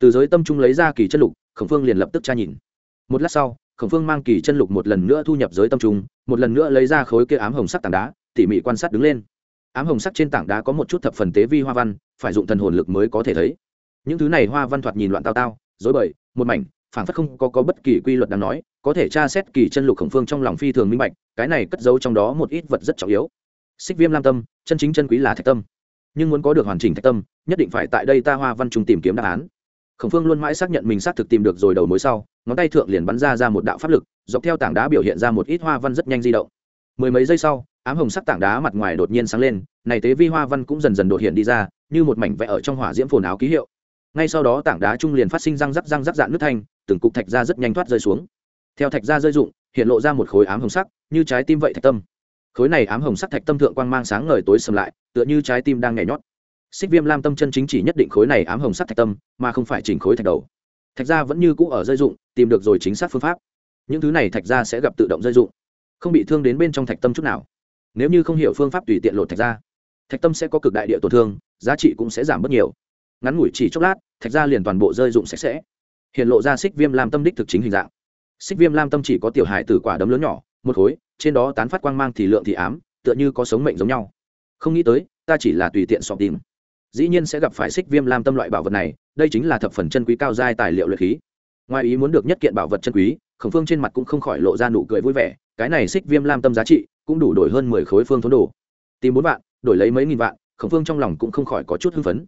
từ giới tâm trung lấy ra kỳ chân lục khổng phương liền lập tức tra nhìn. Một lát sau khổng phương mang kỳ chân lục một lần nữa thu nhập giới tâm trung một lần nữa lấy ra khối kia ám hồng sắc tảng đá tỉ mỉ quan sát đứng lên. Ám hồng sắc trên tảng đá có một chút thập phần tế vi hoa văn phải dụng thần hồn lực mới có thể thấy. Những thứ này hoa văn thoạt nhìn loạn tao tao dối bời một mảnh phản phất không có, có bất kỳ quy luật đáng nói có thể tra xét kỳ chân lục khổng phương trong lòng phi thường minh bạch cái này cất giấu trong đó một ít vật rất trọng yếu. Xích viêm lam tâm chân chính chân quý là thạch tâm. Nhưng muốn có được hoàn chỉnh thạch tâm nhất định phải tại đây ta hoa văn trung tìm kiếm đáp án khổng phương luôn mãi xác nhận mình xác thực tìm được rồi đầu mối sau, ngón tay thượng liền bắn ra ra một đạo pháp lực, dọc theo tảng đá biểu hiện ra một ít hoa văn rất nhanh di động. Mười mấy giây sau, ám hồng sắc tảng đá mặt ngoài đột nhiên sáng lên, này tế vi hoa văn cũng dần dần đột hiện đi ra, như một mảnh vẽ ở trong hỏa diễm phồn áo ký hiệu. Ngay sau đó tảng đá trung liền phát sinh răng rắc răng rắc dạn nước thanh, từng cục thạch ra rất nhanh thoát rơi xuống. Theo thạch ra rơi rụng hiện lộ ra một khối ám hồng sắc, như trái tim vậy thạch tâm. Khối này ám hồng sắc thạch tâm thượng quang mang sáng ngời tối sầm lại, tựa như trái tim đang nhảy nhót xích viêm lam tâm chân chính chỉ nhất định khối này ám hồng sắc thạch tâm, mà không phải chỉnh khối thạch đầu. Thạch ra vẫn như cũ ở dây dụng, tìm được rồi chính xác phương pháp. Những thứ này thạch ra sẽ gặp tự động dây dụng, không bị thương đến bên trong thạch tâm chút nào. Nếu như không hiểu phương pháp tùy tiện lột thạch ra thạch tâm sẽ có cực đại địa tổn thương, giá trị cũng sẽ giảm bớt nhiều. Ngắn ngủi chỉ chốc lát, thạch ra liền toàn bộ rơi dụng sạch sẽ, hiện lộ ra xích viêm lam tâm đích thực chính hình dạng. Xích viêm lam tâm chỉ có tiểu hài từ quả đấm lớn nhỏ, một khối, trên đó tán phát quang mang thì lượng thì ám, tựa như có sống mệnh giống nhau. Không nghĩ tới, ta chỉ là tùy tiện sọp tìm dĩ nhiên sẽ gặp phải xích viêm lam tâm loại bảo vật này, đây chính là thập phần chân quý cao giai tài liệu luyện khí. Ngoài ý muốn được nhất kiện bảo vật chân quý, khổng phương trên mặt cũng không khỏi lộ ra nụ cười vui vẻ, cái này xích viêm lam tâm giá trị cũng đủ đổi hơn mười khối phương thốn đồ. Tìm bốn vạn, đổi lấy mấy nghìn vạn, khổng phương trong lòng cũng không khỏi có chút hưng phấn.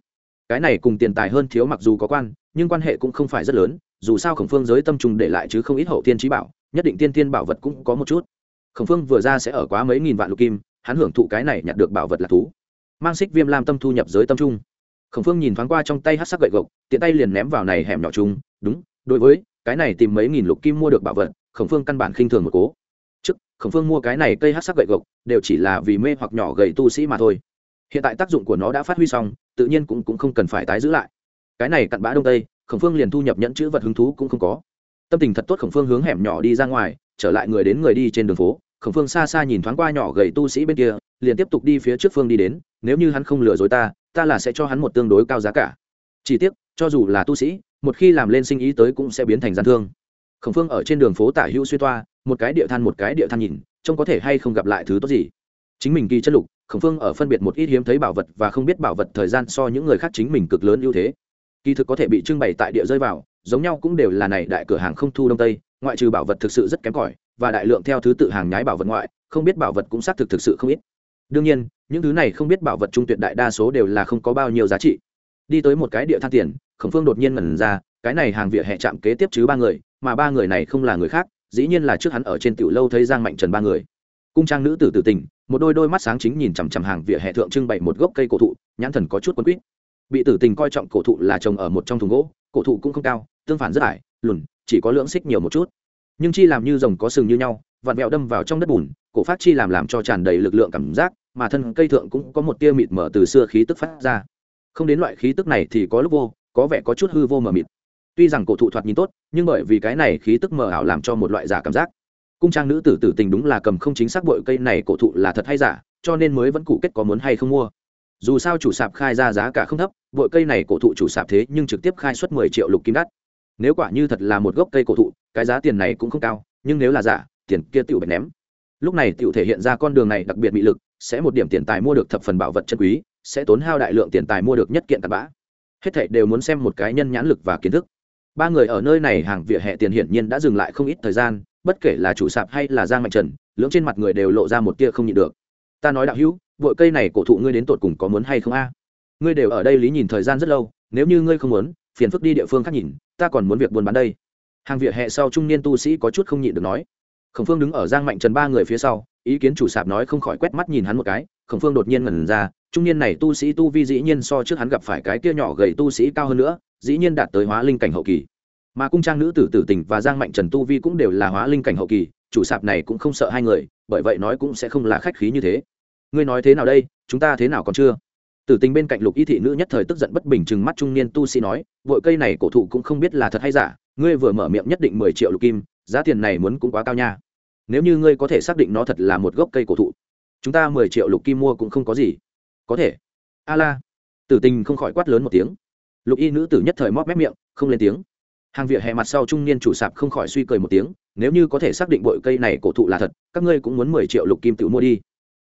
Cái này cùng tiền tài hơn thiếu mặc dù có quan, nhưng quan hệ cũng không phải rất lớn, dù sao khổng phương giới tâm trùng để lại chứ không ít hậu tiên trí bảo, nhất định tiên tiên bảo vật cũng có một chút. Khổng phương vừa ra sẽ ở quá mấy nghìn vạn lục kim, hắn hưởng thụ cái này nhặt được bảo vật là thú mang xích viêm lam tâm thu nhập giới tâm trung. Khổng phương nhìn thoáng qua trong tay hát sắc gậy gộc tiện tay liền ném vào này hẻm nhỏ chung. Đúng đối với cái này tìm mấy nghìn lục kim mua được bảo vật khổng phương căn bản khinh thường một cố. Trước khổng phương mua cái này cây hát sắc gậy gộc đều chỉ là vì mê hoặc nhỏ gậy tu sĩ mà thôi. Hiện tại tác dụng của nó đã phát huy xong tự nhiên cũng, cũng không cần phải tái giữ lại. Cái này cặn bã đông tây khổng phương liền thu nhập nhẫn chữ vật hứng thú cũng không có. Tâm tình thật tốt khổng phương hướng hẻm nhỏ đi ra ngoài trở lại người đến người đi trên đường phố. Khổng phương xa xa nhìn thoáng qua nhỏ gầy tu sĩ bên kia liền tiếp tục đi phía trước phương đi đến nếu như hắn không lừa dối ta ta là sẽ cho hắn một tương đối cao giá cả. Chỉ tiếc, cho dù là tu sĩ, một khi làm lên sinh ý tới cũng sẽ biến thành gian thương. Khổng phương ở trên đường phố tả hữu xuyên toa, một cái địa than một cái địa than nhìn, trông có thể hay không gặp lại thứ tốt gì. Chính mình kỳ chất lục, khổng phương ở phân biệt một ít hiếm thấy bảo vật và không biết bảo vật thời gian so những người khác chính mình cực lớn ưu thế. Kỳ thực có thể bị trưng bày tại địa rơi vào, giống nhau cũng đều là này đại cửa hàng không thu đông tây, ngoại trừ bảo vật thực sự rất kém cỏi, và đại lượng theo thứ tự hàng nhái bảo vật ngoại, không biết bảo vật cũng xác thực thực sự không ít đương nhiên, những thứ này không biết bảo vật trung tuyệt đại đa số đều là không có bao nhiêu giá trị. Đi tới một cái địa than tiền, khổng phương đột nhiên ngẩn ra, cái này hàng vỉa hè chạm kế tiếp chứ ba người, mà ba người này không là người khác, dĩ nhiên là trước hắn ở trên tiểu lâu thấy giang mạnh trần ba người. Cung trang nữ tử tử tình, một đôi đôi mắt sáng chính nhìn chằm chằm hàng vỉa hè thượng trưng bày một gốc cây cổ thụ, nhãn thần có chút quấn quýt. Bị tử tình coi trọng cổ thụ là trồng ở một trong thùng gỗ, cổ thụ cũng không cao, tương phản rất ải, lùn, chỉ có lưỡng xích nhiều một chút. Nhưng chi làm như rồng có sừng như nhau, vặn vẹo đâm vào trong đất bùn, cổ phát chi làm làm cho tràn đầy lực lượng cảm giác mà thân cây thượng cũng có một tia mịt mở từ xưa khí tức phát ra. Không đến loại khí tức này thì có lúc vô, có vẻ có chút hư vô mờ mịt. Tuy rằng cổ thụ thoạt nhìn tốt, nhưng bởi vì cái này khí tức mờ ảo làm cho một loại giả cảm giác. Cung trang nữ tử tử tình đúng là cầm không chính xác bội cây này cổ thụ là thật hay giả, cho nên mới vẫn cụ kết có muốn hay không mua. Dù sao chủ sạp khai ra giá cả không thấp, bội cây này cổ thụ chủ sạp thế nhưng trực tiếp khai suất mười triệu lục kim đắt. Nếu quả như thật là một gốc cây cổ thụ, cái giá tiền này cũng không cao, nhưng nếu là giả, tiền kia tựu bạch ném. Lúc này tựu thể hiện ra con đường này đặc biệt bị lực sẽ một điểm tiền tài mua được thập phần bảo vật chân quý, sẽ tốn hao đại lượng tiền tài mua được nhất kiện tạp bã. Hết thảy đều muốn xem một cái nhân nhãn lực và kiến thức. Ba người ở nơi này hàng vỉa hè tiền hiển nhiên đã dừng lại không ít thời gian, bất kể là chủ sạp hay là giang mạnh trần, lưỡng trên mặt người đều lộ ra một tia không nhịn được. Ta nói đạo hữu bụi cây này cổ thụ ngươi đến tột cùng có muốn hay không a? Ngươi đều ở đây lý nhìn thời gian rất lâu, nếu như ngươi không muốn, phiền phức đi địa phương khác nhìn, ta còn muốn việc buôn bán đây. Hàng vỉa hè sau trung niên tu sĩ có chút không nhịn được nói. Khổng phương đứng ở giang mạnh trần ba người phía sau ý kiến chủ sạp nói không khỏi quét mắt nhìn hắn một cái, khổng phương đột nhiên ngẩn ra, trung niên này tu sĩ tu vi dĩ nhiên so trước hắn gặp phải cái kia nhỏ gầy tu sĩ cao hơn nữa, dĩ nhiên đạt tới hóa linh cảnh hậu kỳ. Mà cung trang nữ tử tử tình và giang mạnh trần tu vi cũng đều là hóa linh cảnh hậu kỳ, chủ sạp này cũng không sợ hai người, bởi vậy nói cũng sẽ không là khách khí như thế. Ngươi nói thế nào đây, chúng ta thế nào còn chưa? Tử tình bên cạnh lục y thị nữ nhất thời tức giận bất bình chừng mắt trung niên tu sĩ nói, vội cây này cổ thụ cũng không biết là thật hay giả, ngươi vừa mở miệng nhất định mười triệu lục kim, giá tiền này muốn cũng quá cao nha nếu như ngươi có thể xác định nó thật là một gốc cây cổ thụ, chúng ta mười triệu lục kim mua cũng không có gì. Có thể. A la tử tình không khỏi quát lớn một tiếng. Lục y nữ tử nhất thời móp mép miệng, không lên tiếng. Hàng vỉa hè mặt sau trung niên chủ sạp không khỏi suy cười một tiếng, nếu như có thể xác định bội cây này cổ thụ là thật, các ngươi cũng muốn mười triệu lục kim tự mua đi.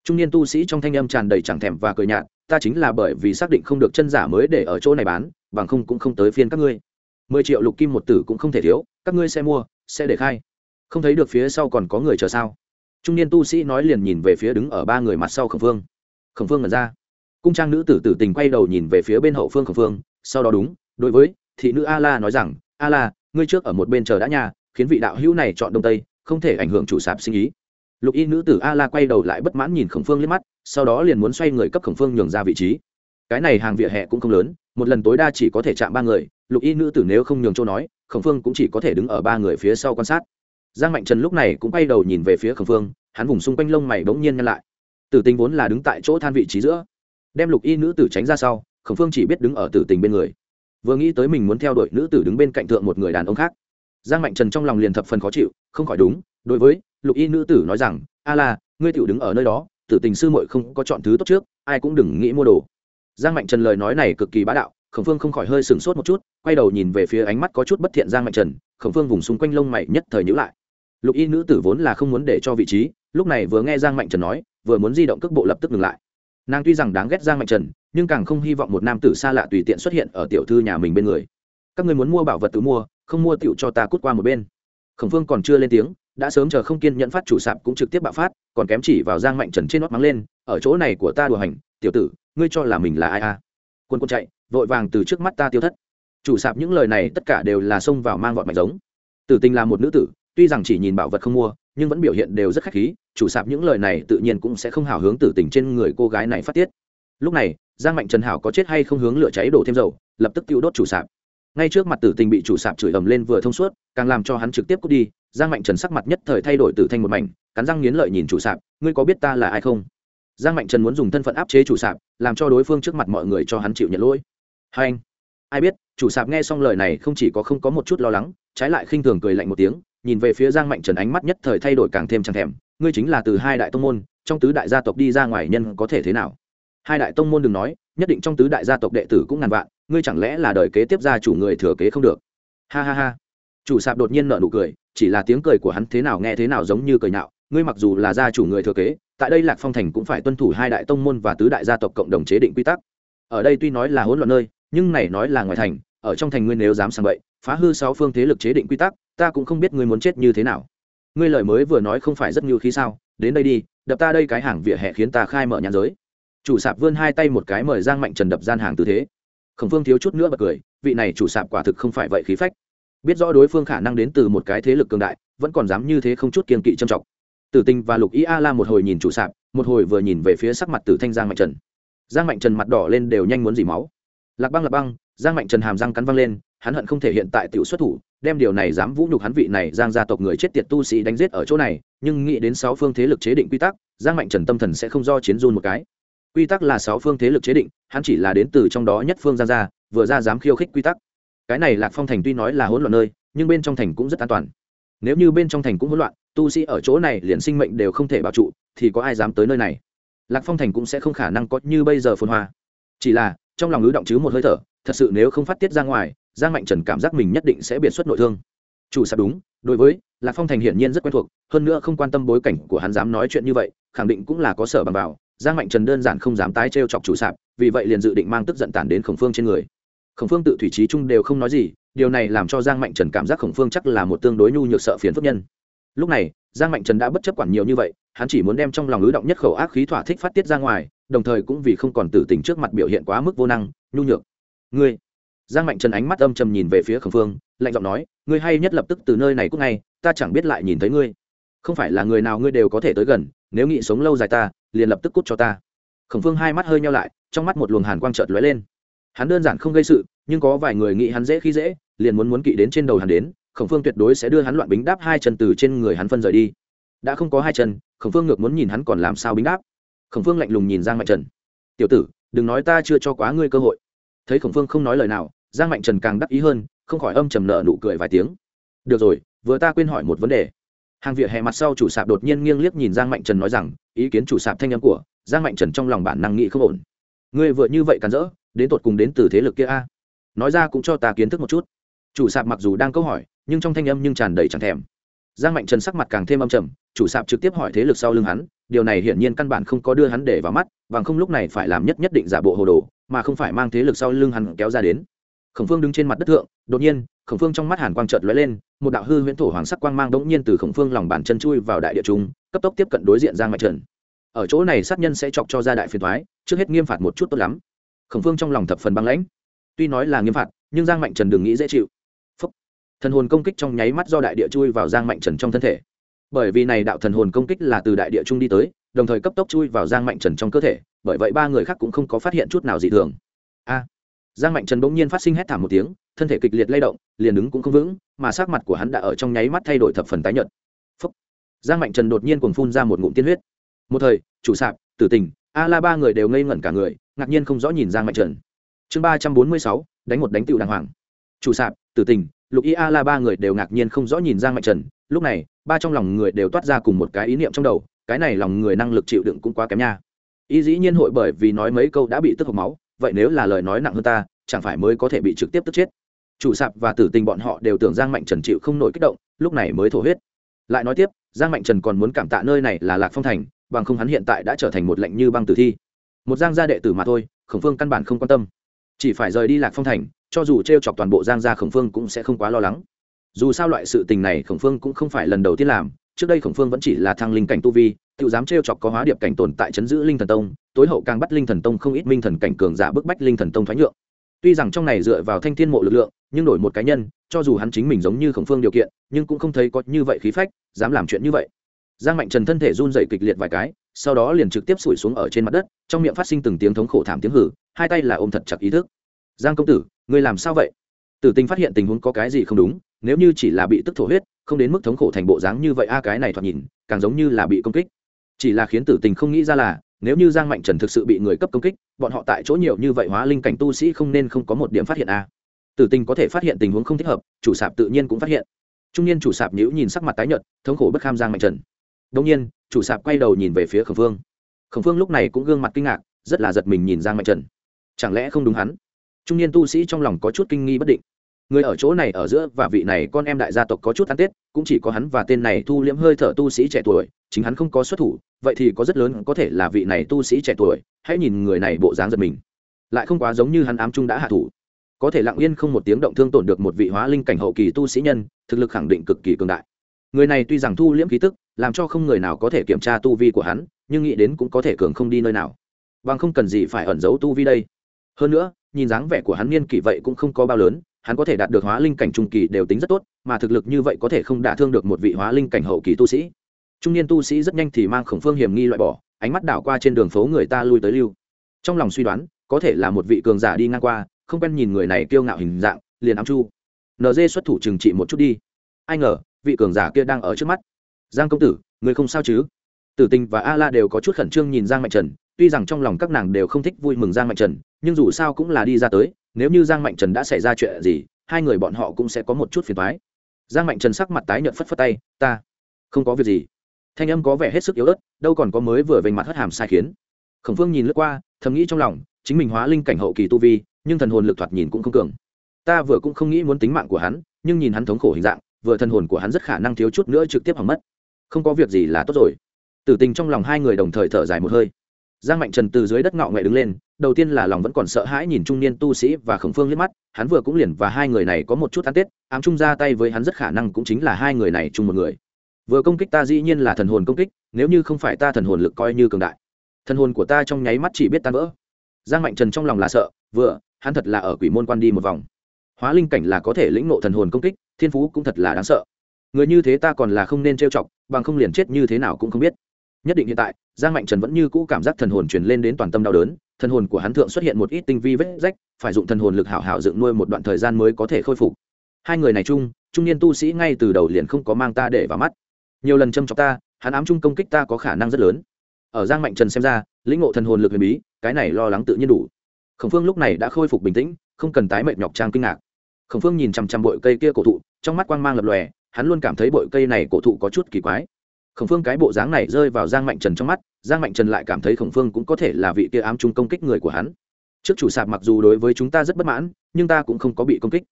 Trung niên tu sĩ trong thanh âm tràn đầy chẳng thèm và cười nhạt, ta chính là bởi vì xác định không được chân giả mới để ở chỗ này bán, bằng không cũng không tới phiên các ngươi. Mười triệu lục kim một tử cũng không thể thiếu, các ngươi sẽ mua, sẽ để khai không thấy được phía sau còn có người chờ sao? Trung niên tu sĩ nói liền nhìn về phía đứng ở ba người mặt sau khổng phương khổng phương ngẩn ra. Cung trang nữ tử tử tình quay đầu nhìn về phía bên hậu phương khổng phương sau đó đúng, đối với thị nữ a la nói rằng, a la, ngươi trước ở một bên chờ đã nhà khiến vị đạo hữu này chọn đông tây, không thể ảnh hưởng chủ sạp sinh ý. Lục y nữ tử a la quay đầu lại bất mãn nhìn khổng phương liếc mắt, sau đó liền muốn xoay người cấp khổng phương nhường ra vị trí. Cái này hàng vỉa hè cũng không lớn, một lần tối đa chỉ có thể chạm ba người, lục y nữ tử nếu không nhường chỗ nói, khổng phương cũng chỉ có thể đứng ở ba người phía sau quan sát giang mạnh trần lúc này cũng quay đầu nhìn về phía khổng phương, hắn vùng xung quanh lông mày bỗng nhiên nhăn lại. Tử tình vốn là đứng tại chỗ than vị trí giữa. Đem lục y nữ tử tránh ra sau, khổng phương chỉ biết đứng ở tử tình bên người. Vừa nghĩ tới mình muốn theo đuổi nữ tử đứng bên cạnh thượng một người đàn ông khác, giang mạnh trần trong lòng liền thập phần khó chịu, không khỏi đúng, đối với lục y nữ tử nói rằng, a la, ngươi tiểu đứng ở nơi đó, tử tình sư muội không có chọn thứ tốt trước, ai cũng đừng nghĩ mua đồ. Giang mạnh trần lời nói này cực kỳ bá đạo, khổng phương không khỏi hơi sửng sốt một chút, quay đầu nhìn về phía ánh mắt có chút bất thiện giang mạnh trần, khổng phương vùng xung quanh lông mày nhất thời nhữ lại lục y nữ tử vốn là không muốn để cho vị trí, lúc này vừa nghe giang mạnh trần nói, vừa muốn di động cước bộ lập tức ngừng lại. Nàng tuy rằng đáng ghét giang mạnh trần, nhưng càng không hy vọng một nam tử xa lạ tùy tiện xuất hiện ở tiểu thư nhà mình bên người. Các người muốn mua bảo vật tự mua, không mua tựu cho ta cút qua một bên. Khổng phương còn chưa lên tiếng, đã sớm chờ không kiên nhẫn phát chủ sạp cũng trực tiếp bạo phát, còn kém chỉ vào giang mạnh trần trên nót mắng lên, ở chỗ này của ta đùa hành, tiểu tử, ngươi cho là mình là ai a? À? quân quân chạy, vội vàng từ trước mắt ta tiêu thất. Chủ sạp những lời này tất cả đều là xông vào mang vọt mạch giống. Tử tình là một nữ tử tuy rằng chỉ nhìn bảo vật không mua, nhưng vẫn biểu hiện đều rất khách khí, chủ sạp những lời này tự nhiên cũng sẽ không hào hướng tử tình trên người cô gái này phát tiết. Lúc này, giang mạnh trần hảo có chết hay không hướng lửa cháy đổ thêm dầu, lập tức tiêu đốt chủ sạp. Ngay trước mặt tử tình bị chủ sạp chửi ầm lên vừa thông suốt, càng làm cho hắn trực tiếp cút đi, giang mạnh trần sắc mặt nhất thời thay đổi tử thanh một mảnh, cắn răng nghiến lợi nhìn chủ sạp, ngươi có biết ta là ai không? Giang mạnh trần muốn dùng thân phận áp chế chủ sạp, làm cho đối phương trước mặt mọi người cho hắn chịu nhận lỗi. Hai anh, ai biết? Chủ sạp nghe xong lời này không chỉ có không có một chút lo lắng, trái lại khinh thường cười lạnh một tiếng nhìn về phía giang mạnh trần ánh mắt nhất thời thay đổi càng thêm chẳng thèm, ngươi chính là từ hai đại tông môn, trong tứ đại gia tộc đi ra ngoài nhân có thể thế nào? Hai đại tông môn đừng nói, nhất định trong tứ đại gia tộc đệ tử cũng ngàn vạn, ngươi chẳng lẽ là đời kế tiếp gia chủ người thừa kế không được? Ha ha ha. Chủ sạp đột nhiên nợ nụ cười, chỉ là tiếng cười của hắn thế nào nghe thế nào giống như cười nhạo, ngươi mặc dù là gia chủ người thừa kế, tại đây lạc phong thành cũng phải tuân thủ hai đại tông môn và tứ đại gia tộc cộng đồng chế định quy tắc. Ở đây tuy nói là hỗn loạn nơi, nhưng này nói là ngoài thành, ở trong thành ngươi nếu dám sang vậy phá hư sáu phương thế lực chế định quy tắc ta cũng không biết ngươi muốn chết như thế nào. Ngươi lời mới vừa nói không phải rất nhiều khi sao? Đến đây đi, đập ta đây cái hàng vỉa hè khiến ta khai mở nhãn giới. Chủ sạp vươn hai tay một cái mời giang mạnh trần đập gian hàng tư thế. Khổng phương thiếu chút nữa bật cười, vị này chủ sạp quả thực không phải vậy khí phách. Biết rõ đối phương khả năng đến từ một cái thế lực cường đại, vẫn còn dám như thế không chút kiên kỵ trầm trọng tử tình và lục ý a la một hồi nhìn chủ sạp, một hồi vừa nhìn về phía sắc mặt tử thanh giang mạnh trần. Giang mạnh trần mặt đỏ lên đều nhanh muốn dỉ máu. Lạc băng lạc băng, giang mạnh trần hàm răng cắn văng lên, hắn hận không thể hiện tại tiểu xuất thủ đem điều này dám vũ nhục hắn vị này giang gia tộc người chết tiệt tu sĩ đánh giết ở chỗ này, nhưng nghĩ đến sáu phương thế lực chế định quy tắc, giang mạnh trần tâm thần sẽ không do chiến run một cái. Quy tắc là sáu phương thế lực chế định, hắn chỉ là đến từ trong đó nhất phương giang gia, vừa ra dám khiêu khích quy tắc. Cái này lạc phong thành tuy nói là hỗn loạn nơi, nhưng bên trong thành cũng rất an toàn. Nếu như bên trong thành cũng hỗn loạn, tu sĩ ở chỗ này liền sinh mệnh đều không thể bảo trụ, thì có ai dám tới nơi này? Lạc phong thành cũng sẽ không khả năng có như bây giờ phồn hoa. Chỉ là, trong lòng ứ động chứ một hơi thở, thật sự nếu không phát tiết ra ngoài giang mạnh trần cảm giác mình nhất định sẽ biệt xuất nội thương. Chủ sạp đúng, đối với, lạc phong thành hiển nhiên rất quen thuộc, hơn nữa không quan tâm bối cảnh của hắn dám nói chuyện như vậy, khẳng định cũng là có sở bằng vào. Giang mạnh trần đơn giản không dám tái trêu chọc chủ sạp, vì vậy liền dự định mang tức giận tản đến khổng phương trên người. Khổng phương tự thủy trí chung đều không nói gì, điều này làm cho giang mạnh trần cảm giác khổng phương chắc là một tương đối nhu nhược sợ phiền phức nhân. Lúc này, giang mạnh trần đã bất chấp quản nhiều như vậy, hắn chỉ muốn đem trong lòng ứ động nhất khẩu ác khí thỏa thích phát tiết ra ngoài, đồng thời cũng vì không còn tử tình trước mặt biểu hiện quá mức vô năng, nhu nhược. Ngươi giang mạnh trần ánh mắt âm trầm nhìn về phía khổng phương, lạnh giọng nói, ngươi hay nhất lập tức từ nơi này cút ngay, ta chẳng biết lại nhìn thấy ngươi. Không phải là người nào ngươi đều có thể tới gần, nếu nghị sống lâu dài ta, liền lập tức cút cho ta. Khổng phương hai mắt hơi nhau lại, trong mắt một luồng hàn quang trợt lóe lên. Hắn đơn giản không gây sự, nhưng có vài người nghĩ hắn dễ khi dễ, liền muốn muốn kỵ đến trên đầu hắn đến, khổng phương tuyệt đối sẽ đưa hắn loạn bính đáp hai chân từ trên người hắn phân rời đi. Đã không có hai chân, khổng phương ngược muốn nhìn hắn còn làm sao bính đáp. Khổng phương lạnh lùng nhìn giang mạnh trần. Tiểu tử, đừng nói ta chưa cho quá ngươi cơ hội. Thấy khổng phương không nói lời nào giang mạnh trần càng đắc ý hơn, không khỏi âm trầm nợ nụ cười vài tiếng. Được rồi, vừa ta quên hỏi một vấn đề. Hàng vỉa hè mặt sau chủ sạp đột nhiên nghiêng liếc nhìn giang mạnh trần nói rằng, ý kiến chủ sạp thanh âm của giang mạnh trần trong lòng bản năng nghĩ không ổn. Ngươi vừa như vậy cản rỡ, đến tột cùng đến từ thế lực kia a? Nói ra cũng cho ta kiến thức một chút. Chủ sạp mặc dù đang câu hỏi, nhưng trong thanh âm nhưng tràn đầy chẳng thèm. Giang mạnh trần sắc mặt càng thêm âm trầm, chủ sạp trực tiếp hỏi thế lực sau lưng hắn, điều này hiển nhiên căn bản không có đưa hắn để vào mắt và không lúc này phải làm nhất nhất định giả bộ hồ đồ, mà không phải mang thế lực sau lưng hắn kéo ra đến khổng phương đứng trên mặt đất thượng, đột nhiên, khổng phương trong mắt hàn quang trợt lóe lên, một đạo hư huyễn thổ hoàng sắc quang mang đống nhiên từ khổng phương lòng bàn chân chui vào đại địa trung, cấp tốc tiếp cận đối diện giang mạnh trần. Ở chỗ này sát nhân sẽ chọc cho ra đại phiền thoái trước hết nghiêm phạt một chút tốt lắm. Khổng phương trong lòng thập phần băng lãnh. Tuy nói là nghiêm phạt, nhưng giang mạnh trần đừng nghĩ dễ chịu. Phúc. thần hồn công kích trong nháy mắt do đại địa chui vào giang mạnh trần trong thân thể. Bởi vì này đạo thần hồn công kích là từ đại địa trung đi tới, đồng thời cấp tốc chui vào giang mạnh trần trong cơ thể, bởi vậy ba người khác cũng không có phát hiện chút nào dị thường. A giang mạnh trần bỗng nhiên phát sinh hét thảm một tiếng, thân thể kịch liệt lay động, liền đứng cũng không vững, mà sắc mặt của hắn đã ở trong nháy mắt thay đổi thập phần tái nhợt. Phúc. giang mạnh trần đột nhiên cuồng phun ra một ngụm tiên huyết. Một thời, chủ sạp, tử tình, a la ba người đều ngây ngẩn cả người, ngạc nhiên không rõ nhìn giang mạnh trần. Chương ba trăm bốn mươi sáu, đánh một đánh tựu đàng hoàng. Chủ sạp, tử tình, lục y a la ba người đều ngạc nhiên không rõ nhìn giang mạnh trần, lúc này, ba trong lòng người đều toát ra cùng một cái ý niệm trong đầu, cái này lòng người năng lực chịu đựng cũng quá kém nha. Y dĩ nhiên hội bởi vì nói mấy câu đã bị tức hộc máu vậy nếu là lời nói nặng hơn ta, chẳng phải mới có thể bị trực tiếp tức chết? Chủ sạp và tử tình bọn họ đều tưởng giang mạnh trần chịu không nổi kích động, lúc này mới thổ huyết. Lại nói tiếp, giang mạnh trần còn muốn cảm tạ nơi này là lạc phong thành, bằng không hắn hiện tại đã trở thành một lệnh như băng tử thi. Một giang gia đệ tử mà thôi, khổng phương căn bản không quan tâm. Chỉ phải rời đi lạc phong thành, cho dù t r e o chọc toàn bộ giang gia khổng phương cũng sẽ không quá lo lắng. Dù sao loại sự tình này khổng phương cũng không phải lần đầu tiên làm, trước đây khổng phương vẫn chỉ là thăng linh cảnh tu vi tự dám trêu chọc có hóa điệp cảnh tồn tại chấn giữ linh thần tông, tối hậu càng bắt linh thần tông không ít minh thần cảnh cường giả bức bách linh thần tông thoái nhượng. Tuy rằng trong này dựa vào thanh thiên mộ lực lượng, nhưng đổi một cá nhân, cho dù hắn chính mình giống như khổng phương điều kiện, nhưng cũng không thấy có như vậy khí phách, dám làm chuyện như vậy. Giang mạnh trần thân thể run rẩy kịch liệt vài cái, sau đó liền trực tiếp sủi xuống ở trên mặt đất, trong miệng phát sinh từng tiếng thống khổ thảm tiếng hử, hai tay là ôm thật chặt ý thức. Giang công tử, ngươi làm sao vậy? Tử tình phát hiện tình huống có cái gì không đúng, nếu như chỉ là bị tức thổ huyết, không đến mức thống khổ thành bộ dáng như vậy a, cái này thoạt nhìn, càng giống như là bị công kích chỉ là khiến tử tình không nghĩ ra là, nếu như giang mạnh trần thực sự bị người cấp công kích, bọn họ tại chỗ nhiều như vậy hóa linh cảnh tu sĩ không nên không có một điểm phát hiện a tử tình có thể phát hiện tình huống không thích hợp, chủ sạp tự nhiên cũng phát hiện. Trung niên chủ sạp nhữ nhìn sắc mặt tái nhợt, thống khổ bất kham giang mạnh trần. Đông nhiên, chủ sạp quay đầu nhìn về phía khổng phương. Khổng phương lúc này cũng gương mặt kinh ngạc, rất là giật mình nhìn giang mạnh trần. Chẳng lẽ không đúng hắn? Trung niên tu sĩ trong lòng có chút kinh nghi bất định người ở chỗ này ở giữa và vị này con em đại gia tộc có chút ăn tết, cũng chỉ có hắn và tên này thu liễm hơi thở tu sĩ trẻ tuổi, chính hắn không có xuất thủ, vậy thì có rất lớn có thể là vị này tu sĩ trẻ tuổi, hãy nhìn người này bộ dáng giật mình. Lại không quá giống như hắn ám trung đã hạ thủ. Có thể lặng yên không một tiếng động thương tổn được một vị hóa linh cảnh hậu kỳ tu sĩ nhân, thực lực khẳng định cực kỳ cường đại. Người này tuy rằng thu liễm khí tức, làm cho không người nào có thể kiểm tra tu vi của hắn, nhưng nghĩ đến cũng có thể cường không đi nơi nào. Bằng không cần gì phải ẩn giấu tu vi đây. Hơn nữa, nhìn dáng vẻ của hắn niên kỷ vậy cũng không có bao lớn hắn có thể đạt được hóa linh cảnh trung kỳ đều tính rất tốt, mà thực lực như vậy có thể không đả thương được một vị hóa linh cảnh hậu kỳ tu sĩ. Trung niên tu sĩ rất nhanh thì mang khổng phương hiểm nghi loại bỏ, ánh mắt đảo qua trên đường phố người ta lui tới lưu. Trong lòng suy đoán, có thể là một vị cường giả đi ngang qua, không quen nhìn người này kiêu ngạo hình dạng, liền ám chu. Nd xuất thủ trừng trị một chút đi. Ai ngờ, vị cường giả kia đang ở trước mắt. Giang công tử, người không sao chứ? Tử tình và a la đều có chút khẩn trương nhìn giang mạnh trần, tuy rằng trong lòng các nàng đều không thích vui mừng giang mạnh trần, nhưng dù sao cũng là đi ra tới nếu như giang mạnh trần đã xảy ra chuyện gì, hai người bọn họ cũng sẽ có một chút phiền thoái giang mạnh trần sắc mặt tái nhợt phất phất tay, ta không có việc gì. Thanh âm có vẻ hết sức yếu ớt, đâu còn có mới vừa vành mặt hất hàm sai khiến. Khổng phương nhìn lướt qua, thầm nghĩ trong lòng, chính mình hóa linh cảnh hậu kỳ tu vi, nhưng thần hồn lực thoạt nhìn cũng không cường. Ta vừa cũng không nghĩ muốn tính mạng của hắn, nhưng nhìn hắn thống khổ hình dạng, vừa thần hồn của hắn rất khả năng thiếu chút nữa trực tiếp hỏng mất. Không có việc gì là tốt rồi. Tử tình trong lòng hai người đồng thời thở dài một hơi. Giang mạnh trần từ dưới đất ngạo nghệ đứng lên đầu tiên là lòng vẫn còn sợ hãi nhìn trung niên tu sĩ và khổng phương liếc mắt, hắn vừa cũng liền và hai người này có một chút ăn tết, ám trung ra tay với hắn rất khả năng cũng chính là hai người này chung một người. Vừa công kích ta dĩ nhiên là thần hồn công kích, nếu như không phải ta thần hồn lực coi như cường đại. Thần hồn của ta trong nháy mắt chỉ biết tan vỡ. Giang mạnh trần trong lòng là sợ, vừa, hắn thật là ở quỷ môn quan đi một vòng. Hóa linh cảnh là có thể lĩnh nộ thần hồn công kích, thiên phú cũng thật là đáng sợ. Người như thế ta còn là không nên trêu chọc, bằng không liền chết như thế nào cũng không biết nhất định hiện tại, giang mạnh trần vẫn như cũ cảm giác thần hồn truyền lên đến toàn tâm đau đớn, thần hồn của hắn thượng xuất hiện một ít tinh vi vết rách, phải dụng thần hồn lực hảo hảo dựng nuôi một đoạn thời gian mới có thể khôi phục. Hai người này chung, trung niên tu sĩ ngay từ đầu liền không có mang ta để vào mắt. Nhiều lần châm chọc ta, hắn ám chung công kích ta có khả năng rất lớn. Ở giang mạnh trần xem ra, lĩnh ngộ thần hồn lực huyền bí, cái này lo lắng tự nhiên đủ. Khổng phương lúc này đã khôi phục bình tĩnh, không cần tái mệt nhọc trang kinh ngạc. Khổng phương nhìn chằm chằm bội cây kia cổ thụ, trong mắt quang mang lập lòe, hắn luôn cảm thấy bội cây này cổ thụ có chút kỳ quái khổng phương cái bộ dáng này rơi vào giang mạnh trần trong mắt, giang mạnh trần lại cảm thấy khổng phương cũng có thể là vị kia ám trung công kích người của hắn. Trước chủ sạp mặc dù đối với chúng ta rất bất mãn, nhưng ta cũng không có bị công kích.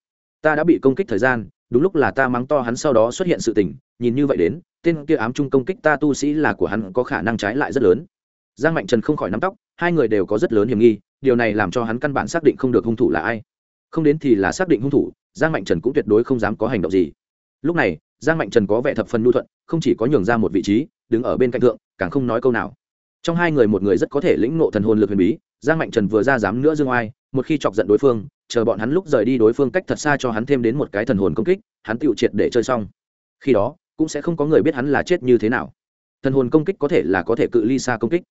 Ta đã bị công kích thời gian, đúng lúc là ta mắng to hắn sau đó xuất hiện sự tình, nhìn như vậy đến, tên kia ám trung công kích ta tu sĩ là của hắn có khả năng trái lại rất lớn. Giang mạnh trần không khỏi nắm tóc, hai người đều có rất lớn hiểm nghi, điều này làm cho hắn căn bản xác định không được hung thủ là ai. Không đến thì là xác định hung thủ, giang mạnh trần cũng tuyệt đối không dám có hành động gì. Lúc này giang mạnh trần có vẻ thập phần nhu thuận, không chỉ có nhường ra một vị trí, đứng ở bên cạnh thượng, càng không nói câu nào. Trong hai người một người rất có thể lĩnh nộ thần hồn lực huyền bí, giang mạnh trần vừa ra dám nữa dương oai, một khi chọc giận đối phương, chờ bọn hắn lúc rời đi đối phương cách thật xa cho hắn thêm đến một cái thần hồn công kích, hắn tựu triệt để chơi xong. Khi đó, cũng sẽ không có người biết hắn là chết như thế nào. Thần hồn công kích có thể là có thể cự ly xa công kích.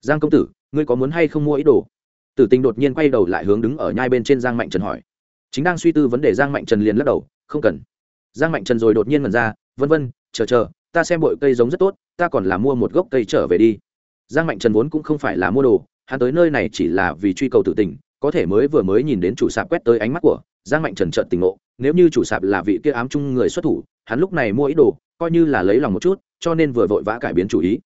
Giang công tử, ngươi có muốn hay không mua ý đồ? Tử tình đột nhiên quay đầu lại hướng đứng ở nhai bên trên giang mạnh trần hỏi. Chính đang suy tư vấn đề, giang mạnh trần liền lắc đầu, không cần giang mạnh trần rồi đột nhiên mần ra, vân vân, chờ chờ, ta xem bội cây giống rất tốt, ta còn là mua một gốc cây trở về đi. Giang mạnh trần vốn cũng không phải là mua đồ, hắn tới nơi này chỉ là vì truy cầu tự tình, có thể mới vừa mới nhìn đến chủ sạp quét tới ánh mắt của giang mạnh trần trợn tình ngộ, nếu như chủ sạp là vị kia ám chung người xuất thủ, hắn lúc này mua ý đồ, coi như là lấy lòng một chút, cho nên vừa vội vã cải biến chủ ý.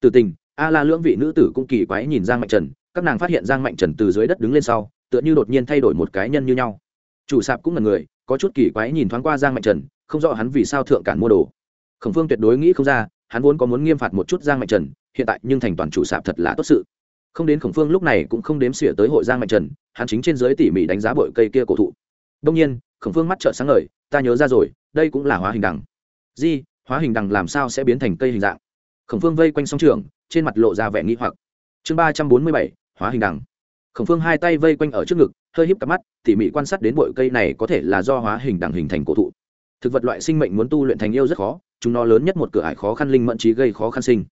Tự tình, a la lưỡng vị nữ tử cũng kỳ quái nhìn giang mạnh trần, các nàng phát hiện giang mạnh trần từ dưới đất đứng lên sau, tựa như đột nhiên thay đổi một cái nhân như nhau. Chủ sạp cũng là người, có chút kỳ quái nhìn thoáng qua giang mạnh trần không rõ hắn vì sao thượng cản mua đồ. Khổng phương tuyệt đối nghĩ không ra, hắn vốn có muốn nghiêm phạt một chút giang mạnh trần, hiện tại nhưng thành toàn chủ sạp thật là tốt sự. Không đến khổng phương lúc này cũng không đếm xỉa tới hội giang mạnh trần, hắn chính trên dưới tỉ mỉ đánh giá bội cây kia cổ thụ. Đông nhiên, khổng phương mắt trợn sáng ngời, ta nhớ ra rồi, đây cũng là hóa hình đằng. Di hóa hình đằng làm sao sẽ biến thành cây hình dạng? Khổng phương vây quanh song trường, trên mặt lộ ra vẻ nghĩ hoặc. Chương ba trăm bốn mươi bảy, hóa hình đằng. Khổng phương hai tay vây quanh ở trước ngực, hơi híp cặp mắt, tỉ mỉ quan sát đến bội cây này có thể là do hóa hình đằng hình thành cổ thụ thực vật loại sinh mệnh muốn tu luyện thành yêu rất khó, chúng nó lớn nhất một cửa ải khó khăn linh mẫn trí gây khó khăn sinh.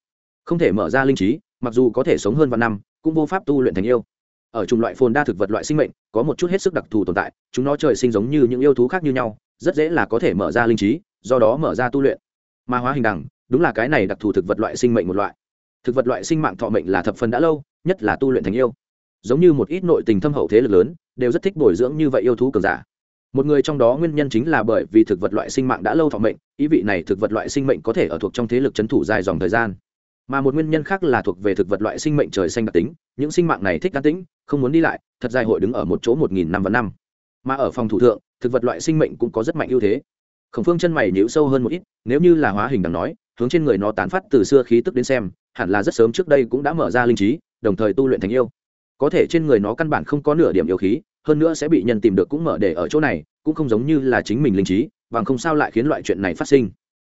Không thể mở ra linh trí, mặc dù có thể sống hơn vạn năm, cũng vô pháp tu luyện thành yêu. Ở chủng loại phồn đa thực vật loại sinh mệnh, có một chút hết sức đặc thù tồn tại, chúng nó trời sinh giống như những yêu thú khác như nhau, rất dễ là có thể mở ra linh trí, do đó mở ra tu luyện. Ma hóa hình đẳng. đúng là cái này đặc thù thực vật loại sinh mệnh một loại. Thực vật loại sinh mạng thọ mệnh là thập phần đã lâu, nhất là tu luyện thành yêu. Giống như một ít nội tình thâm hậu thế lực lớn, đều rất thích bồi dưỡng như vậy yêu thú cường giả một người trong đó nguyên nhân chính là bởi vì thực vật loại sinh mạng đã lâu thọ mệnh, ý vị này thực vật loại sinh mệnh có thể ở thuộc trong thế lực c h ấ n thủ dài dòng thời gian. Mà một nguyên nhân khác là thuộc về thực vật loại sinh mệnh trời xanh đặc tính, những sinh mạng này thích cá tính không muốn đi lại, thật dài hội đứng ở một chỗ một nghìn năm và năm. Mà ở phòng thủ thượng, thực vật loại sinh mệnh cũng có rất mạnh ưu thế. Khổng phương chân mày nhíu sâu hơn một ít, nếu như là hóa hình đằng nói, hướng trên người nó tán phát từ xưa khí tức đến xem, hẳn là rất sớm trước đây cũng đã mở ra linh trí, đồng thời tu luyện thành yêu. Có thể trên người nó căn bản không có nửa điểm yêu khí hơn nữa sẽ bị nhân tìm được cũng mở để ở chỗ này, cũng không giống như là chính mình linh trí, bằng không sao lại khiến loại chuyện này phát sinh.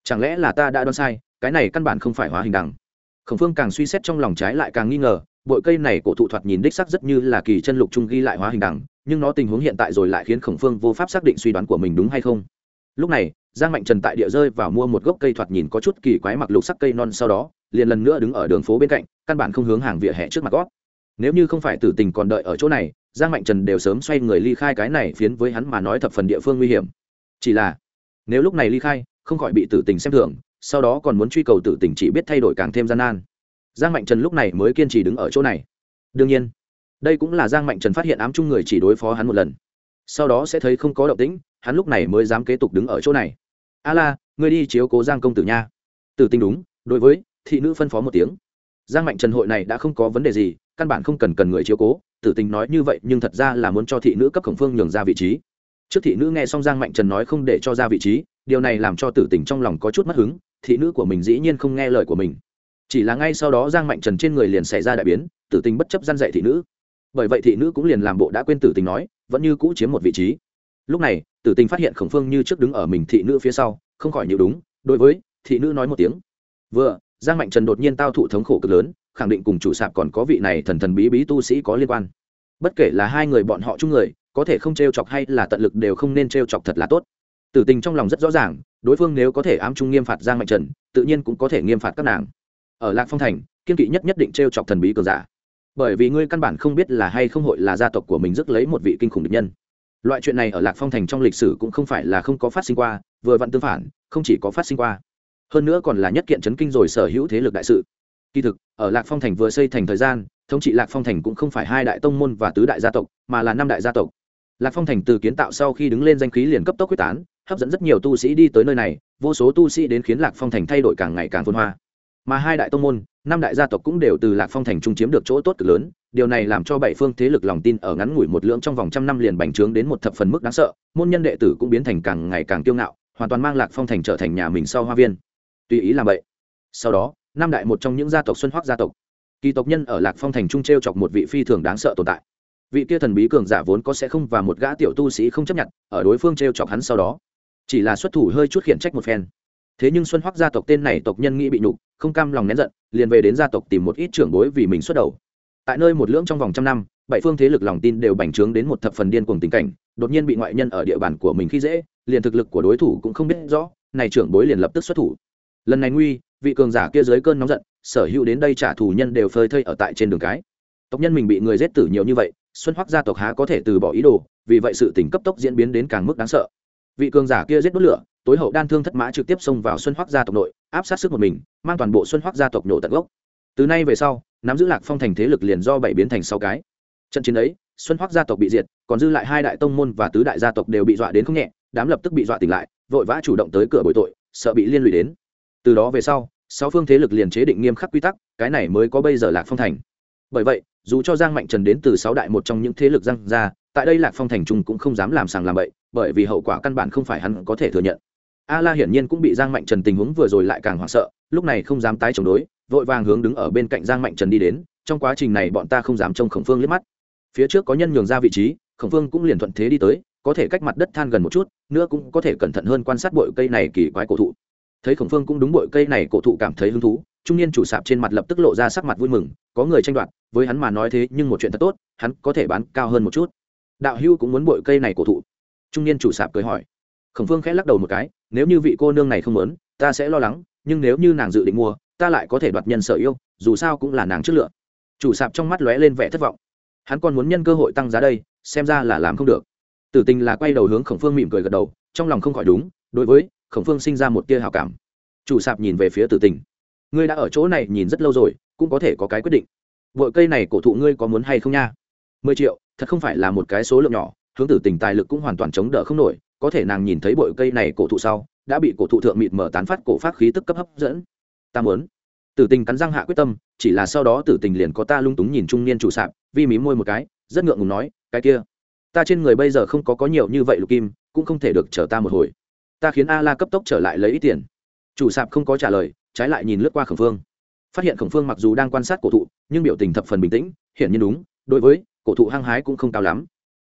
Chẳng lẽ là ta đã đoán sai, cái này căn bản không phải hóa hình đằng. Khổng phương càng suy xét trong lòng trái lại càng nghi ngờ bội cây này cổ thụ thoạt nhìn đích sắc rất như là kỳ chân lục trung ghi lại hóa hình đằng, nhưng nó tình huống hiện tại rồi lại khiến khổng phương vô pháp xác định suy đoán của mình đúng hay không. Lúc này, giang mạnh trần tại địa rơi vào mua một gốc cây thoạt nhìn có chút kỳ quái mặc lục sắc cây non sau đó, liền lần nữa đứng ở đường phố bên cạnh, căn bản không hướng hàng vỉa hè trước mặt gót. Nếu như không phải tử tình còn đợi ở chỗ này giang mạnh trần đều sớm xoay người ly khai cái này phiến với hắn mà nói thập phần địa phương nguy hiểm. Chỉ là, nếu lúc này ly khai, không khỏi bị tử tình xem thường, sau đó còn muốn truy cầu tử tình chỉ biết thay đổi càng thêm gian nan. Giang mạnh trần lúc này mới kiên trì đứng ở chỗ này. Đương nhiên, đây cũng là giang mạnh trần phát hiện ám chung người chỉ đối phó hắn một lần. Sau đó sẽ thấy không có động tĩnh, hắn lúc này mới dám kế tục đứng ở chỗ này. A la, ngươi đi chiếu cố giang công tử nha. Tử tình đúng, đối với thị nữ phân phó một tiếng giang mạnh trần hội này đã không có vấn đề gì, căn bản không cần cần người chiếu cố. Tử tình nói như vậy, nhưng thật ra là muốn cho thị nữ cấp khổng phương nhường ra vị trí. Trước thị nữ nghe xong giang mạnh trần nói không để cho ra vị trí, điều này làm cho tử tình trong lòng có chút mất hứng, thị nữ của mình dĩ nhiên không nghe lời của mình. Chỉ là ngay sau đó giang mạnh trần trên người liền xảy ra đại biến, tử tình bất chấp gian dạy thị nữ. Bởi vậy thị nữ cũng liền làm bộ đã quên tử tình nói, vẫn như cũ chiếm một vị trí. Lúc này, tử tình phát hiện khổng phương như trước đứng ở mình thị nữ phía sau, không khỏi nhiều đúng, đối với thị nữ nói một tiếng. Vừa giang mạnh trần đột nhiên tao thụ thống khổ cực lớn, khẳng định cùng chủ sạp còn có vị này thần thần bí bí tu sĩ có liên quan. Bất kể là hai người bọn họ chung người, có thể không t r e o chọc hay là tận lực đều không nên t r e o chọc thật là tốt. Tử tình trong lòng rất rõ ràng, đối phương nếu có thể ám trung nghiêm phạt giang mạnh trần, tự nhiên cũng có thể nghiêm phạt các nàng. Ở lạc phong thành, kiên kỵ nhất nhất định t r e o chọc thần bí cường giả. Bởi vì ngươi căn bản không biết là hay không hội là gia tộc của mình rước lấy một vị kinh khủng địch nhân. Loại chuyện này ở lạc phong thành trong lịch sử cũng không phải là không có phát sinh qua, vừa vặn tương phản, không chỉ có phát sinh qua hơn nữa còn là nhất kiện chấn kinh rồi sở hữu thế lực đại sự. Kỳ thực, ở lạc phong thành vừa xây thành thời gian, thống trị lạc phong thành cũng không phải hai đại tông môn và tứ đại gia tộc, mà là năm đại gia tộc. Lạc phong thành từ kiến tạo sau khi đứng lên danh khí liền cấp tốc quyết tán, hấp dẫn rất nhiều tu sĩ đi tới nơi này, vô số tu sĩ đến khiến lạc phong thành thay đổi càng ngày càng phân hoa. Mà hai đại tông môn, năm đại gia tộc cũng đều từ lạc phong thành trung chiếm được chỗ tốt cực lớn, điều này làm cho bảy phương thế lực lòng tin ở ngắn ngủi một lượng trong vòng trăm năm liền bành trướng đến một thập phần mức đáng sợ, môn nhân đệ tử cũng biến thành càng ngày càng kiêu ngạo, hoàn toàn mang lạc phong thành trở thành nhà mình sau hoa viên tùy ý làm vậy. Sau đó Nam đại một trong những gia tộc xuân hoác gia tộc, kỳ tộc nhân ở lạc phong thành trung t r e o chọc một vị phi thường đáng sợ tồn tại. Vị kia thần bí cường giả vốn có sẽ không và một gã tiểu tu sĩ không chấp nhận, ở đối phương t r e o chọc hắn sau đó, chỉ là xuất thủ hơi chút khiển trách một phen. Thế nhưng xuân hoác gia tộc tên này tộc nhân nghĩ bị nhục, không cam lòng nén giận, liền về đến gia tộc tìm một ít trưởng bối vì mình xuất đầu. Tại nơi một lưỡng trong vòng trăm năm, bảy phương thế lực lòng tin đều bành trướng đến một thập phần điên cuồng tình cảnh, đột nhiên bị ngoại nhân ở địa bàn của mình khi dễ, liền thực lực của đối thủ cũng không biết rõ, này trưởng bối liền lập tức xuất thủ lần này nguy, vị cường giả kia dưới cơn nóng giận, sở hữu đến đây trả thù nhân đều phơi thây ở tại trên đường cái. Tộc nhân mình bị người giết tử nhiều như vậy, xuân hoắc gia tộc há có thể từ bỏ ý đồ, vì vậy sự tình cấp tốc diễn biến đến càng mức đáng sợ. Vị cường giả kia giết đốt lửa, tối hậu đan thương thất mã trực tiếp xông vào xuân hoắc gia tộc nội, áp sát sức một mình, mang toàn bộ xuân hoắc gia tộc nổ tận gốc. Từ nay về sau, nắm giữ lạc phong thành thế lực liền do bảy biến thành sáu cái. Trận chiến ấy, xuân hoắc gia tộc bị diệt, còn dư lại hai đại tông môn và tứ đại gia tộc đều bị dọa đến không nhẹ, đám lập tức bị dọa tỉnh lại, vội vã chủ động tới cửa bồi tội, sợ bị liên lụy đến từ đó về sau, sáu phương thế lực liền chế định nghiêm khắc quy tắc, cái này mới có bây giờ lạc phong thành. Bởi vậy, dù cho giang mạnh trần đến từ sáu đại một trong những thế lực giang ra tại đây lạc phong thành trung cũng không dám làm sàng làm bậy, bởi vì hậu quả căn bản không phải hắn có thể thừa nhận. A la hiển nhiên cũng bị giang mạnh trần tình huống vừa rồi lại càng hoảng sợ, lúc này không dám tái chống đối, vội vàng hướng đứng ở bên cạnh giang mạnh trần đi đến, trong quá trình này bọn ta không dám trông khổng phương liếc mắt. Phía trước có nhân nhường ra vị trí, khổng phương cũng liền thuận thế đi tới, có thể cách mặt đất than gần một chút, nữa cũng có thể cẩn thận hơn quan sát bội cây này kỳ quái cổ thụ thấy khổng phương cũng đúng bội cây này cổ thụ cảm thấy hứng thú, trung niên chủ sạp trên mặt lập tức lộ ra sắc mặt vui mừng, có người tranh đoạt, với hắn mà nói thế nhưng một chuyện thật tốt, hắn có thể bán cao hơn một chút. Đạo hưu cũng muốn bội cây này cổ thụ. Trung niên chủ sạp cười hỏi. Khổng phương khẽ lắc đầu một cái, nếu như vị cô nương này không muốn, ta sẽ lo lắng, nhưng nếu như nàng dự định mua, ta lại có thể đoạt nhân sở yêu, dù sao cũng là nàng chất lượng chủ sạp trong mắt lóe lên vẻ thất vọng. Hắn còn muốn nhân cơ hội tăng giá đây, xem ra là làm không được. Tử tình là quay đầu hướng khổng phương mỉm cười gật đầu, trong lòng không khỏi đúng, đối với khổng phương sinh ra một tia hào cảm. Chủ sạp nhìn về phía tử tình. Ngươi đã ở chỗ này nhìn rất lâu rồi, cũng có thể có cái quyết định. Vội cây này cổ thụ ngươi có muốn hay không nha? Mười triệu, thật không phải là một cái số lượng nhỏ, hướng tử tình tài lực cũng hoàn toàn chống đỡ không nổi, có thể nàng nhìn thấy bội cây này cổ thụ sau, đã bị cổ thụ thượng mịt mở tán phát cổ phát khí tức cấp hấp dẫn. Ta muốn. Tử tình cắn răng hạ quyết tâm, chỉ là sau đó tử tình liền có ta lung túng nhìn trung niên chủ sạp, vi mí môi một cái, rất ngượng ngùng nói, cái kia, ta trên người bây giờ không có có nhiều như vậy lục kim, cũng không thể được chờ ta một hồi ta khiến a la cấp tốc trở lại lấy ít tiền. Chủ sạp không có trả lời, trái lại nhìn lướt qua khổng phương. Phát hiện khổng phương mặc dù đang quan sát cổ thụ, nhưng biểu tình thập phần bình tĩnh, hiển nhiên đúng, đối với cổ thụ hăng hái cũng không cao lắm.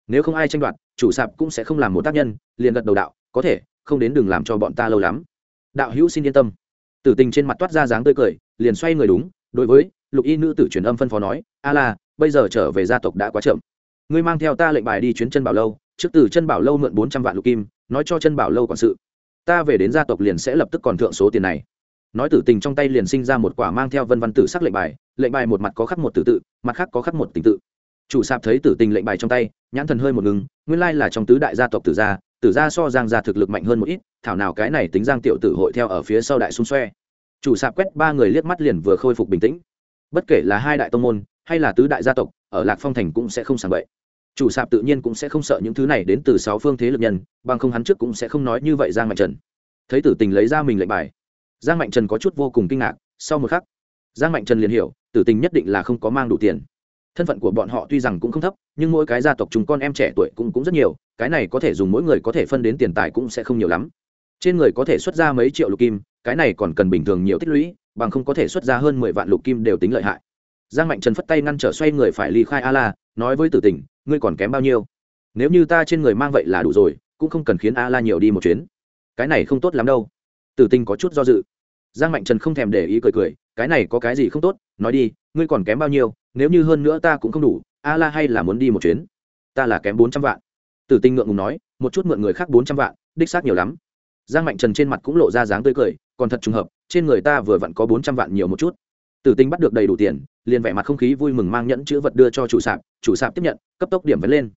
Nếu không ai tranh đoạt, chủ sạp cũng sẽ không làm một tác nhân, liền gật đầu đạo, có thể, không đến đừng làm cho bọn ta lâu lắm. Đạo hữu xin yên tâm. Tử tình trên mặt toát ra dáng tươi cười, liền xoay người đúng, đối với lục y nữ tử truyền âm phân phó nói, a la, bây giờ trở về gia tộc đã quá chậm. Ngươi mang theo ta lệnh bài đi chuyến chân bảo lâu trước từ chân bảo lâu mượn bốn trăm vạn lục kim, nói cho chân bảo lâu quản sự, ta về đến gia tộc liền sẽ lập tức còn thượng số tiền này. Nói tử tình trong tay liền sinh ra một quả mang theo vân văn tử sắc lệnh bài lệnh bài một mặt có khắc một tử tự, mặt khác có khắc một tình tự. Chủ sạp thấy tử tình lệnh bài trong tay, nhãn thần hơi một ngừng, nguyên lai là trong tứ đại gia tộc tử gia tử gia so giang gia thực lực mạnh hơn một ít, thảo nào cái này tính giang tiểu tử hội theo ở phía sau đại xung xoe. Chủ sạp quét ba người liếc mắt liền vừa khôi phục bình tĩnh. Bất kể là hai đại tông môn, hay là tứ đại gia tộc, ở lạc phong thành cũng sẽ không sàng bậy chủ sạp tự nhiên cũng sẽ không sợ những thứ này đến từ sáu phương thế lực nhân, bằng không hắn trước cũng sẽ không nói như vậy giang mạnh trần. Thấy tử tình lấy ra mình lệnh bài, giang mạnh trần có chút vô cùng kinh ngạc, sau một khắc, giang mạnh trần liền hiểu, tử tình nhất định là không có mang đủ tiền. Thân phận của bọn họ tuy rằng cũng không thấp, nhưng mỗi cái gia tộc chúng con em trẻ tuổi cũng cũng rất nhiều, cái này có thể dùng mỗi người có thể phân đến tiền tài cũng sẽ không nhiều lắm. Trên người có thể xuất ra mấy triệu lục kim, cái này còn cần bình thường nhiều tích lũy, bằng không có thể xuất ra hơn mười vạn lục kim đều tính lợi hại. Giang mạnh trần phất tay ngăn trở xoay người phải ly khai a la, nói với tử tình ngươi còn kém bao nhiêu? Nếu như ta trên người mang vậy là đủ rồi, cũng không cần khiến a la nhiều đi một chuyến. Cái này không tốt lắm đâu. Tử Tinh có chút do dự. Giang mạnh trần không thèm để ý cười cười, cái này có cái gì không tốt? Nói đi, ngươi còn kém bao nhiêu? Nếu như hơn nữa ta cũng không đủ a la hay là muốn đi một chuyến? Ta là kém bốn trăm vạn. Tử Tinh ngượng ngùng nói, một chút mượn người khác bốn trăm vạn, đích xác nhiều lắm. Giang mạnh trần trên mặt cũng lộ ra dáng tươi cười, còn thật trùng hợp, trên người ta vừa vặn có bốn trăm vạn nhiều một chút. Tử tinh bắt được đầy đủ tiền, liền vẻ mặt không khí vui mừng mang nhẫn chữ vật đưa cho chủ sạp chủ sạp tiếp nhận, cấp tốc điểm vấn lên.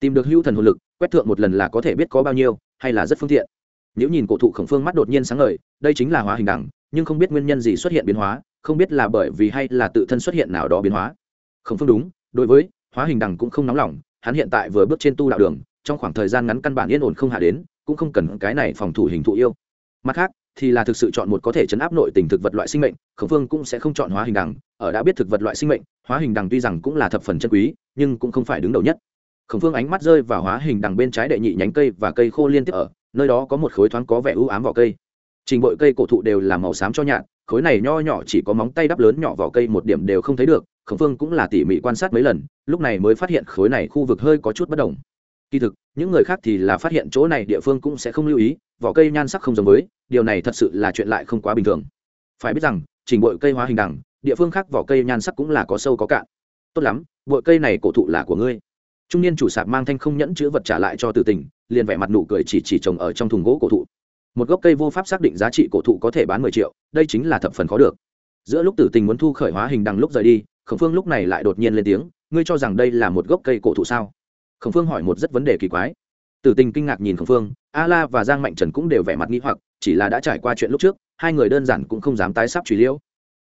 Tìm được hữu thần hồn lực, quét thượng một lần là có thể biết có bao nhiêu, hay là rất phương tiện. Nếu nhìn cổ thụ khổng phương mắt đột nhiên sáng ngời, đây chính là hóa hình đẳng, nhưng không biết nguyên nhân gì xuất hiện biến hóa, không biết là bởi vì hay là tự thân xuất hiện nào đó biến hóa. Khổng phương đúng, đối với, hóa hình đẳng cũng không nóng lòng, hắn hiện tại vừa bước trên tu đạo đường, trong khoảng thời gian ngắn căn bản yên ổn không hạ đến, cũng không cần cái này phòng thủ hình thụ yêu. Mặt khác, thì là thực sự chọn một có thể chấn áp nội tình thực vật loại sinh mệnh, khổng phương cũng sẽ không chọn hóa hình đằng ở đã biết thực vật loại sinh mệnh, hóa hình đằng tuy rằng cũng là thập phần chân quý nhưng cũng không phải đứng đầu nhất. Khổng phương ánh mắt rơi vào hóa hình đằng bên trái đệ nhị nhánh cây và cây khô liên tiếp ở, nơi đó có một khối thoáng có vẻ ưu ám vỏ cây. Trình bội cây cổ thụ đều là màu xám cho nhạt, khối này nho nhỏ chỉ có móng tay đắp lớn nhỏ vỏ cây một điểm đều không thấy được, khổng phương cũng là tỉ mỉ quan sát mấy lần, lúc này mới phát hiện khối này khu vực hơi có chút bất đồng. Kỳ thực, những người khác thì là phát hiện chỗ này địa phương cũng sẽ không lưu ý, vỏ cây nhan sắc không giống với, điều này thật sự là chuyện lại không quá bình thường. Phải biết rằng, trình bội cây hóa hình đẳng địa phương khác vỏ cây nhan sắc cũng là có sâu có cạn. Tốt lắm bội cây này cổ thụ là của ngươi. Trung niên chủ sạp mang thanh không nhẫn chữ vật trả lại cho tử tình, liền vẻ mặt nụ cười chỉ chỉ trồng ở trong thùng gỗ cổ thụ. Một gốc cây vô pháp xác định giá trị cổ thụ có thể bán mười triệu, đây chính là thập phần khó được. Giữa lúc tử tình muốn thu khởi hóa hình đằng lúc rời đi, khổng phương lúc này lại đột nhiên lên tiếng, ngươi cho rằng đây là một gốc cây cổ thụ sao? Khổng phương hỏi một rất vấn đề kỳ quái. Tử tình kinh ngạc nhìn khổng phương, a la và giang mạnh trần cũng đều vẻ mặt nghĩ hoặc, chỉ là đã trải qua chuyện lúc trước, hai người đơn giản cũng không dám tái sắp truy liễu.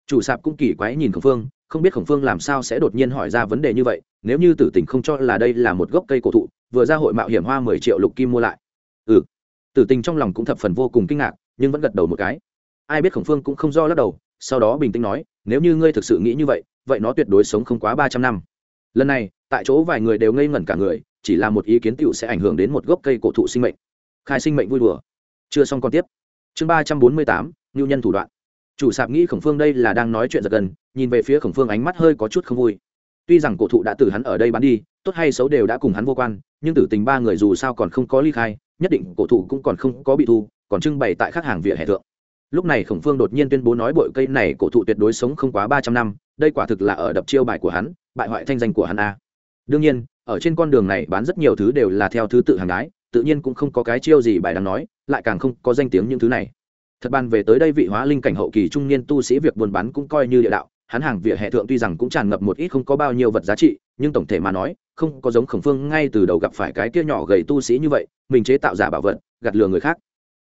Chủ sạp cũng kỳ quái nhìn khổng phương không biết khổng phương làm sao sẽ đột nhiên hỏi ra vấn đề như vậy, nếu như tử tình không cho là đây là một gốc cây cổ thụ, vừa ra hội mạo hiểm hoa mười triệu lục kim mua lại. Ừ. Tử tình trong lòng cũng thập phần vô cùng kinh ngạc, nhưng vẫn gật đầu một cái. Ai biết khổng phương cũng không do lắc đầu, sau đó bình tĩnh nói, nếu như ngươi thực sự nghĩ như vậy vậy nó tuyệt đối sống không quá ba trăm năm. Lần này, tại chỗ vài người đều ngây ngẩn cả người, chỉ là một ý kiến tựu sẽ ảnh hưởng đến một gốc cây cổ thụ sinh mệnh. Khai sinh mệnh vui đùa. Chưa xong còn tiếp. Chương ba trăm bốn mươi tám ngưu nhân thủ đoạn chủ sạp nghĩ khổng phương đây là đang nói chuyện giật gần nhìn về phía khổng phương ánh mắt hơi có chút không vui. Tuy rằng cổ thụ đã từ hắn ở đây bán đi, tốt hay xấu đều đã cùng hắn vô quan, nhưng tử tình ba người dù sao còn không có ly khai, nhất định cổ thụ cũng còn không có bị thu, còn trưng bày tại khách hàng vỉa hè thượng. Lúc này khổng phương đột nhiên tuyên bố nói bội cây này cổ thụ tuyệt đối sống không quá ba trăm năm, đây quả thực là ở đập chiêu bài của hắn, bại hoại thanh danh của hắn a. Đương nhiên, ở trên con đường này bán rất nhiều thứ đều là theo thứ tự hàng đái, tự nhiên cũng không có cái chiêu gì bài đáng nói, lại càng không có danh tiếng những thứ này thật bàn về tới đây vị hóa linh cảnh hậu kỳ trung niên tu sĩ việc buôn bán cũng coi như địa đạo, hắn hàng vỉa hè thượng tuy rằng cũng tràn ngập một ít không có bao nhiêu vật giá trị, nhưng tổng thể mà nói, không có giống khổng phương ngay từ đầu gặp phải cái kia nhỏ gầy tu sĩ như vậy, mình chế tạo giả bảo vật, gạt lừa người khác.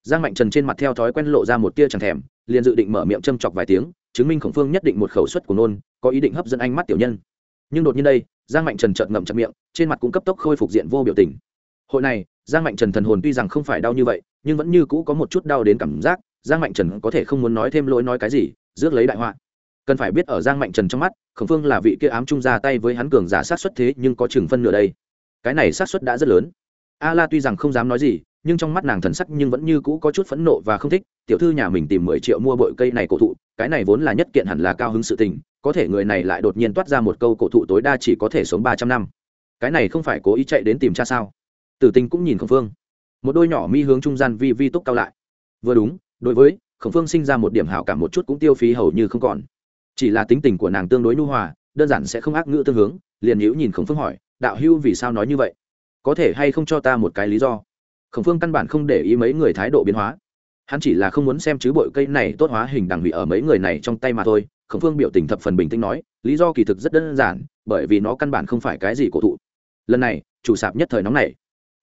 Giang mạnh trần trên mặt theo thói quen lộ ra một tia chẳng thèm, liền dự định mở miệng châm chọc vài tiếng, chứng minh khổng phương nhất định một khẩu suất của nôn, có ý định hấp dẫn ánh mắt tiểu nhân. Nhưng đột nhiên đây, giang mạnh trần trợn ngậm chặt miệng, trên mặt cũng cấp tốc khôi phục diện vô biểu tình. Hội này, giang mạnh trần thần hồn tuy rằng không phải đau như vậy, nhưng vẫn như cũ có một chút đau đến cảm giác giang mạnh trần có thể không muốn nói thêm lỗi nói cái gì, rước lấy đại họa. Cần phải biết ở giang mạnh trần trong mắt, khổng phương là vị kia ám trung ra tay với hắn cường giả sát xuất thế nhưng có chừng phân nửa đây. Cái này sát xuất đã rất lớn. A la tuy rằng không dám nói gì, nhưng trong mắt nàng thần sắc nhưng vẫn như cũ có chút phẫn nộ và không thích, tiểu thư nhà mình tìm mười triệu mua bội cây này cổ thụ, cái này vốn là nhất kiện hẳn là cao hứng sự tình, có thể người này lại đột nhiên toát ra một câu cổ thụ tối đa chỉ có thể sống ba trăm năm. Cái này không phải cố ý chạy đến tìm cha sao? Tử tình cũng nhìn khổng phương. Một đôi nhỏ mi hướng trung gian vi vi túc cao lại. Vừa đúng đối với, khổng phương sinh ra một điểm hảo cảm một chút cũng tiêu phí hầu như không còn. Chỉ là tính tình của nàng tương đối nhu hòa, đơn giản sẽ không ác ngữ tương hướng, liền hữu nhìn khổng phương hỏi, đạo hưu vì sao nói như vậy? Có thể hay không cho ta một cái lý do? Khổng phương căn bản không để ý mấy người thái độ biến hóa. Hắn chỉ là không muốn xem chứ bội cây này tốt hóa hình đằng hủy ở mấy người này trong tay mà thôi. Khổng phương biểu tình thập phần bình tĩnh nói, lý do kỳ thực rất đơn giản, bởi vì nó căn bản không phải cái gì cổ thụ. Lần này, chủ sạp nhất thời nóng này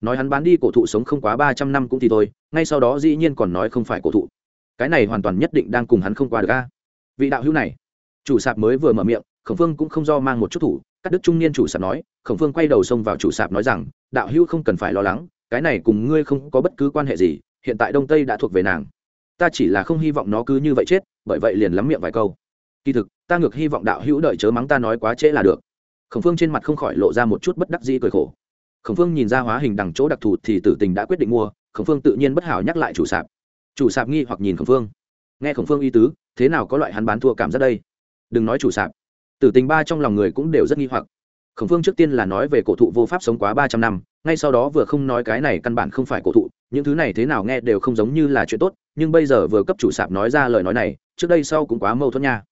nói hắn bán đi cổ thụ sống không quá ba trăm năm cũng thì thôi ngay sau đó dĩ nhiên còn nói không phải cổ thụ. Cái này hoàn toàn nhất định đang cùng hắn không qua được a. Vị đạo hữu này, chủ sạp mới vừa mở miệng, khổng phương cũng không do mang một chút thủ, các đức trung niên chủ sạp nói, khổng phương quay đầu xông vào chủ sạp nói rằng, đạo hữu không cần phải lo lắng, cái này cùng ngươi không có bất cứ quan hệ gì, hiện tại đông tây đã thuộc về nàng. Ta chỉ là không hy vọng nó cứ như vậy chết, bởi vậy liền lắm miệng vài câu. Kỳ thực, ta ngược hy vọng đạo hữu đợi chớ mắng ta nói quá trễ là được. Khổng phương trên mặt không khỏi lộ ra một chút bất đắc dĩ cười khổ. Khổng phương nhìn ra hóa hình đằng chỗ đặc thù thì tử tình đã quyết định mua khổng phương tự nhiên bất hảo nhắc lại chủ sạp. Chủ sạp nghi hoặc nhìn khổng phương. Nghe khổng phương y tứ, thế nào có loại hắn bán thua cảm giác đây? Đừng nói chủ sạp. Tử tình ba trong lòng người cũng đều rất nghi hoặc. Khổng phương trước tiên là nói về cổ thụ vô pháp sống quá ba trăm năm, ngay sau đó vừa không nói cái này căn bản không phải cổ thụ, những thứ này thế nào nghe đều không giống như là chuyện tốt, nhưng bây giờ vừa cấp chủ sạp nói ra lời nói này, trước đây sau cũng quá mâu thuẫn nha.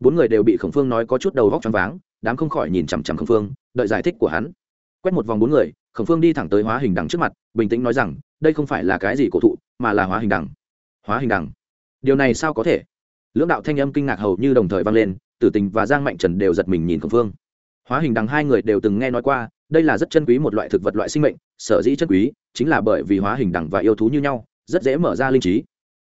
Bốn người đều bị khổng phương nói có chút đầu vóc t r váng, đám không khỏi nhìn chằm chằm khổng phương, đợi giải thích của hắn. Quét một vòng bốn người khổng phương đi thẳng tới hóa hình đằng trước mặt, bình tĩnh nói rằng, đây không phải là cái gì cổ thụ, mà là hóa hình đằng. Hóa hình đằng? Điều này sao có thể? Lưỡng đạo thanh âm kinh ngạc hầu như đồng thời vang lên, tử tình và giang mạnh trần đều giật mình nhìn khổng phương. Hóa hình đằng hai người đều từng nghe nói qua, đây là rất chân quý một loại thực vật loại sinh mệnh, sở dĩ chân quý, chính là bởi vì hóa hình đằng và yêu thú như nhau, rất dễ mở ra linh trí.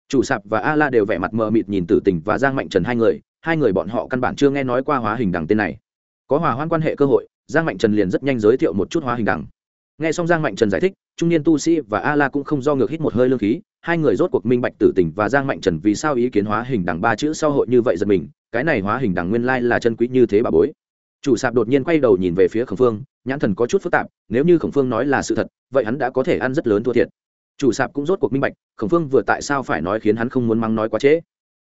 Chủ sạp và a la đều vẻ mặt mờ mịt nhìn tử tình và giang mạnh trần hai người hai người bọn họ căn bản chưa nghe nói qua hóa hình đằng tên này. Có hòa hoãn quan hệ cơ hội, giang mạnh trần liền rất nhanh giới thiệu một chút hóa hình đằng nghe xong giang mạnh trần giải thích, trung niên tu sĩ và a la cũng không do ngược hít một hơi lương khí, hai người rốt cuộc minh bạch tử tình và giang mạnh trần vì sao ý kiến hóa hình đằng ba chữ sau hội như vậy giật mình, cái này hóa hình đằng nguyên lai là chân quý như thế bà bối. Chủ sạp đột nhiên quay đầu nhìn về phía khổng phương, nhãn thần có chút phức tạp, nếu như khổng phương nói là sự thật, vậy hắn đã có thể ăn rất lớn thua thiệt. Chủ sạp cũng rốt cuộc minh bạch, khổng phương vừa tại sao phải nói khiến hắn không muốn mắng nói quá trễ.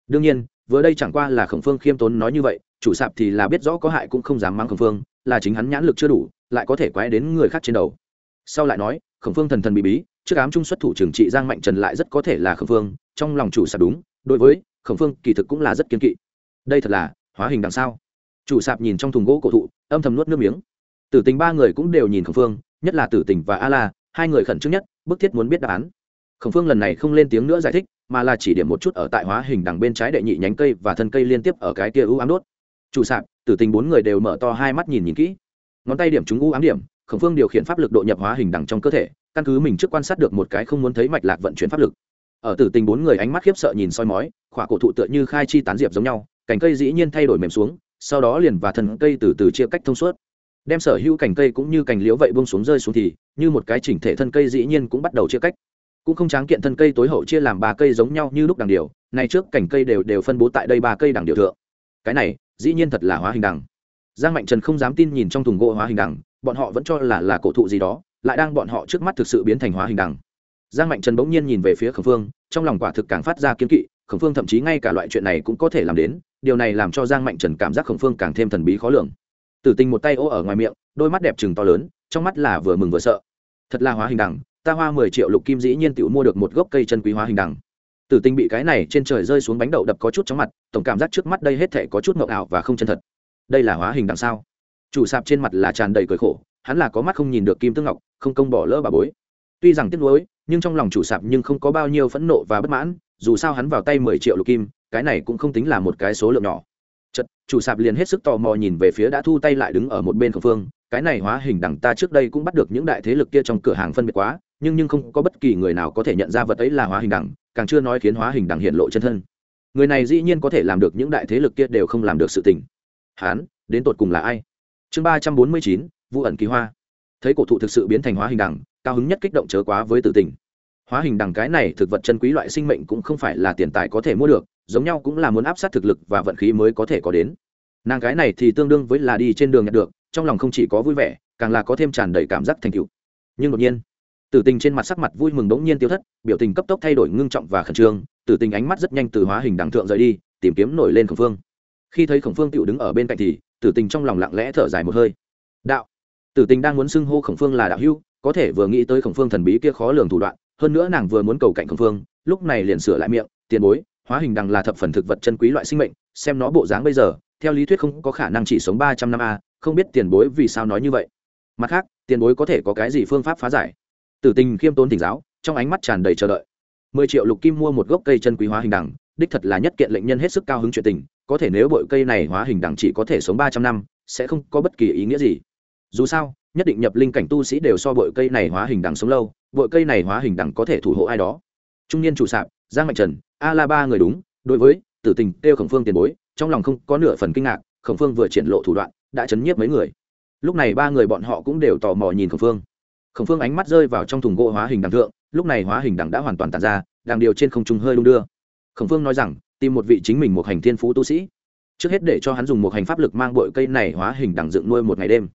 Đương nhiên, vừa đây chẳng qua là khổng phương khiêm tốn nói như vậy, chủ sạp thì là biết rõ có hại cũng không dám mắng khổng phương, là chính hắn nhãn lực chưa đủ, lại có thể quái đến người khác trên đầu sau lại nói, khổng phương thần thần bị bí, trước ám trung xuất thủ trừng trị giang mạnh trần lại rất có thể là khổng phương, trong lòng chủ sạp đúng, đối với khổng phương kỳ thực cũng là rất kiên kỵ. Đây thật là hóa hình đằng sau. Chủ sạp nhìn trong thùng gỗ cổ thụ, âm thầm nuốt nước miếng. Tử tình ba người cũng đều nhìn khổng phương, nhất là tử tình và a la hai người khẩn trương nhất, bức thiết muốn biết đáp án. Khổng phương lần này không lên tiếng nữa giải thích, mà là chỉ điểm một chút ở tại hóa hình đằng bên trái đệ nhị nhánh cây và thân cây liên tiếp ở cái kia u ám đốt. Chủ sạp, tử tình bốn người đều mở to hai mắt nhìn nhìn kỹ. Ngón tay điểm chúng u ám điểm khổng phương điều khiển pháp lực độ nhập hóa hình đằng trong cơ thể, căn cứ mình trước quan sát được một cái không muốn thấy mạch lạc vận chuyển pháp lực. Ở tử tình bốn người ánh mắt khiếp sợ nhìn soi mói, khỏa cổ thụ tựa như khai chi tán diệp giống nhau, cành cây dĩ nhiên thay đổi mềm xuống, sau đó liền và thân cây từ từ chia cách thông suốt. Đem sở hữu cành cây cũng như cành liễu vậy buông xuống rơi xuống thì, như một cái chỉnh thể thân cây dĩ nhiên cũng bắt đầu chia cách. Cũng không tráng kiện thân cây tối hậu chia làm ba cây giống nhau như lúc đằng điều này trước cành cây đều đều phân bố tại đây ba cây đằng điều thượng. Cái này, dĩ nhiên thật là hóa hình đằng. Giang mạnh trần không dám tin nhìn trong thùng gỗ hóa hình đằng bọn họ vẫn cho là là cổ thụ gì đó, lại đang bọn họ trước mắt thực sự biến thành hóa hình đằng. Giang mạnh trần bỗng nhiên nhìn về phía khẩn phương, trong lòng quả thực càng phát ra kiến kỵ khẩn phương thậm chí ngay cả loại chuyện này cũng có thể làm đến, điều này làm cho giang mạnh trần cảm giác khẩn phương càng thêm thần bí khó lường. Tử tình một tay ô ở ngoài miệng, đôi mắt đẹp trừng to lớn, trong mắt là vừa mừng vừa sợ. Thật là hóa hình đằng, ta hoa mười triệu lục kim dĩ nhiên tự mua được một gốc cây chân quý hóa hình đằng. Tử tình bị cái này trên trời rơi xuống bánh đậu đập có chút chóng mặt, tổng cảm giác trước mắt đây hết thể có chút ngậu ảo và không chân thật. Đây là hóa hình đằng sao? Chủ sạp trên mặt là tràn đầy cười khổ, hắn là có mắt không nhìn được kim tương ngọc, không công bỏ lỡ bà bối. Tuy rằng tiếc nuối, nhưng trong lòng chủ sạp nhưng không có bao nhiêu phẫn nộ và bất mãn, dù sao hắn vào tay mười triệu lục kim, cái này cũng không tính là một cái số lượng nhỏ. Chật chủ sạp liền hết sức tò mò nhìn về phía đã thu tay lại đứng ở một bên khẩu phương, cái này hóa hình đẳng ta trước đây cũng bắt được những đại thế lực kia trong cửa hàng phân biệt quá, nhưng nhưng không có bất kỳ người nào có thể nhận ra vật ấy là hóa hình đẳng càng chưa nói khiến hóa hình đẳng hiện lộ chân thân. Người này dĩ nhiên có thể làm được những đại thế lực kia đều không làm được sự tình. Hán đến tột cùng là ai? Chương ba trăm bốn mươi chín vụ ẩn kỳ hoa. Thấy cổ thụ thực sự biến thành hóa hình đẳng cao hứng nhất kích động chớ quá với tử tình. Hóa hình đẳng cái này thực vật chân quý loại sinh mệnh cũng không phải là tiền tài có thể mua được, giống nhau cũng là muốn áp sát thực lực và vận khí mới có thể có đến. Nàng cái này thì tương đương với là đi trên đường nhận được, trong lòng không chỉ có vui vẻ, càng là có thêm tràn đầy cảm giác thành tựu. Nhưng đột nhiên, tử tình trên mặt sắc mặt vui mừng đống nhiên tiêu thất, biểu tình cấp tốc thay đổi ngưng trọng và khẩn trương, tử tình ánh mắt rất nhanh từ hóa hình đẳng thượng rời đi, tìm kiếm nổi lên khổng phương. Khi thấy khổng phương tựu đứng ở bên cạnh thì tử tình trong lòng lặng lẽ thở dài một hơi. Đạo, tử tình đang muốn xưng hô khổng phương là đạo hữu, có thể vừa nghĩ tới khổng phương thần bí kia khó lường thủ đoạn, hơn nữa nàng vừa muốn cầu cạnh khổng phương, lúc này liền sửa lại miệng, tiền bối, hóa hình đằng là thập phần thực vật chân quý loại sinh mệnh, xem nó bộ dáng bây giờ, theo lý thuyết không có khả năng chỉ sống ba trăm năm a, không biết tiền bối vì sao nói như vậy. Mặt khác, tiền bối có thể có cái gì phương pháp phá giải? Tử tình khiêm tốn tỉnh giáo, trong ánh mắt tràn đầy chờ đợi. Mười triệu lục kim mua một gốc cây chân quý hóa hình đằng, đích thật là nhất kiện lệnh nhân hết sức cao hứng chuyện tình có thể nếu bội cây này hóa hình đẳng chỉ có thể sống ba trăm năm, sẽ không có bất kỳ ý nghĩa gì. Dù sao, nhất định nhập linh cảnh tu sĩ đều so bội cây này hóa hình đẳng sống lâu, bội cây này hóa hình đẳng có thể thủ hộ ai đó. Trung niên chủ sạp, giang mạnh trần, a la ba người đúng, đối với tử tình kêu khổng phương tiền bối, trong lòng không có nửa phần kinh ngạc, khổng phương vừa triển lộ thủ đoạn, đã chấn nhiếp mấy người. Lúc này ba người bọn họ cũng đều tò mò nhìn khổng phương. Khổng phương ánh mắt rơi vào trong thùng gỗ hóa hình đằng thượng, lúc này hóa hình đằng đã hoàn toàn tàn ra, đằng điều trên không trung hơi đung đưa. Khổng phương nói rằng tìm một vị chính mình một hành thiên phú tu sĩ. Trước hết để cho hắn dùng một hành pháp lực mang bội cây này hóa hình đằng dựng nuôi một ngày đêm.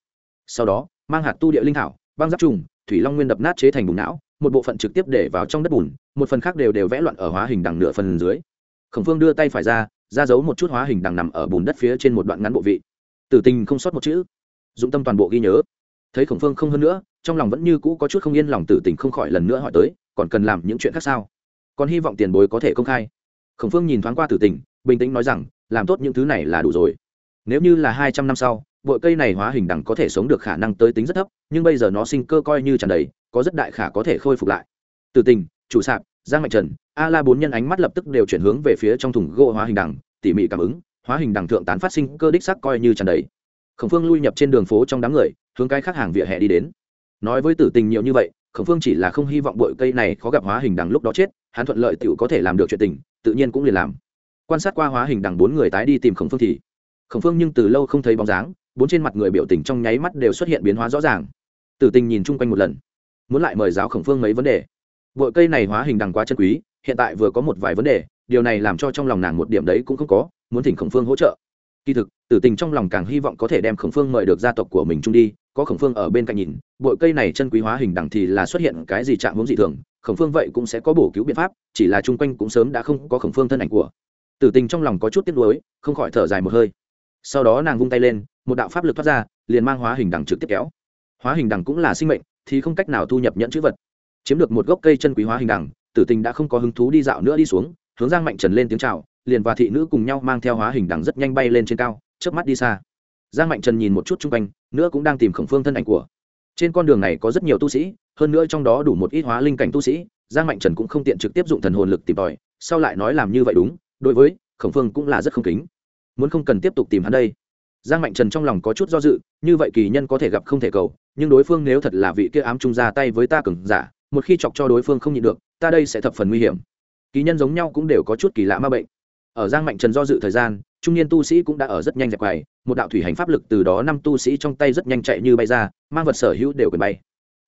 Sau đó, mang hạt tu địa linh thảo, băng giáp trùng, thủy long nguyên đập nát chế thành bùn não, một bộ phận trực tiếp để vào trong đất bùn, một phần khác đều đều vẽ loạn ở hóa hình đằng nửa phần dưới. Khổng phương đưa tay phải ra ra giấu một chút hóa hình đằng nằm ở bùn đất phía trên một đoạn ngắn bộ vị. Tử tình không sót một chữ. Dụng tâm toàn bộ ghi nhớ. Thấy khổng phương không hơn nữa, trong lòng vẫn như cũ có chút không yên lòng tử tình không khỏi lần nữa hỏi tới, còn cần làm những chuyện khác sao? Còn hy vọng tiền bối có thể công khai khổng phương nhìn thoáng qua tử tình, bình tĩnh nói rằng, làm tốt những thứ này là đủ rồi. Nếu như là hai trăm năm sau bội cây này hóa hình đằng có thể sống được khả năng tới tính rất thấp, nhưng bây giờ nó sinh cơ coi như tràn đầy, có rất đại khả có thể khôi phục lại. Tử tình, chủ sạp, giang mạnh trần, a la bốn nhân ánh mắt lập tức đều chuyển hướng về phía trong thùng gỗ hóa hình đằng, tỉ mỉ cảm ứng, hóa hình đằng thượng tán phát sinh cơ đích sắc coi như tràn đầy. Khổng phương lui nhập trên đường phố trong đám người, hướng cái khác hàng vỉa hè đi đến. Nói với tử tình nhiều như vậy khổng phương chỉ là không hy vọng bội cây này khó gặp hóa hình đằng lúc đó chết, hắn thuận lợi t có thể làm được chuyện tình, tự nhiên cũng liền làm. Quan sát qua hóa hình đằng bốn người tái đi tìm khổng phương thì, khổng phương nhưng từ lâu không thấy bóng dáng, bốn trên mặt người biểu tình trong nháy mắt đều xuất hiện biến hóa rõ ràng. Tử tình nhìn chung quanh một lần, muốn lại mời giáo khổng phương mấy vấn đề. Bội cây này hóa hình đằng quá chân quý, hiện tại vừa có một vài vấn đề, điều này làm cho trong lòng nàng một điểm đấy cũng không có, muốn thỉnh khổng phương hỗ trợ. Kỳ thực, tử tình trong lòng càng hy vọng có thể đem khổng phương mời được gia tộc của mình chung đi có khổng phương ở bên cạnh nhìn bội cây này chân quý hóa hình đẳng thì là xuất hiện cái gì chạm hướng dị thường, khổng phương vậy cũng sẽ có bổ cứu biện pháp, chỉ là chung quanh cũng sớm đã không có khổng phương thân ảnh của. Tử tình trong lòng có chút tiếc nuối, không khỏi thở dài một hơi. Sau đó nàng vung tay lên, một đạo pháp lực thoát ra, liền mang hóa hình đẳng trực tiếp kéo. Hóa hình đẳng cũng là sinh mệnh, thì không cách nào thu nhập nhận chữ vật. Chiếm được một gốc cây chân quý hóa hình đẳng tử tình đã không có hứng thú đi dạo nữa đi xuống, hướng giang mạnh trần lên tiếng chào, liền và thị nữ cùng nhau mang theo hóa hình đẳng rất nhanh bay lên trên cao trước mắt đi xa giang mạnh trần nhìn một chút chung quanh, nữa cũng đang tìm khổng phương thân ảnh của. Trên con đường này có rất nhiều tu sĩ, hơn nữa trong đó đủ một ít hóa linh cảnh tu sĩ, giang mạnh trần cũng không tiện trực tiếp dụng thần hồn lực tìm tòi, sau lại nói làm như vậy đúng, đối với khổng phương cũng là rất không kính. Muốn không cần tiếp tục tìm hắn đây. Giang mạnh trần trong lòng có chút do dự, như vậy kỳ nhân có thể gặp không thể cầu, nhưng đối phương nếu thật là vị kia ám trung ra tay với ta cừng giả, một khi chọc cho đối phương không nhịn được, ta đây sẽ thập phần nguy hiểm. Kỳ nhân giống nhau cũng đều có chút kỳ lạ ma bệnh ở giang mạnh trần do dự thời gian, trung niên tu sĩ cũng đã ở rất nhanh dẹp quầy. Một đạo thủy hành pháp lực từ đó năm tu sĩ trong tay rất nhanh chạy như bay ra, mang vật sở hữu đều quyền bay.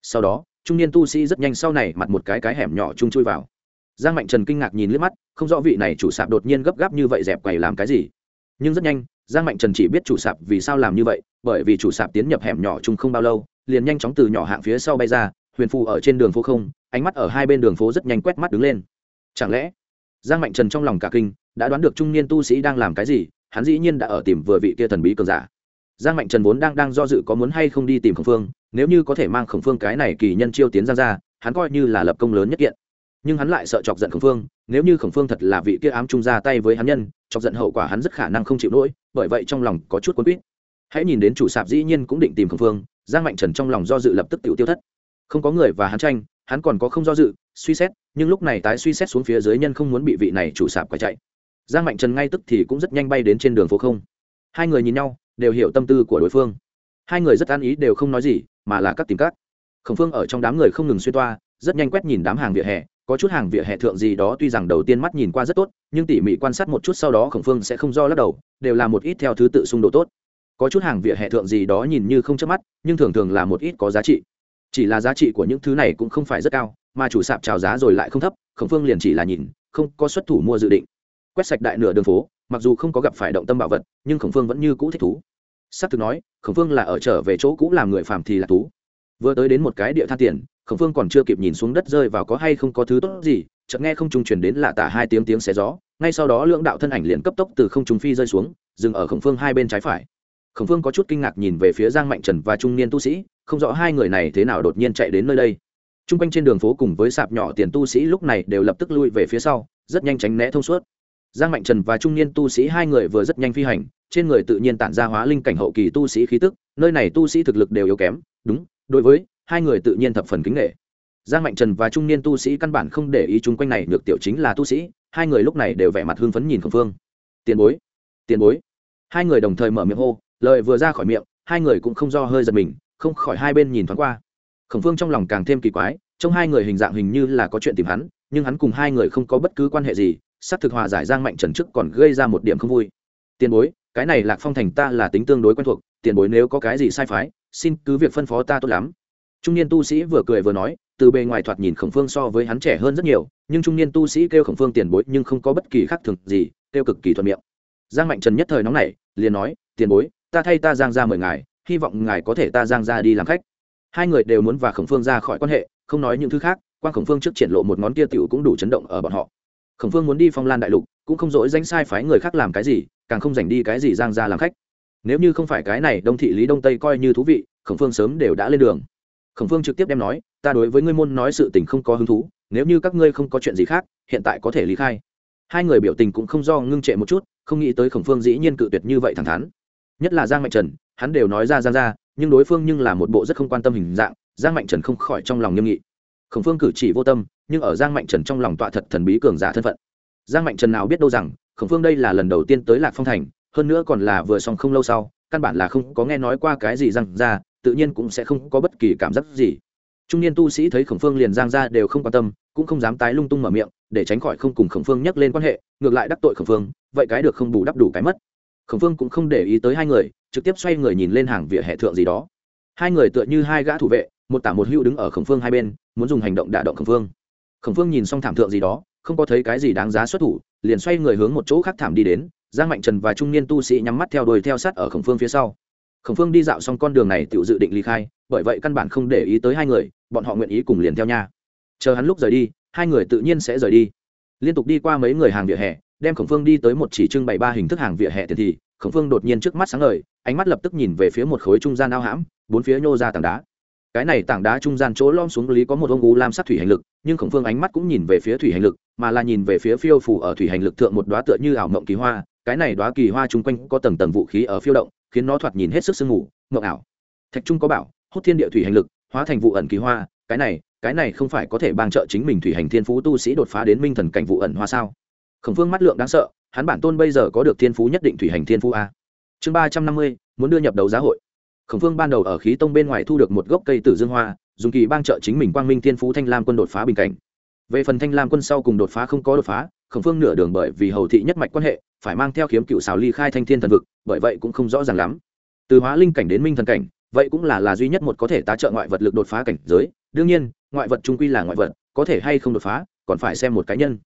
Sau đó, trung niên tu sĩ rất nhanh sau này mặt một cái cái hẻm nhỏ chung chui vào. Giang mạnh trần kinh ngạc nhìn liếc mắt, không rõ vị này chủ sạp đột nhiên gấp gáp như vậy dẹp quầy làm cái gì. Nhưng rất nhanh, giang mạnh trần chỉ biết chủ sạp vì sao làm như vậy, bởi vì chủ sạp tiến nhập hẻm nhỏ chung không bao lâu, liền nhanh chóng từ nhỏ hạng phía sau bay ra, huyền phù ở trên đường phố không, ánh mắt ở hai bên đường phố rất nhanh quét mắt đứng lên. Chẳng lẽ, giang mạnh trần trong lòng cả kinh đã đoán được trung niên tu sĩ đang làm cái gì, hắn dĩ nhiên đã ở tìm vừa vị kia thần bí cường giả. Giang mạnh trần vốn đang đang do dự có muốn hay không đi tìm khổng phương, nếu như có thể mang khổng phương cái này kỳ nhân chiêu tiến ra ra, hắn coi như là lập công lớn nhất kiện. Nhưng hắn lại sợ chọc giận khổng phương, nếu như khổng phương thật là vị kia ám trung ra tay với hắn nhân, chọc giận hậu quả hắn rất khả năng không chịu nổi, bởi vậy trong lòng có chút quân quýt. Hãy nhìn đến chủ sạp dĩ nhiên cũng định tìm khổng phương, giang mạnh trần trong lòng do dự lập tức tự tiêu thất. Không có người và hắn tranh, hắn còn có không do dự, suy xét, nhưng lúc này tái suy xét xuống phía dưới nhân không muốn bị vị này chủ sạp quay chạy giang mạnh trần ngay tức thì cũng rất nhanh bay đến trên đường phố không. Hai người nhìn nhau, đều hiểu tâm tư của đối phương. Hai người rất an ý đều không nói gì, mà là cắt tìm cắt. khổng phương ở trong đám người không ngừng xuyên toa, rất nhanh quét nhìn đám hàng vỉa hè, có chút hàng vỉa hè thượng gì đó tuy rằng đầu tiên mắt nhìn qua rất tốt, nhưng tỉ mỉ quan sát một chút sau đó khổng phương sẽ không do lắc đầu, đều là một ít theo thứ tự xung đột tốt. Có chút hàng vỉa hè thượng gì đó nhìn như không chớp mắt, nhưng thường thường là một ít có giá trị. Chỉ là giá trị của những thứ này cũng không phải rất cao, mà chủ sạp trào giá rồi lại không thấp, khổng phương liền chỉ là nhìn, không có xuất thủ mua dự định quét sạch đại nửa đường phố, mặc dù không có gặp phải động tâm bảo vật, nhưng khổng phương vẫn như cũ thích thú. S á c thực nói, khổng phương là ở trở về chỗ cũ làm người phàm thì là thú. Vừa tới đến một cái địa than tiền, khổng phương còn chưa kịp nhìn xuống đất rơi vào có hay không có thứ tốt gì, chợt nghe không trung truyền đến lạ tả hai tiếng tiếng xé gió, ngay sau đó lưỡng đạo thân ảnh liền cấp tốc từ không trung phi rơi xuống, dừng ở khổng phương hai bên trái phải. Khổng phương có chút kinh ngạc nhìn về phía giang mạnh trần và trung niên tu sĩ, không rõ hai người này thế nào đột nhiên chạy đến nơi đây. T r u n g quanh trên đường phố cùng với sạp nhỏ tiền tu sĩ lúc này đều lập tức lui về phía sau, rất nhanh tránh né thông suốt giang mạnh trần và trung niên tu sĩ hai người vừa rất nhanh phi hành, trên người tự nhiên tản ra hóa linh cảnh hậu kỳ tu sĩ khí tức, nơi này tu sĩ thực lực đều yếu kém, đúng, đối với, hai người tự nhiên thập phần kính nghệ giang mạnh trần và trung niên tu sĩ căn bản không để ý chung quanh này được tiểu chính là tu sĩ, hai người lúc này đều vẻ mặt hưng phấn nhìn khổng phương. Tiền bối tiền bối. Hai người đồng thời mở miệng hô, lời vừa ra khỏi miệng, hai người cũng không do hơi giật mình, không khỏi hai bên nhìn thoáng qua. Khổng phương trong lòng càng thêm kỳ quái trong hai người hình dạng hình như là có chuyện tìm hắn, nhưng hắn cùng hai người không có bất cứ quan hệ gì s thực hòa giải giang mạnh trần chức còn gây ra một điểm không vui. Tiền bối, cái này lạc phong thành ta là tính tương đối quen thuộc, tiền bối nếu có cái gì sai phái, xin cứ việc phân phó ta tốt lắm. Trung niên tu sĩ vừa cười vừa nói, từ bề ngoài thoạt nhìn khổng phương so với hắn trẻ hơn rất nhiều, nhưng trung niên tu sĩ kêu khổng phương tiền bối nhưng không có bất kỳ khác thường gì, kêu cực kỳ thuận miệng. Giang mạnh trần nhất thời nóng nảy, liền nói, tiền bối, ta thay ta giang ra mời ngài, hy vọng ngài có thể ta giang ra đi làm khách. Hai người đều muốn và khổng phương ra khỏi quan hệ, không nói những thứ khác, quan khổng phương trước triển lộ một ngón kia tiểu cũng đủ chấn động ở bọn họ khổng phương muốn đi phong lan đại lục, cũng không dỗi danh sai phái người khác làm cái gì, càng không dành đi cái gì giang ra làm khách. Nếu như không phải cái này đông thị lý đông tây coi như thú vị, khổng phương sớm đều đã lên đường. Khổng phương trực tiếp đem nói, ta đối với ngươi môn nói sự tình không có hứng thú, nếu như các ngươi không có chuyện gì khác, hiện tại có thể lý khai. Hai người biểu tình cũng không do ngưng trệ một chút, không nghĩ tới khổng phương dĩ nhiên cự tuyệt như vậy thẳng thắn. Nhất là giang mạnh trần, hắn đều nói ra giang ra nhưng đối phương nhưng là một bộ rất không quan tâm hình dạng, giang mạnh trần không khỏi trong lòng nghiêm nghị khổng phương cử chỉ vô tâm, nhưng ở giang mạnh trần trong lòng tọa thật thần bí cường giả thân phận. Giang mạnh trần nào biết đâu rằng, khổng phương đây là lần đầu tiên tới lạc phong thành, hơn nữa còn là vừa xong không lâu sau, căn bản là không có nghe nói qua cái gì rằng ra, tự nhiên cũng sẽ không có bất kỳ cảm giác gì. Trung niên tu sĩ thấy khổng phương liền giang ra đều không quan tâm, cũng không dám tái lung tung mở miệng, để tránh khỏi không cùng khổng phương nhắc lên quan hệ, ngược lại đắc tội khổng phương, vậy cái được không bù đắp đủ cái mất. Khổng phương cũng không để ý tới hai người, trực tiếp xoay người nhìn lên hàng vỉa hè thượng gì đó. Hai người tựa như hai gã thủ vệ một tả một hữu đứng ở khổng phương hai bên, muốn dùng hành động đả động khổng phương. Khổng phương nhìn xong thảm thượng gì đó, không có thấy cái gì đáng giá xuất thủ, liền xoay người hướng một chỗ khác thảm đi đến, giang mạnh trần và trung niên tu sĩ nhắm mắt theo đuôi theo sát ở khổng phương phía sau. Khổng phương đi dạo xong con đường này tự dự định ly khai, bởi vậy căn bản không để ý tới hai người, bọn họ nguyện ý cùng liền theo nha. Chờ hắn lúc rời đi, hai người tự nhiên sẽ rời đi. Liên tục đi qua mấy người hàng vỉa hè, đem khổng phương đi tới một chỉ trưng bày ba hình thức hàng vỉa hè tiền thì, khổng phương đột nhiên trước mắt sáng lời ánh mắt lập tức nhìn về phía một khối trung gian ao hãm, bốn phía nhô ra tảng đá cái này tảng đá trung gian chỗ lom xuống lý có một ông u lam sắc thủy hành lực, nhưng khổng phương ánh mắt cũng nhìn về phía thủy hành lực, mà là nhìn về phía phiêu phủ ở thủy hành lực thượng một đoá tựa như ảo mộng kỳ hoa. Cái này đoá kỳ hoa chung quanh có tầng tầng vũ khí ở phiêu động, khiến nó thoạt nhìn hết sức sương ngủ mộng ảo. Thạch trung có bảo, hút thiên địa thủy hành lực, hóa thành vụ ẩn kỳ hoa. Cái này cái này không phải có thể ban trợ chính mình thủy hành thiên phú tu sĩ đột phá đến minh thần cảnh vụ ẩn hoa sao? Khổng phương mắt lượng đáng sợ, hắn bản tôn bây giờ có được thiên phú nhất định thủy hành thiên phú a. Chương ba trăm năm mươi, muốn đưa nhập đấu giá hội khổng phương ban đầu ở khí tông bên ngoài thu được một gốc cây tử dương hoa, dùng kỳ bang trợ chính mình quang minh thiên phú thanh lam quân đột phá bình cảnh. Về phần thanh lam quân sau cùng đột phá không có đột phá, khổng phương nửa đường bởi vì hầu thị nhất mạch quan hệ, phải mang theo kiếm cựu xào ly khai thanh thiên thần vực, bởi vậy cũng không rõ ràng lắm. Từ hóa linh cảnh đến minh thần cảnh, vậy cũng là là duy nhất một có thể tá trợ ngoại vật lực đột phá cảnh giới. Đương nhiên, ngoại vật trung quy là ngoại vật, có thể hay không đột phá, còn phải xem một cá nhân.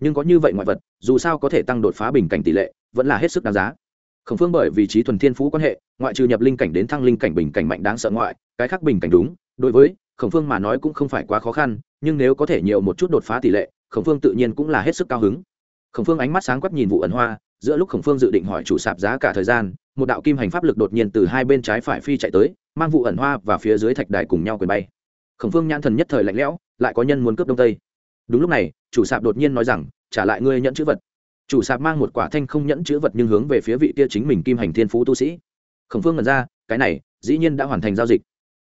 Nhưng có như vậy ngoại vật, dù sao có thể tăng đột phá bình cảnh tỷ lệ, vẫn là hết sức đáng giá khổng phương bởi vì trí thuần thiên phú quan hệ, ngoại trừ nhập linh cảnh đến thăng linh cảnh bình cảnh mạnh đáng sợ ngoại, cái khác bình cảnh đúng, đối với khổng phương mà nói cũng không phải quá khó khăn, nhưng nếu có thể nhiều một chút đột phá tỷ lệ, khổng phương tự nhiên cũng là hết sức cao hứng. Khổng phương ánh mắt sáng quắc nhìn vụ ẩn hoa, giữa lúc khổng phương dự định hỏi chủ sạp giá cả thời gian, một đạo kim hành pháp lực đột nhiên từ hai bên trái phải phi chạy tới, mang vụ ẩn hoa và phía dưới thạch đài cùng nhau quyền bay. Khổng phương nhãn thần nhất thời lạnh lẽo, lại có nhân muốn cướp đông tây. Đúng lúc này, chủ sạp đột nhiên nói rằng, trả lại ngươi nhận chữ vật chủ sạp mang một quả thanh không nhẫn chữ vật nhưng hướng về phía vị kia chính mình kim hành thiên phú tu sĩ. Khổng phương ngần ra, cái này, dĩ nhiên đã hoàn thành giao dịch.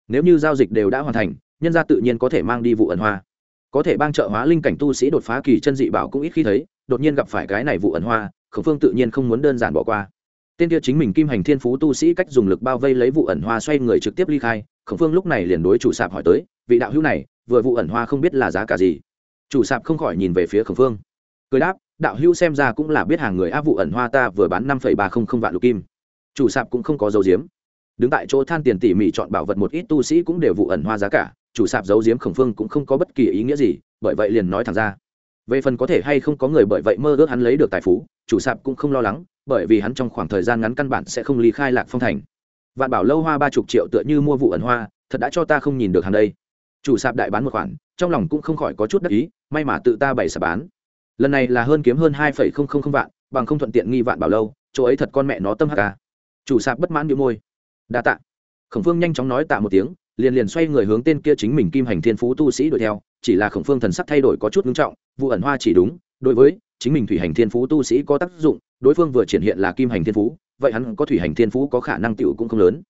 Nếu như giao dịch đều đã hoàn thành, nhân gia tự nhiên có thể mang đi vụ ẩn hoa. Có thể bang trợ hóa linh cảnh tu sĩ đột phá kỳ chân dị bảo cũng ít khi thấy, đột nhiên gặp phải cái này vụ ẩn hoa, khổng phương tự nhiên không muốn đơn giản bỏ qua. Tên kia chính mình kim hành thiên phú tu sĩ cách dùng lực bao vây lấy vụ ẩn hoa xoay người trực tiếp ly khai, khổng phương lúc này liền đối chủ sạp hỏi tới, vị đạo hữu này, vừa vụ ẩn hoa không biết là giá cả gì? Chủ sạp không khỏi nhìn về phía khổng phương. Cười đáp đạo hữu xem ra cũng là biết hàng người áp vụ ẩn hoa ta vừa bán năm ba không không vạn lục kim. Chủ sạp cũng không có dấu diếm. Đứng tại chỗ than tiền tỉ mỉ chọn bảo vật một ít tu sĩ cũng đều vụ ẩn hoa giá cả, chủ sạp giấu diếm khổng phương cũng không có bất kỳ ý nghĩa gì, bởi vậy liền nói thẳng ra. Về phần có thể hay không có người bởi vậy mơ ước hắn lấy được tài phú, chủ sạp cũng không lo lắng, bởi vì hắn trong khoảng thời gian ngắn căn bản sẽ không ly khai lạc phong thành. Vạn bảo lâu hoa ba chục triệu tựa như mua vụ ẩn hoa, thật đã cho ta không nhìn được hàng đây. Chủ sạp đại bán một khoản, trong lòng cũng không khỏi có chút đắc ý, may mà tự ta bày sạp bán lần này là hơn kiếm hơn hai phẩy không không không vạn, bằng không thuận tiện nghi vạn bảo lâu, chỗ ấy thật con mẹ nó tâm hk à. chủ sạp bất mãn bị môi. Đa tạ. Khổng phương nhanh chóng nói tạ một tiếng, liền liền xoay người hướng tên kia chính mình kim hành thiên phú tu sĩ đuổi theo, chỉ là khổng phương thần sắc thay đổi có chút nghiêm trọng, vụ ẩn hoa chỉ đúng, đối với chính mình thủy hành thiên phú tu sĩ có tác dụng, đối phương vừa triển hiện là kim hành thiên phú, vậy hắn có thủy hành thiên phú có khả năng tựu cũng không lớn.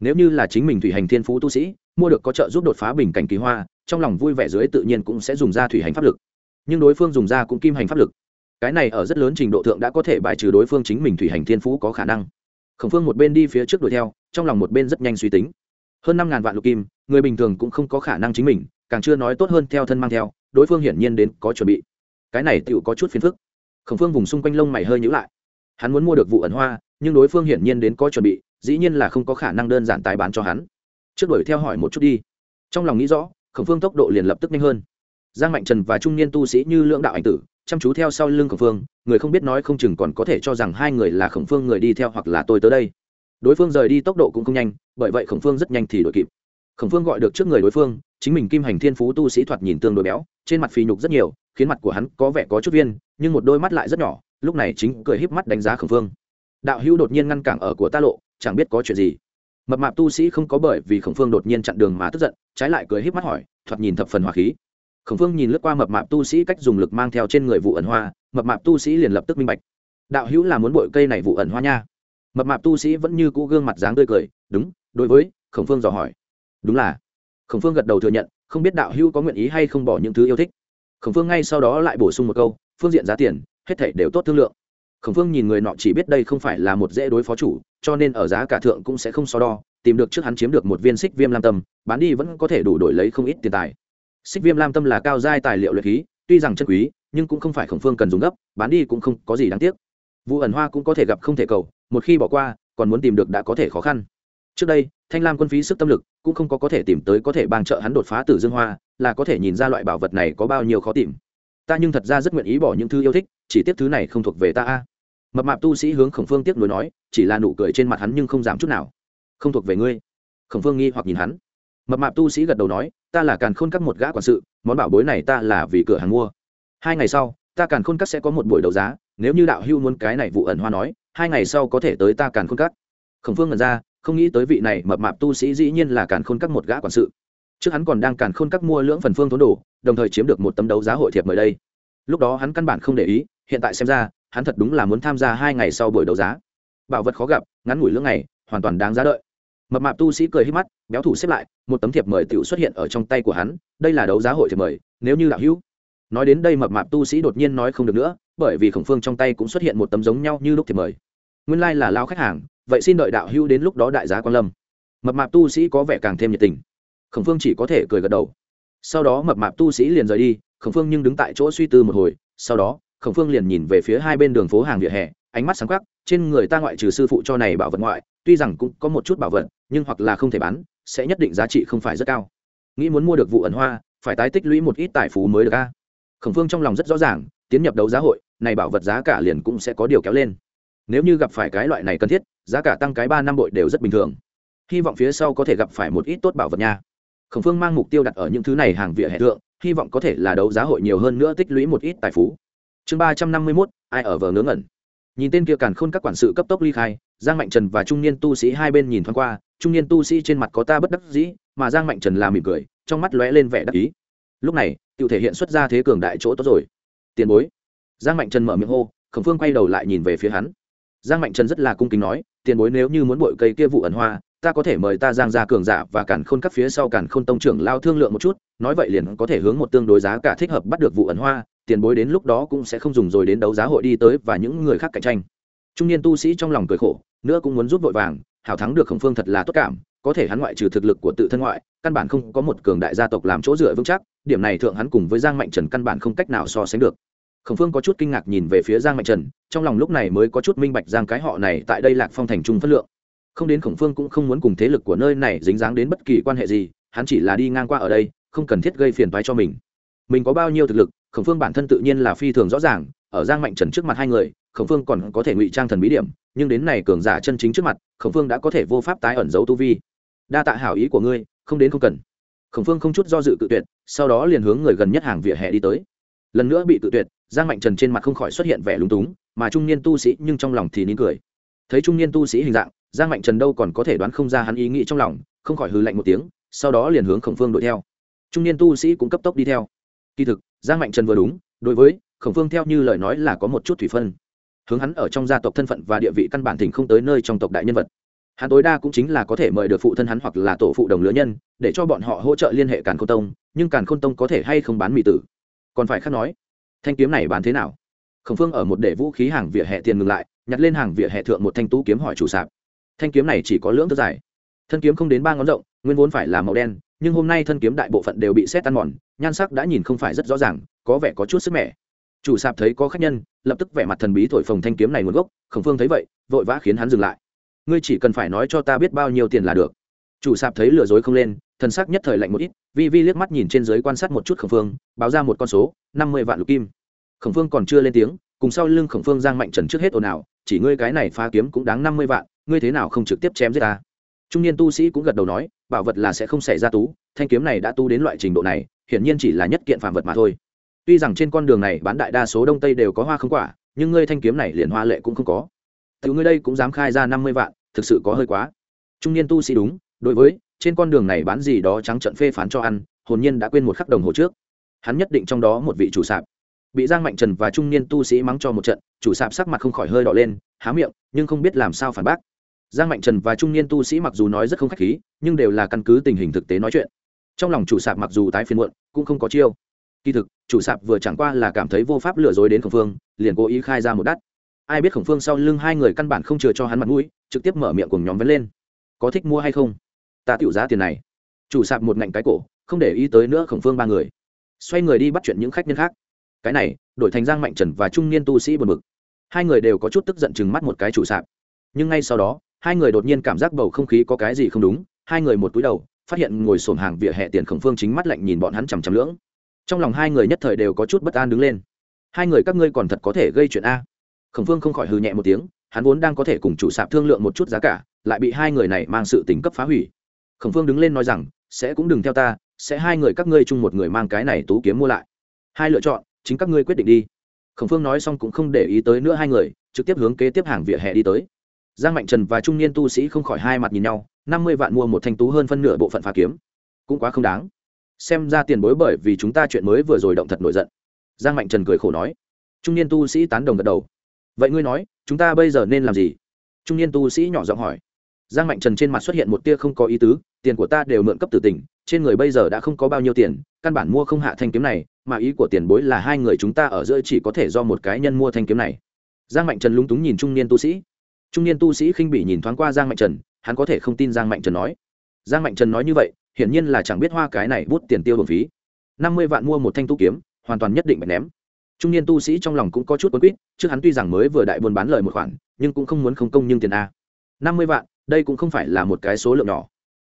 Nếu như là chính mình thủy hành thiên phú tu sĩ, mua được có trợ giúp đột phá bình cảnh kỳ hoa, trong lòng vui vẻ dưới tự nhiên cũng sẽ dùng ra thủy hành pháp lực nhưng đối phương dùng ra cũng kim hành pháp lực. Cái này ở rất lớn trình độ thượng đã có thể bài trừ đối phương chính mình thủy hành thiên phú có khả năng. Khổng phương một bên đi phía trước đuổi theo, trong lòng một bên rất nhanh suy tính. Hơn năm ngàn vạn lục kim, người bình thường cũng không có khả năng chính mình, càng chưa nói tốt hơn theo thân mang theo, đối phương hiển nhiên đến có chuẩn bị. Cái này tựu có chút phiền phức. Khổng phương vùng xung quanh lông mày hơi nhữ lại. Hắn muốn mua được vụ ẩn hoa, nhưng đối phương hiển nhiên đến có chuẩn bị, dĩ nhiên là không có khả năng đơn giản tái bán cho hắn. Trước đuổi theo hỏi một chút đi. Trong lòng nghĩ rõ, khổng phương tốc độ liền lập tức nhanh hơn giang mạnh trần và trung niên tu sĩ như lưỡng đạo ảnh tử, chăm chú theo sau lưng khổng phương, người không biết nói không chừng còn có thể cho rằng hai người là khổng phương người đi theo hoặc là tôi tới đây. Đối phương rời đi tốc độ cũng không nhanh, bởi vậy khổng phương rất nhanh thì đuổi kịp. Khổng phương gọi được trước người đối phương, chính mình kim hành thiên phú tu sĩ thoạt nhìn tương đối béo, trên mặt phì nhục rất nhiều, khiến mặt của hắn có vẻ có chút viên, nhưng một đôi mắt lại rất nhỏ, lúc này chính cười híp mắt đánh giá khổng phương. Đạo hữu đột nhiên ngăn cản ở của ta lộ, chẳng biết có chuyện gì. Mập mạp tu sĩ không có bởi vì khổng phương đột nhiên chặn đường mà tức giận, trái lại cười híp mắt hỏi, thoạt nhìn thập phần hòa khí khổng phương nhìn lướt qua mập mạp tu sĩ cách dùng lực mang theo trên người vụ ẩn hoa, mập mạp tu sĩ liền lập tức minh bạch. Đạo hữu là muốn bội cây này vụ ẩn hoa nha. Mập mạp tu sĩ vẫn như cũ gương mặt dáng tươi cười, đúng, đối với, khổng phương dò hỏi. Đúng là. Khổng phương gật đầu thừa nhận, không biết đạo hữu có nguyện ý hay không bỏ những thứ yêu thích. Khổng phương ngay sau đó lại bổ sung một câu, phương diện giá tiền, hết thảy đều tốt thương lượng. Khổng phương nhìn người nọ chỉ biết đây không phải là một dễ đối phó chủ, cho nên ở giá cả thượng cũng sẽ không so đo, tìm được trước hắn chiếm được một viên xích viêm lam tâm, bán đi vẫn có thể đủ đổi lấy không ít tiền tài xích viêm lam tâm là cao giai tài liệu luyện khí, tuy rằng chân quý, nhưng cũng không phải khổng phương cần dùng gấp, bán đi cũng không có gì đáng tiếc. Vụ ẩn hoa cũng có thể gặp không thể cầu, một khi bỏ qua, còn muốn tìm được đã có thể khó khăn. Trước đây, thanh lam quân phí sức tâm lực, cũng không có có thể tìm tới có thể bang trợ hắn đột phá từ dương hoa, là có thể nhìn ra loại bảo vật này có bao nhiêu khó tìm. Ta nhưng thật ra rất nguyện ý bỏ những thứ yêu thích, chỉ tiếp thứ này không thuộc về ta a. Mập mạp tu sĩ hướng khổng phương tiếc nuối nói, chỉ là nụ cười trên mặt hắn nhưng không giảm chút nào. Không thuộc về ngươi. Khổng phương nghi hoặc nhìn hắn mập mạp tu sĩ gật đầu nói, ta là càn khôn các một gã quản sự, món bảo bối này ta là vì cửa hàng mua. Hai ngày sau, ta càn khôn các sẽ có một buổi đấu giá, nếu như đạo hưu muốn cái này vụ ẩn hoa nói, hai ngày sau có thể tới ta càn khôn các. Khổng phương ngần ra, không nghĩ tới vị này mập mạp tu sĩ dĩ nhiên là càn khôn các một gã quản sự. Trước hắn còn đang càn khôn các mua lưỡng phần phương thốn đồ, đồng thời chiếm được một tấm đấu giá hội thiệp mời đây. Lúc đó hắn căn bản không để ý, hiện tại xem ra, hắn thật đúng là muốn tham gia hai ngày sau buổi đấu giá. Bảo vật khó gặp, ngắn ngủi lưỡng ngày, hoàn toàn đáng giá đợi mập mạp tu sĩ cười hít mắt, béo thủ xếp lại, một tấm thiệp mời tự xuất hiện ở trong tay của hắn, đây là đấu giá hội thiệp mời, nếu như đạo hữu. Nói đến đây mập mạp tu sĩ đột nhiên nói không được nữa, bởi vì khổng phương trong tay cũng xuất hiện một tấm giống nhau như lúc thiệp mời. Nguyên lai、like、là lao khách hàng, vậy xin đợi đạo hữu đến lúc đó đại giá quan lâm. Mập mạp tu sĩ có vẻ càng thêm nhiệt tình. Khổng phương chỉ có thể cười gật đầu. Sau đó mập mạp tu sĩ liền rời đi, khổng phương nhưng đứng tại chỗ suy tư một hồi, sau đó, khổng phương liền nhìn về phía hai bên đường phố hàng vỉa hè, ánh mắt sáng khắc trên người ta ngoại trừ sư phụ cho này bảo vật ngoại, tuy rằng cũng có một chút bảo vật, nhưng hoặc là không thể bán, sẽ nhất định giá trị không phải rất cao. Nghĩ muốn mua được vụ ẩn hoa, phải tái tích lũy một ít tài phú mới được a. Khổng phương trong lòng rất rõ ràng, tiến nhập đấu giá hội, này bảo vật giá cả liền cũng sẽ có điều kéo lên. Nếu như gặp phải cái loại này cần thiết, giá cả tăng cái ba năm bội đều rất bình thường. Hy vọng phía sau có thể gặp phải một ít tốt bảo vật nha. Khổng phương mang mục tiêu đặt ở những thứ này hàng vỉa hè thượng, hy vọng có thể là đấu giá hội nhiều hơn nữa tích lũy một ít tài phú. Chương ba trăm năm mươi mốt, ai ở vờ ngớ ngẩn? Nhìn tên kia càn khôn các quản sự cấp tốc ly khai, giang mạnh trần và trung niên tu sĩ hai bên nhìn thoáng qua, trung niên tu sĩ trên mặt có ta bất đắc dĩ, mà giang mạnh trần làm mỉm cười, trong mắt lóe lên vẻ đắc ý. Lúc này tự thể hiện xuất ra thế cường đại chỗ tốt rồi. Tiền bối. Giang mạnh trần mở miệng hô, khổng phương quay đầu lại nhìn về phía hắn. Giang mạnh trần rất là cung kính nói, tiền bối nếu như muốn bội cây kia vụ ẩn hoa, ta có thể mời ta giang ra cường giả và cản khôn các phía sau cản khôn tông trưởng lao thương lượng một chút, nói vậy liền có thể hướng một tương đối giá cả thích hợp bắt được vụ ẩn hoa tiền bối đến lúc đó cũng sẽ không dùng rồi đến đấu giá hội đi tới và những người khác cạnh tranh. Trung niên tu sĩ trong lòng cười khổ, nữa cũng muốn giúp vội vàng, hảo thắng được khổng phương thật là tốt cảm, có thể hắn ngoại trừ thực lực của tự thân ngoại, căn bản không có một cường đại gia tộc làm chỗ dựa vững chắc, điểm này thượng hắn cùng với giang mạnh trần căn bản không cách nào so sánh được. Khổng phương có chút kinh ngạc nhìn về phía giang mạnh trần, trong lòng lúc này mới có chút minh bạch giang cái họ này tại đây lạc phong thành trung phất lượng. Không đến khổng phương cũng không muốn cùng thế lực của nơi này dính dáng đến bất kỳ quan hệ gì, hắn chỉ là đi ngang qua ở đây, không cần thiết gây phiền toái cho mình. Mình có bao nhiêu thực lực khổng phương bản thân tự nhiên là phi thường rõ ràng, ở giang mạnh trần trước mặt hai người, khổng phương còn có thể ngụy trang thần bí điểm, nhưng đến này cường giả chân chính trước mặt, khổng phương đã có thể vô pháp tái ẩn giấu tu vi. Đa tạ hảo ý của ngươi, không đến không cần. Khổng phương không chút do dự tự tuyệt, sau đó liền hướng người gần nhất hàng vỉa hè đi tới. Lần nữa bị tự tuyệt, giang mạnh trần trên mặt không khỏi xuất hiện vẻ lúng túng, mà trung niên tu sĩ nhưng trong lòng thì nín cười. Thấy trung niên tu sĩ hình dạng, giang mạnh trần đâu còn có thể đoán không ra hắn ý nghĩ trong lòng, không khỏi hư lạnh một tiếng, sau đó liền hướng khổng phương đuổi theo. Trung niên tu sĩ cũng cấp tốc đi theo. Kỳ thực giang mạnh trần vừa đúng, đối với khổng phương theo như lời nói là có một chút thủy phân. Hướng hắn ở trong gia tộc thân phận và địa vị căn bản thỉnh không tới nơi trong tộc đại nhân vật. Hắn tối đa cũng chính là có thể mời được phụ thân hắn hoặc là tổ phụ đồng lứa nhân, để cho bọn họ hỗ trợ liên hệ càn khôn tông, nhưng càn khôn tông có thể hay không bán mỹ tử? Còn phải khác nói, thanh kiếm này bán thế nào? Khổng phương ở một để vũ khí hàng vỉa hè tiền ngừng lại, nhặt lên hàng vỉa hè thượng một thanh tú kiếm hỏi chủ sạp. Thanh kiếm này chỉ có lưỡng tấc dài. Thân kiếm không đến ba ngón rộng, nguyên vốn phải là màu đen nhưng hôm nay thân kiếm đại bộ phận đều bị xét tan mòn, nhan sắc đã nhìn không phải rất rõ ràng, có vẻ có chút sức mẻ. Chủ sạp thấy có khách nhân, lập tức vẻ mặt thần bí thổi phồng thanh kiếm này nguồn gốc, khổng phương thấy vậy, vội vã khiến hắn dừng lại. Ngươi chỉ cần phải nói cho ta biết bao nhiêu tiền là được. Chủ sạp thấy lừa dối không lên, thần sắc nhất thời lạnh một ít, vi vi liếc mắt nhìn trên giới quan sát một chút khổng phương, báo ra một con số, năm mươi vạn lục kim. Khổng phương còn chưa lên tiếng, cùng sau lưng khổng phương giang mạnh trần trước hết ồn ào, chỉ ngươi cái này phá kiếm cũng đáng năm mươi vạn, ngươi thế nào không trực tiếp chém giết ta? Trung niên tu sĩ cũng gật đầu nói bảo vật là sẽ không xảy ra tú, thanh kiếm này đã tu đến loại trình độ này, hiển nhiên chỉ là nhất kiện phàm vật mà thôi. Tuy rằng trên con đường này bán đại đa số đông tây đều có hoa không quả, nhưng ngươi thanh kiếm này liền hoa lệ cũng không có. Tự ngươi đây cũng dám khai ra năm mươi vạn, thực sự có hơi quá. Trung niên tu sĩ đúng, đối với, trên con đường này bán gì đó trắng trận phê phán cho ăn, hồn nhiên đã quên một khắc đồng hồ trước. Hắn nhất định trong đó một vị chủ sạp. Bị giang mạnh trần và trung niên tu sĩ mắng cho một trận, chủ sạp sắc mặt không khỏi hơi đỏ lên, há miệng, nhưng không biết làm sao phản bác giang mạnh trần và trung niên tu sĩ mặc dù nói rất không khách khí, nhưng đều là căn cứ tình hình thực tế nói chuyện. Trong lòng chủ sạp mặc dù tái phiên muộn, cũng không có chiêu. Kỳ thực, chủ sạp vừa chẳng qua là cảm thấy vô pháp lừa dối đến khổng phương, liền cố ý khai ra một đắt. Ai biết khổng phương sau lưng hai người căn bản không chừa cho hắn mặt mũi, trực tiếp mở miệng cùng nhóm vấn lên. Có thích mua hay không? Ta tiểu giá tiền này. Chủ sạp một ngạnh cái cổ, không để ý tới nữa khổng phương ba người. Xoay người đi bắt chuyện những khách nhân khác. Cái này, đổi thành giang mạnh trần và trung niên tu sĩ buồn bực. Hai người đều có chút tức giận chừng mắt một cái chủ sạp. Nhưng ngay sau đó hai người đột nhiên cảm giác bầu không khí có cái gì không đúng, hai người một túi đầu, phát hiện ngồi sổm hàng vỉa hè tiền khổng phương chính mắt lạnh nhìn bọn hắn chằm chằm lưỡng. Trong lòng hai người nhất thời đều có chút bất an đứng lên. Hai người các ngươi còn thật có thể gây chuyện a? Khổng phương không khỏi hừ nhẹ một tiếng, hắn vốn đang có thể cùng chủ sạp thương lượng một chút giá cả, lại bị hai người này mang sự tính cấp phá hủy. Khổng phương đứng lên nói rằng, sẽ cũng đừng theo ta, sẽ hai người các ngươi chung một người mang cái này tú kiếm mua lại. Hai lựa chọn, chính các ngươi quyết định đi. Khổng phương nói xong cũng không để ý tới nữa hai người, trực tiếp hướng kế tiếp hàng vỉa hè đi tới giang mạnh trần và trung niên tu sĩ không khỏi hai mặt nhìn nhau, năm mươi vạn mua một thanh tú hơn phân nửa bộ phận phá kiếm. Cũng quá không đáng. Xem ra tiền bối bởi vì chúng ta chuyện mới vừa rồi động thật nổi giận. Giang mạnh trần cười khổ nói. Trung niên tu sĩ tán đồng gật đầu. Vậy ngươi nói, chúng ta bây giờ nên làm gì? Trung niên tu sĩ nhỏ giọng hỏi. Giang mạnh trần trên mặt xuất hiện một tia không có ý tứ, tiền của ta đều mượn cấp từ tỉnh trên người bây giờ đã không có bao nhiêu tiền, căn bản mua không hạ thanh kiếm này, mà ý của tiền bối là hai người chúng ta ở giữa chỉ có thể do một cái nhân mua thanh kiếm này. Giang mạnh trần lúng túng nhìn trung niên tu sĩ trung niên tu sĩ khinh bỉ nhìn thoáng qua giang mạnh trần, hắn có thể không tin giang mạnh trần nói. Giang mạnh trần nói như vậy, hiển nhiên là chẳng biết hoa cái này bút tiền tiêu bổng phí. Năm mươi vạn mua một thanh tu kiếm, hoàn toàn nhất định phải ném. Trung niên tu sĩ trong lòng cũng có chút quấn quýt, trước hắn tuy rằng mới vừa đại buôn bán lời một khoản, nhưng cũng không muốn không công nhưng tiền a. Năm mươi vạn, đây cũng không phải là một cái số lượng nhỏ.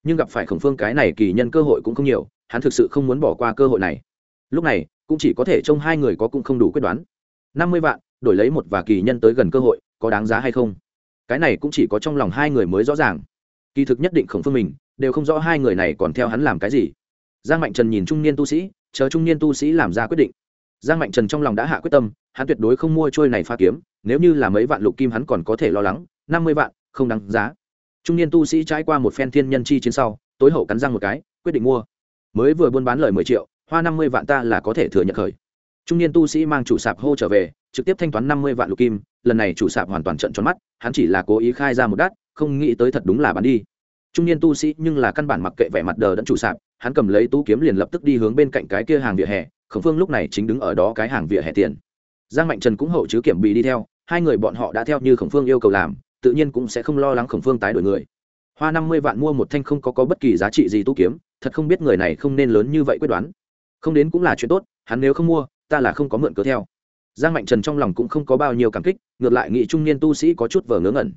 Nhưng gặp phải khổng phương cái này kỳ nhân cơ hội cũng không nhiều, hắn thực sự không muốn bỏ qua cơ hội này. Lúc này, cũng chỉ có thể trông hai người có cũng không đủ quyết đoán. Năm mươi vạn, đổi lấy một và kỳ nhân tới gần cơ hội, có đáng giá hay không? Cái này cũng chỉ có trong lòng hai người mới rõ ràng. Kỳ thực nhất định khổng phương mình đều không rõ hai người này còn theo hắn làm cái gì. Giang mạnh trần nhìn trung niên tu sĩ, chờ trung niên tu sĩ làm ra quyết định. Giang mạnh trần trong lòng đã hạ quyết tâm, hắn tuyệt đối không mua trôi này pha kiếm, nếu như là mấy vạn lục kim hắn còn có thể lo lắng, năm mươi vạn, không đáng giá. Trung niên tu sĩ trải qua một phen thiên nhân chi trên sau, tối hậu cắn răng một cái, quyết định mua. Mới vừa buôn bán lời mười triệu, hoa năm mươi vạn ta là có thể thừa nhận khởi. Trung niên tu sĩ mang chủ sạp hô trở về, trực tiếp thanh toán năm mươi vạn lục kim lần này chủ sạp hoàn toàn trận tròn mắt hắn chỉ là cố ý khai ra một đắt không nghĩ tới thật đúng là bán đi. Trung niên tu sĩ nhưng là căn bản mặc kệ vẻ mặt đờ đẫn chủ sạp hắn cầm lấy tú kiếm liền lập tức đi hướng bên cạnh cái kia hàng vỉa hè khổng phương lúc này chính đứng ở đó cái hàng vỉa hè tiền. Giang mạnh trần cũng hậu chứ kiểm bị đi theo hai người bọn họ đã theo như khổng phương yêu cầu làm tự nhiên cũng sẽ không lo lắng khổng phương tái đổi người. Hoa năm mươi vạn mua một thanh không có, có bất kỳ giá trị gì tu kiếm thật không biết người này không nên lớn như vậy quyết đoán. Không đến cũng là chuyện tốt hắn nếu không mua ta là không có mượn cớ theo giang mạnh trần trong lòng cũng không có bao nhiêu cảm kích, ngược lại nghị trung niên tu sĩ có chút vờ ngớ ngẩn.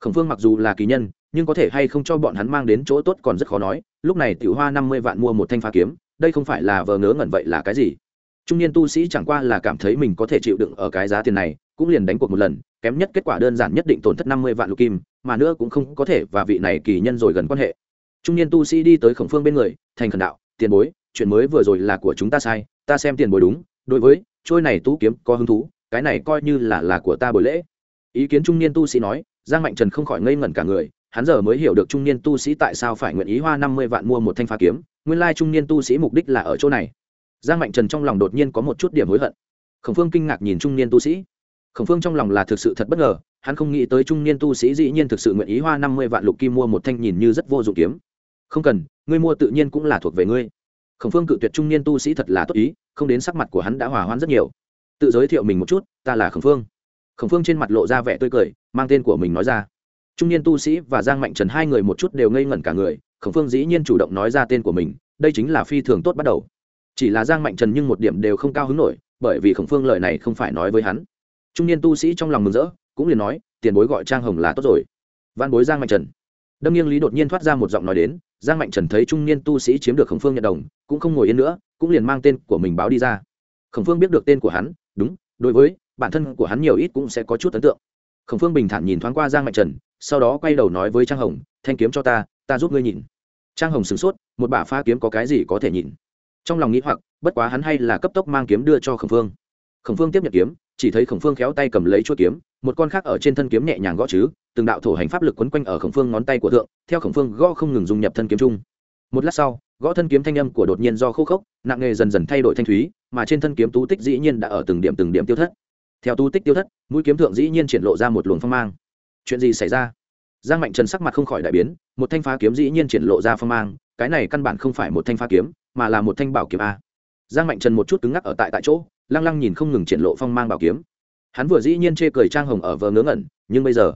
Khổng phương mặc dù là kỳ nhân, nhưng có thể hay không cho bọn hắn mang đến chỗ tốt còn rất khó nói, lúc này tiểu hoa năm mươi vạn mua một thanh phá kiếm, đây không phải là vờ ngớ ngẩn vậy là cái gì? Trung niên tu sĩ chẳng qua là cảm thấy mình có thể chịu đựng ở cái giá tiền này, cũng liền đánh cuộc một lần, kém nhất kết quả đơn giản nhất định tổn thất năm mươi vạn lục kim, mà nữa cũng không có thể và vị này kỳ nhân rồi gần quan hệ. Trung niên tu sĩ đi tới khổng phương bên người, thành khẩn đạo, tiền bối, chuyện mới vừa rồi là của chúng ta sai, ta xem tiền bối đúng, đối với trôi này tú kiếm có hứng thú, cái này coi như là là của ta buổi lễ. Ý kiến trung niên tu sĩ nói, giang mạnh trần không khỏi ngây ngẩn cả người, hắn giờ mới hiểu được trung niên tu sĩ tại sao phải nguyện ý hoa năm mươi vạn mua một thanh phá kiếm, nguyên lai trung niên tu sĩ mục đích là ở chỗ này. Giang mạnh trần trong lòng đột nhiên có một chút điểm hối hận. Khổng phương kinh ngạc nhìn trung niên tu sĩ. Khổng phương trong lòng là thực sự thật bất ngờ, hắn không nghĩ tới trung niên tu sĩ dĩ nhiên thực sự nguyện ý hoa năm mươi vạn lục kim mua một thanh nhìn như rất vô dụng kiếm. Không cần, ngươi mua tự nhiên cũng là thuộc về ngươi khổng phương cự tuyệt trung niên tu sĩ thật là tốt ý, không đến sắc mặt của hắn đã hòa hoãn rất nhiều. Tự giới thiệu mình một chút, ta là khổng phương. Khổng phương trên mặt lộ ra vẻ tươi cười, mang tên của mình nói ra. Trung niên tu sĩ và giang mạnh trần hai người một chút đều ngây ngẩn cả người, khổng phương dĩ nhiên chủ động nói ra tên của mình, đây chính là phi thường tốt bắt đầu. Chỉ là giang mạnh trần nhưng một điểm đều không cao hứng nổi, bởi vì khổng phương lời này không phải nói với hắn. Trung niên tu sĩ trong lòng mừng rỡ, cũng liền nói, tiền bối gọi trang hồng là tốt rồi. Văn bối giang mạnh trần đâm nghiêng lý đột nhiên thoát ra một giọng nói đến, giang mạnh trần thấy trung niên tu sĩ chiếm được khổng phương nhận đồng, cũng không ngồi yên nữa, cũng liền mang tên của mình báo đi ra. Khổng phương biết được tên của hắn, đúng, đối với, bản thân của hắn nhiều ít cũng sẽ có chút ấn tượng. Khổng phương bình thản nhìn thoáng qua giang mạnh trần, sau đó quay đầu nói với trang hồng, thanh kiếm cho ta ta giúp ngươi nhìn. Trang hồng sửng sốt, một bả pha kiếm có cái gì có thể nhìn. Trong lòng nghĩ hoặc, bất quá hắn hay là cấp tốc mang kiếm đưa cho khổng phương. Khổng phương tiếp nhận kiếm, chỉ thấy khổng phương khéo tay cầm lấy chuỗi kiếm một con khác ở trên thân kiếm nhẹ nhàng gõ chứ, từng đạo thổ hành pháp lực quấn quanh ở khổng phương ngón tay của thượng, theo khổng phương gõ không ngừng dùng nhập thân kiếm chung. Một lát sau, gõ thân kiếm thanh âm của đột nhiên do khô khốc, nặng nghề dần dần thay đổi thanh thúy, mà trên thân kiếm tú tích dĩ nhiên đã ở từng điểm từng điểm tiêu thất. Theo tú tích tiêu thất, mũi kiếm thượng dĩ nhiên triển lộ ra một luồng phong mang. Chuyện gì xảy ra? Giang mạnh trần sắc mặt không khỏi đại biến, một thanh phá kiếm dĩ nhiên triển lộ ra phong mang, cái này căn bản không phải một thanh phá kiếm, mà là một thanh bảo kiếm a. Giang mạnh trần một chút cứng ngắc ở tại tại chỗ, lăng lăng nhìn không ngừng triển lộ phong mang bảo kiếm hắn vừa dĩ nhiên chê cười trang hồng ở vờ ngớ ngẩn, nhưng bây giờ,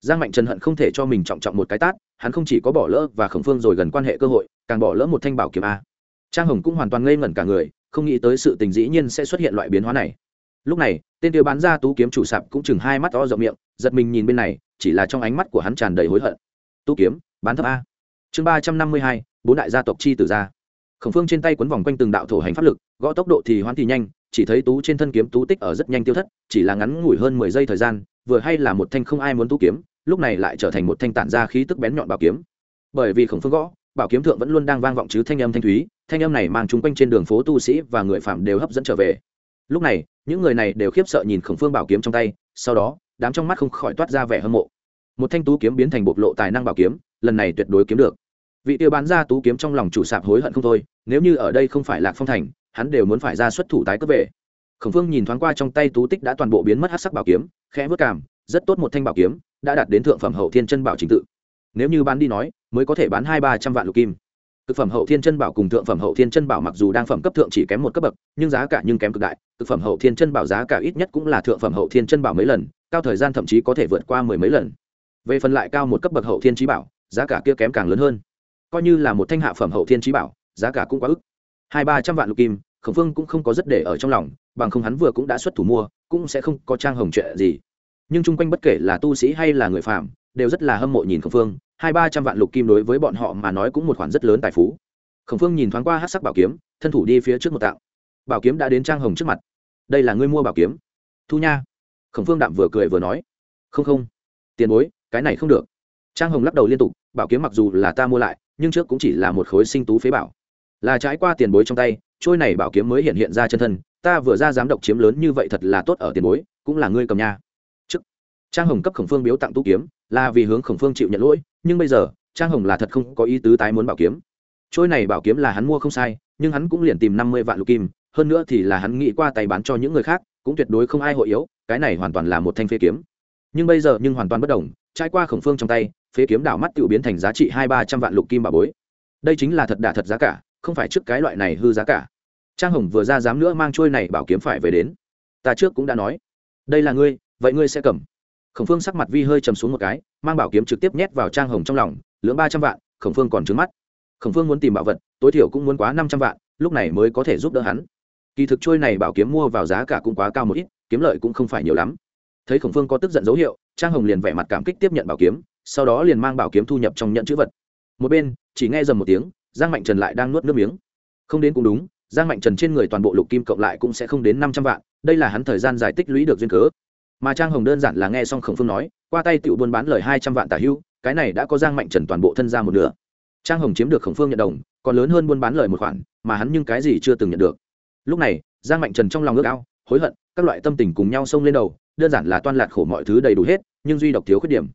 giang mạnh trần hận không thể cho mình trọng trọng một cái tát, hắn không chỉ có bỏ lỡ và khổng phương rồi gần quan hệ cơ hội, càng bỏ lỡ một thanh bảo kiếm a. Trang hồng cũng hoàn toàn ngây ngẩn cả người, không nghĩ tới sự tình dĩ nhiên sẽ xuất hiện loại biến hóa này. Lúc này, tên tiêu bán ra tú kiếm chủ sạp cũng chừng hai mắt to rộng miệng, giật mình nhìn bên này, chỉ là trong ánh mắt của hắn tràn đầy hối hận. Tú kiếm, bán thấp a. Chương ba trăm năm mươi hai, bốn đại gia tộc chi tử gia khổng phương trên tay quấn vòng quanh từng đạo thổ hành pháp lực, gõ tốc độ thì hoán thì nhanh chỉ thấy tú trên thân kiếm tú tích ở rất nhanh tiêu thất, chỉ là ngắn ngủi hơn mười giây thời gian, vừa hay là một thanh không ai muốn tú kiếm, lúc này lại trở thành một thanh tản ra khí tức bén nhọn bảo kiếm. Bởi vì khổng phương gõ, bảo kiếm thượng vẫn luôn đang vang vọng chứ thanh âm thanh thúy, thanh âm này mang chung quanh trên đường phố tu sĩ và người phạm đều hấp dẫn trở về. Lúc này, những người này đều khiếp sợ nhìn khổng phương bảo kiếm trong tay, sau đó, đám trong mắt không khỏi toát ra vẻ hâm mộ. Một thanh tú kiếm biến thành bộc lộ tài năng bảo kiếm, lần này tuyệt đối kiếm được. Vị tiêu bán ra tú kiếm trong lòng chủ sạp hối hận không thôi, nếu như ở đây không phải lạc phong thành hắn đều muốn phải ra xuất thủ tái cấp về. Khổng phương nhìn thoáng qua trong tay tú tích đã toàn bộ biến mất hát sắc bảo kiếm, khẽ vớt cảm, rất tốt một thanh bảo kiếm, đã đạt đến thượng phẩm hậu thiên chân bảo trình tự. Nếu như bán đi nói, mới có thể bán hai ba trăm vạn lục kim. Thực phẩm hậu thiên chân bảo cùng thượng phẩm hậu thiên chân bảo mặc dù đang phẩm cấp thượng chỉ kém một cấp bậc, nhưng giá cả nhưng kém cực đại. Thực phẩm hậu thiên chân bảo giá cả ít nhất cũng là thượng phẩm hậu thiên chân bảo mấy lần, cao thời gian thậm chí có thể vượt qua mười mấy lần. Về phần lại cao một cấp bậc hậu thiên trí bảo, giá cả kia kém càng lớn hơn. Coi như là một thanh hạ phẩm hậu thiên trí bảo, giá cả cũng quá ức. Hai ba trăm vạn lục kim khổng phương cũng không có rất để ở trong lòng, bằng không hắn vừa cũng đã xuất thủ mua, cũng sẽ không có trang hồng chuyện gì. Nhưng chung quanh bất kể là tu sĩ hay là người phạm đều rất là hâm mộ nhìn khổng phương hai ba trăm vạn lục kim đối với bọn họ mà nói cũng một khoản rất lớn tài phú. Khổng phương nhìn thoáng qua hát sắc bảo kiếm, thân thủ đi phía trước một tạo bảo kiếm đã đến trang hồng trước mặt. Đây là ngươi mua bảo kiếm? Thu nha. Khổng phương đạm vừa cười vừa nói. Không không. Tiền bối, cái này không được. Trang hồng lắc đầu liên tục, bảo kiếm mặc dù là ta mua lại, nhưng trước cũng chỉ là một khối sinh tú phế bảo là trái qua tiền bối trong tay, trôi này bảo kiếm mới hiện hiện ra chân thân, ta vừa ra dám độc chiếm lớn như vậy thật là tốt ở tiền bối, cũng là ngươi cầm nha. Chức trang hồng cấp khổng phương biếu tặng tu kiếm, là vì hướng khổng phương chịu nhận lỗi, nhưng bây giờ, trang hồng là thật không có ý tứ tái muốn bảo kiếm. Trôi này bảo kiếm là hắn mua không sai, nhưng hắn cũng liền tìm năm mươi vạn lục kim, hơn nữa thì là hắn nghĩ qua tay bán cho những người khác, cũng tuyệt đối không ai hội yếu, cái này hoàn toàn là một thanh phế kiếm. Nhưng bây giờ nhưng hoàn toàn bất đồng, trải qua khổng phương trong tay, phế kiếm đảo mắt tự biến thành giá trị hai ba trăm vạn lục kim bà bối. Đây chính là thật đả thật giá cả không phải trước cái loại này hư giá cả. Trang hồng vừa ra dám nữa mang trôi này bảo kiếm phải về đến. Ta trước cũng đã nói. Đây là ngươi, vậy ngươi sẽ cầm. Khổng phương sắc mặt vi hơi chầm xuống một cái, mang bảo kiếm trực tiếp nhét vào trang hồng trong lòng, lưỡng ba trăm vạn, khổng phương còn trứng mắt. Khổng phương muốn tìm bảo vật, tối thiểu cũng muốn quá năm trăm vạn, lúc này mới có thể giúp đỡ hắn. Kỳ thực trôi này bảo kiếm mua vào giá cả cũng quá cao một ít, kiếm lợi cũng không phải nhiều lắm. Thấy khổng phương có tức giận dấu hiệu, trang hồng liền vẻ mặt cảm kích tiếp nhận bảo kiếm, sau đó liền mang bảo kiếm thu nhập trong nhận chữ vật. Một bên, chỉ nghe dầm một tiếng giang mạnh trần lại đang nuốt nước miếng. Không đến cũng đúng, giang mạnh trần trên người toàn bộ lục kim cộng lại cũng sẽ không đến năm trăm vạn, đây là hắn thời gian giải tích lũy được duyên cớ. Mà trang hồng đơn giản là nghe xong khổng phương nói, qua tay tự buôn bán lời hai trăm vạn tả hưu, cái này đã có giang mạnh trần toàn bộ thân ra một nửa. Trang hồng chiếm được khổng phương nhận đồng, còn lớn hơn buôn bán lời một khoản, mà hắn nhưng cái gì chưa từng nhận được. Lúc này, giang mạnh trần trong lòng ước ao, hối hận, các loại tâm tình cùng nhau xông lên đầu, đơn giản là toan lạc khổ mọi thứ đầy đủ hết, nhưng duy độc thiếu khuyết điểm.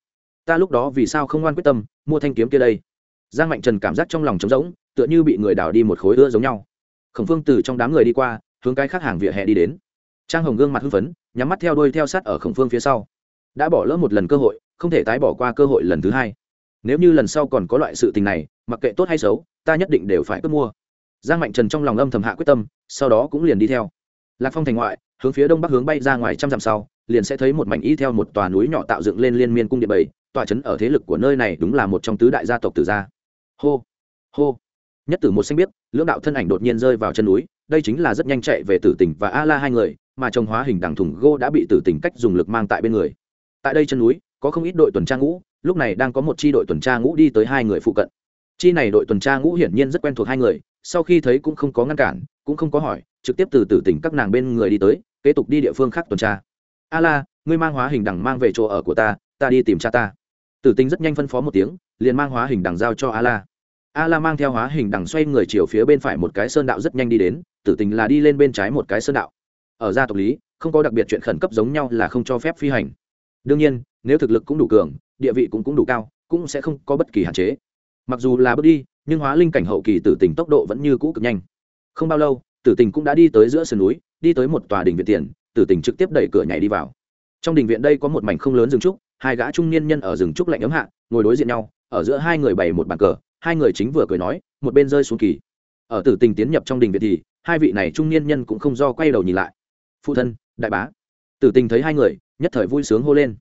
Ta lúc đó vì sao không ngoan quyết tâm, mua thanh kiếm kia đây? Giang mạnh trần cảm giác trong lòng trống rỗng, tựa như bị người đào đi một khối ưa giống nhau. Khổng phương từ trong đám người đi qua, hướng cái khác hàng vỉa hè đi đến. Trang hồng gương mặt hưng phấn, nhắm mắt theo đôi theo sát ở khổng phương phía sau. Đã bỏ lỡ một lần cơ hội, không thể tái bỏ qua cơ hội lần thứ hai. Nếu như lần sau còn có loại sự tình này, mặc kệ tốt hay xấu, ta nhất định đều phải cướp mua. Giang mạnh trần trong lòng âm thầm hạ quyết tâm, sau đó cũng liền đi theo. Lạc phong thành ngoại, hướng phía đông bắc hướng bay ra ngoài trăm dặm sau, liền sẽ thấy một mảnh y theo một tòa núi nhỏ tạo dựng lên liên miên cung địa bảy tòa trấn ở thế lực của nơi này đúng là một trong tứ đại gia tộc từ gia hô hô. Nhất tử một xanh biết, lưỡng đạo thân ảnh đột nhiên rơi vào chân núi, đây chính là rất nhanh chạy về tử tỉnh và a la hai người, mà trong hóa hình đằng thùng gô đã bị tử tỉnh cách dùng lực mang tại bên người. Tại đây chân núi, có không ít đội tuần tra ngũ, lúc này đang có một chi đội tuần tra ngũ đi tới hai người phụ cận. Chi này đội tuần tra ngũ hiển nhiên rất quen thuộc hai người, sau khi thấy cũng không có ngăn cản, cũng không có hỏi, trực tiếp từ tử tỉnh các nàng bên người đi tới, kế tục đi địa phương khác tuần tra. A la ngươi mang hóa hình đằng mang về chỗ ở của ta ta đi tìm cha ta. Tử tinh rất nhanh phân phó một tiếng, liền mang hóa hình đằng giao cho a la a la mang theo hóa hình đằng xoay người chiều phía bên phải một cái sơn đạo rất nhanh đi đến, tử tình là đi lên bên trái một cái sơn đạo. Ở gia tộc lý, không có đặc biệt chuyện khẩn cấp giống nhau là không cho phép phi hành. Đương nhiên, nếu thực lực cũng đủ cường, địa vị cũng cũng đủ cao, cũng sẽ không có bất kỳ hạn chế. Mặc dù là bước đi, nhưng hóa linh cảnh hậu kỳ tử tình tốc độ vẫn như cũ cực nhanh. Không bao lâu, tử tình cũng đã đi tới giữa sườn núi, đi tới một tòa đình viện tiền, tử tình trực tiếp đẩy cửa nhảy đi vào. Trong đình viện đây có một mảnh không lớn rừng trúc, hai gã trung niên nhân ở rừng trúc lạnh ấm hạ, ngồi đối diện nhau, ở giữa hai người bày một bàn cờ hai người chính vừa cười nói, một bên rơi xuống kỳ. Ở tử tình tiến nhập trong đình viện thì, hai vị này trung niên nhân cũng không do quay đầu nhìn lại. Phụ thân, đại bá. Tử tình thấy hai người, nhất thời vui sướng hô lên.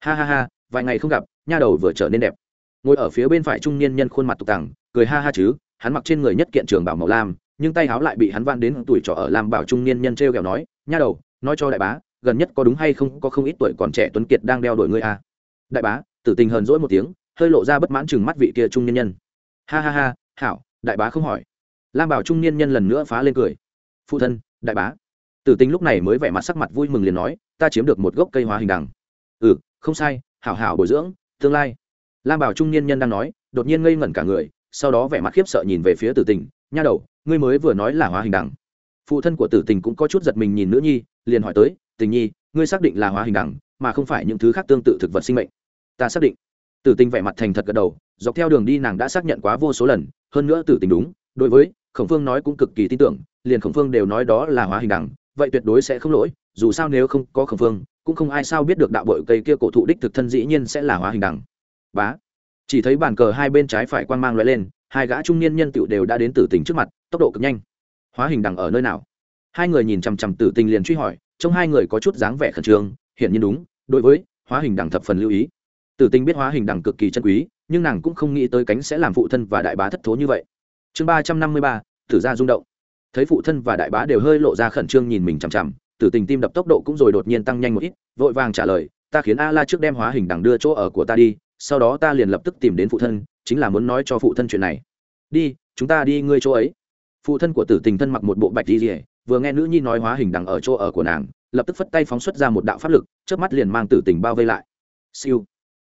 Ha ha ha, vài ngày không gặp, nha đầu vừa trở nên đẹp. Ngồi ở phía bên phải trung niên nhân khuôn mặt tục tằng, cười ha ha chứ, hắn mặc trên người nhất kiện trường bảo màu lam, nhưng tay háo lại bị hắn van đến tuổi trọ ở làm bảo trung niên nhân t r e o kẹo nói, nha đầu, nói cho đại bá, gần nhất có đúng hay không, có không ít tuổi còn trẻ tuấn kiệt đang đeo đuổi ngươi à. đại bá, tử tình hờn dỗi một tiếng, hơi lộ ra bất mãn chừng mắt vị kia trung nhân nhân ha ha ha, hảo, đại bá không hỏi. Lam bảo trung niên nhân lần nữa phá lên cười. Phụ thân, đại bá. Tử tình lúc này mới vẻ mặt sắc mặt vui mừng liền nói, ta chiếm được một gốc cây hóa hình đằng. Ừ không sai, hảo hảo bồi dưỡng, tương lai. Lam bảo trung niên nhân đang nói, đột nhiên ngây ngẩn cả người, sau đó vẻ mặt khiếp sợ nhìn về phía tử tình nha đầu, ngươi mới vừa nói là hóa hình đằng. Phụ thân của tử tình cũng có chút giật mình nhìn nữ nhi, liền hỏi tới, tình nhi, ngươi xác định là hóa hình đằng, mà không phải những thứ khác tương tự thực vật sinh mệnh. Ta xác định tử tình vẻ mặt thành thật gật đầu dọc theo đường đi nàng đã xác nhận quá vô số lần hơn nữa tử tình đúng đối với khổng phương nói cũng cực kỳ tin tưởng liền khổng phương đều nói đó là hóa hình đẳng, vậy tuyệt đối sẽ không lỗi dù sao nếu không có khổng phương cũng không ai sao biết được đạo bội cây kia cổ thụ đích thực thân dĩ nhiên sẽ là hóa hình đẳng. bá. Chỉ thấy bàn cờ hai bên trái phải quan mang loại lên hai gã trung niên nhân tựu đều đã đến tử tình trước mặt tốc độ cực nhanh. Hóa hình đẳng ở nơi nào? Hai người nhìn chằm chằm tử tình liền truy hỏi trong hai người có chút dáng vẻ khẩn trương hiển nhiên đúng đối với hóa hình đẳng thập phần lưu ý tử tình biết hóa hình đẳng cực kỳ chân quý, nhưng nàng cũng không nghĩ tới cánh sẽ làm phụ thân và đại bá thất thố như vậy. Chương ba trăm năm mươi ba, tử gia rung động. Thấy phụ thân và đại bá đều hơi lộ ra khẩn trương nhìn mình chằm chằm, tử tình tim đập tốc độ cũng rồi đột nhiên tăng nhanh một ít, vội vàng trả lời, ta khiến a la trước đem hóa hình đẳng đưa chỗ ở của ta đi, sau đó ta liền lập tức tìm đến phụ thân, chính là muốn nói cho phụ thân chuyện này. Đi, chúng ta đi ngươi chỗ ấy. Phụ thân của tử tình thân mặc một bộ bạch đi rỉa vừa nghe nữ nhi nói hóa hình đằng ở chỗ ở của nàng, lập tức phất tay phóng xuất ra một đạo pháp lực trước mắt liền mang tử tình bao vây lại. Siêu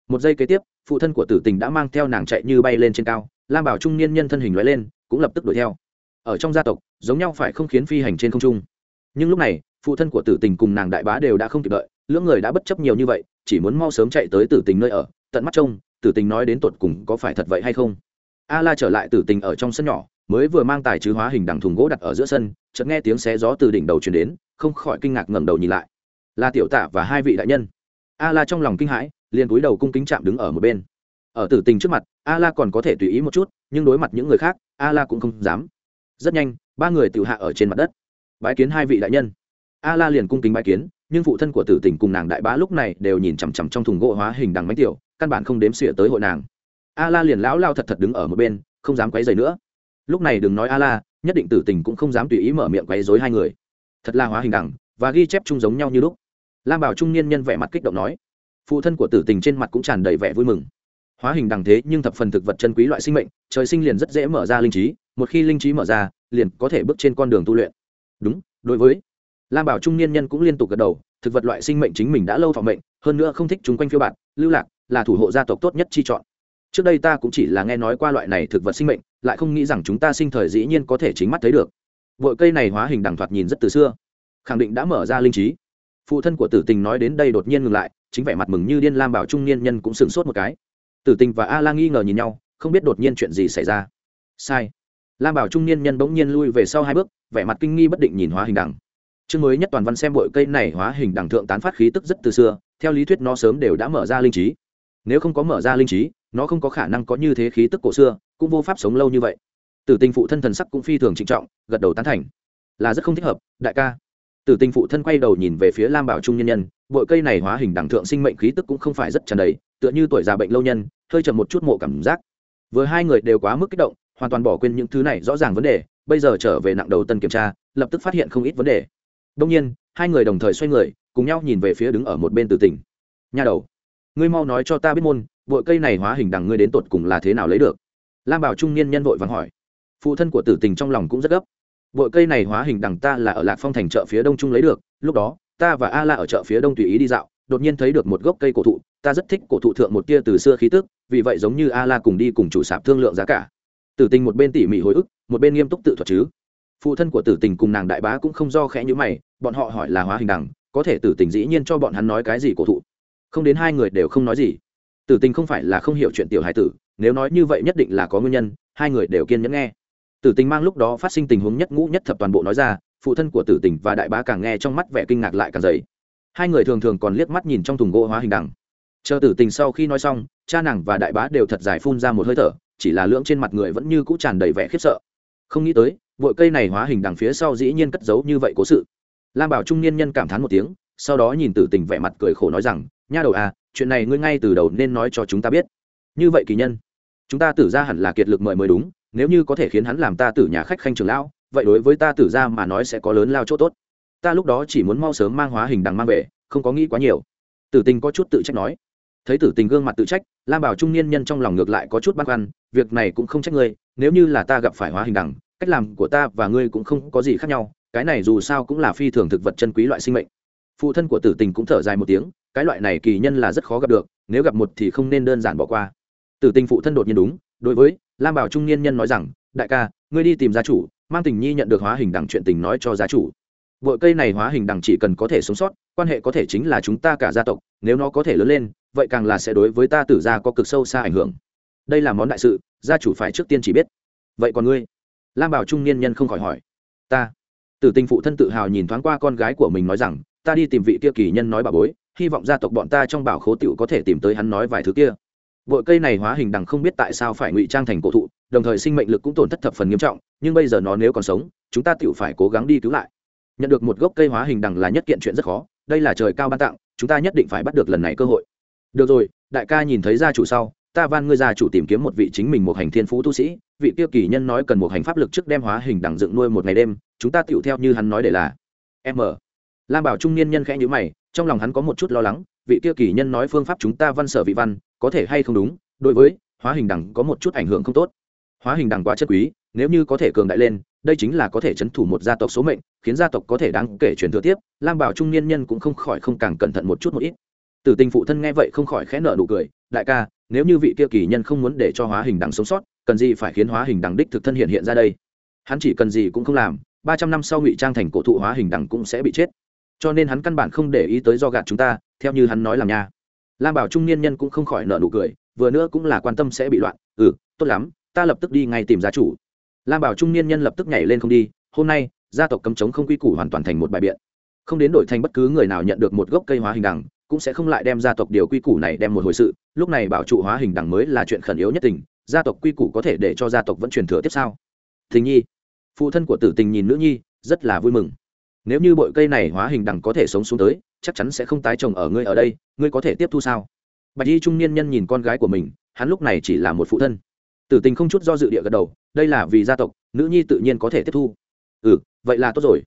một giây kế tiếp, phụ thân của tử tình đã mang theo nàng chạy như bay lên trên cao, lam bảo trung niên nhân thân hình loại lên, cũng lập tức đuổi theo. Ở trong gia tộc, giống nhau phải không khiến phi hành trên không trung. Nhưng lúc này, phụ thân của tử tình cùng nàng đại bá đều đã không kịp đợi, lưỡng người đã bất chấp nhiều như vậy, chỉ muốn mau sớm chạy tới tử tình nơi ở, tận mắt trông, tử tình nói đến tột cùng có phải thật vậy hay không. A la trở lại tử tình ở trong sân nhỏ, mới vừa mang tài chứ hóa hình đằng thùng gỗ đặt ở giữa sân, chợt nghe tiếng xé gió từ đỉnh đầu truyền đến, không khỏi kinh ngạc ngẩng đầu nhìn lại. Là tiểu tạ và hai vị đại nhân. A la trong lòng kinh hãi liền cúi đầu cung kính chạm đứng ở một bên. Ở tử tình trước mặt, a la còn có thể tùy ý một chút, nhưng đối mặt những người khác, a la cũng không dám. Rất nhanh, ba người tự hạ ở trên mặt đất. Bái kiến hai vị đại nhân. A la liền cung kính bái kiến, nhưng phụ thân của tử tình cùng nàng đại bá lúc này đều nhìn chằm chằm trong thùng gỗ hóa hình đằng máy tiểu, căn bản không đếm xỉa tới hội nàng. A la liền lão lao thật thật đứng ở một bên, không dám quấy dày nữa. Lúc này đừng nói a la, nhất định tử tình cũng không dám tùy ý mở miệng quấy dối hai người. Thật là hóa hình đằng, và ghi chép chung giống nhau như lúc. Lam bảo trung niên nhân vẻ mặt kích động nói phụ thân của tử tình trên mặt cũng tràn đầy vẻ vui mừng. Hóa hình đằng thế nhưng thập phần thực vật chân quý loại sinh mệnh, trời sinh liền rất dễ mở ra linh trí, một khi linh trí mở ra, liền có thể bước trên con đường tu luyện. Đúng, đối với lam bảo trung niên nhân cũng liên tục gật đầu, thực vật loại sinh mệnh chính mình đã lâu thọ mệnh, hơn nữa không thích chúng quanh phiêu bạt, lưu lạc, là thủ hộ gia tộc tốt nhất chi chọn. Trước đây ta cũng chỉ là nghe nói qua loại này thực vật sinh mệnh, lại không nghĩ rằng chúng ta sinh thời dĩ nhiên có thể chính mắt thấy được. Vội cây này hóa hình đằng thoạt nhìn rất từ xưa, khẳng định đã mở ra linh trí. Phụ thân của tử tình nói đến đây đột nhiên ngừng lại chính vẻ mặt mừng như điên lam bảo trung niên nhân cũng sửng sốt một cái. Tử tình và a la nghi ngờ nhìn nhau, không biết đột nhiên chuyện gì xảy ra. Sai. Lam bảo trung niên nhân bỗng nhiên lui về sau hai bước, vẻ mặt kinh nghi bất định nhìn hóa hình đằng. Chương mới nhất toàn văn xem bội cây này hóa hình đằng thượng tán phát khí tức rất từ xưa, theo lý thuyết nó sớm đều đã mở ra linh trí. Nếu không có mở ra linh trí, nó không có khả năng có như thế khí tức cổ xưa, cũng vô pháp sống lâu như vậy. Tử tình phụ thân thần sắc cũng phi thường trịnh trọng, gật đầu tán thành. Là rất không thích hợp, đại ca. Tử tình phụ thân quay đầu nhìn về phía lam bảo trung nhân nhân bội cây này hóa hình đẳng thượng sinh mệnh khí tức cũng không phải rất tràn đầy, tựa như tuổi già bệnh lâu nhân, hơi chậm một chút mộ cảm giác. Vừa hai người đều quá mức kích động, hoàn toàn bỏ quên những thứ này rõ ràng vấn đề, bây giờ trở về nặng đầu tân kiểm tra, lập tức phát hiện không ít vấn đề. Đông nhiên, hai người đồng thời xoay người, cùng nhau nhìn về phía đứng ở một bên tử tỉnh. Nhà đầu, ngươi mau nói cho ta biết môn, bội cây này hóa hình đằng ngươi đến tột cùng là thế nào lấy được? Lam bảo trung niên nhân vội vàng hỏi. Phụ thân của tử tình trong lòng cũng rất gấp. Bội cây này hóa hình đằng ta là ở lạc phong thành chợ phía đông trung lấy được, lúc đó ta và a la ở chợ phía đông tùy ý đi dạo, đột nhiên thấy được một gốc cây cổ thụ, ta rất thích cổ thụ thượng một tia từ xưa khí tức, vì vậy giống như a la cùng đi cùng chủ sạp thương lượng giá cả. Tử tình một bên tỉ mỉ hồi ức, một bên nghiêm túc tự thuật chứ. Phụ thân của tử tình cùng nàng đại bá cũng không do khẽ như mày, bọn họ hỏi là hóa hình đằng, có thể tử tình dĩ nhiên cho bọn hắn nói cái gì cổ thụ? Không đến hai người đều không nói gì. Tử tình không phải là không hiểu chuyện tiểu hải tử, nếu nói như vậy nhất định là có nguyên nhân, hai người đều kiên nhẫn nghe. Tử tình mang lúc đó phát sinh tình huống nhất ngũ nhất thập toàn bộ nói ra phụ thân của tử tình và đại bá càng nghe trong mắt vẻ kinh ngạc lại càng dày. Hai người thường thường còn liếc mắt nhìn trong thùng gỗ hóa hình đằng. Chờ tử tình sau khi nói xong, cha nàng và đại bá đều thật dài phun ra một hơi thở, chỉ là lưỡng trên mặt người vẫn như cũ tràn đầy vẻ khiếp sợ. Không nghĩ tới, bụi cây này hóa hình đằng phía sau dĩ nhiên cất giấu như vậy cố sự. Lam bảo trung niên nhân cảm thán một tiếng, sau đó nhìn tử tình vẻ mặt cười khổ nói rằng, nha đầu à chuyện này ngươi ngay từ đầu nên nói cho chúng ta biết. Như vậy kỳ nhân, chúng ta tử ra hẳn là kiệt lực mời mới đúng, nếu như có thể khiến hắn làm ta tử nhà khách khanh trường lão vậy đối với ta tử ra mà nói sẽ có lớn lao chỗ tốt. Ta lúc đó chỉ muốn mau sớm mang hóa hình đằng mang về, không có nghĩ quá nhiều. Tử tình có chút tự trách nói. Thấy tử tình gương mặt tự trách, lam bảo trung niên nhân trong lòng ngược lại có chút băn khoăn, việc này cũng không trách ngươi, nếu như là ta gặp phải hóa hình đằng, cách làm của ta và ngươi cũng không có gì khác nhau, cái này dù sao cũng là phi thường thực vật chân quý loại sinh mệnh. Phụ thân của tử tình cũng thở dài một tiếng, cái loại này kỳ nhân là rất khó gặp được, nếu gặp một thì không nên đơn giản bỏ qua. Tử tình phụ thân đột nhiên đúng, đối với lam bảo trung niên nhân nói rằng, đại ca, ngươi đi tìm gia chủ mang tình nhi nhận được hóa hình đằng chuyện tình nói cho gia chủ. Bội cây này hóa hình đằng chỉ cần có thể sống sót, quan hệ có thể chính là chúng ta cả gia tộc, nếu nó có thể lớn lên, vậy càng là sẽ đối với ta tử gia có cực sâu xa ảnh hưởng. Đây là món đại sự, gia chủ phải trước tiên chỉ biết. Vậy còn ngươi? Lam bảo trung niên nhân không khỏi hỏi. Ta. Tử tình phụ thân tự hào nhìn thoáng qua con gái của mình nói rằng, ta đi tìm vị kia kỳ nhân nói bà bối, hy vọng gia tộc bọn ta trong bảo khố tựu có thể tìm tới hắn nói vài thứ kia bội cây này hóa hình đằng không biết tại sao phải ngụy trang thành cổ thụ, đồng thời sinh mệnh lực cũng tổn thất thập phần nghiêm trọng, nhưng bây giờ nó nếu còn sống, chúng ta tự phải cố gắng đi cứu lại. Nhận được một gốc cây hóa hình đằng là nhất kiện chuyện rất khó, đây là trời cao ban tặng, chúng ta nhất định phải bắt được lần này cơ hội. Được rồi, đại ca nhìn thấy gia chủ sau, ta van ngươi gia chủ tìm kiếm một vị chính mình một hành thiên phú tu sĩ, vị tiêu kỳ nhân nói cần một hành pháp lực trước đem hóa hình đằng dựng nuôi một ngày đêm, chúng ta tựu theo như hắn nói để là. M. Lam bảo trung niên nhân khẽ nhữ mày, trong lòng hắn có một chút lo lắng vị kia kỳ nhân nói phương pháp chúng ta văn sở vị văn, có thể hay không đúng, đối với hóa hình đẳng có một chút ảnh hưởng không tốt. Hóa hình đẳng quá chất quý, nếu như có thể cường đại lên, đây chính là có thể chấn thủ một gia tộc số mệnh, khiến gia tộc có thể đáng kể truyền thừa tiếp. Lam bảo trung niên nhân cũng không khỏi không càng cẩn thận một chút một ít. Tử tình phụ thân nghe vậy không khỏi khẽ nợ nụ cười, đại ca, nếu như vị kia kỳ nhân không muốn để cho hóa hình đẳng sống sót, cần gì phải khiến hóa hình đẳng đích thực thân hiện hiện ra đây? Hắn chỉ cần gì cũng không làm, ba trăm năm sau ngụy trang thành cổ thụ hóa hình đẳng cũng sẽ bị chết cho nên hắn căn bản không để ý tới do gạt chúng ta, theo như hắn nói làm nha. Lam bảo trung niên nhân cũng không khỏi nợ nụ cười, vừa nữa cũng là quan tâm sẽ bị loạn. Ừ tốt lắm, ta lập tức đi ngay tìm gia chủ. Lam bảo trung niên nhân lập tức nhảy lên không đi, hôm nay, gia tộc cấm chống không quy củ hoàn toàn thành một bài biện. Không đến đổi thành bất cứ người nào nhận được một gốc cây hóa hình đằng, cũng sẽ không lại đem gia tộc điều quy củ này đem một hồi sự. Lúc này bảo trụ hóa hình đằng mới là chuyện khẩn yếu nhất tình, gia tộc quy củ có thể để cho gia tộc vẫn truyền thừa tiếp sau. Tình nhi, phụ thân của tử tình nhìn nữ nhi, rất là vui mừng nếu như bội cây này hóa hình đẳng có thể sống xuống tới, chắc chắn sẽ không tái trồng ở ngươi ở đây, ngươi có thể tiếp thu sao? Bạch y trung niên nhân nhìn con gái của mình, hắn lúc này chỉ là một phụ thân. Tử tình không chút do dự địa gật đầu, đây là vì gia tộc, nữ nhi tự nhiên có thể tiếp thu. Ừ vậy là tốt rồi.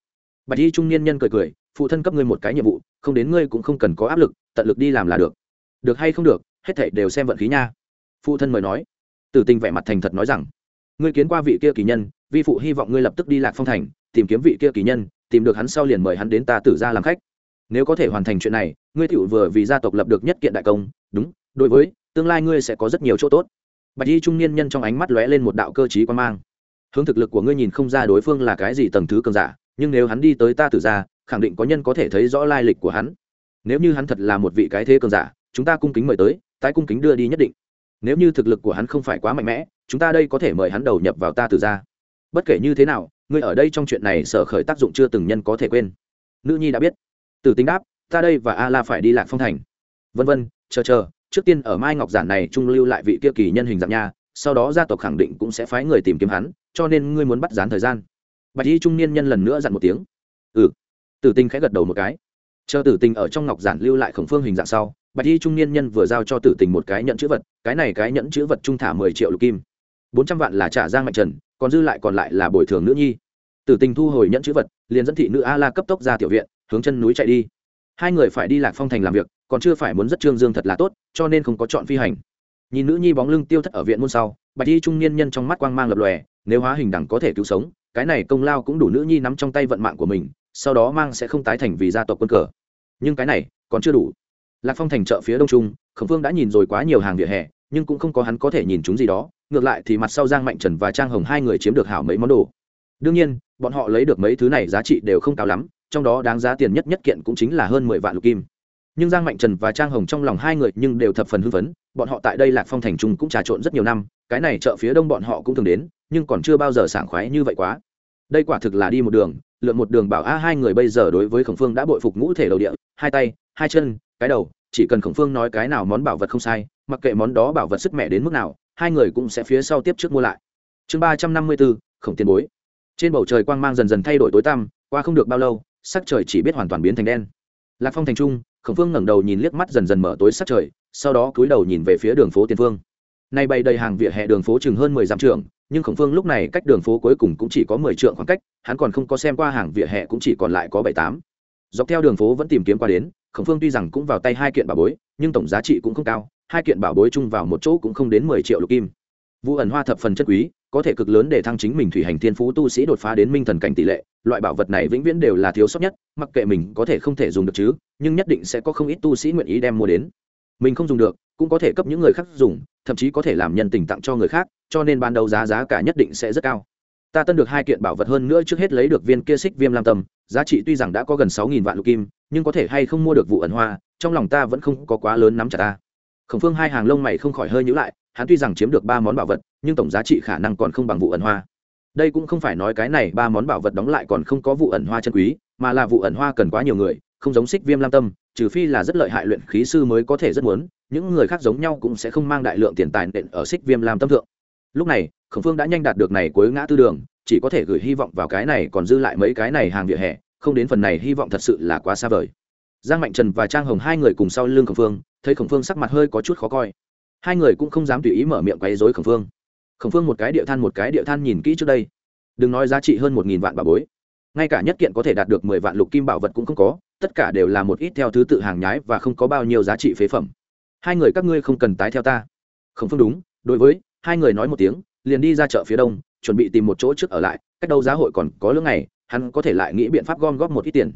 Bạch y trung niên nhân cười cười, phụ thân cấp ngươi một cái nhiệm vụ, không đến ngươi cũng không cần có áp lực, tận lực đi làm là được. Được hay không được, hết thảy đều xem vận khí nha. Phụ thân mời nói. Tử tình vẻ mặt thành thật nói rằng, ngươi kiến qua vị kia kỳ nhân, vi phụ hy vọng ngươi lập tức đi lạc phong thành, tìm kiếm vị kia kỳ nhân tìm được hắn sau liền mời hắn đến ta tử ra làm khách. Nếu có thể hoàn thành chuyện này, ngươi tựu vừa vì gia tộc lập được nhất kiện đại công, đúng, đối với, tương lai ngươi sẽ có rất nhiều chỗ tốt. Bạch y trung niên nhân trong ánh mắt lóe lên một đạo cơ t quan mang. Hướng thực lực của ngươi nhìn không ra đối phương là cái gì tầng thứ cường giả, nhưng nếu hắn đi tới ta tử ra khẳng định có nhân có thể thấy rõ lai lịch của hắn. Nếu như hắn thật là một vị cái thế cường giả, chúng ta cung kính mời tới, tái cung kính đưa đi nhất định. Nếu như thực lực của hắn không phải quá mạnh mẽ, chúng ta đây có thể mời hắn đầu nhập vào ta tử ra bất kể như thế nào ngươi ở đây trong chuyện này sở khởi tác dụng chưa từng nhân có thể quên. Nữ nhi đã biết. Từ tính đáp, ta đây và a la phải đi lạc phong thành. Vân vân, chờ chờ, trước tiên ở mai ngọc giản này trung lưu lại vị kia kỳ nhân hình dạng nha, sau đó gia tộc khẳng định cũng sẽ phái người tìm kiếm hắn, cho nên ngươi muốn bắt dán thời gian. Bạch y trung niên nhân lần nữa dặn một tiếng. Ừ. Tử tinh khẽ gật đầu một cái. Chờ tử tình ở trong ngọc giản lưu lại khổng phương hình dạng sau, bạch y trung niên nhân vừa giao cho tử tình một cái nhận chữ vật, cái này cái nhẫn chữ vật trung thả mười triệu lục kim. Bốn trăm vạn là trả giang mạnh trần, còn dư lại còn lại là bồi thường nữ nhi tử tình thu hồi nhẫn chữ vật, liền dẫn thị nữ a la cấp tốc ra tiểu viện, hướng chân núi chạy đi. Hai người phải đi lạc phong thành làm việc, còn chưa phải muốn rất trương dương thật là tốt, cho nên không có chọn phi hành. Nhìn nữ nhi bóng lưng tiêu thất ở viện môn sau, bạch y trung niên nhân trong mắt quang mang lập lòe, nếu hóa hình đẳng có thể cứu sống, cái này công lao cũng đủ nữ nhi nắm trong tay vận mạng của mình, sau đó mang sẽ không tái thành vì gia tộc quân cờ. Nhưng cái này, còn chưa đủ. Lạc phong thành chợ phía đông trung, khổng phương đã nhìn rồi quá nhiều hàng vỉa hè, nhưng cũng không có hắn có thể nhìn chúng gì đó, ngược lại thì mặt sau giang mạnh trần và trang hồng hai người chiếm được hảo mấy món đồ đương nhiên, bọn họ lấy được mấy thứ này giá trị đều không cao lắm, trong đó đáng giá tiền nhất nhất kiện cũng chính là hơn mười vạn lục kim. Nhưng giang mạnh trần và trang hồng trong lòng hai người nhưng đều thập phần hưng phấn, bọn họ tại đây lạc phong thành trung cũng trà trộn rất nhiều năm, cái này chợ phía đông bọn họ cũng thường đến, nhưng còn chưa bao giờ sảng khoái như vậy quá. Đây quả thực là đi một đường, lượn một đường bảo a, hai người bây giờ đối với khổng phương đã bội phục ngũ thể đầu địa, hai tay, hai chân, cái đầu, chỉ cần khổng phương nói cái nào món bảo vật không sai, mặc kệ món đó bảo vật sức mẹ đến mức nào, hai người cũng sẽ phía sau tiếp trước mua lại. Chương ba trăm năm mươi bốn khổng tiền bối trên bầu trời quang mang dần dần thay đổi tối tăm, qua không được bao lâu, sắc trời chỉ biết hoàn toàn biến thành đen. Lạc phong thành trung, khổng phương ngẩng đầu nhìn liếc mắt dần dần mở tối sắc trời, sau đó cúi đầu nhìn về phía đường phố tiền phương. Nay bày đầy hàng vỉa hè đường phố chừng hơn mười dặm trường, nhưng khổng phương lúc này cách đường phố cuối cùng cũng chỉ có mười trượng khoảng cách, hắn còn không có xem qua hàng vỉa hè cũng chỉ còn lại có bảy tám. Dọc theo đường phố vẫn tìm kiếm qua đến, khổng phương tuy rằng cũng vào tay hai kiện bảo bối, nhưng tổng giá trị cũng không cao, hai kiện bảo bối chung vào một chỗ cũng không đến mười triệu lục kim. Vụ ẩn hoa thập phần chất quý có thể cực lớn để thăng chính mình thủy hành thiên phú tu sĩ đột phá đến minh thần cảnh tỷ lệ, loại bảo vật này vĩnh viễn đều là thiếu sót nhất, mặc kệ mình có thể không thể dùng được chứ, nhưng nhất định sẽ có không ít tu sĩ nguyện ý đem mua đến. Mình không dùng được, cũng có thể cấp những người khác dùng, thậm chí có thể làm nhân tình tặng cho người khác, cho nên ban đầu giá giá cả nhất định sẽ rất cao. Ta tân được hai kiện bảo vật hơn nữa trước hết lấy được viên kia xích viêm lam tâm, giá trị tuy rằng đã có gần sáu nghìn vạn lục kim, nhưng có thể hay không mua được vụ ẩn hoa, trong lòng ta vẫn không có quá lớn nắm chặt ta. Khổng phương hai hàng lông mày không khỏi hơi nhữ lại hắn tuy rằng chiếm được ba món bảo vật, nhưng tổng giá trị khả năng còn không bằng vụ ẩn hoa. Đây cũng không phải nói cái này ba món bảo vật đóng lại còn không có vụ ẩn hoa chân quý, mà là vụ ẩn hoa cần quá nhiều người, không giống xích viêm lam tâm, trừ phi là rất lợi hại luyện khí sư mới có thể rất muốn, những người khác giống nhau cũng sẽ không mang đại lượng tiền tài nện ở xích viêm lam tâm thượng. Lúc này, khổng phương đã nhanh đạt được này cuối ngã tư đường, chỉ có thể gửi hy vọng vào cái này còn dư lại mấy cái này hàng vỉa hè, không đến phần này hy vọng thật sự là quá xa vời. Giang mạnh trần và trang hồng hai người cùng sau lưng khổng phương, thấy khổng phương sắc mặt hơi có chút khó coi hai người cũng không dám tùy ý mở miệng quấy dối khẩn phương. Khẩn phương một cái địa than một cái địa than nhìn kỹ trước đây. Đừng nói giá trị hơn một nghìn vạn bà bối. Ngay cả nhất kiện có thể đạt được mười vạn lục kim bảo vật cũng không có, tất cả đều là một ít theo thứ tự hàng nhái và không có bao nhiêu giá trị phế phẩm. Hai người các ngươi không cần tái theo ta. Khẩn phương đúng, đối với, hai người nói một tiếng, liền đi ra chợ phía đông, chuẩn bị tìm một chỗ trước ở lại, cách đâu giá hội còn có lương này hắn có thể lại nghĩ biện pháp gom góp một ít tiền.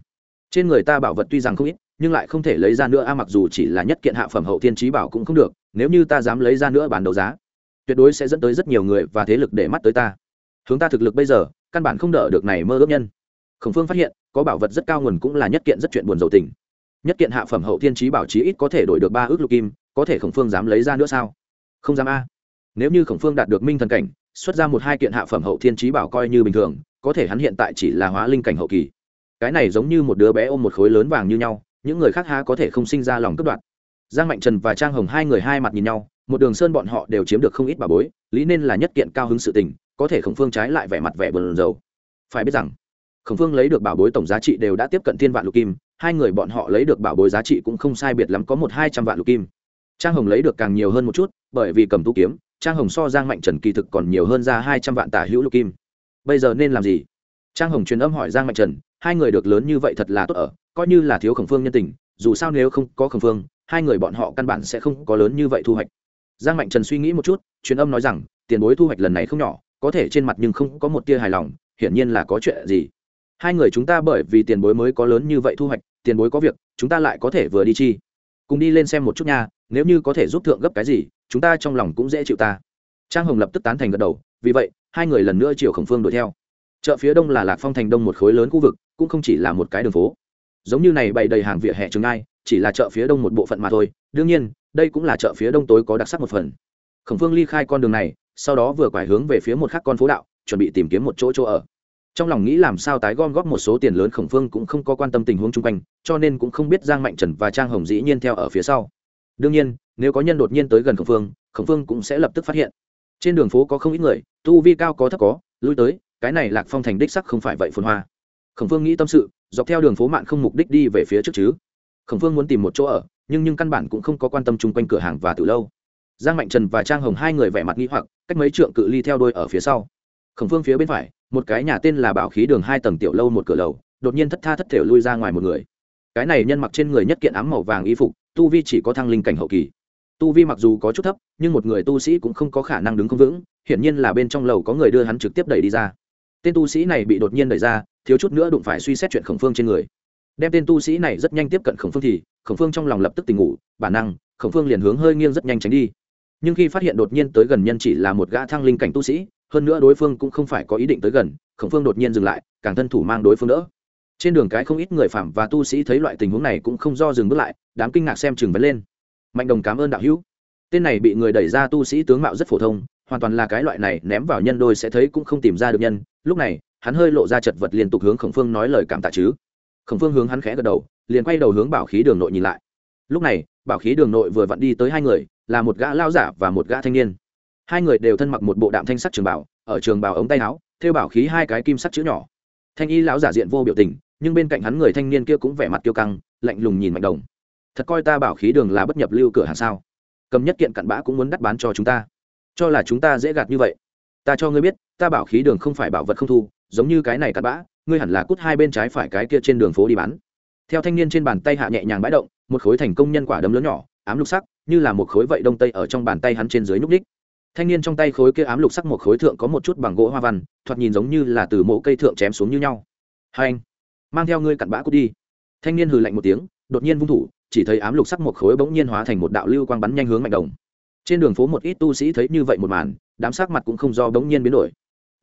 Trên người ta bảo vật tuy rằng không ít nhưng lại không thể lấy ra nữa. A, mặc dù chỉ là nhất kiện hạ phẩm hậu thiên trí bảo cũng không được, nếu như ta dám lấy ra nữa bán đấu giá, tuyệt đối sẽ dẫn tới rất nhiều người và thế lực để mắt tới ta. Hướng ta thực lực bây giờ, căn bản không đỡ được này mơ ước nhân. Khổng phương phát hiện, có bảo vật rất cao nguồn cũng là nhất kiện rất chuyện buồn dầu tình. Nhất kiện hạ phẩm hậu thiên trí bảo chí ít có thể đổi được ba ước lục kim, có thể khổng phương dám lấy ra nữa sao? Không dám, a. Nếu như khổng phương đạt được minh thần cảnh, xuất ra một hai kiện hạ phẩm hậu thiên trí bảo coi như bình thường, có thể hắn hiện tại chỉ là hóa linh cảnh hậu kỳ. Cái này giống như một đứa bé ôm một khối lớn vàng như nhau những người khác há có thể không sinh ra lòng cướp đoạt. Giang mạnh trần và trang hồng hai người hai mặt nhìn nhau, một đường sơn bọn họ đều chiếm được không ít bà bối, lý nên là nhất kiện cao hứng sự tình, có thể khổng phương trái lại vẻ mặt vẻ bờn dầu phải biết rằng, khổng phương lấy được bảo bối tổng giá trị đều đã tiếp cận thiên vạn lục kim, hai người bọn họ lấy được bảo bối giá trị cũng không sai biệt lắm có một hai trăm vạn lục kim. Trang hồng lấy được càng nhiều hơn một chút, bởi vì cầm tu kiếm, trang hồng so giang mạnh trần kỳ thực còn nhiều hơn ra hai trăm vạn tả hữu lục kim. Bây giờ nên làm gì? Trang hồng truyền âm hỏi giang mạnh trần, hai người được lớn như vậy thật là tốt ở coi như là thiếu khổng phương nhân tình, dù sao nếu không có khổng phương, hai người bọn họ căn bản sẽ không có lớn như vậy thu hoạch. Giang mạnh trần suy nghĩ một chút, truyền âm nói rằng, tiền bối thu hoạch lần này không nhỏ, có thể trên mặt nhưng không có một tia hài lòng, hiển nhiên là có chuyện gì. Hai người chúng ta bởi vì tiền bối mới có lớn như vậy thu hoạch, tiền bối có việc, chúng ta lại có thể vừa đi chi. Cùng đi lên xem một chút nha, nếu như có thể giúp thượng gấp cái gì, chúng ta trong lòng cũng dễ chịu ta. Trang hồng lập tức tán thành gật đầu, vì vậy, hai người lần nữa chiều khổng phương đuổi theo. Chợ phía đông là lạc phong thành đông một khối lớn khu vực, cũng không chỉ là một cái đường phố giống như này bày đầy hàng vỉa hè trường ai chỉ là chợ phía đông một bộ phận mà thôi. Đương nhiên, đây cũng là chợ phía đông tối có đặc sắc một phần. Khổng phương ly khai con đường này, sau đó vừa quải hướng về phía một khắc con phố đạo, chuẩn bị tìm kiếm một chỗ chỗ ở. Trong lòng nghĩ làm sao tái gom góp một số tiền lớn, khổng phương cũng không có quan tâm tình huống chung quanh, cho nên cũng không biết giang mạnh trần và trang hồng dĩ nhiên theo ở phía sau. Đương nhiên, nếu có nhân đột nhiên tới gần khổng phương khổng phương cũng sẽ lập tức phát hiện. Trên đường phố có không ít người, tu vi cao có thấp có, lui tới, cái này lạc phong thành đích sắc không phải vậy phồn hoa. Khổng phương nghĩ tâm sự dọc theo đường phố mạn không mục đích đi về phía trước chứ. Khổng phương muốn tìm một chỗ ở, nhưng nhưng căn bản cũng không có quan tâm chung quanh cửa hàng và từ lâu. Giang mạnh trần và trang hồng hai người vẻ mặt nghĩ hoặc, cách mấy trượng cự ly theo đôi ở phía sau. Khổng phương phía bên phải, một cái nhà tên là bảo khí đường hai tầng tiểu lâu một cửa lầu, đột nhiên thất tha thất thể lui ra ngoài một người. Cái này nhân mặc trên người nhất kiện ám màu vàng y phục, tu vi chỉ có thăng linh cảnh hậu kỳ. Tu vi mặc dù có chút thấp, nhưng một người tu sĩ cũng không có khả năng đứng không vững, hiển nhiên là bên trong lầu có người đưa hắn trực tiếp đẩy đi ra. Tên tu sĩ này bị đột nhiên đẩy ra thiếu chút nữa đụng phải suy xét chuyện khổng phương trên người. Đem tên tu sĩ này rất nhanh tiếp cận khổng phương thì, khổng phương trong lòng lập tức tỉnh ngủ, bản năng, khổng phương liền hướng hơi nghiêng rất nhanh tránh đi. Nhưng khi phát hiện đột nhiên tới gần nhân chỉ là một gã thăng linh cảnh tu sĩ, hơn nữa đối phương cũng không phải có ý định tới gần, khổng phương đột nhiên dừng lại, càng thân thủ mang đối phương đỡ. Trên đường cái không ít người phạm và tu sĩ thấy loại tình huống này cũng không do dừng bước lại, đám kinh ngạc xem chừng vấn lên. Mạnh đồng cảm ơn đạo hữu. Tên này bị người đẩy ra tu sĩ tướng mạo rất phổ thông, hoàn toàn là cái loại này ném vào nhân đôi sẽ thấy cũng không tìm ra được nhân. Lúc này hắn hơi lộ ra chật vật liên tục hướng khổng phương nói lời cảm tạ chứ. Khổng phương hướng hắn khẽ gật đầu, liền quay đầu hướng bảo khí đường nội nhìn lại. Lúc này, bảo khí đường nội vừa vặn đi tới hai người, là một gã lao giả và một gã thanh niên. Hai người đều thân mặc một bộ đạm thanh sắc trường bảo ở trường bảo ống tay áo thêu bảo khí hai cái kim sắc chữ nhỏ. Thanh y lão giả diện vô biểu tình, nhưng bên cạnh hắn người thanh niên kia cũng vẻ mặt kiêu căng, lạnh lùng nhìn mạnh đồng. Thật coi ta bảo khí đường là bất nhập lưu cửa hàng sao? Cầm nhất kiện cặn bã cũng muốn đắt bán cho chúng ta. Cho là chúng ta dễ gạt như vậy. Ta cho ngươi biết, ta bảo khí đường không phải bảo vật không thu giống như cái này cặn bã, ngươi hẳn là cút hai bên trái phải cái kia trên đường phố đi bán. Theo thanh niên trên bàn tay hạ nhẹ nhàng bãi động, một khối thành công nhân quả đấm lớn nhỏ, ám lục sắc, như là một khối vậy đông tây ở trong bàn tay hắn trên dưới nhúc ních thanh niên trong tay khối kia ám lục sắc một khối thượng có một chút bằng gỗ hoa văn, thoạt nhìn giống như là từ mộ cây thượng chém xuống như nhau. Hai anh, mang theo ngươi cặn bã cút đi. Thanh niên hừ lạnh một tiếng, đột nhiên vung thủ, chỉ thấy ám lục sắc một khối bỗng nhiên hóa thành một đạo lưu quang bắn nhanh hướng mạnh đồng. Trên đường phố một ít tu sĩ thấy như vậy một màn, đám sắc mặt cũng không do bỗng nhiên biến đổi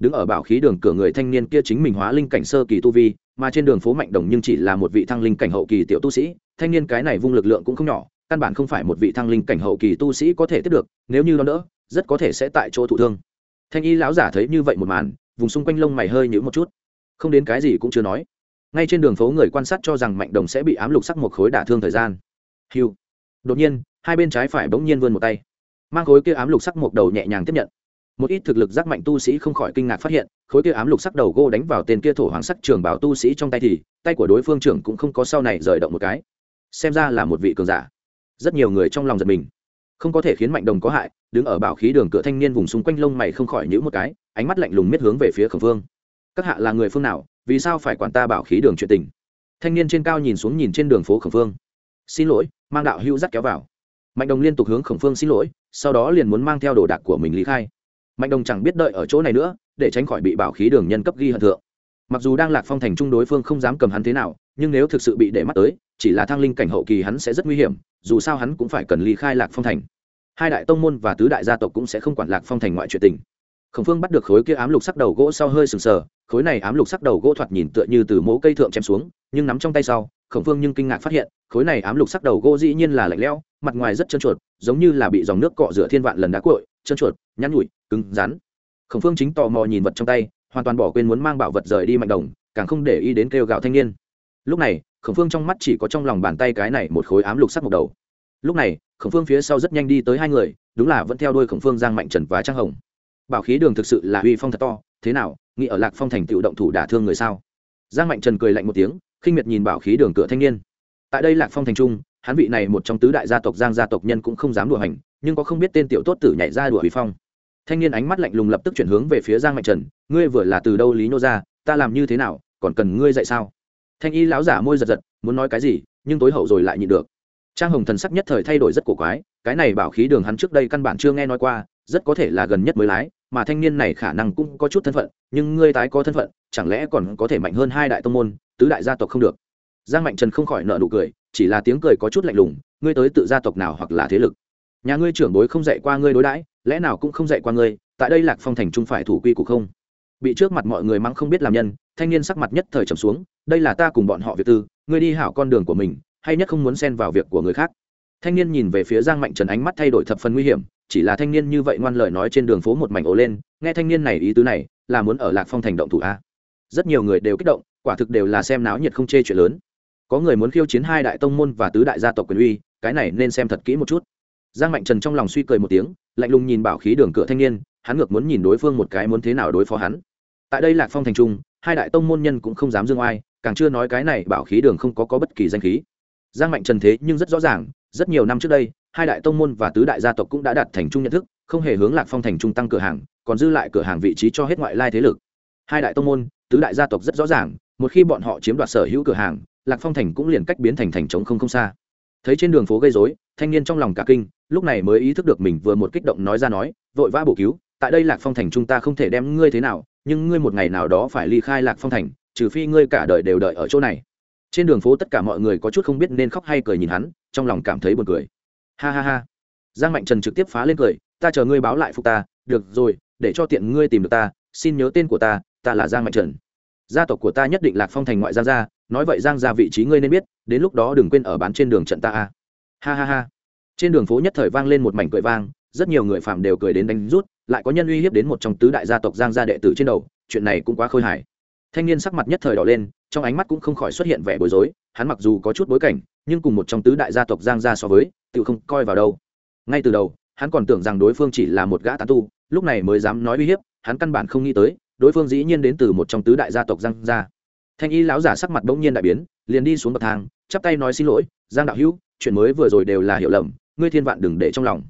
đứng ở bảo khí đường cửa người thanh niên kia chính mình hóa linh cảnh sơ kỳ tu vi, mà trên đường phố mạnh đồng nhưng chỉ là một vị thăng linh cảnh hậu kỳ tiểu tu sĩ, thanh niên cái này vung lực lượng cũng không nhỏ, căn bản không phải một vị thăng linh cảnh hậu kỳ tu sĩ có thể tiếp được, nếu như nó đỡ, rất có thể sẽ tại chỗ thụ thương. Thanh y lão giả thấy như vậy một màn, vùng xung quanh lông mày hơi nhữ một chút. Không đến cái gì cũng chưa nói. Ngay trên đường phố người quan sát cho rằng mạnh đồng sẽ bị ám lục sắc một khối đả thương thời gian. Hiu đột nhiên, hai bên trái phải bỗng nhiên vươn một tay. Mang khối kia ám lục sắc một đầu nhẹ nhàng tiếp nhận một ít thực lực giác mạnh tu sĩ không khỏi kinh ngạc phát hiện, khối kia ám lục sắc đầu gô đánh vào tên kia thổ hoàng sắc trường bảo tu sĩ trong tay thì, tay của đối phương trưởng cũng không có sau này rời động một cái. Xem ra là một vị cường giả. Rất nhiều người trong lòng giật mình. Không có thể khiến mạnh đồng có hại, đứng ở bảo khí đường cửa thanh niên vùng xung quanh lông mày không khỏi nhữ một cái, ánh mắt lạnh lùng miết hướng về phía khẩn phương các hạ là người phương nào, vì sao phải quản ta bảo khí đường chuyện tình? Thanh niên trên cao nhìn xuống nhìn trên đường phố khẩn phương xin lỗi, mang đạo hữu dắt kéo vào. Mạnh đồng liên tục hướng khổng phương xin lỗi, sau đó liền muốn mang theo đồ đạc của mình lý khai mạnh đồng chẳng biết đợi ở chỗ này nữa, để tránh khỏi bị bảo khí đường nhân cấp ghi hận thượng. Mặc dù đang lạc phong thành trung đối phương không dám cầm hắn thế nào, nhưng nếu thực sự bị để mắt tới, chỉ là thang linh cảnh hậu kỳ hắn sẽ rất nguy hiểm, dù sao hắn cũng phải cần ly khai lạc phong thành. Hai đại tông môn và tứ đại gia tộc cũng sẽ không quản lạc phong thành ngoại chuyện tình. Khổng phương bắt được khối kia ám lục sắc đầu gỗ sau hơi sừng sờ, khối này ám lục sắc đầu gỗ thoạt nhìn tựa như từ mỗ cây thượng chém xuống, nhưng nắm trong tay sau, khổng phương nhưng kinh ngạc phát hiện, khối này ám lục sắc đầu gỗ dĩ nhiên là lạnh lẽo, mặt ngoài rất trơn chuột giống như là bị dòng nước cọ rửa thiên vạn lần đá cội trơn chuột, nhăn nhụi cứng rắn. Khổng phương chính tò mò nhìn vật trong tay, hoàn toàn bỏ quên muốn mang bảo vật rời đi mạnh đồng, càng không để ý đến kêu gạo thanh niên. Lúc này, khổng phương trong mắt chỉ có trong lòng bàn tay cái này một khối ám lục sắc một đầu. Lúc này, khổng phương phía sau rất nhanh đi tới hai người, đúng là vẫn theo đuôi khổng phương giang mạnh trần và trang hồng. Bảo khí đường thực sự là uy phong thật to, thế nào, nghĩ ở lạc phong thành tựu động thủ đả thương người sao? Giang mạnh trần cười lạnh một tiếng, khinh miệt nhìn bảo khí đường cửa thanh niên. Tại đây lạc phong thành trung, hắn vị này một trong tứ đại gia tộc giang gia tộc nhân cũng không dám đùa hành nhưng có không biết tên tiểu tốt tử nhảy ra đùa uy phong. Thanh niên ánh mắt lạnh lùng lập tức chuyển hướng về phía giang mạnh trần, ngươi vừa là từ đâu lý nô ra, ta làm như thế nào, còn cần ngươi dạy sao? Thanh y lão giả môi giật giật, muốn nói cái gì, nhưng tối hậu rồi lại nhịn được. Trang hồng thần sắc nhất thời thay đổi rất cổ quái, cái này bảo khí đường hắn trước đây căn bản chưa nghe nói qua, rất có thể là gần nhất mới lái, mà thanh niên này khả năng cũng có chút thân phận, nhưng ngươi tái có thân phận, chẳng lẽ còn có thể mạnh hơn hai đại tông môn, tứ đại gia tộc không được? Giang mạnh trần không khỏi nợ nụ cười, chỉ là tiếng cười có chút lạnh lùng, ngươi tới tự gia tộc nào hoặc là thế lực? Nhà ngươi trưởng bối không dạy qua ngươi đối đãi, lẽ nào cũng không dạy qua ngươi, tại đây lạc phong thành trung phải thủ quy của không? Bị trước mặt mọi người mắng không biết làm nhân, thanh niên sắc mặt nhất thời trầm xuống, đây là ta cùng bọn họ việc tư, ngươi đi hảo con đường của mình, hay nhất không muốn xen vào việc của người khác. Thanh niên nhìn về phía giang mạnh trần ánh mắt thay đổi thập phần nguy hiểm, chỉ là thanh niên như vậy ngoan lời nói trên đường phố một mảnh ố lên, nghe thanh niên này ý tứ này, là muốn ở lạc phong thành động thủ a. Rất nhiều người đều kích động, quả thực đều là xem náo nhiệt không chê chuyện lớn. Có người muốn khiêu chiến hai đại tông môn và tứ đại gia tộc quyền uy, cái này nên xem thật kỹ một chút giang mạnh trần trong lòng suy cười một tiếng, lạnh lùng nhìn bảo khí đường cửa thanh niên, hắn ngược muốn nhìn đối phương một cái muốn thế nào đối phó hắn. Tại đây lạc phong thành trung, hai đại tông môn nhân cũng không dám dương oai, càng chưa nói cái này bảo khí đường không có có bất kỳ danh khí. Giang mạnh trần thế nhưng rất rõ ràng, rất nhiều năm trước đây, hai đại tông môn và tứ đại gia tộc cũng đã đạt thành chung nhận thức, không hề hướng lạc phong thành trung tăng cửa hàng, còn dư lại cửa hàng vị trí cho hết ngoại lai thế lực. Hai đại tông môn, tứ đại gia tộc rất rõ ràng, một khi bọn họ chiếm đoạt sở hữu cửa hàng, lạc phong thành cũng liền cách biến thành thành trống không không xa thấy trên đường phố gây dối thanh niên trong lòng cả kinh, lúc này mới ý thức được mình vừa một kích động nói ra nói, vội vã bổ cứu, tại đây lạc phong thành chúng ta không thể đem ngươi thế nào, nhưng ngươi một ngày nào đó phải ly khai lạc phong thành, trừ phi ngươi cả đời đều đợi ở chỗ này. Trên đường phố tất cả mọi người có chút không biết nên khóc hay cười nhìn hắn, trong lòng cảm thấy buồn cười. Ha ha ha. Giang mạnh trần trực tiếp phá lên cười, ta chờ ngươi báo lại phục ta, được rồi, để cho tiện ngươi tìm được ta, xin nhớ tên của ta ta là giang mạnh trần. Gia tộc của ta nhất định lạc phong thành ngoại giang gia nói vậy giang gia vị trí ngươi nên biết, đến lúc đó đừng quên ở bán trên đường trận ta a. Ha ha ha. Trên đường phố nhất thời vang lên một mảnh cười vang, rất nhiều người phạm đều cười đến đánh rút, lại có nhân uy hiếp đến một trong tứ đại gia tộc giang gia đệ tử trên đầu, chuyện này cũng quá khôi hài. Thanh niên sắc mặt nhất thời đỏ lên, trong ánh mắt cũng không khỏi xuất hiện vẻ bối rối, hắn mặc dù có chút bối cảnh, nhưng cùng một trong tứ đại gia tộc giang gia so với, tự không coi vào đâu. Ngay từ đầu, hắn còn tưởng rằng đối phương chỉ là một gã tán tu, lúc này mới dám nói uy hiếp, hắn căn bản không nghĩ tới, đối phương dĩ nhiên đến từ một trong tứ đại gia tộc giang gia thanh y lão giả sắc mặt bỗng nhiên đại biến, liền đi xuống bậc thang, chắp tay nói xin lỗi, giang đạo hữu, chuyện mới vừa rồi đều là hiểu lầm, ngươi thiên vạn đừng để trong lòng.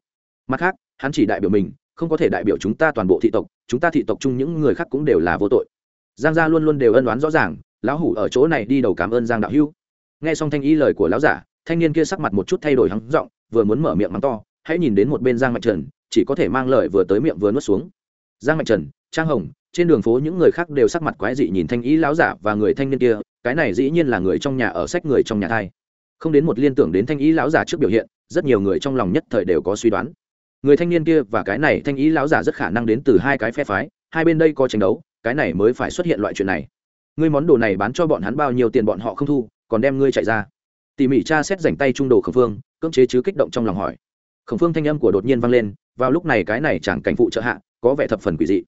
Mặt khác, hắn chỉ đại biểu mình, không có thể đại biểu chúng ta toàn bộ thị tộc, chúng ta thị tộc chung những người khác cũng đều là vô tội. Giang gia luôn luôn đều ân đoán rõ ràng, lão hủ ở chỗ này đi đầu cảm ơn giang đạo hữu. Nghe xong thanh y lời của lão giả, thanh niên kia sắc mặt một chút thay đổi hắng giọng, vừa muốn mở miệng mắng to, hãy nhìn đến một bên giang mạch trần, chỉ có thể mang lời vừa tới miệng vừa nuốt xuống. Giang mạnh trần, trang hồng trên đường phố những người khác đều sắc mặt quái dị nhìn thanh ý lão giả và người thanh niên kia, cái này dĩ nhiên là người trong nhà ở sách người trong nhà thai. Không đến một liên tưởng đến thanh ý lão giả trước biểu hiện, rất nhiều người trong lòng nhất thời đều có suy đoán. Người thanh niên kia và cái này thanh ý lão giả rất khả năng đến từ hai cái phe phái, hai bên đây có tranh đấu, cái này mới phải xuất hiện loại chuyện này. Ngươi món đồ này bán cho bọn hắn bao nhiêu tiền bọn họ không thu, còn đem ngươi chạy ra. Tỉ mỉ cha xét rảnh tay trung đồ khẩn phương, cưỡng chế chứ kích động trong lòng hỏi. Khẩn phương thanh âm của đột nhiên vang lên, vào lúc này cái này chẳng cảnh phụ trợ hạ, có vẻ thập phần quỷ dị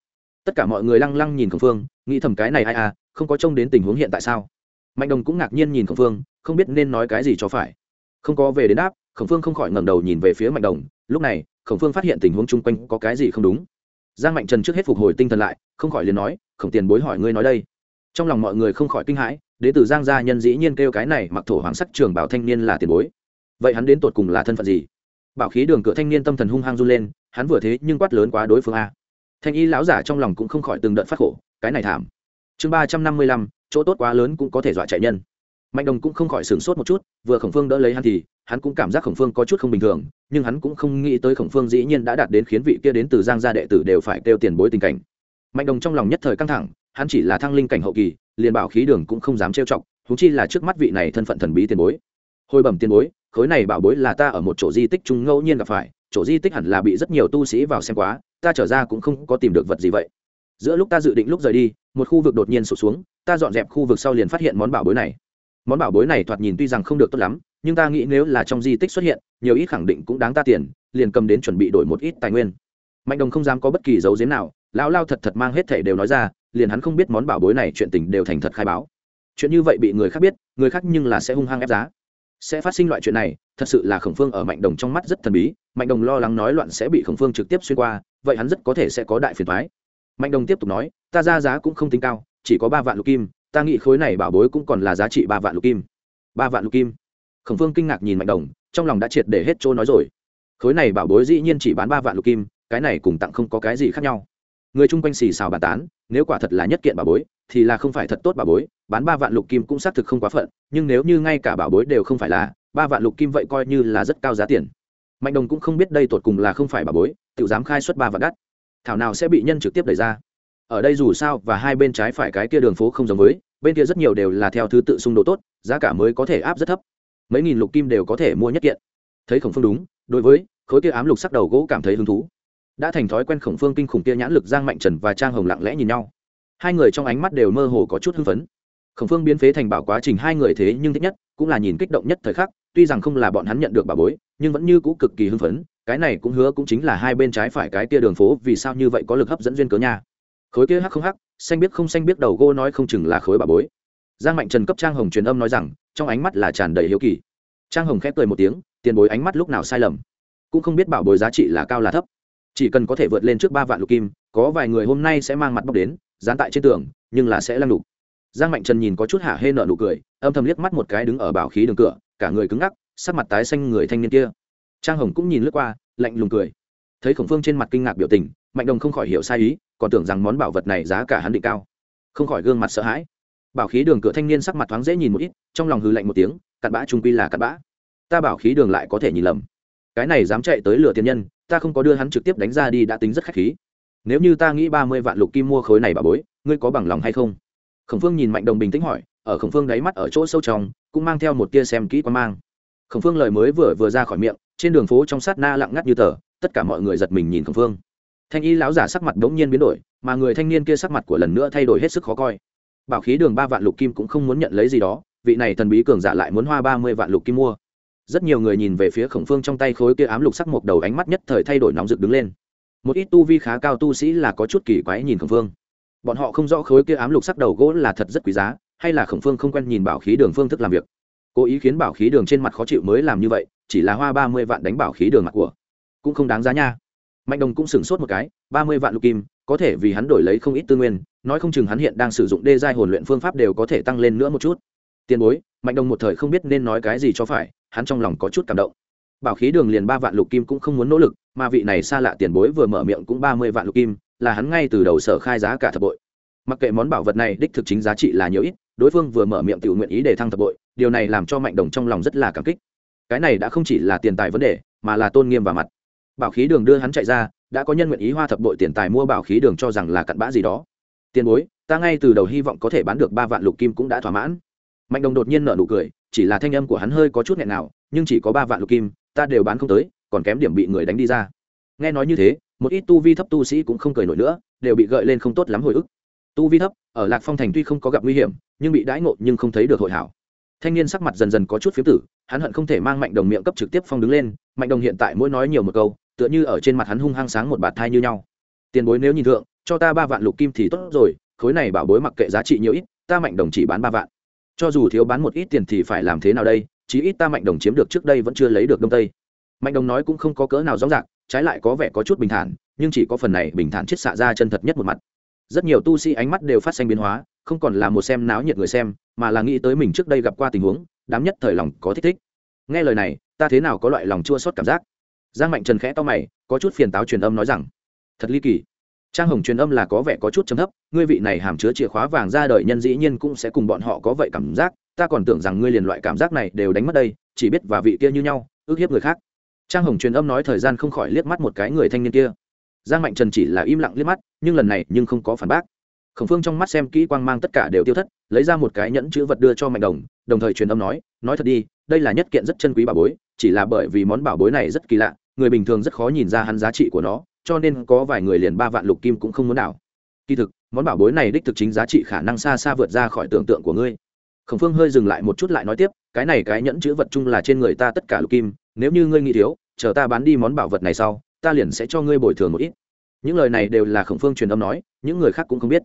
tất cả mọi người lăng lăng nhìn khổng phương, nghĩ thầm cái này ai à không có trông đến tình huống hiện tại sao? Mạnh đồng cũng ngạc nhiên nhìn khổng phương, không biết nên nói cái gì cho phải. Không có về đến đáp, khổng phương không khỏi ngẩng đầu nhìn về phía mạnh đồng, lúc này, khổng phương phát hiện tình huống chung quanh có cái gì không đúng. Giang mạnh trần trước hết phục hồi tinh thần lại, không khỏi liền nói, khổng tiền bối hỏi ngươi nói đây. Trong lòng mọi người không khỏi kinh hãi đ ế giang gia nhân dĩ nhiên kêu cái này mặc thổ hoàng sắc trường bảo thanh niên là tiền bối. Vậy hắn đến tột cùng là thân phận gì? Bảo khí đường cửa thanh niên tâm thần hung hăng run lên, hắn vừa thế nhưng quát lớn quá đối phương a thanh y lão giả trong lòng cũng không khỏi từng đợt phát khổ, cái này thảm. Chương ba trăm năm mươi lăm, chỗ tốt quá lớn cũng có thể dọa chạy nhân. Mạnh đồng cũng không khỏi sửng sốt một chút, vừa khổng phương đỡ lấy hắn thì, hắn cũng cảm giác khổng phương có chút không bình thường, nhưng hắn cũng không nghĩ tới khổng phương dĩ nhiên đã đạt đến khiến vị kia đến từ giang gia đệ tử đều phải kêu tiền bối tình cảnh. Mạnh đồng trong lòng nhất thời căng thẳng, hắn chỉ là thăng linh cảnh hậu kỳ, liền bảo khí đường cũng không dám trêu chọc thú chi là trước mắt vị này thân phận thần bí tiền bối. Hồi bẩm tiền bối, khối này bảo bối là ta ở một chỗ di tích trung ngẫu nhiên gặp phải, chỗ di tích hẳn là bị rất nhiều tu sĩ vào xem quá ta trở ra cũng không có tìm được vật gì vậy. Giữa lúc ta dự định lúc rời đi, một khu vực đột nhiên sụt xuống, ta dọn dẹp khu vực sau liền phát hiện món bảo bối này. Món bảo bối này thoạt nhìn tuy rằng không được tốt lắm, nhưng ta nghĩ nếu là trong di tích xuất hiện, nhiều ít khẳng định cũng đáng ta tiền, liền cầm đến chuẩn bị đổi một ít tài nguyên. Mạnh đồng không dám có bất kỳ dấu giếm nào, lão lao thật thật mang hết thể đều nói ra, liền hắn không biết món bảo bối này chuyện tình đều thành thật khai báo. Chuyện như vậy bị người khác biết, người khác nhưng là sẽ hung hăng ép giá. Sẽ phát sinh loại chuyện này, thật sự là khổng phương ở mạnh đồng trong mắt rất thần bí, mạnh đồng lo lắng nói loạn sẽ bị khổng phương trực tiếp xuyên qua vậy hắn rất có thể sẽ có đại phiền thoái. Mạnh đồng tiếp tục nói, ta ra giá cũng không tính cao, chỉ có ba vạn lục kim, ta nghĩ khối này bảo bối cũng còn là giá trị ba vạn lục kim. Ba vạn lục kim? Khổng phương kinh ngạc nhìn mạnh đồng, trong lòng đã triệt để hết chỗ nói rồi. Khối này bảo bối dĩ nhiên chỉ bán ba vạn lục kim, cái này cùng tặng không có cái gì khác nhau. Người chung quanh xì xào bàn tán, nếu quả thật là nhất kiện bảo bối, thì là không phải thật tốt bảo bối, bán ba vạn lục kim cũng xác thực không quá phận, nhưng nếu như ngay cả bảo bối đều không phải là, ba vạn lục kim vậy coi như là rất cao giá tiền mạnh đồng cũng không biết đây tột cùng là không phải bà bối tự dám khai xuất ba vạn đắt. Thảo nào sẽ bị nhân trực tiếp đẩy ra? Ở đây dù sao và hai bên trái phải cái kia đường phố không giống với, bên kia rất nhiều đều là theo thứ tự xung đột tốt, giá cả mới có thể áp rất thấp. Mấy nghìn lục kim đều có thể mua nhất kiện. Thấy khổng phương đúng, đối với, khối kia ám lục sắc đầu gỗ cảm thấy hứng thú. Đã thành thói quen khổng phương kinh khủng kia nhãn lực giang mạnh trần và trang hồng lặng lẽ nhìn nhau. Hai người trong ánh mắt đều mơ hồ có chút hưng phấn khổng phương biến phế thành bảo quá trình hai người thế nhưng thích nhất, cũng là nhìn kích động nhất thời khắc, tuy rằng không là bọn hắn nhận được bà bối, nhưng vẫn như cũ cực kỳ hưng phấn, cái này cũng hứa cũng chính là hai bên trái phải cái kia đường phố, vì sao như vậy có lực hấp dẫn duyên cớ nha. Khối kia hắc không hắc, xanh biết không xanh biết đầu gô nói không chừng là khối bà bối. Giang mạnh trần cấp trang hồng truyền âm nói rằng, trong ánh mắt là tràn đầy hiếu kỳ. Trang hồng khép cười một tiếng, tiền bối ánh mắt lúc nào sai lầm? Cũng không biết bảo bối giá trị là cao là thấp. Chỉ cần có thể vượt lên trước ba vạn lục kim, có vài người hôm nay sẽ mang mặt bóc đến, dán tại trên tường, nhưng là sẽ lăng lục giang mạnh trần nhìn có chút hạ hê nợ nụ cười, âm thầm liếc mắt một cái đứng ở bảo khí đường cửa, cả người cứng ngắc, sắc mặt tái xanh người thanh niên kia. Trang hồng cũng nhìn lướt qua, lạnh lùng cười. Thấy khổng phương trên mặt kinh ngạc biểu tình, mạnh đồng không khỏi hiểu sai ý, còn tưởng rằng món bảo vật này giá cả hắn định cao. Không khỏi gương mặt sợ hãi. Bảo khí đường cửa thanh niên sắc mặt thoáng dễ nhìn một ít, trong lòng hư lạnh một tiếng, cặn bã trung quy là cặn bã. Ta bảo khí đường lại có thể nhìn lầm. Cái này dám chạy tới lừa tiền nhân, ta không có đưa hắn trực tiếp đánh ra đi đã tính rất khách khí. Nếu như ta nghĩ ba mươi vạn lục kim mua khối này bà bối, ngươi có bằng lòng hay không? Khổng phương nhìn mạnh đồng bình tĩnh hỏi, ở khổng phương đáy mắt ở chỗ sâu trong, cũng mang theo một tia xem kỹ quan mang. Khổng phương lời mới vừa vừa ra khỏi miệng, trên đường phố trong sát na lặng ngắt như tờ, tất cả mọi người giật mình nhìn khổng phương. Thanh y lão giả sắc mặt đ ố n g nhiên biến đổi, mà người thanh niên kia sắc mặt của lần nữa thay đổi hết sức khó coi. Bảo khí đường ba vạn lục kim cũng không muốn nhận lấy gì đó, vị này thần bí cường giả lại muốn hoa ba mươi vạn lục kim mua. Rất nhiều người nhìn về phía khổng phương trong tay khối kia ám lục sắc một đầu ánh mắt nhất thời thay đổi nóng rực đứng lên. Một ít tu vi khá cao tu sĩ là có chút kỳ quái nhìn khổng phương bọn họ không rõ khối kia ám lục sắc đầu gỗ là thật rất quý giá, hay là khổng phương không quen nhìn bảo khí đường phương thức làm việc. Cố ý khiến bảo khí đường trên mặt khó chịu mới làm như vậy, chỉ là hoa ba mươi vạn đánh bảo khí đường mặt của. Cũng không đáng giá nha. Mạnh đồng cũng sửng sốt một cái, ba mươi vạn lục kim, có thể vì hắn đổi lấy không ít tư nguyên, nói không chừng hắn hiện đang sử dụng đê giai hồn luyện phương pháp đều có thể tăng lên nữa một chút. Tiền bối, mạnh đồng một thời không biết nên nói cái gì cho phải, hắn trong lòng có chút cảm động. Bảo khí đường liền ba vạn lục kim cũng không muốn nỗ lực, mà vị này xa lạ tiền bối vừa mở miệng cũng ba mươi vạn lục kim là hắn ngay từ đầu sở khai giá cả thập bội. Mặc kệ món bảo vật này đích thực chính giá trị là nhiều ít, đối phương vừa mở miệng tự nguyện ý để thăng thập bội, điều này làm cho mạnh đồng trong lòng rất là cảm kích. Cái này đã không chỉ là tiền tài vấn đề, mà là tôn nghiêm và mặt. Bảo khí đường đưa hắn chạy ra, đã có nhân nguyện ý hoa thập bội tiền tài mua bảo khí đường cho rằng là cặn bã gì đó. Tiền bối, ta ngay từ đầu hy vọng có thể bán được ba vạn lục kim cũng đã thỏa mãn. Mạnh đồng đột nhiên nở nụ cười, chỉ là thanh âm của hắn hơi có chút nghẹn nào nhưng chỉ có ba vạn lục kim, ta đều bán không tới, còn kém điểm bị người đánh đi ra. Nghe nói như thế một ít tu vi thấp tu sĩ cũng không cười nổi nữa, đều bị gợi lên không tốt lắm hồi ức. Tu vi thấp, ở lạc phong thành tuy không có gặp nguy hiểm, nhưng bị đãi ngộ nhưng không thấy được hội hảo. Thanh niên sắc mặt dần dần có chút phiếm tử, hắn hận không thể mang mạnh đồng miệng cấp trực tiếp phong đứng lên, mạnh đồng hiện tại mỗi nói nhiều một câu, tựa như ở trên mặt hắn hung hăng sáng một bạt thai như nhau. Tiền bối nếu nhìn thượng, cho ta ba vạn lục kim thì tốt rồi, khối này bảo bối mặc kệ giá trị nhiều ít, ta mạnh đồng chỉ bán ba vạn. Cho dù thiếu bán một ít tiền thì phải làm thế nào đây, chí ít ta mạnh đồng chiếm được trước đây vẫn chưa lấy được đông tây. Mạnh đồng nói cũng không có cỡ nào rõ ràng trái lại có vẻ có chút bình thản, nhưng chỉ có phần này bình thản chết xạ ra chân thật nhất một mặt. Rất nhiều tu sĩ ánh mắt đều phát sinh biến hóa, không còn là một xem náo nhiệt người xem, mà là nghĩ tới mình trước đây gặp qua tình huống, đám nhất thời lòng có thích thích. Nghe lời này, ta thế nào có loại lòng chua xót cảm giác? Giang mạnh trần khẽ to mày, có chút phiền táo truyền âm nói rằng, thật ly kỳ. Trang hồng truyền âm là có vẻ có chút chấm thấp, ngươi vị này hàm chứa chìa khóa vàng ra đời nhân dĩ nhiên cũng sẽ cùng bọn họ có vậy cảm giác, ta còn tưởng rằng ngươi liền loại cảm giác này đều đánh mất đây, chỉ biết và vị kia như nhau, ước hiếp người khác trang hồng truyền âm nói thời gian không khỏi liếc mắt một cái người thanh niên kia. Giang mạnh trần chỉ là im lặng liếc mắt, nhưng lần này nhưng không có phản bác. Khổng phương trong mắt xem kỹ quang mang tất cả đều tiêu thất, lấy ra một cái nhẫn chữ vật đưa cho mạnh đồng đồng thời truyền âm nói nói thật đi, đây là nhất kiện rất chân quý bảo bối, chỉ là bởi vì món bảo bối này rất kỳ lạ, người bình thường rất khó nhìn ra hắn giá trị của nó, cho nên có vài người liền ba vạn lục kim cũng không muốn nào kỳ thực, món bảo bối này đích thực chính giá trị khả năng xa xa vượt ra khỏi tưởng tượng của ngươi. Khổng phương hơi dừng lại một chút lại nói tiếp, cái này cái nhẫn chữ vật chung là trên người ta tất cả lục kim nếu như ngươi nghĩ thiếu, chờ ta bán đi món bảo vật này sau, ta liền sẽ cho ngươi bồi thường một ít. Những lời này đều là khổng phương truyền âm nói, những người khác cũng không biết.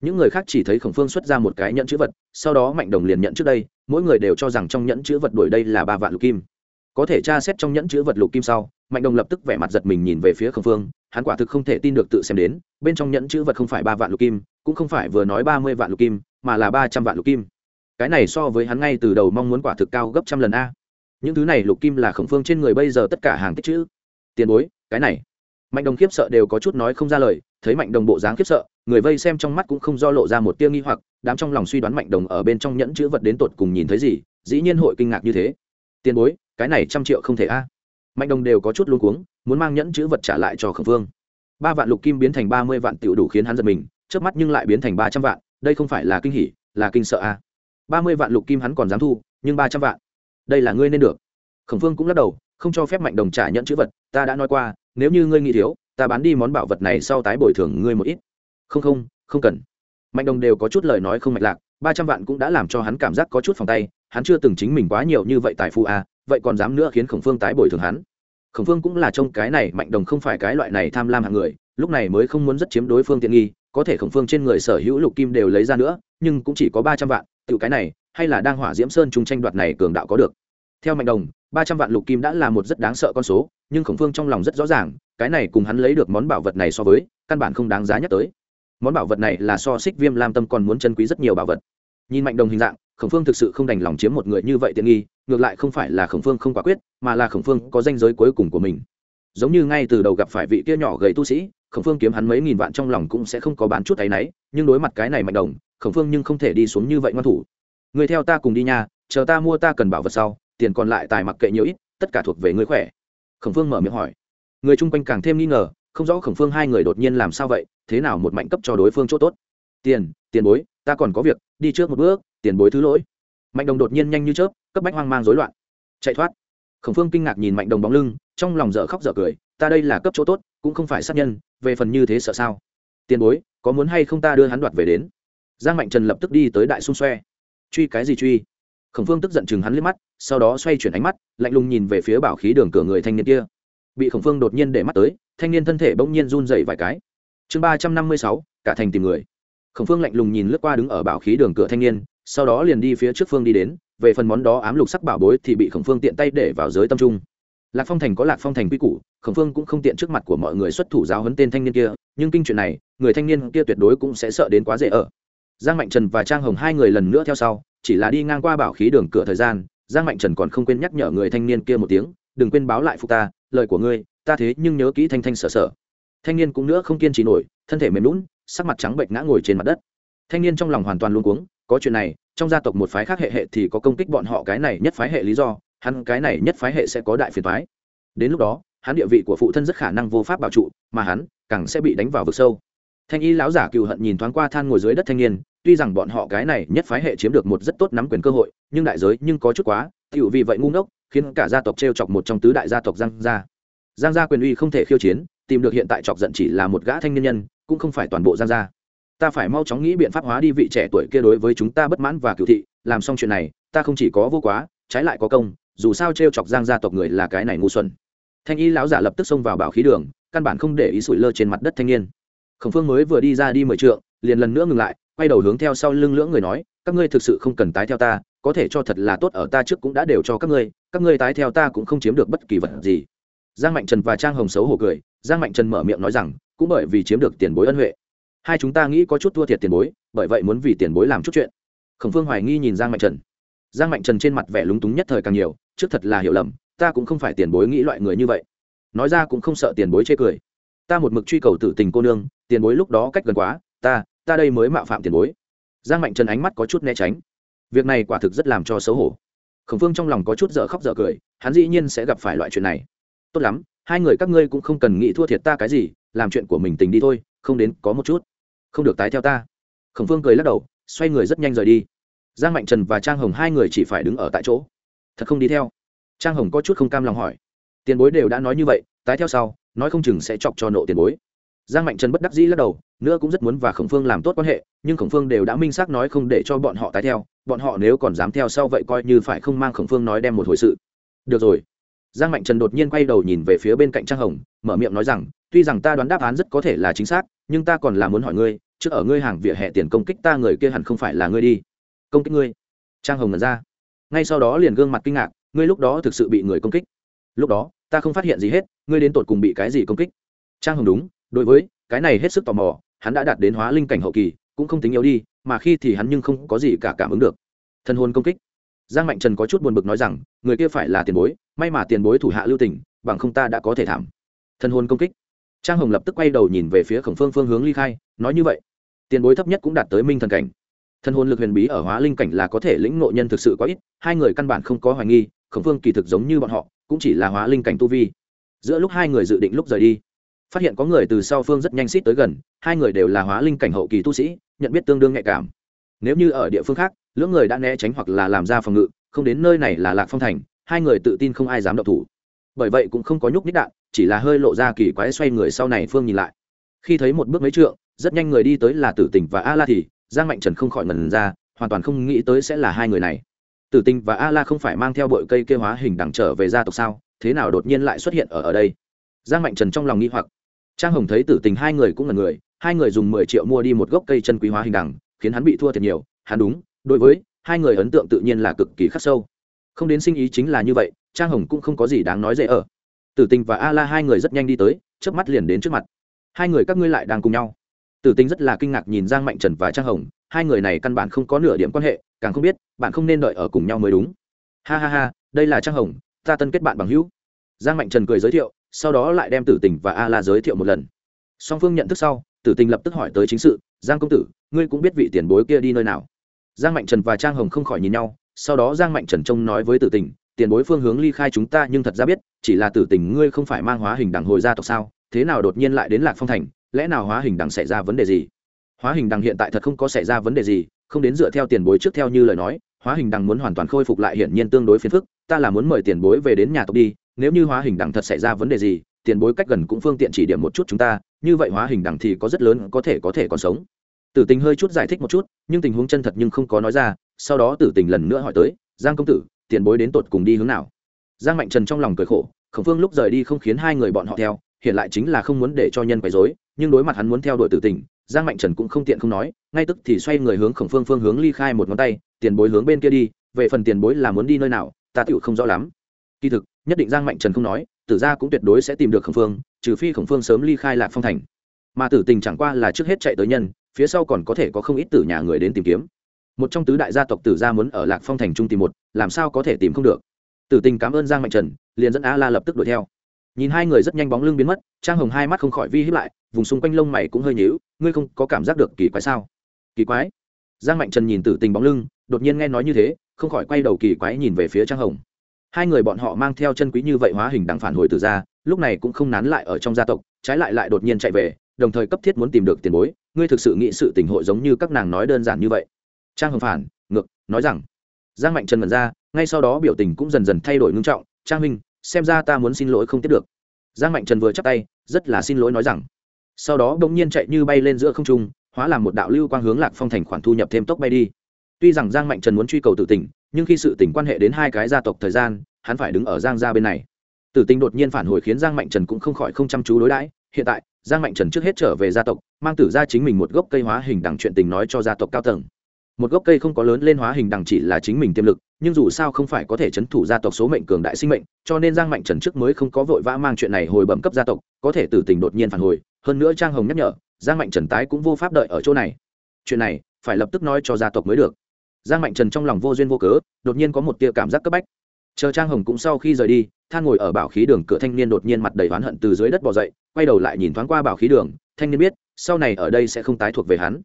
Những người khác chỉ thấy khổng phương xuất ra một cái nhẫn chữ vật, sau đó mạnh đồng liền nhận trước đây, mỗi người đều cho rằng trong nhẫn chữ vật đổi đây là ba vạn lục kim. Có thể tra xét trong nhẫn chữ vật lục kim sau, mạnh đồng lập tức vẻ mặt giật mình nhìn về phía khổng phương, hắn quả thực không thể tin được tự xem đến, bên trong nhẫn chữ vật không phải ba vạn lục kim, cũng không phải vừa nói ba mươi vạn lục kim, mà là ba trăm vạn lục kim. Cái này so với hắn ngay từ đầu mong muốn quả thực cao gấp trăm lần a những thứ này lục kim là khổng phương trên người bây giờ tất cả hàng tích chữ. Tiền bối, cái này. Mạnh đồng khiếp sợ đều có chút nói không ra lời, thấy mạnh đồng bộ dáng khiếp sợ, người vây xem trong mắt cũng không do lộ ra một tia nghi hoặc, đám trong lòng suy đoán mạnh đồng ở bên trong nhẫn chữ vật đến tột cùng nhìn thấy gì, dĩ nhiên hội kinh ngạc như thế. Tiền bối, cái này trăm triệu không thể a. Mạnh đồng đều có chút luôn cuống, muốn mang nhẫn chữ vật trả lại cho khẩn phương. Ba vạn lục kim biến thành ba mươi vạn tiểu đủ khiến hắn giật mình trước mắt nhưng lại biến thành ba trăm vạn, đây không phải là kinh hỉ, là kinh sợ a. Ba mươi vạn lục kim hắn còn dám thu, nhưng ba trăm vạn đây là ngươi nên được. Khổng phương cũng lắc đầu, không cho phép mạnh đồng trả nhận chữ vật, ta đã nói qua, nếu như ngươi nghĩ thiếu, ta bán đi món bảo vật này sau tái bồi thường ngươi một ít. Không không không cần. Mạnh đồng đều có chút lời nói không mạch lạc, ba trăm vạn cũng đã làm cho hắn cảm giác có chút phòng tay, hắn chưa từng chính mình quá nhiều như vậy tài phu à vậy còn dám nữa khiến khổng phương tái bồi thường hắn? Khổng phương cũng là trông cái này, mạnh đồng không phải cái loại này tham lam hạng người, lúc này mới không muốn rất chiếm đối phương tiện nghi, có thể khổng phương trên người sở hữu lục kim đều lấy ra nữa, nhưng cũng chỉ có ba trăm vạn tự cái này hay là đang hỏa diễm sơn chung tranh đoạt này cường đạo có được. Theo mạnh đồng, ba trăm vạn lục kim đã là một rất đáng sợ con số, nhưng khổng phương trong lòng rất rõ ràng, cái này cùng hắn lấy được món bảo vật này so với, căn bản không đáng giá nhắc tới. Món bảo vật này là so xích viêm lam tâm còn muốn chân quý rất nhiều bảo vật. Nhìn mạnh đồng hình dạng, khổng phương thực sự không đành lòng chiếm một người như vậy tiện nghi, ngược lại không phải là khổng phương không quả quyết, mà là khổng phương có danh giới cuối cùng của mình. Giống như ngay từ đầu gặp phải vị kia nhỏ gầy tu sĩ, khổng phương kiếm hắn mấy nghìn vạn trong lòng cũng sẽ không có bán chút áy náy, nhưng đối mặt cái này mạnh đồng, khổng phương nhưng không thể đi xuống như vậy ngoan thủ người theo ta cùng đi nha, chờ ta mua ta cần bảo vật sau, tiền còn lại tài mặc kệ nhiều ít, tất cả thuộc về người khỏe. Khổng phương mở miệng hỏi. Người chung quanh càng thêm nghi ngờ, không rõ khổng phương hai người đột nhiên làm sao vậy, thế nào một mạnh cấp cho đối phương chỗ tốt. Tiền tiền bối, ta còn có việc, đi trước một bước, tiền bối thứ lỗi. Mạnh đồng đột nhiên nhanh như chớp, cấp bách hoang mang rối loạn. Chạy thoát. Khổng phương kinh ngạc nhìn mạnh đồng bóng lưng, trong lòng dở khóc dở cười, ta đây là cấp chỗ tốt, cũng không phải sát nhân, về phần như thế sợ sao? Tiền bối, có muốn hay không ta đưa hắn đoạt về đến? Giang mạnh trần lập tức đi tới đại xung xoe truy cái gì truy? Khổng phương tức giận chừng hắn liếc mắt, sau đó xoay chuyển ánh mắt, lạnh lùng nhìn về phía bảo khí đường cửa người thanh niên kia. Bị khổng phương đột nhiên để mắt tới, thanh niên thân thể bỗng nhiên run dậy vài cái. Chương ba trăm năm mươi sáu, cả thành tìm người. Khổng phương lạnh lùng nhìn lướt qua đứng ở bảo khí đường cửa thanh niên, sau đó liền đi phía trước phương đi đến, về phần món đó ám lục sắc bảo bối thì bị khổng phương tiện tay để vào giới tâm trung. Lạc phong thành có lạc phong thành quy củ, khổng phương cũng không tiện trước mặt của mọi người xuất thủ giáo hấn tên thanh niên kia, nhưng kinh chuyện này, người thanh niên kia tuyệt đối cũng sẽ sợ đến quá dễ ở giang mạnh trần và trang hồng hai người lần nữa theo sau, chỉ là đi ngang qua bảo khí đường cửa thời gian, giang mạnh trần còn không quên nhắc nhở người thanh niên kia một tiếng, đừng quên báo lại phụ ta, lời của ngươi, ta thế nhưng nhớ kỹ thanh thanh sở sở. Thanh niên cũng nữa không kiên trì nổi, thân thể mềm lún sắc mặt trắng bệnh ngã ngồi trên mặt đất. Thanh niên trong lòng hoàn toàn luôn cuống, có chuyện này, trong gia tộc một phái khác hệ hệ thì có công kích bọn họ cái này nhất phái hệ lý do, hắn cái này nhất phái hệ sẽ có đại phiền phái đến lúc đó, hắn địa vị của phụ thân rất khả năng vô pháp bảo trụ, mà hắn càng sẽ bị đánh vào vực sâu. Thanh y lão giả cựu hận nhìn thoáng qua than ngồi dưới đất thanh niên tuy rằng bọn họ cái này nhất phái hệ chiếm được một rất tốt nắm quyền cơ hội, nhưng đại giới nhưng có chút quá, tiểu vì vậy ngu ngốc, khiến cả gia tộc t r e o chọc một trong tứ đại gia tộc giang gia. Giang gia quyền uy không thể khiêu chiến, tìm được hiện tại chọc giận chỉ là một gã thanh niên nhân, cũng không phải toàn bộ giang gia. Ta phải mau chóng nghĩ biện pháp hóa đi vị trẻ tuổi kia đối với chúng ta bất mãn và cựu thị, làm xong chuyện này, ta không chỉ có vô quá, trái lại có công, dù sao t r e o chọc giang gia tộc người là cái này ngu xuẩn. Thanh y lão giả lập tức xông vào bảo khí đường, căn bản không để ý sủi lơ trên mặt đất thanh niên. Khổng phương mới vừa đi ra đi mười trượng, liền lần nữa ngừng lại quay đầu hướng theo sau lưng lưỡng người nói, các ngươi thực sự không cần tái theo ta, có thể cho thật là tốt ở ta trước cũng đã đều cho các ngươi các ngươi tái theo ta cũng không chiếm được bất kỳ vật gì. Giang mạnh trần và trang hồng xấu hổ cười, giang mạnh trần mở miệng nói rằng, cũng bởi vì chiếm được tiền bối ân huệ. Hai chúng ta nghĩ có chút thua thiệt tiền bối, bởi vậy muốn vì tiền bối làm chút chuyện. Khổng phương hoài nghi nhìn giang mạnh trần. Giang mạnh trần trên mặt vẻ lúng túng nhất thời càng nhiều, trước thật là hiểu lầm, ta cũng không phải tiền bối nghĩ loại người như vậy. Nói ra cũng không sợ tiền bối chê cười. Ta một mực truy cầu tử tình cô nương, tiền bối lúc đó cách gần quá, ta ta đây mới mạo phạm tiền bối. Giang mạnh trần ánh mắt có chút né tránh. Việc này quả thực rất làm cho xấu hổ. Khổng phương trong lòng có chút dở khóc dở cười, hắn dĩ nhiên sẽ gặp phải loại chuyện này. Tốt lắm, hai người các ngươi cũng không cần nghĩ thua thiệt ta cái gì, làm chuyện của mình tình đi thôi, không đến có một chút. Không được tái theo ta. Khổng phương cười lắc đầu, xoay người rất nhanh rời đi. Giang mạnh trần và trang hồng hai người chỉ phải đứng ở tại chỗ. Thật không đi theo. Trang hồng có chút không cam lòng hỏi. Tiền bối đều đã nói như vậy, tái theo sau, nói không chừng sẽ chọc cho nộ tiền bối giang mạnh trần bất đắc dĩ lắc đầu, nữa cũng rất muốn và khổng phương làm tốt quan hệ, nhưng khổng phương đều đã minh xác nói không để cho bọn họ tái theo, bọn họ nếu còn dám theo sau vậy coi như phải không mang khổng phương nói đem một hồi sự. Được rồi. Giang mạnh trần đột nhiên quay đầu nhìn về phía bên cạnh trang hồng, mở miệng nói rằng, tuy rằng ta đoán đáp án rất có thể là chính xác, nhưng ta còn là muốn hỏi ngươi trước ở ngươi hàng vỉa hè tiền công kích ta người kia hẳn không phải là ngươi đi. Công kích ngươi. Trang hồng ngẩn ra. Ngay sau đó liền gương mặt kinh ngạc, ngươi lúc đó thực sự bị người công kích. Lúc đó, ta không phát hiện gì hết, ngươi đến tột cùng bị cái gì công kích? Trang hồng đúng đối với, cái này hết sức tò mò, hắn đã đạt đến hóa linh cảnh hậu kỳ, cũng không tính yếu đi, mà khi thì hắn nhưng không có gì cả cảm ứng được. Thân hôn công kích. Giang mạnh trần có chút buồn bực nói rằng, người kia phải là tiền bối, may mà tiền bối thủ hạ lưu tỉnh bằng không ta đã có thể thảm. Thân hôn công kích. Trang hồng lập tức quay đầu nhìn về phía khổng phương phương hướng ly khai, nói như vậy. Tiền bối thấp nhất cũng đạt tới minh thần cảnh. Thân hôn lực huyền bí ở hóa linh cảnh là có thể lĩnh ngộ nhân thực sự có ít, hai người căn bản không có hoài nghi, khổng phương kỳ thực giống như bọn họ, cũng chỉ là hóa linh cảnh tu vi. Giữa lúc hai người dự định lúc rời đi phát hiện có người từ sau phương rất nhanh xít tới gần, hai người đều là hóa linh cảnh hậu kỳ tu sĩ, nhận biết tương đương nhạy cảm. Nếu như ở địa phương khác, lưỡng người đã né tránh hoặc là làm ra phòng ngự, không đến nơi này là lạc phong thành, hai người tự tin không ai dám động thủ. Bởi vậy cũng không có nhúc nhích đạn, chỉ là hơi lộ ra kỳ quái xoay người sau này phương nhìn lại. Khi thấy một bước mấy trượng, rất nhanh người đi tới là tử tình và a la thì, giang mạnh trần không khỏi ngần ra, hoàn toàn không nghĩ tới sẽ là hai người này. Tử tình và a la không phải mang theo bội cây kêu hóa hình đằng trở về gia tộc sao, thế nào đột nhiên lại xuất hiện ở ở đây? Giang mạnh trần trong lòng nghi hoặc trang hồng thấy tử tình hai người cũng là người hai người dùng mười triệu mua đi một gốc cây chân quý hóa hình đẳng, khiến hắn bị thua thiệt nhiều hắn đúng đối với hai người ấn tượng tự nhiên là cực kỳ khắc sâu. Không đến sinh ý chính là như vậy trang hồng cũng không có gì đáng nói dễ ở. Tử tình và a la hai người rất nhanh đi tới trước mắt liền đến trước mặt. Hai người các ngươi lại đang cùng nhau. Tử tình rất là kinh ngạc nhìn giang mạnh trần và trang hồng hai người này căn bản không có nửa điểm quan hệ càng không biết bạn không nên đợi ở cùng nhau mới đúng. Ha ha ha đây là trang hồng ta tân kết bạn bằng hữu. Giang mạnh trần cười giới thiệu sau đó lại đem tử tình và a la giới thiệu một lần. Song phương nhận thức sau, tử tình lập tức hỏi tới chính sự, giang công tử, ngươi cũng biết vị tiền bối kia đi nơi nào? Giang mạnh trần và trang hồng không khỏi nhìn nhau, sau đó giang mạnh trần trông nói với tử tình, tiền bối phương hướng ly khai chúng ta nhưng thật ra biết, chỉ là tử tình ngươi không phải mang hóa hình đằng hồi gia tộc sao, thế nào đột nhiên lại đến lạc phong thành, lẽ nào hóa hình đằng xảy ra vấn đề gì? Hóa hình đằng hiện tại thật không có xảy ra vấn đề gì, không đến dựa theo tiền bối trước theo như lời nói, hóa hình đằng muốn hoàn toàn khôi phục lại hiển nhiên tương đối phiền phức, ta là muốn mời tiền bối về đến nhà tộc đi nếu như hóa hình đẳng thật xảy ra vấn đề gì, tiền bối cách gần cũng phương tiện chỉ điểm một chút chúng ta, như vậy hóa hình đẳng thì có rất lớn có thể có thể còn sống. Tử tình hơi chút giải thích một chút, nhưng tình huống chân thật nhưng không có nói ra, sau đó tử tình lần nữa hỏi tới, giang công tử, tiền bối đến tột cùng đi hướng nào? Giang mạnh trần trong lòng cười khổ, khổng phương lúc rời đi không khiến hai người bọn họ theo, hiện lại chính là không muốn để cho nhân quấy dối nhưng đối mặt hắn muốn theo đuổi tử tình, giang mạnh trần cũng không tiện không nói, ngay tức thì xoay người hướng khổng phương phương hướng ly khai một ngón tay, tiền bối hướng bên kia đi, về phần tiền bối là muốn đi nơi nào, ta tựu không rõ lắm. Kỳ thực nhất định giang mạnh trần không nói, tử gia cũng tuyệt đối sẽ tìm được khổng phương, trừ phi khổng phương sớm ly khai lạc phong thành. Mà tử tình chẳng qua là trước hết chạy tới nhân, phía sau còn có thể có không ít tử nhà người đến tìm kiếm. Một trong tứ đại gia tộc tử gia muốn ở lạc phong thành trung tìm một, làm sao có thể tìm không được? Tử tình cảm ơn giang mạnh trần, liền dẫn a la lập tức đuổi theo. Nhìn hai người rất nhanh bóng lưng biến mất, trang hồng hai mắt không khỏi vi hiếp lại, vùng xung quanh lông mày cũng hơi nhíu, ngươi không có cảm giác được kỳ quái sao? Kỳ quái? Giang mạnh trần nhìn tử tình bóng lưng, đột nhiên nghe nói như thế, không khỏi quay đầu kỳ quái nhìn về phía trang hồng hai người bọn họ mang theo chân quý như vậy hóa hình đằng phản hồi từ ra, lúc này cũng không nán lại ở trong gia tộc, trái lại lại đột nhiên chạy về, đồng thời cấp thiết muốn tìm được tiền bối. Ngươi thực sự nghĩ sự tình hội giống như các nàng nói đơn giản như vậy? Trang hồng phản, ngược, nói rằng. Giang mạnh trần mật ra, ngay sau đó biểu tình cũng dần dần thay đổi ngưng trọng. Trang minh xem ra ta muốn xin lỗi không tiếp được. Giang mạnh trần vừa chắc tay, rất là xin lỗi nói rằng. Sau đó đ ỗ n g nhiên chạy như bay lên giữa không trung, hóa làm một đạo lưu quang hướng lạc phong thành khoản thu nhập thêm tốc bay đi. Tuy rằng giang mạnh trần muốn truy cầu tự tỉnh nhưng khi sự tình quan hệ đến hai cái gia tộc thời gian, hắn phải đứng ở giang gia bên này. Tử tình đột nhiên phản hồi khiến giang mạnh trần cũng không khỏi không chăm chú đối đãi. Hiện tại, giang mạnh trần trước hết trở về gia tộc, mang tử ra chính mình một gốc cây hóa hình đằng chuyện tình nói cho gia tộc cao tầng. Một gốc cây không có lớn lên hóa hình đằng chỉ là chính mình tiềm lực, nhưng dù sao không phải có thể chấn thủ gia tộc số mệnh cường đại sinh mệnh, cho nên giang mạnh trần trước mới không có vội vã mang chuyện này hồi bẩm cấp gia tộc, có thể tử tình đột nhiên phản hồi. Hơn nữa trang hồng nhắc nhở, giang mạnh trần tái cũng vô pháp đợi ở chỗ này. Chuyện này phải lập tức nói cho gia tộc mới được giang mạnh trần trong lòng vô duyên vô cớ, đột nhiên có một tia cảm giác cấp bách. Chờ trang hồng cũng sau khi rời đi, than ngồi ở bảo khí đường cửa thanh niên đột nhiên mặt đầy oán hận từ dưới đất bỏ dậy, quay đầu lại nhìn thoáng qua bảo khí đường, thanh niên biết, sau này ở đây sẽ không tái thuộc về hắn.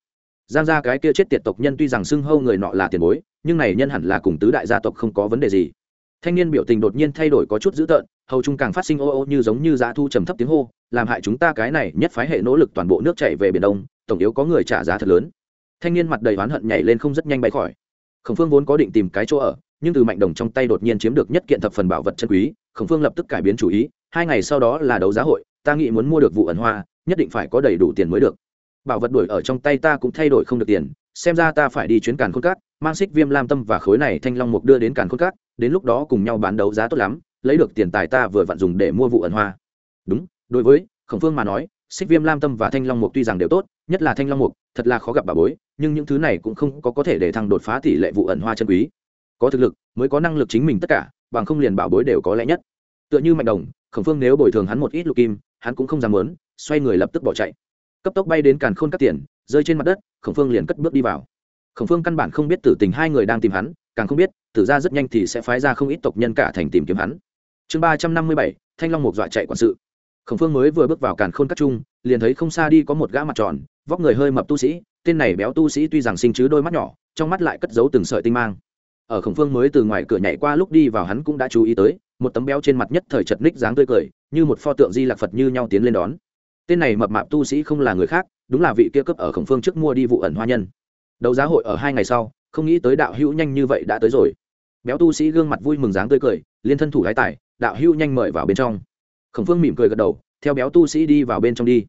Giang gia cái kia chết tiệt tộc nhân tuy rằng xưng hâu người nọ là tiền bối, nhưng này nhân hẳn là cùng tứ đại gia tộc không có vấn đề gì. Thanh niên biểu tình đột nhiên thay đổi có chút dữ tợn, hầu trung càng phát sinh ô ô như giống như giá thu trầm thấp tiếng hô, làm hại chúng ta cái này nhất phái hệ nỗ lực toàn bộ nước chảy về biển đông, tổng yếu có người trả giá thật lớn. Thanh niên mặt đầy oán hận nhảy lên không rất nhanh bay khỏi khổng phương vốn có định tìm cái chỗ ở, nhưng từ mạnh đồng trong tay đột nhiên chiếm được nhất kiện thập phần bảo vật chân quý, khổng phương lập tức cải biến chủ ý, hai ngày sau đó là đấu giá hội, ta nghĩ muốn mua được vụ ẩn hoa, nhất định phải có đầy đủ tiền mới được. Bảo vật đổi ở trong tay ta cũng thay đổi không được tiền, xem ra ta phải đi chuyến càn khôn cát, mang xích viêm lam tâm và khối này thanh long mục đưa đến càn khôn cát, đến lúc đó cùng nhau bán đấu giá tốt lắm, lấy được tiền tài ta vừa vặn dùng để mua vụ ẩn hoa. Đúng, đối với khổng phương mà nói xích viêm lam tâm và thanh long mục tuy rằng đều tốt, nhất là thanh long mục, thật là khó gặp bà bối, nhưng những thứ này cũng không có có thể để thăng đột phá tỷ lệ vụ ẩn hoa chân quý. Có thực lực, mới có năng lực chính mình tất cả, bằng không liền bảo bối đều có lẽ nhất. Tựa như mạnh đồng, khổng phương nếu bồi thường hắn một ít lục kim, hắn cũng không dám lớn xoay người lập tức bỏ chạy. Cấp tốc bay đến càn khôn các tiền, rơi trên mặt đất, khổng phương liền cất bước đi vào. Khổng phương căn bản không biết tử tình hai người đang tìm hắn, càng không biết, tử ra rất nhanh thì sẽ phái ra không ít tộc nhân cả thành tìm kiếm hắn. Chương ba trăm năm mươi bảy, thanh long mục dọa chạy quản sự khổng phương mới vừa bước vào càn khôn các trung, liền thấy không xa đi có một gã mặt tròn, vóc người hơi mập tu sĩ, tên này béo tu sĩ tuy rằng sinh chứ đôi mắt nhỏ, trong mắt lại cất giấu từng sợi tinh mang. Ở khổng phương mới từ ngoài cửa nhảy qua lúc đi vào hắn cũng đã chú ý tới, một tấm béo trên mặt nhất thời chật ních dáng tươi cười, như một pho tượng di lạc phật như nhau tiến lên đón. Tên này mập mạp tu sĩ không là người khác, đúng là vị kia cấp ở khổng phương trước mua đi vụ ẩn hoa nhân. Đấu giá hội ở hai ngày sau, không nghĩ tới đạo hữu nhanh như vậy đã tới rồi. Béo tu sĩ gương mặt vui mừng dáng tươi cười, liên thân thủ gái tài đạo hữu nhanh mời vào bên trong khổng phương mỉm cười gật đầu, theo béo tu sĩ đi vào bên trong đi.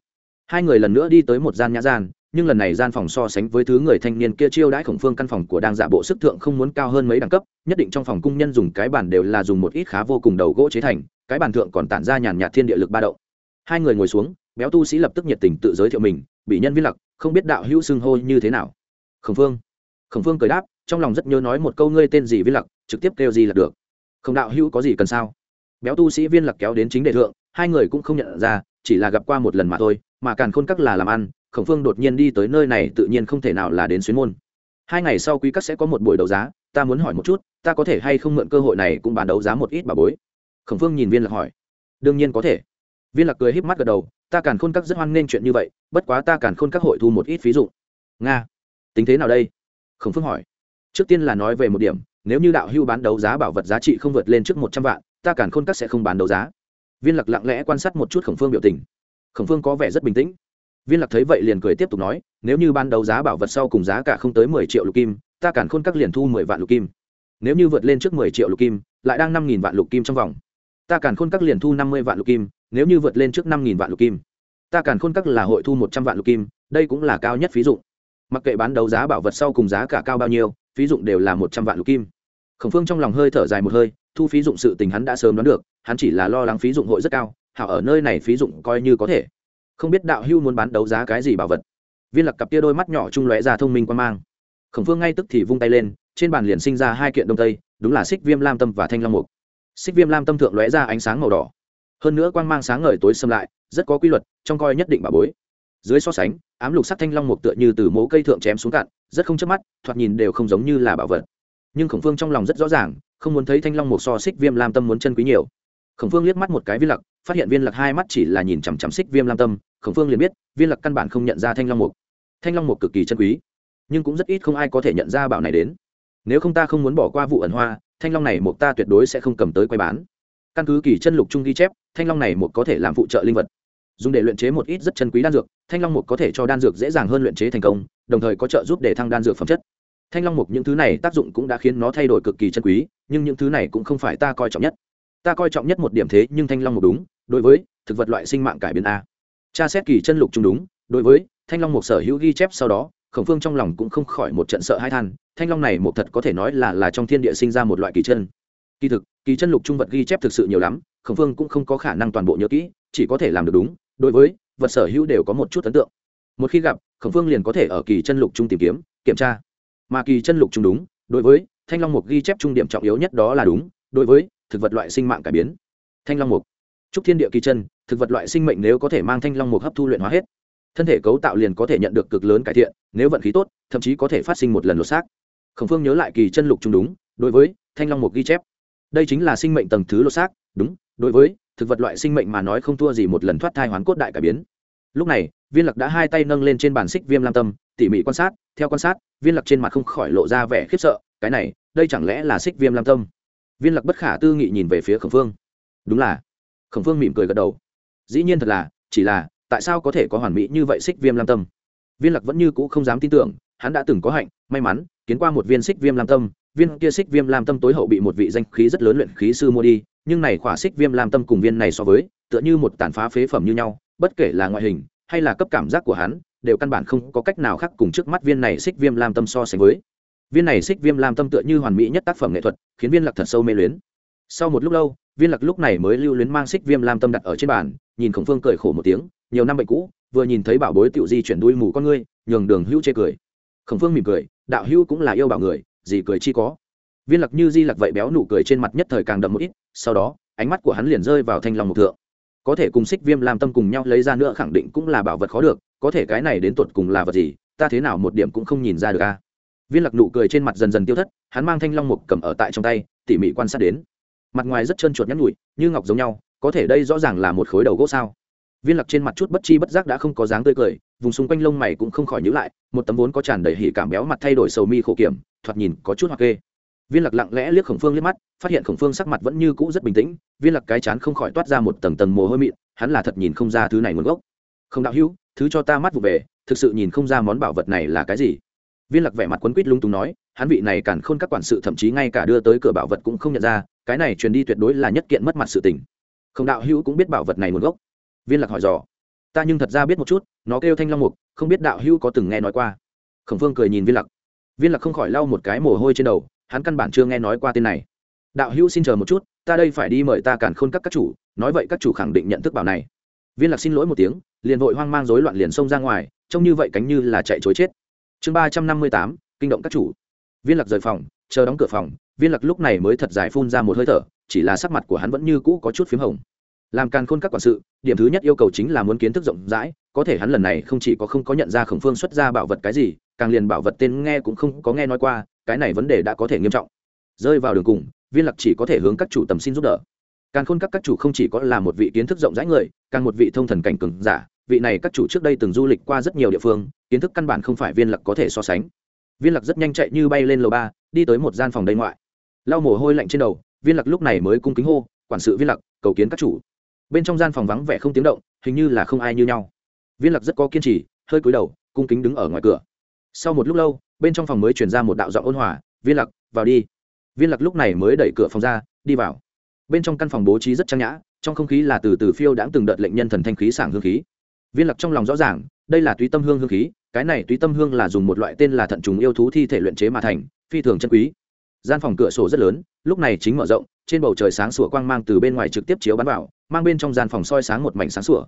Hai người lần nữa đi tới một gian nhã gian, nhưng lần này gian phòng so sánh với thứ người thanh niên kia chiêu đãi khổng phương căn phòng của đang giả bộ sức thượng không muốn cao hơn mấy đẳng cấp, nhất định trong phòng cung nhân dùng cái bàn đều là dùng một ít khá vô cùng đầu gỗ chế thành, cái bàn thượng còn tản ra nhàn nhạt thiên địa lực ba động. Hai người ngồi xuống, béo tu sĩ lập tức nhiệt tình tự giới thiệu mình bị nhân viên lặc, không biết đạo hữu xưng hô như thế nào? Khổng phương. Khổng phương cười đáp, trong lòng rất nhớ nói một câu, ngươi tên gì viên lặc, trực tiếp kêu gì là được. Không đạo hữu có gì cần sao? Béo tu sĩ viên lặc kéo đến chính đề thượng hai người cũng không nhận ra, chỉ là gặp qua một lần mà thôi, mà càn khôn các là làm ăn, khổng phương đột nhiên đi tới nơi này tự nhiên không thể nào là đến xuyến môn. Hai ngày sau quý các sẽ có một buổi đấu giá, ta muốn hỏi một chút, ta có thể hay không mượn cơ hội này cũng bán đấu giá một ít bà bối? Khổng phương nhìn viên lạc hỏi. Đương nhiên có thể. Viên lạc cười híp mắt gật đầu, ta càn khôn các rất hoan nghênh chuyện như vậy, bất quá ta càn khôn các hội thu một ít ví dụ nga, tính thế nào đây? Khổng phương hỏi. Trước tiên là nói về một điểm, nếu như đạo hưu bán đấu giá bảo vật giá trị không vượt lên trước một trăm vạn, ta càn khôn các sẽ không bán đấu giá viên lặc lặng lẽ quan sát một chút khổng phương biểu tình. Khổng phương có vẻ rất bình tĩnh. Viên lặc thấy vậy liền cười tiếp tục nói, nếu như ban đầu giá bảo vật sau cùng giá cả không tới mười triệu lục kim, ta cản khôn các liền thu mười vạn lục kim. Nếu như vượt lên trước mười triệu lục kim, lại đang năm nghìn vạn lục kim trong vòng, ta cản khôn các liền thu năm mươi vạn lục kim, nếu như vượt lên trước năm nghìn vạn lục kim, ta cản khôn các là hội thu một trăm vạn lục kim, đây cũng là cao nhất phí dụng. Mặc kệ bán đấu giá bảo vật sau cùng giá cả cao bao nhiêu, phí dụng đều là một trăm vạn lục kim. Khổng phương trong lòng hơi thở dài một hơi thu phí dụng sự tình hắn đã sớm đoán được, hắn chỉ là lo lắng phí dụng hội rất cao, hảo ở nơi này phí dụng coi như có thể. Không biết đạo hưu muốn bán đấu giá cái gì bảo vật. Viên lặc cặp tia đôi mắt nhỏ trung lóe ra thông minh quan mang. Khổng phương ngay tức thì vung tay lên, trên bàn liền sinh ra hai kiện đông tây, đúng là xích viêm lam tâm và thanh long mục. Xích viêm lam tâm thượng lóe ra ánh sáng màu đỏ. Hơn nữa quang mang sáng ngời tối xâm lại, rất có quy luật trong coi nhất định bà bối. Dưới so sánh, ám lục sắc thanh long mục tựa như từ mố cây thượng chém xuống cạn, rất không chớp mắt, thoạt nhìn đều không giống như là bảo vật. Nhưng khổng phương trong lòng rất rõ ràng không muốn thấy thanh long mục so xích viêm lam tâm muốn chân quý nhiều. Khổng phương liếc mắt một cái viên lặc phát hiện viên lặc hai mắt chỉ là nhìn chằm chằm xích viêm lam tâm, khổng phương liền biết, viên lặc căn bản không nhận ra thanh long mục. Thanh long mục cực kỳ chân quý, nhưng cũng rất ít không ai có thể nhận ra bảo này đến. Nếu không ta không muốn bỏ qua vụ ẩn hoa, thanh long này mục ta tuyệt đối sẽ không cầm tới quay bán. Căn cứ kỳ chân lục trung ghi chép, thanh long này một có thể làm phụ trợ linh vật. Dùng để luyện chế một ít rất chân quý đan dược, thanh long một có thể cho đan dược dễ dàng hơn luyện chế thành công, đồng thời có trợ giúp để thăng đan dược phẩm chất thanh long mục những thứ này tác dụng cũng đã khiến nó thay đổi cực kỳ chân quý, nhưng những thứ này cũng không phải ta coi trọng nhất. Ta coi trọng nhất một điểm thế nhưng thanh long mục đúng, đối với thực vật loại sinh mạng cải biến a. Tra xét kỳ chân lục chung đúng, đối với thanh long mục sở hữu ghi chép sau đó, khổng phương trong lòng cũng không khỏi một trận sợ hai than, thanh long này một thật có thể nói là là trong thiên địa sinh ra một loại kỳ chân. Kỳ thực, kỳ chân lục trung vật ghi chép thực sự nhiều lắm, khổng phương cũng không có khả năng toàn bộ nhớ kỹ, chỉ có thể làm được đúng, đối với vật sở hữu đều có một chút ấn tượng. Một khi gặp, khổng phương liền có thể ở kỳ chân lục trung tìm kiếm, kiểm tra mà kỳ chân lục trung đúng, đối với thanh long mục ghi chép trung điểm trọng yếu nhất đó là đúng, đối với thực vật loại sinh mạng cải biến. Thanh long mục. Trúc thiên địa kỳ chân, thực vật loại sinh mệnh nếu có thể mang thanh long mục hấp thu luyện hóa hết, thân thể cấu tạo liền có thể nhận được cực lớn cải thiện, nếu vận khí tốt, thậm chí có thể phát sinh một lần lột xác. Khổng phương nhớ lại kỳ chân lục trung đúng, đối với thanh long mục ghi chép. Đây chính là sinh mệnh tầng thứ lột xác, đúng, đối với thực vật loại sinh mệnh mà nói không thua gì một lần thoát thai hoán cốt đại cải biến. Lúc này, viên lặc đã hai tay nâng lên trên bàn xích viêm lam tâm tỉ mỉ quan sát, theo quan sát, viên lặc trên mặt không khỏi lộ ra vẻ khiếp sợ, cái này, đây chẳng lẽ là xích viêm lam tâm? Viên lặc bất khả tư nghị nhìn về phía khổng phương. Đúng là. Khổng phương mỉm cười gật đầu. Dĩ nhiên thật là, chỉ là, tại sao có thể có hoàn mỹ như vậy xích viêm lam tâm? Viên lặc vẫn như cũ không dám tin tưởng, hắn đã từng có hạnh, may mắn, kiến qua một viên xích viêm lam tâm, viên kia xích viêm lam tâm tối hậu bị một vị danh khí rất lớn luyện khí sư mua đi, nhưng này khỏa xích viêm lam tâm cùng viên này so với, tựa như một tàn phá phế phẩm như nhau, bất kể là ngoại hình, hay là cấp cảm giác của hắn đều căn bản không có cách nào khác cùng trước mắt viên này xích viêm lam tâm so sánh với. Viên này xích viêm lam tâm tựa như hoàn mỹ nhất tác phẩm nghệ thuật, khiến viên lạc thật sâu mê luyến. Sau một lúc lâu, viên lạc lúc này mới lưu luyến mang xích viêm lam tâm đặt ở trên bàn, nhìn khổng phương cười khổ một tiếng, nhiều năm bệnh cũ, vừa nhìn thấy bảo bối tiểu di chuyển đuôi mù con ngươi, nhường đường hữu chê cười. Khổng phương mỉm cười, đạo hữu cũng là yêu bảo người, gì cười chi có. Viên lạc như di lạc vậy béo nụ cười trên mặt nhất thời càng đậm một ít, sau đó, ánh mắt của hắn liền rơi vào thanh long mục thượng. Có thể cùng xích viêm làm tâm cùng nhau lấy ra nữa khẳng định cũng là bảo vật khó được có thể cái này đến tột cùng là vật gì, ta thế nào một điểm cũng không nhìn ra được a. Viên lạc nụ cười trên mặt dần dần tiêu thất, hắn mang thanh long mục cầm ở tại trong tay, tỉ mỉ quan sát đến. Mặt ngoài rất trơn chuột nhắn nhụi như ngọc giống nhau, có thể đây rõ ràng là một khối đầu gỗ sao? Viên lạc trên mặt chút bất chi bất giác đã không có dáng tươi cười, vùng xung quanh lông mày cũng không khỏi nhữ lại, một tấm vốn có tràn đầy hỉ cảm béo mặt thay đổi sầu mi khổ kiểm, thoạt nhìn có chút hoặc kê. Viên lạc lặng lẽ liếc khổng phương liếc mắt, phát hiện khổng phương sắc mặt vẫn như cũ rất bình tĩnh, viên lạc cái chán không khỏi toát ra một tầng tầng mồ hôi mịn, hắn là thật nhìn không ra thứ này nguồn gốc không đạo hữu, thứ cho ta mắt vụ về, thực sự nhìn không ra món bảo vật này là cái gì. Viên lạc vẻ mặt quấn quýt lung túng nói, hắn vị này cản khôn các quản sự thậm chí ngay cả đưa tới cửa bảo vật cũng không nhận ra, cái này truyền đi tuyệt đối là nhất kiện mất mặt sự tình. Không đạo hữu cũng biết bảo vật này nguồn gốc. Viên lạc hỏi dò, ta nhưng thật ra biết một chút, nó kêu thanh long mục, không biết đạo hữu có từng nghe nói qua. Khổng phương cười nhìn viên lạc. Viên lạc không khỏi lau một cái mồ hôi trên đầu, hắn căn bản chưa nghe nói qua tên này. Đạo hữu xin chờ một chút, ta đây phải đi mời ta càn khôn các các chủ, nói vậy các chủ khẳng định nhận thức bảo này viên lạc xin lỗi một tiếng, liền vội hoang mang rối loạn liền xông ra ngoài, trông như vậy cánh như là chạy chối chết. Chương ba trăm năm mươi tám, kinh động các chủ. Viên lạc rời phòng, chờ đóng cửa phòng, viên lạc lúc này mới thật dài phun ra một hơi thở, chỉ là sắc mặt của hắn vẫn như cũ có chút p h í m hồng. Làm càn khôn các quản sự, điểm thứ nhất yêu cầu chính là muốn kiến thức rộng rãi, có thể hắn lần này không chỉ có không có nhận ra khổng phương xuất ra bảo vật cái gì, càng liền bảo vật tên nghe cũng không có nghe nói qua, cái này vấn đề đã có thể nghiêm trọng. Rơi vào đường cùng, viên lạc chỉ có thể hướng các chủ tầm xin giúp đỡ càng khôn các các chủ không chỉ có là một vị kiến thức rộng rãi người càng một vị thông thần cảnh cường giả vị này các chủ trước đây từng du lịch qua rất nhiều địa phương kiến thức căn bản không phải viên lặc có thể so sánh. Viên lặc rất nhanh chạy như bay lên lầu ba đi tới một gian phòng đầy ngoại. Lau mồ hôi lạnh trên đầu viên lặc lúc này mới cung kính hô quản sự viên lặc, cầu kiến các chủ. Bên trong gian phòng vắng vẻ không tiếng động hình như là không ai như nhau. Viên lặc rất có kiên trì hơi cúi đầu cung kính đứng ở ngoài cửa. Sau một lúc lâu bên trong phòng mới chuyển ra một đạo giọng ôn hòa viên lặc vào đi. Viên lặc lúc này mới đẩy cửa phòng ra đi vào bên trong căn phòng bố trí rất trang nhã, trong không khí là từ từ phiêu đãng từng đợt lệnh nhân thần thanh khí sảng hương khí. Viên lặc trong lòng rõ ràng, đây là túy tâm hương hương khí, cái này túy tâm hương là dùng một loại tên là thận trùng yêu thú thi thể luyện chế mà thành, phi thường chân quý. Gian phòng cửa sổ rất lớn, lúc này chính mở rộng, trên bầu trời sáng sủa quang mang từ bên ngoài trực tiếp chiếu bắn vào, mang bên trong gian phòng soi sáng một mảnh sáng sủa.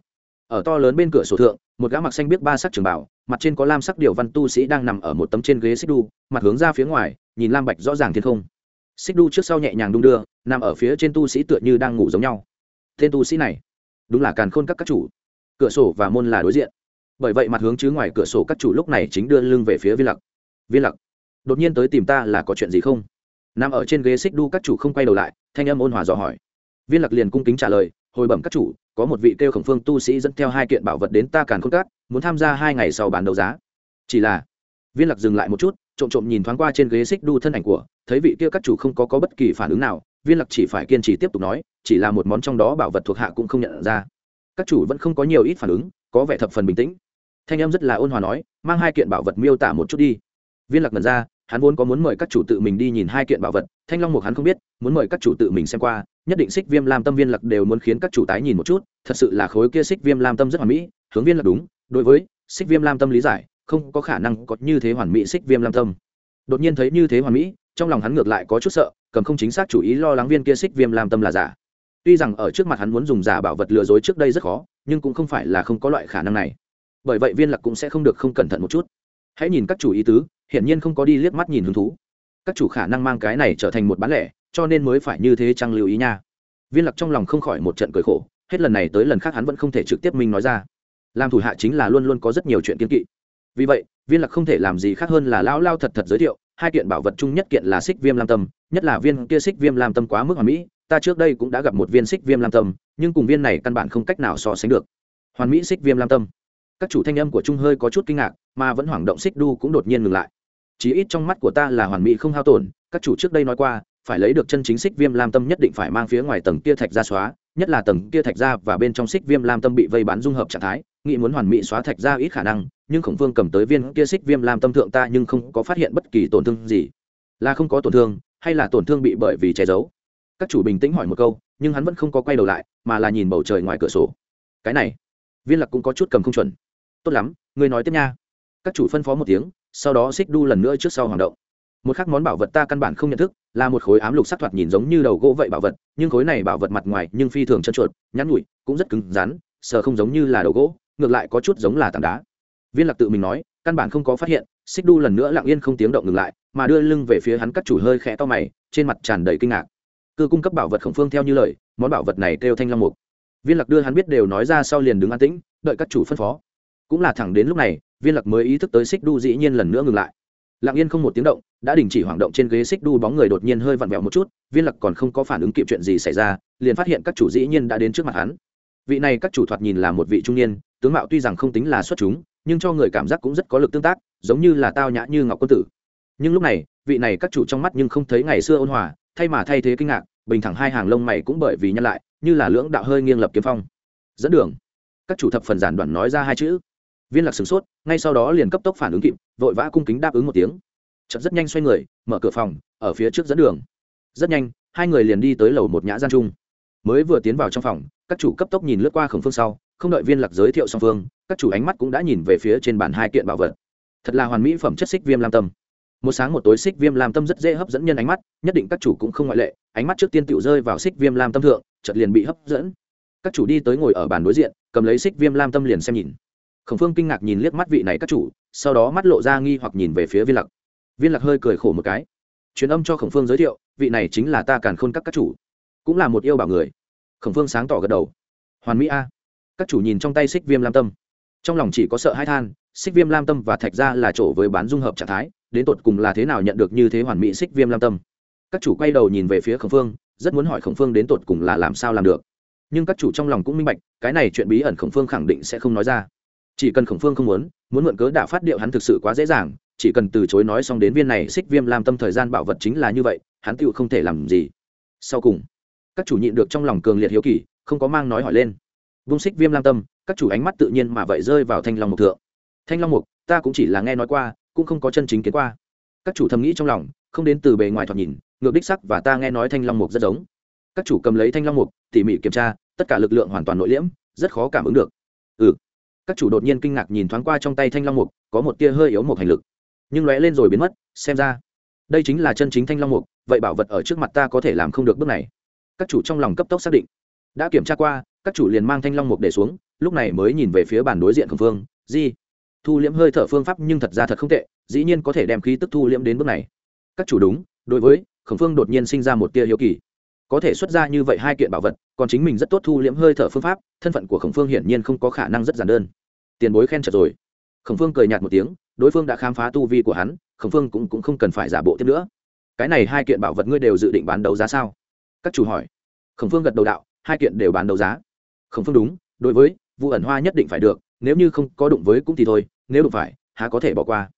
Ở to lớn bên cửa sổ thượng, một gã mặc xanh biết ba sắc trường bảo, mặt trên có lam sắc điều văn tu sĩ đang nằm ở một tấm trên ghế xích đu, mặt hướng ra phía ngoài, nhìn lam bạch rõ ràng thiên không xích đu trước sau nhẹ nhàng đung đưa, nằm ở phía trên tu sĩ tựa như đang ngủ giống nhau. Tên tu sĩ này, đúng là càn khôn các các chủ. Cửa sổ và môn là đối diện. Bởi vậy mặt hướng chứ ngoài cửa sổ các chủ lúc này chính đưa lưng về phía viên lặc. Viên lặc, đột nhiên tới tìm ta là có chuyện gì không? Nằm ở trên ghế xích đu các chủ không quay đầu lại, thanh âm ôn hòa dò hỏi. Viên lặc liền cung kính trả lời, hồi bẩm các chủ, có một vị kêu khổng phương tu sĩ dẫn theo hai kiện bảo vật đến ta càn khôn cát muốn tham gia hai ngày sau bán đấu giá. Chỉ là, viên Lặc dừng lại một chút, trộm trộm nhìn thoáng qua trên ghế xích đu thân ảnh của thấy vị kia các chủ không có, có bất kỳ phản ứng nào viên lạc chỉ phải kiên trì tiếp tục nói chỉ là một món trong đó bảo vật thuộc hạ cũng không nhận ra. Các chủ vẫn không có nhiều ít phản ứng có vẻ thập phần bình tĩnh. Thanh em rất là ôn hòa nói mang hai kiện bảo vật miêu tả một chút đi. Viên lạc mật ra hắn vốn có muốn mời các chủ tự mình đi nhìn hai kiện bảo vật thanh long mục hắn không biết muốn mời các chủ tự mình xem qua nhất định xích viêm lam tâm viên lạc đều muốn khiến các chủ tái nhìn một chút thật sự là khối kia xích viêm lam tâm rất hoàn mỹ hướng viên lạc đúng đối với xích viêm lam tâm lý giải không có khả năng có như thế hoàn mỹ xích viêm lam tâm. Đột nhiên thấy như thế hoàn mỹ trong lòng hắn ngược lại có chút sợ, cầm không chính xác chủ ý lo lắng viên kia xích viêm lam tâm là giả. Tuy rằng ở trước mặt hắn muốn dùng giả bảo vật lừa dối trước đây rất khó, nhưng cũng không phải là không có loại khả năng này. Bởi vậy viên lạc cũng sẽ không được không cẩn thận một chút. Hãy nhìn các chủ ý tứ, hiển nhiên không có đi liếc mắt nhìn hứng thú. Các chủ khả năng mang cái này trở thành một bán lẻ, cho nên mới phải như thế chăng lưu ý nha. Viên lạc trong lòng không khỏi một trận cười khổ, hết lần này tới lần khác hắn vẫn không thể trực tiếp minh nói ra. Làm thủ hạ chính là luôn luôn có rất nhiều chuyện kiên kỵ. Vì vậy, viên lạc không thể làm gì khác hơn là lao lao thật thật giới thiệu hai kiện bảo vật chung nhất kiện là xích viêm lam tâm, nhất là viên kia xích viêm lam tâm quá mức hoàn mỹ, ta trước đây cũng đã gặp một viên xích viêm lam tâm, nhưng cùng viên này căn bản không cách nào so sánh được. Hoàn mỹ xích viêm lam tâm. Các chủ thanh âm của trung hơi có chút kinh ngạc, mà vẫn hoảng động xích đu cũng đột nhiên ngừng lại. Chí ít trong mắt của ta là hoàn mỹ không hao tổn, các chủ trước đây nói qua, phải lấy được chân chính xích viêm lam tâm nhất định phải mang phía ngoài tầng kia thạch ra xóa, nhất là tầng kia thạch ra và bên trong xích viêm lam tâm bị vây bán dung hợp trạng thái, nghĩ muốn hoàn mỹ xóa thạch ra ít khả năng nhưng khổng phương cầm tới viên kia xích viêm làm tâm thượng ta nhưng không có phát hiện bất kỳ tổn thương gì. Là không có tổn thương, hay là tổn thương bị bởi vì che giấu? Các chủ bình tĩnh hỏi một câu, nhưng hắn vẫn không có quay đầu lại, mà là nhìn bầu trời ngoài cửa sổ. Cái này, viên lạc cũng có chút cầm không chuẩn. Tốt lắm, ngươi nói tiếp nha. Các chủ phân phó một tiếng, sau đó xích đu lần nữa trước sau hoàng động. Một khắc món bảo vật ta căn bản không nhận thức, là một khối ám lục sắc thoạt nhìn giống như đầu gỗ vậy bảo vật, nhưng khối này bảo vật mặt ngoài nhưng phi thường chân chuột nhắn nhụi cũng rất cứng rắn, sờ không giống như là đầu gỗ, ngược lại có chút giống là tảng đá viên lạc tự mình nói, căn bản không có phát hiện, xích đu lần nữa lặng yên không tiếng động ngừng lại, mà đưa lưng về phía hắn các chủ hơi khẽ to mày, trên mặt tràn đầy kinh ngạc. Cư cung cấp bảo vật khổng phương theo như lời, món bảo vật này kêu thanh long mục. Viên lạc đưa hắn biết đều nói ra sau liền đứng an tĩnh, đợi các chủ phân phó. Cũng là thẳng đến lúc này, viên lạc mới ý thức tới xích đu dĩ nhiên lần nữa ngừng lại. Lặng yên không một tiếng động, đã đình chỉ hoảng động trên ghế xích đu bóng người đột nhiên hơi vặn vẹo một chút, viên lạc còn không có phản ứng kịp chuyện gì xảy ra, liền phát hiện các chủ dĩ nhiên đã đến trước mặt hắn. Vị này các chủ thoạt nhìn là một vị trung niên, tướng mạo tuy rằng không tính là xuất chúng nhưng cho người cảm giác cũng rất có lực tương tác, giống như là tao nhã như ngọc quân tử. Nhưng lúc này, vị này các chủ trong mắt nhưng không thấy ngày xưa ôn hòa, thay mà thay thế kinh ngạc, bình thẳng hai hàng lông mày cũng bởi vì nhân lại, như là lưỡng đạo hơi nghiêng lập kiếm phong. Dẫn đường. Các chủ thập phần giản đoạn nói ra hai chữ. Viên lạc sửng sốt, ngay sau đó liền cấp tốc phản ứng kịp, vội vã cung kính đáp ứng một tiếng. Chợt rất nhanh xoay người, mở cửa phòng, ở phía trước dẫn đường. Rất nhanh, hai người liền đi tới lầu một nhã gian trung. Mới vừa tiến vào trong phòng, các chủ cấp tốc nhìn lướt qua khổng phương sau không đợi viên lạc giới thiệu song phương, các chủ ánh mắt cũng đã nhìn về phía trên bàn hai kiện bảo vật. Thật là hoàn mỹ phẩm chất xích viêm lam tâm. Một sáng một tối, xích viêm lam tâm rất dễ hấp dẫn nhân ánh mắt, nhất định các chủ cũng không ngoại lệ, ánh mắt trước tiên tự rơi vào xích viêm lam tâm thượng, chợt liền bị hấp dẫn. Các chủ đi tới ngồi ở bàn đối diện, cầm lấy xích viêm lam tâm liền xem nhìn. Khổng phương kinh ngạc nhìn liếc mắt vị này các chủ, sau đó mắt lộ ra nghi hoặc nhìn về phía viên lạc. viên lạc hơi cười khổ một cái. Truyền âm cho khổng phương giới thiệu, vị này chính là ta càn khôn các các chủ, cũng là một yêu bảo người. Khổng phương sáng tỏ gật đầu. Hoàn mỹ a các chủ nhìn trong tay xích viêm lam tâm. Trong lòng chỉ có sợ hai than, xích viêm lam tâm và thạch ra là chỗ với bán dung hợp trạng thái, đến tột cùng là thế nào nhận được như thế hoàn mỹ xích viêm lam tâm. Các chủ quay đầu nhìn về phía khổng phương, rất muốn hỏi khổng phương đến tột cùng là làm sao làm được. Nhưng các chủ trong lòng cũng minh bạch, cái này chuyện bí ẩn khổng phương khẳng định sẽ không nói ra. Chỉ cần khổng phương không muốn muốn mượn cớ đả phát điệu hắn thực sự quá dễ dàng, chỉ cần từ chối nói xong đến viên này xích viêm lam tâm thời gian bảo vật chính là như vậy, hắn tựu không thể làm gì. Sau cùng, các chủ nhịn được trong lòng cường liệt hiếu kỳ, không có mang nói hỏi lên vung xích viêm lam tâm, các chủ ánh mắt tự nhiên mà vậy rơi vào thanh long mục thượng. Thanh long mục, ta cũng chỉ là nghe nói qua, cũng không có chân chính kiến qua. Các chủ thầm nghĩ trong lòng, không đến từ bề ngoài thoạt nhìn, ngược đích sắc và ta nghe nói thanh long mục rất giống. Các chủ cầm lấy thanh long mục, tỉ mỉ kiểm tra, tất cả lực lượng hoàn toàn nội liễm, rất khó cảm ứng được. Ừ. Các chủ đột nhiên kinh ngạc nhìn thoáng qua trong tay thanh long mục, có một tia hơi yếu một hành lực. Nhưng lóe lên rồi biến mất, xem ra, đây chính là chân chính thanh long mục, vậy bảo vật ở trước mặt ta có thể làm không được bước này. Các chủ trong lòng cấp tốc xác định. Đã kiểm tra qua các chủ liền mang thanh long mục để xuống lúc này mới nhìn về phía bàn đối diện khổng phương di thu liễm hơi thở phương pháp nhưng thật ra thật không tệ dĩ nhiên có thể đem khí tức thu liễm đến bước này. Các chủ đúng đối với khổng phương đột nhiên sinh ra một tia hiếu kỳ. Có thể xuất ra như vậy hai kiện bảo vật còn chính mình rất tốt thu liễm hơi thở phương pháp thân phận của khổng phương hiển nhiên không có khả năng rất giản đơn. Tiền bối khen chật rồi. Khổng phương cười nhạt một tiếng đối phương đã khám phá tu vi của hắn khổng phương cũng, cũng không cần phải giả bộ tiếp nữa. Cái này hai kiện bảo vật ngươi đều dự định bán đấu giá sao? Các chủ hỏi. Khổng phương gật đầu đạo hai kiện đều bán đấu giá. Không phương đúng, đối với vụ ẩn hoa nhất định phải được, nếu như không có đụng với cũng thì thôi, nếu đụng phải, há có thể bỏ qua.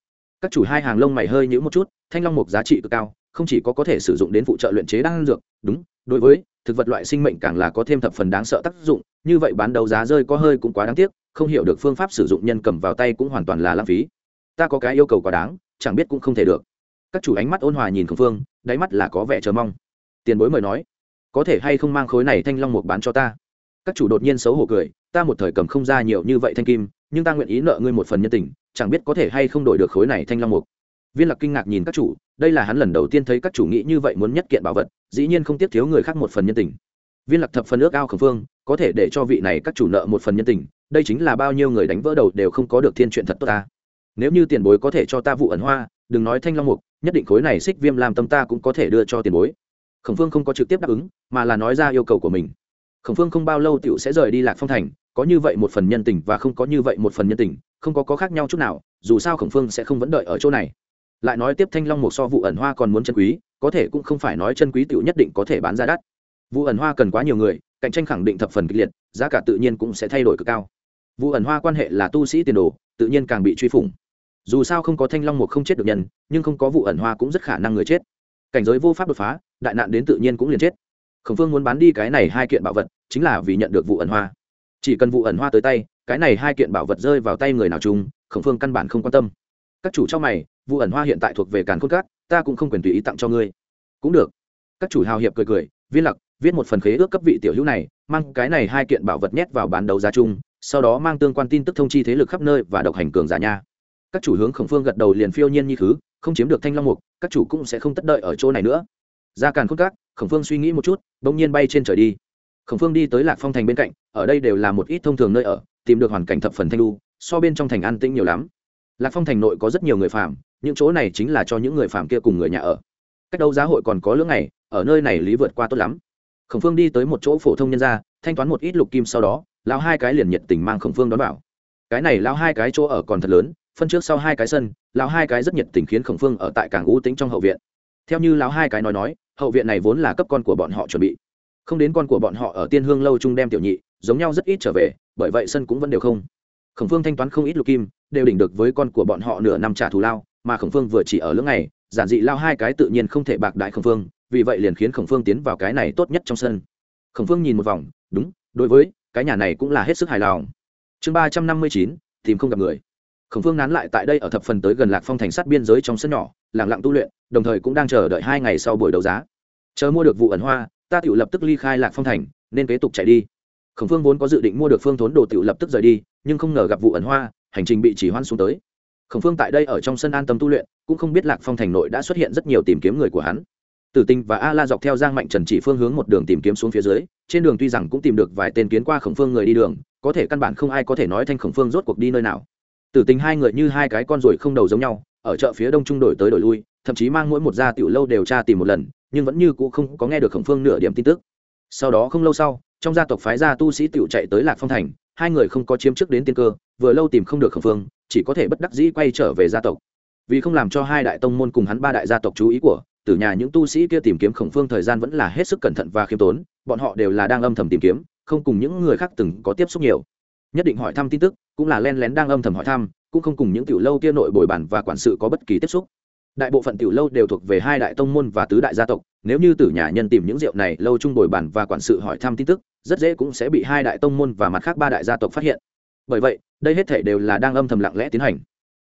Các chủ hai hàng lông mày hơi nhữ một chút, thanh long mục giá trị cực cao, không chỉ có có thể sử dụng đến phụ trợ luyện chế đan dược, đúng, đối với thực vật loại sinh mệnh càng là có thêm thập phần đáng sợ tác dụng, như vậy bán đấu giá rơi có hơi cũng quá đáng tiếc, không hiểu được phương pháp sử dụng nhân cầm vào tay cũng hoàn toàn là lãng phí. Ta có cái yêu cầu quá đáng, chẳng biết cũng không thể được. Các chủ ánh mắt ôn hòa nhìn khổng phương, đáy mắt là có vẻ chờ mong. Tiền bối mời nói, có thể hay không mang khối này thanh long mục bán cho ta? Các chủ đột nhiên xấu hổ cười, ta một thời cầm không ra nhiều như vậy thanh kim, nhưng ta nguyện ý nợ ngươi một phần nhân tình, chẳng biết có thể hay không đổi được khối này thanh long mục. Viên lạc kinh ngạc nhìn các chủ, đây là hắn lần đầu tiên thấy các chủ nghĩ như vậy muốn nhất kiện bảo vật, dĩ nhiên không tiếp thiếu người khác một phần nhân tình. Viên lạc thập phần ước ao khẩn phương, có thể để cho vị này các chủ nợ một phần nhân tình, đây chính là bao nhiêu người đánh vỡ đầu đều không có được thiên chuyện thật tốt ta. Nếu như tiền bối có thể cho ta vụ ẩn hoa, đừng nói thanh long mục, nhất định khối này xích viêm làm tâm ta cũng có thể đưa cho tiền bối. Khẩn phương không có trực tiếp đáp ứng, mà là nói ra yêu cầu của mình khổng phương không bao lâu t i ể u sẽ rời đi lạc phong thành, có như vậy một phần nhân tình và không có như vậy một phần nhân tình, không có có khác nhau chút nào, dù sao khổng phương sẽ không vẫn đợi ở chỗ này. Lại nói tiếp thanh long một so vụ ẩn hoa còn muốn chân quý, có thể cũng không phải nói chân quý t i ể u nhất định có thể bán ra đắt. Vụ ẩn hoa cần quá nhiều người, cạnh tranh khẳng định thập phần kịch liệt, giá cả tự nhiên cũng sẽ thay đổi cực cao. Vụ ẩn hoa quan hệ là tu sĩ tiền đồ, tự nhiên càng bị truy phủng. Dù sao không có thanh long một không chết được nhân, nhưng không có vụ ẩn hoa cũng rất khả năng người chết. Cảnh giới vô pháp đột phá, đại nạn đến tự nhiên cũng liền chết khổng phương muốn bán đi cái này hai kiện bảo vật, chính là vì nhận được vụ ẩn hoa. Chỉ cần vụ ẩn hoa tới tay, cái này hai kiện bảo vật rơi vào tay người nào chung, khổng phương căn bản không quan tâm. Các chủ trong mày, vụ ẩn hoa hiện tại thuộc về càn khôn cát, ta cũng không quyền tùy ý tặng cho ngươi. Cũng được. Các chủ hào hiệp cười cười, viên lặc, viết một phần khế ước cấp vị tiểu hữu này, mang cái này hai kiện bảo vật nhét vào bán đấu giá chung, sau đó mang tương quan tin tức thông chi thế lực khắp nơi và độc hành cường giả nha. Các chủ hướng khổng phương gật đầu liền phiêu nhiên như thứ, không chiếm được thanh long mục, các chủ cũng sẽ không tất đợi ở chỗ này nữa ra càn khôn các khổng phương suy nghĩ một chút bỗng nhiên bay trên trời đi. Khổng phương đi tới lạc phong thành bên cạnh ở đây đều là một ít thông thường nơi ở tìm được hoàn cảnh thập phần thanh lu so bên trong thành an tĩnh nhiều lắm. Lạc phong thành nội có rất nhiều người phạm những chỗ này chính là cho những người phạm kia cùng người nhà ở. Cách đấu giá hội còn có lưỡng này, ở nơi này lý vượt qua tốt lắm. Khổng phương đi tới một chỗ phổ thông nhân gia thanh toán một ít lục kim sau đó lao hai cái liền nhiệt tình mang khổng phương đón vào. Cái này lao hai cái chỗ ở còn thật lớn phân trước sau hai cái sân lao hai cái rất nhiệt tình khiến khổng phương ở tại cảng u tính trong hậu viện. Theo như lão hai cái nói nói hậu viện này vốn là cấp con của bọn họ chuẩn bị. Không đến con của bọn họ ở tiên hương lâu chung đem tiểu nhị, giống nhau rất ít trở về, bởi vậy sân cũng vẫn đều không. Khổng phương thanh toán không ít lục kim, đều đỉnh được với con của bọn họ nửa năm trả thù lao, mà khổng phương vừa chỉ ở lưỡng này giản dị lao hai cái tự nhiên không thể bạc đại khổng phương, vì vậy liền khiến khổng phương tiến vào cái này tốt nhất trong sân. Khổng phương nhìn một vòng, đúng, đối với, cái nhà này cũng là hết sức hài lòng. Chương ba trăm năm mươi chín, tìm không gặp người. Khổng phương nán lại tại đây ở thập phần tới gần lạc phong thành sát biên giới trong sân nhỏ lẳng lặng tu luyện, đồng thời cũng đang chờ đợi hai ngày sau buổi đấu giá chờ mua được vụ ẩn hoa, ta tự lập tức ly khai lạc phong thành, nên kế tục chạy đi. Khổng phương vốn có dự định mua được phương thốn đồ tự lập tức rời đi, nhưng không ngờ gặp vụ ẩn hoa, hành trình bị chỉ hoan xuống tới. Khổng phương tại đây ở trong sân an tâm tu luyện, cũng không biết lạc phong thành nội đã xuất hiện rất nhiều tìm kiếm người của hắn. Tử tinh và a la dọc theo giang mạnh trần chỉ phương hướng một đường tìm kiếm xuống phía dưới, trên đường tuy rằng cũng tìm được vài tên kiến qua khổng phương người đi đường, có thể căn bản không ai có thể nói thanh khổng phương rốt cuộc đi nơi nào. Tử tinh hai người như hai cái con ruồi không đầu giống nhau, ở chợ phía đông trung đổi tới đổi lui, thậm chí mang mỗi một gia tiểu lâu đều tra tìm một lần nhưng vẫn như cũ không có nghe được khổng phương nửa điểm tin tức. Sau đó không lâu sau, trong gia tộc phái gia tu sĩ tiểu chạy tới lạc phong thành, hai người không có chiếm trước đến tiên cơ, vừa lâu tìm không được khổng phương, chỉ có thể bất đắc dĩ quay trở về gia tộc. Vì không làm cho hai đại tông môn cùng hắn ba đại gia tộc chú ý của từ nhà những tu sĩ kia tìm kiếm khổng phương thời gian vẫn là hết sức cẩn thận và khiêm tốn, bọn họ đều là đang âm thầm tìm kiếm, không cùng những người khác từng có tiếp xúc nhiều. Nhất định hỏi thăm tin tức, cũng là len lén đang âm thầm hỏi thăm, cũng không cùng những tiểu lâu kia nội bồi bàn và quản sự có bất kỳ tiếp xúc đại bộ phận tiểu lâu đều thuộc về hai đại tông môn và tứ đại gia tộc, nếu như tử nhà nhân tìm những rượu này lâu chung bồi bàn và quản sự hỏi thăm tin tức, rất dễ cũng sẽ bị hai đại tông môn và mặt khác ba đại gia tộc phát hiện. Bởi vậy, đây hết thể đều là đang âm thầm lặng lẽ tiến hành.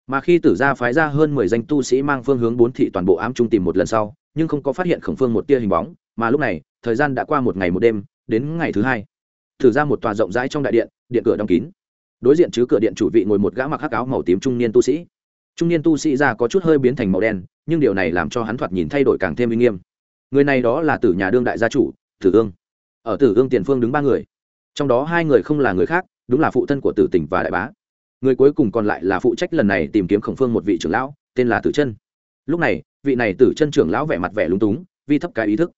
Mà khi tử gia phái ra hơn mười danh tu sĩ mang phương hướng bốn thị toàn bộ ám trung tìm một lần sau, nhưng không có phát hiện khổng phương một tia hình bóng, mà lúc này, thời gian đã qua một ngày một đêm, đến ngày thứ hai. Thử ra một tòa rộng rãi trong đại điện điện cửa đóng kín. Đối diện chứ cửa điện chủ vị ngồi một gã mặc hắc áo màu tím trung niên tu sĩ trung niên tu sĩ ra có chút hơi biến thành màu đen, nhưng điều này làm cho hắn thoạt nhìn thay đổi càng thêm uy nghiêm. Người này đó là tử nhà đương đại gia chủ, tử ương. Ở tử ương tiền phương đứng ba người. Trong đó hai người không là người khác, đúng là phụ thân của tử tỉnh và đại bá. Người cuối cùng còn lại là phụ trách lần này tìm kiếm khổng phương một vị trưởng lão, tên là tử chân. Lúc này, vị này tử chân trưởng lão vẻ mặt vẻ lúng túng vi thấp cái ý thức.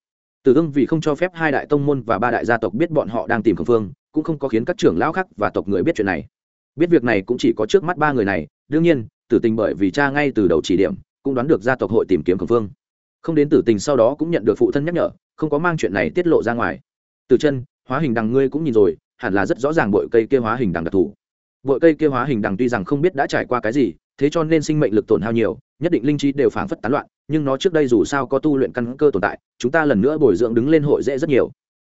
Tử ương vì không cho phép hai đại tông môn và ba đại gia tộc biết bọn họ đang tìm khổng phương, cũng không có khiến các trưởng lão khác và tộc người biết chuyện này. Biết việc này cũng chỉ có trước mắt ba người này, đương nhiên tử tình bởi vì cha ngay từ đầu chỉ điểm, cũng đoán được gia tộc hội tìm kiếm khổng phương không đến tử tình sau đó cũng nhận được phụ thân nhắc nhở, không có mang chuyện này tiết lộ ra ngoài. Từ chân, hóa hình đằng ngươi cũng nhìn rồi, hẳn là rất rõ ràng bội cây kia hóa hình đằng đặc thù. Bội cây kia hóa hình đằng tuy rằng không biết đã trải qua cái gì, thế cho nên sinh mệnh lực tổn hao nhiều, nhất định linh trí đều phảng phất tán loạn, nhưng nó trước đây dù sao có tu luyện căn cơ tồn tại, chúng ta lần nữa bồi dưỡng đứng lên hội dễ rất nhiều.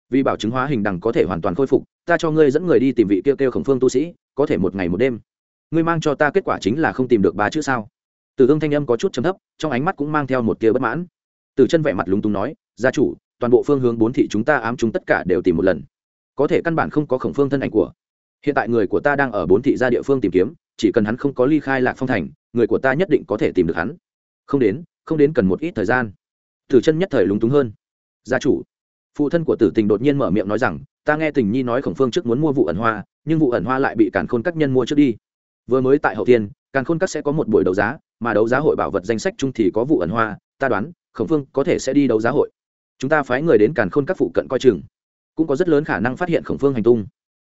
Vì bảo chứng hóa hình đằng có thể hoàn toàn khôi phục, ta cho ngươi dẫn người đi tìm vị kêu kêu khổng phương tu sĩ, có thể một ngày một đêm ngươi mang cho ta kết quả chính là không tìm được ba chữ sao? Từ hương thanh âm có chút chấm thấp, trong ánh mắt cũng mang theo một tia bất mãn. Từ chân vẻ mặt lúng túng nói, gia chủ, toàn bộ phương hướng bốn thị chúng ta ám chúng tất cả đều tìm một lần. Có thể căn bản không có khổng phương thân ảnh của. Hiện tại người của ta đang ở bốn thị gia địa phương tìm kiếm, chỉ cần hắn không có ly khai lạc phong thành, người của ta nhất định có thể tìm được hắn. Không đến không đến cần một ít thời gian. Tử chân nhất thời lúng túng hơn. Gia chủ. Phụ thân của tử tình đột nhiên mở miệng nói rằng, ta nghe tình nhi nói khổng phương trước muốn mua vụ ẩn hoa, nhưng vụ ẩn hoa lại bị cản khôn các nhân mua trước đi vừa mới tại hậu tiên, càn khôn các sẽ có một buổi đấu giá, mà đấu giá hội bảo vật danh sách chung thì có vụ ẩn hoa, ta đoán, khổng phương có thể sẽ đi đấu giá hội. Chúng ta phái người đến càn khôn các phụ cận coi chừng. Cũng có rất lớn khả năng phát hiện khổng phương hành tung.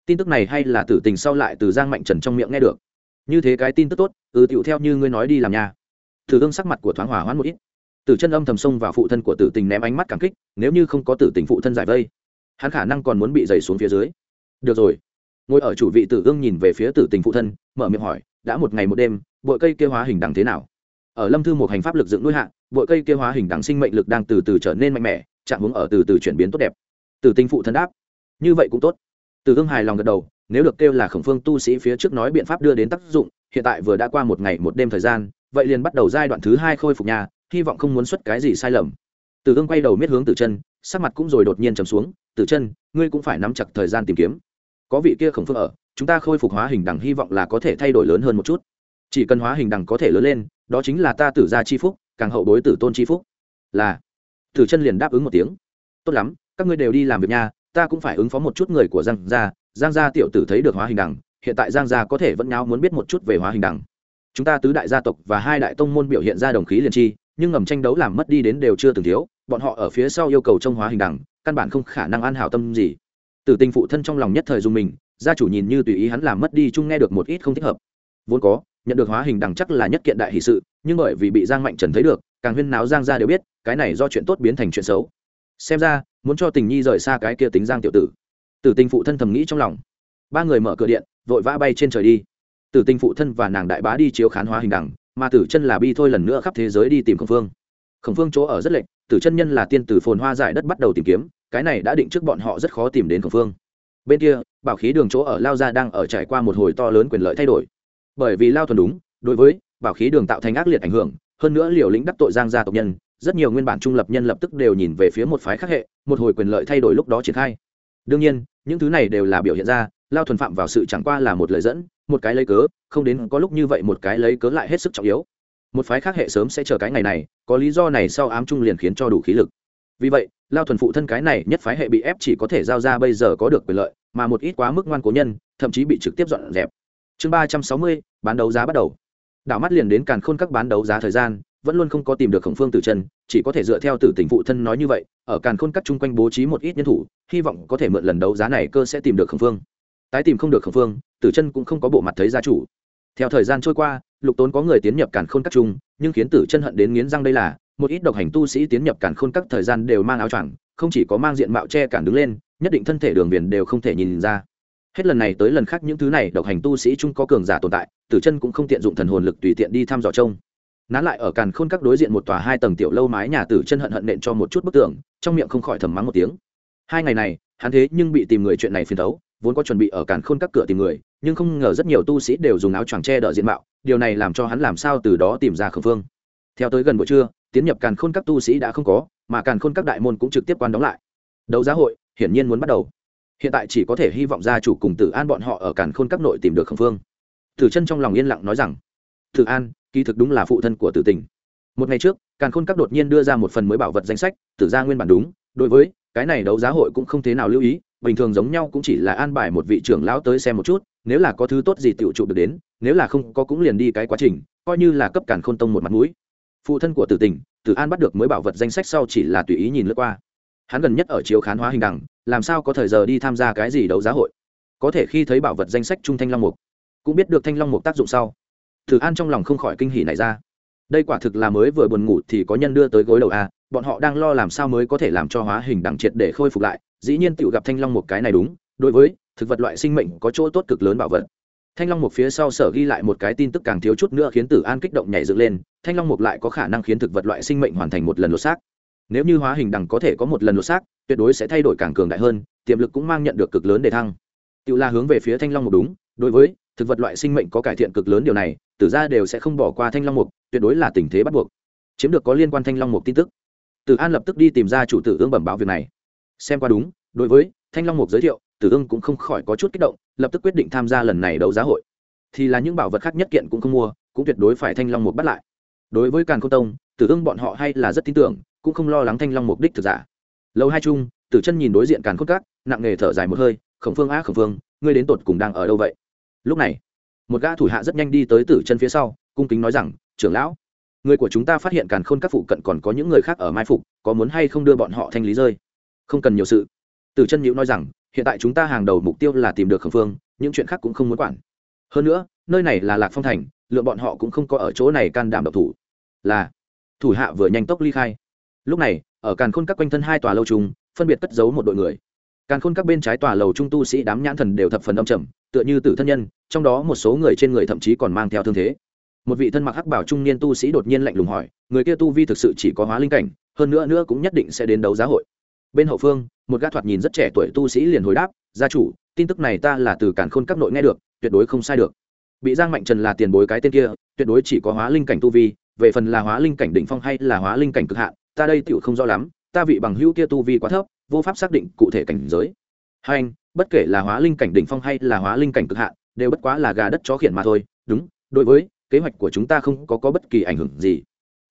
Tin tức này hay là tử tình sau lại từ giang mạnh trần trong miệng nghe được? Như thế cái tin tức tốt ừ tựu theo như ngươi nói đi làm nhà thử ương sắc mặt của thoáng hỏa hoãn một ít. Tử chân âm thầm xông vào phụ thân của tử tình ném ánh mắt cảm kích, nếu như không có tử tình phụ thân giải vây, hắn khả năng còn muốn bị dày xuống phía dưới. Được rồi. Ngồi ở chủ vị tử ương nhìn về phía tử tình phụ thân mở miệng hỏi, đã một ngày một đêm bội cây kia hóa hình đằng thế nào? Ở lâm thư một hành pháp lực dựng nuôi hạ bội cây kia hóa hình đằng sinh mệnh lực đang từ từ trở nên mạnh mẽ chạm hướng ở từ từ chuyển biến tốt đẹp. Từ tinh phụ thân đáp, như vậy cũng tốt. Từ hương hài lòng gật đầu, nếu được kêu là khổng phương tu sĩ phía trước nói biện pháp đưa đến tác dụng, hiện tại vừa đã qua một ngày một đêm thời gian, vậy liền bắt đầu giai đoạn thứ hai khôi phục nhà, hy vọng không muốn xuất cái gì sai lầm. Từ hương quay đầu miết hướng từ chân, sắc mặt cũng rồi đột nhiên trầm xuống từ chân, ngươi cũng phải nắm chặt thời gian tìm kiếm. Có vị kia khổng phương ở chúng ta khôi phục hóa hình đằng hy vọng là có thể thay đổi lớn hơn một chút. Chỉ cần hóa hình đằng có thể lớn lên, đó chính là ta tử gia chi phúc, càng hậu bối tử tôn chi phúc. Là. Tử chân liền đáp ứng một tiếng. Tốt lắm, các ngươi đều đi làm việc nha, ta cũng phải ứng phó một chút người của giang gia. Giang gia tiểu tử thấy được hóa hình đằng, hiện tại giang gia có thể vẫn nhau muốn biết một chút về hóa hình đằng. Chúng ta tứ đại gia tộc và hai đại tông môn biểu hiện ra đồng khí liền chi, nhưng ngầm tranh đấu làm mất đi đến đều chưa từng thiếu, bọn họ ở phía sau yêu cầu trông hóa hình đằng, căn bản không khả năng an hảo tâm gì. Tử tình phụ thân trong lòng nhất thời dùng mình gia chủ nhìn như tùy ý hắn làm mất đi chung nghe được một ít không thích hợp. Vốn có, nhận được hóa hình đằng chắc là nhất kiện đại hỷ sự, nhưng bởi vì bị giang mạnh trần thấy được, càng huyên náo giang gia đều biết, cái này do chuyện tốt biến thành chuyện xấu. Xem ra, muốn cho tình nhi rời xa cái kia tính giang tiểu tử. Tử tình phụ thân thầm nghĩ trong lòng. Ba người mở cửa điện, vội vã bay trên trời đi. Tử tình phụ thân và nàng đại bá đi chiếu khán hóa hình đằng, mà tử chân là bi thôi lần nữa khắp thế giới đi tìm khổng phương. Khổng phương chỗ ở rất lệch, tử chân nhân là tiên tử phồn hoa giải đất bắt đầu tìm kiếm, cái này đã định trước bọn họ rất khó tìm đến khổng phương bên kia, bảo khí đường chỗ ở lao gia đang ở trải qua một hồi to lớn quyền lợi thay đổi. Bởi vì lao thuần đúng, đối với bảo khí đường tạo thành ác liệt ảnh hưởng, hơn nữa liều lĩnh đắc tội giang gia tộc nhân, rất nhiều nguyên bản trung lập nhân lập tức đều nhìn về phía một phái khác hệ, một hồi quyền lợi thay đổi lúc đó triển khai. Đương nhiên, những thứ này đều là biểu hiện ra, lao thuần phạm vào sự chẳng qua là một lời dẫn, một cái lấy cớ, không đến có lúc như vậy một cái lấy cớ lại hết sức trọng yếu. Một phái khác hệ sớm sẽ chờ cái ngày này, có lý do này sau ám trung liền khiến cho đủ khí lực. Vì vậy lao thuần phụ thân cái này nhất phái hệ bị ép chỉ có thể giao ra bây giờ có được quyền lợi, mà một ít quá mức ngoan cố nhân, thậm chí bị trực tiếp dọn dẹp. Chương ba trăm sáu mươi, bán đấu giá bắt đầu. Đảo mắt liền đến càn khôn các bán đấu giá thời gian, vẫn luôn không có tìm được khổng phương tử chân, chỉ có thể dựa theo tử tình phụ thân nói như vậy, ở càn khôn các chung quanh bố trí một ít nhân thủ, hy vọng có thể mượn lần đấu giá này cơ sẽ tìm được khổng phương. Tái tìm không được khổng phương, tử chân cũng không có bộ mặt thấy gia chủ. Theo thời gian trôi qua, lục tốn có người tiến nhập càn khôn các chung, nhưng khiến tử chân hận đến nghiến răng đây là một ít độc hành tu sĩ tiến nhập càn khôn các thời gian đều mang áo choàng, không chỉ có mang diện mạo che cản đứng lên, nhất định thân thể đường viền đều không thể nhìn ra. Hết lần này tới lần khác những thứ này độc hành tu sĩ chung có cường giả tồn tại, tử chân cũng không tiện dụng thần hồn lực tùy tiện đi thăm dò trông. Nán lại ở càn khôn các đối diện một tòa hai tầng tiểu lâu mái nhà tử chân hận hận nện cho một chút bức tường, trong miệng không khỏi thầm mắng một tiếng. Hai ngày này, hắn thế nhưng bị tìm người chuyện này phiền thấu, vốn có chuẩn bị ở càn khôn các cửa tìm người, nhưng không ngờ rất nhiều tu sĩ đều dùng áo choàng che đỡ diện mạo, điều này làm cho hắn làm sao từ đó tìm ra khẩu phương. Theo tới gần buổi trưa tiến nhập càn khôn các tu sĩ đã không có, mà càn khôn các đại môn cũng trực tiếp quan đóng lại. Đấu giá hội hiển nhiên muốn bắt đầu. Hiện tại chỉ có thể hy vọng gia chủ cùng tử an bọn họ ở càn khôn các nội tìm được khẩn phương. Tử chân trong lòng yên lặng nói rằng, tử an, kỳ thực đúng là phụ thân của tử tình. Một ngày trước, càn khôn các đột nhiên đưa ra một phần mới bảo vật danh sách, tử ra nguyên bản đúng, đối với cái này đấu giá hội cũng không thế nào lưu ý, bình thường giống nhau cũng chỉ là an bài một vị trưởng lão tới xem một chút, nếu là có thứ tốt gì tiểu trụ được đến, nếu là không có cũng liền đi cái quá trình, coi như là cấp càn khôn tông một mặt mũi phụ thân của tử tình, tử an bắt được mới bảo vật danh sách sau chỉ là tùy ý nhìn lướt qua. Hắn gần nhất ở chiếu khán hóa hình đẳng làm sao có thời giờ đi tham gia cái gì đấu giá hội? Có thể khi thấy bảo vật danh sách trung thanh long mục, cũng biết được thanh long mục tác dụng sau. Tử an trong lòng không khỏi kinh hỉ này ra. Đây quả thực là mới vừa buồn ngủ thì có nhân đưa tới gối đầu a, bọn họ đang lo làm sao mới có thể làm cho hóa hình đẳng triệt để khôi phục lại, dĩ nhiên tự gặp thanh long một cái này đúng, đối với thực vật loại sinh mệnh có chỗ tốt cực lớn bảo vật thanh long một phía sau sở ghi lại một cái tin tức càng thiếu chút nữa khiến tử an kích động nhảy dựng lên, thanh long một lại có khả năng khiến thực vật loại sinh mệnh hoàn thành một lần lột xác. Nếu như hóa hình đằng có thể có một lần lột xác, tuyệt đối sẽ thay đổi càng cường đại hơn, tiềm lực cũng mang nhận được cực lớn để thăng. Tự la hướng về phía thanh long mục đúng, đối với, thực vật loại sinh mệnh có cải thiện cực lớn điều này, tử ra đều sẽ không bỏ qua thanh long mục, tuyệt đối là tình thế bắt buộc. Chiếm được có liên quan thanh long mục tin tức. Tử an lập tức đi tìm ra chủ tử ương bẩm báo việc này. Xem qua đúng, đối với, thanh long mục giới thiệu, tử ương cũng không khỏi có chút kích động lập tức quyết định tham gia lần này đấu giá hội. Thì là những bảo vật khác nhất kiện cũng không mua, cũng tuyệt đối phải thanh long mục bắt lại. Đối với càn k tông, tử ương bọn họ hay là rất tin tưởng, cũng không lo lắng thanh long mục đích thực giả. Lâu hai chung tử chân nhìn đối diện càn khôn cát nặng nề thở dài một hơi, khổng phương á, khổng phương, ngươi đến tột cùng đang ở đâu vậy? Lúc này, một gã thủ hạ rất nhanh đi tới tử chân phía sau, cung kính nói rằng, trưởng lão, người của chúng ta phát hiện càn khôn các phụ cận còn có những người khác ở mai phục, có muốn hay không đưa bọn họ thanh lý rơi? Không cần nhiều sự. Tử chân nhữ nói rằng hiện tại chúng ta hàng đầu mục tiêu là tìm được khẩn phương, những chuyện khác cũng không muốn quản. Hơn nữa, nơi này là lạc phong thành, lượng bọn họ cũng không có ở chỗ này can đảm độc thủ. Là, thủ hạ vừa nhanh tốc ly khai. Lúc này, ở càn khôn các quanh thân hai tòa lâu trung phân biệt cất giấu một đội người. Càn khôn các bên trái tòa lầu trung tu sĩ đám nhãn thần đều thập phần âm trầm, tựa như tử thân nhân, trong đó một số người trên người thậm chí còn mang theo thương thế. Một vị thân mặc hắc bảo trung niên tu sĩ đột nhiên lạnh lùng hỏi, người kia tu vi thực sự chỉ có hóa linh cảnh, hơn nữa nữa cũng nhất định sẽ đến đấu giá hội bên hậu phương một gã thoạt nhìn rất trẻ tuổi tu sĩ liền hồi đáp gia chủ tin tức này ta là từ cản khôn các nội nghe được tuyệt đối không sai được. Bị giang mạnh trần là tiền bối cái tên kia tuyệt đối chỉ có hóa linh cảnh tu vi về phần là hóa linh cảnh đỉnh phong hay là hóa linh cảnh cực hạn ta đây tựu không rõ lắm ta vị bằng hữu kia tu vi quá thấp vô pháp xác định cụ thể cảnh giới. Hai anh bất kể là hóa linh cảnh đỉnh phong hay là hóa linh cảnh cực hạn đều bất quá là gà đất chó khiển mà thôi đúng đối với kế hoạch của chúng ta không có, có bất kỳ ảnh hưởng gì.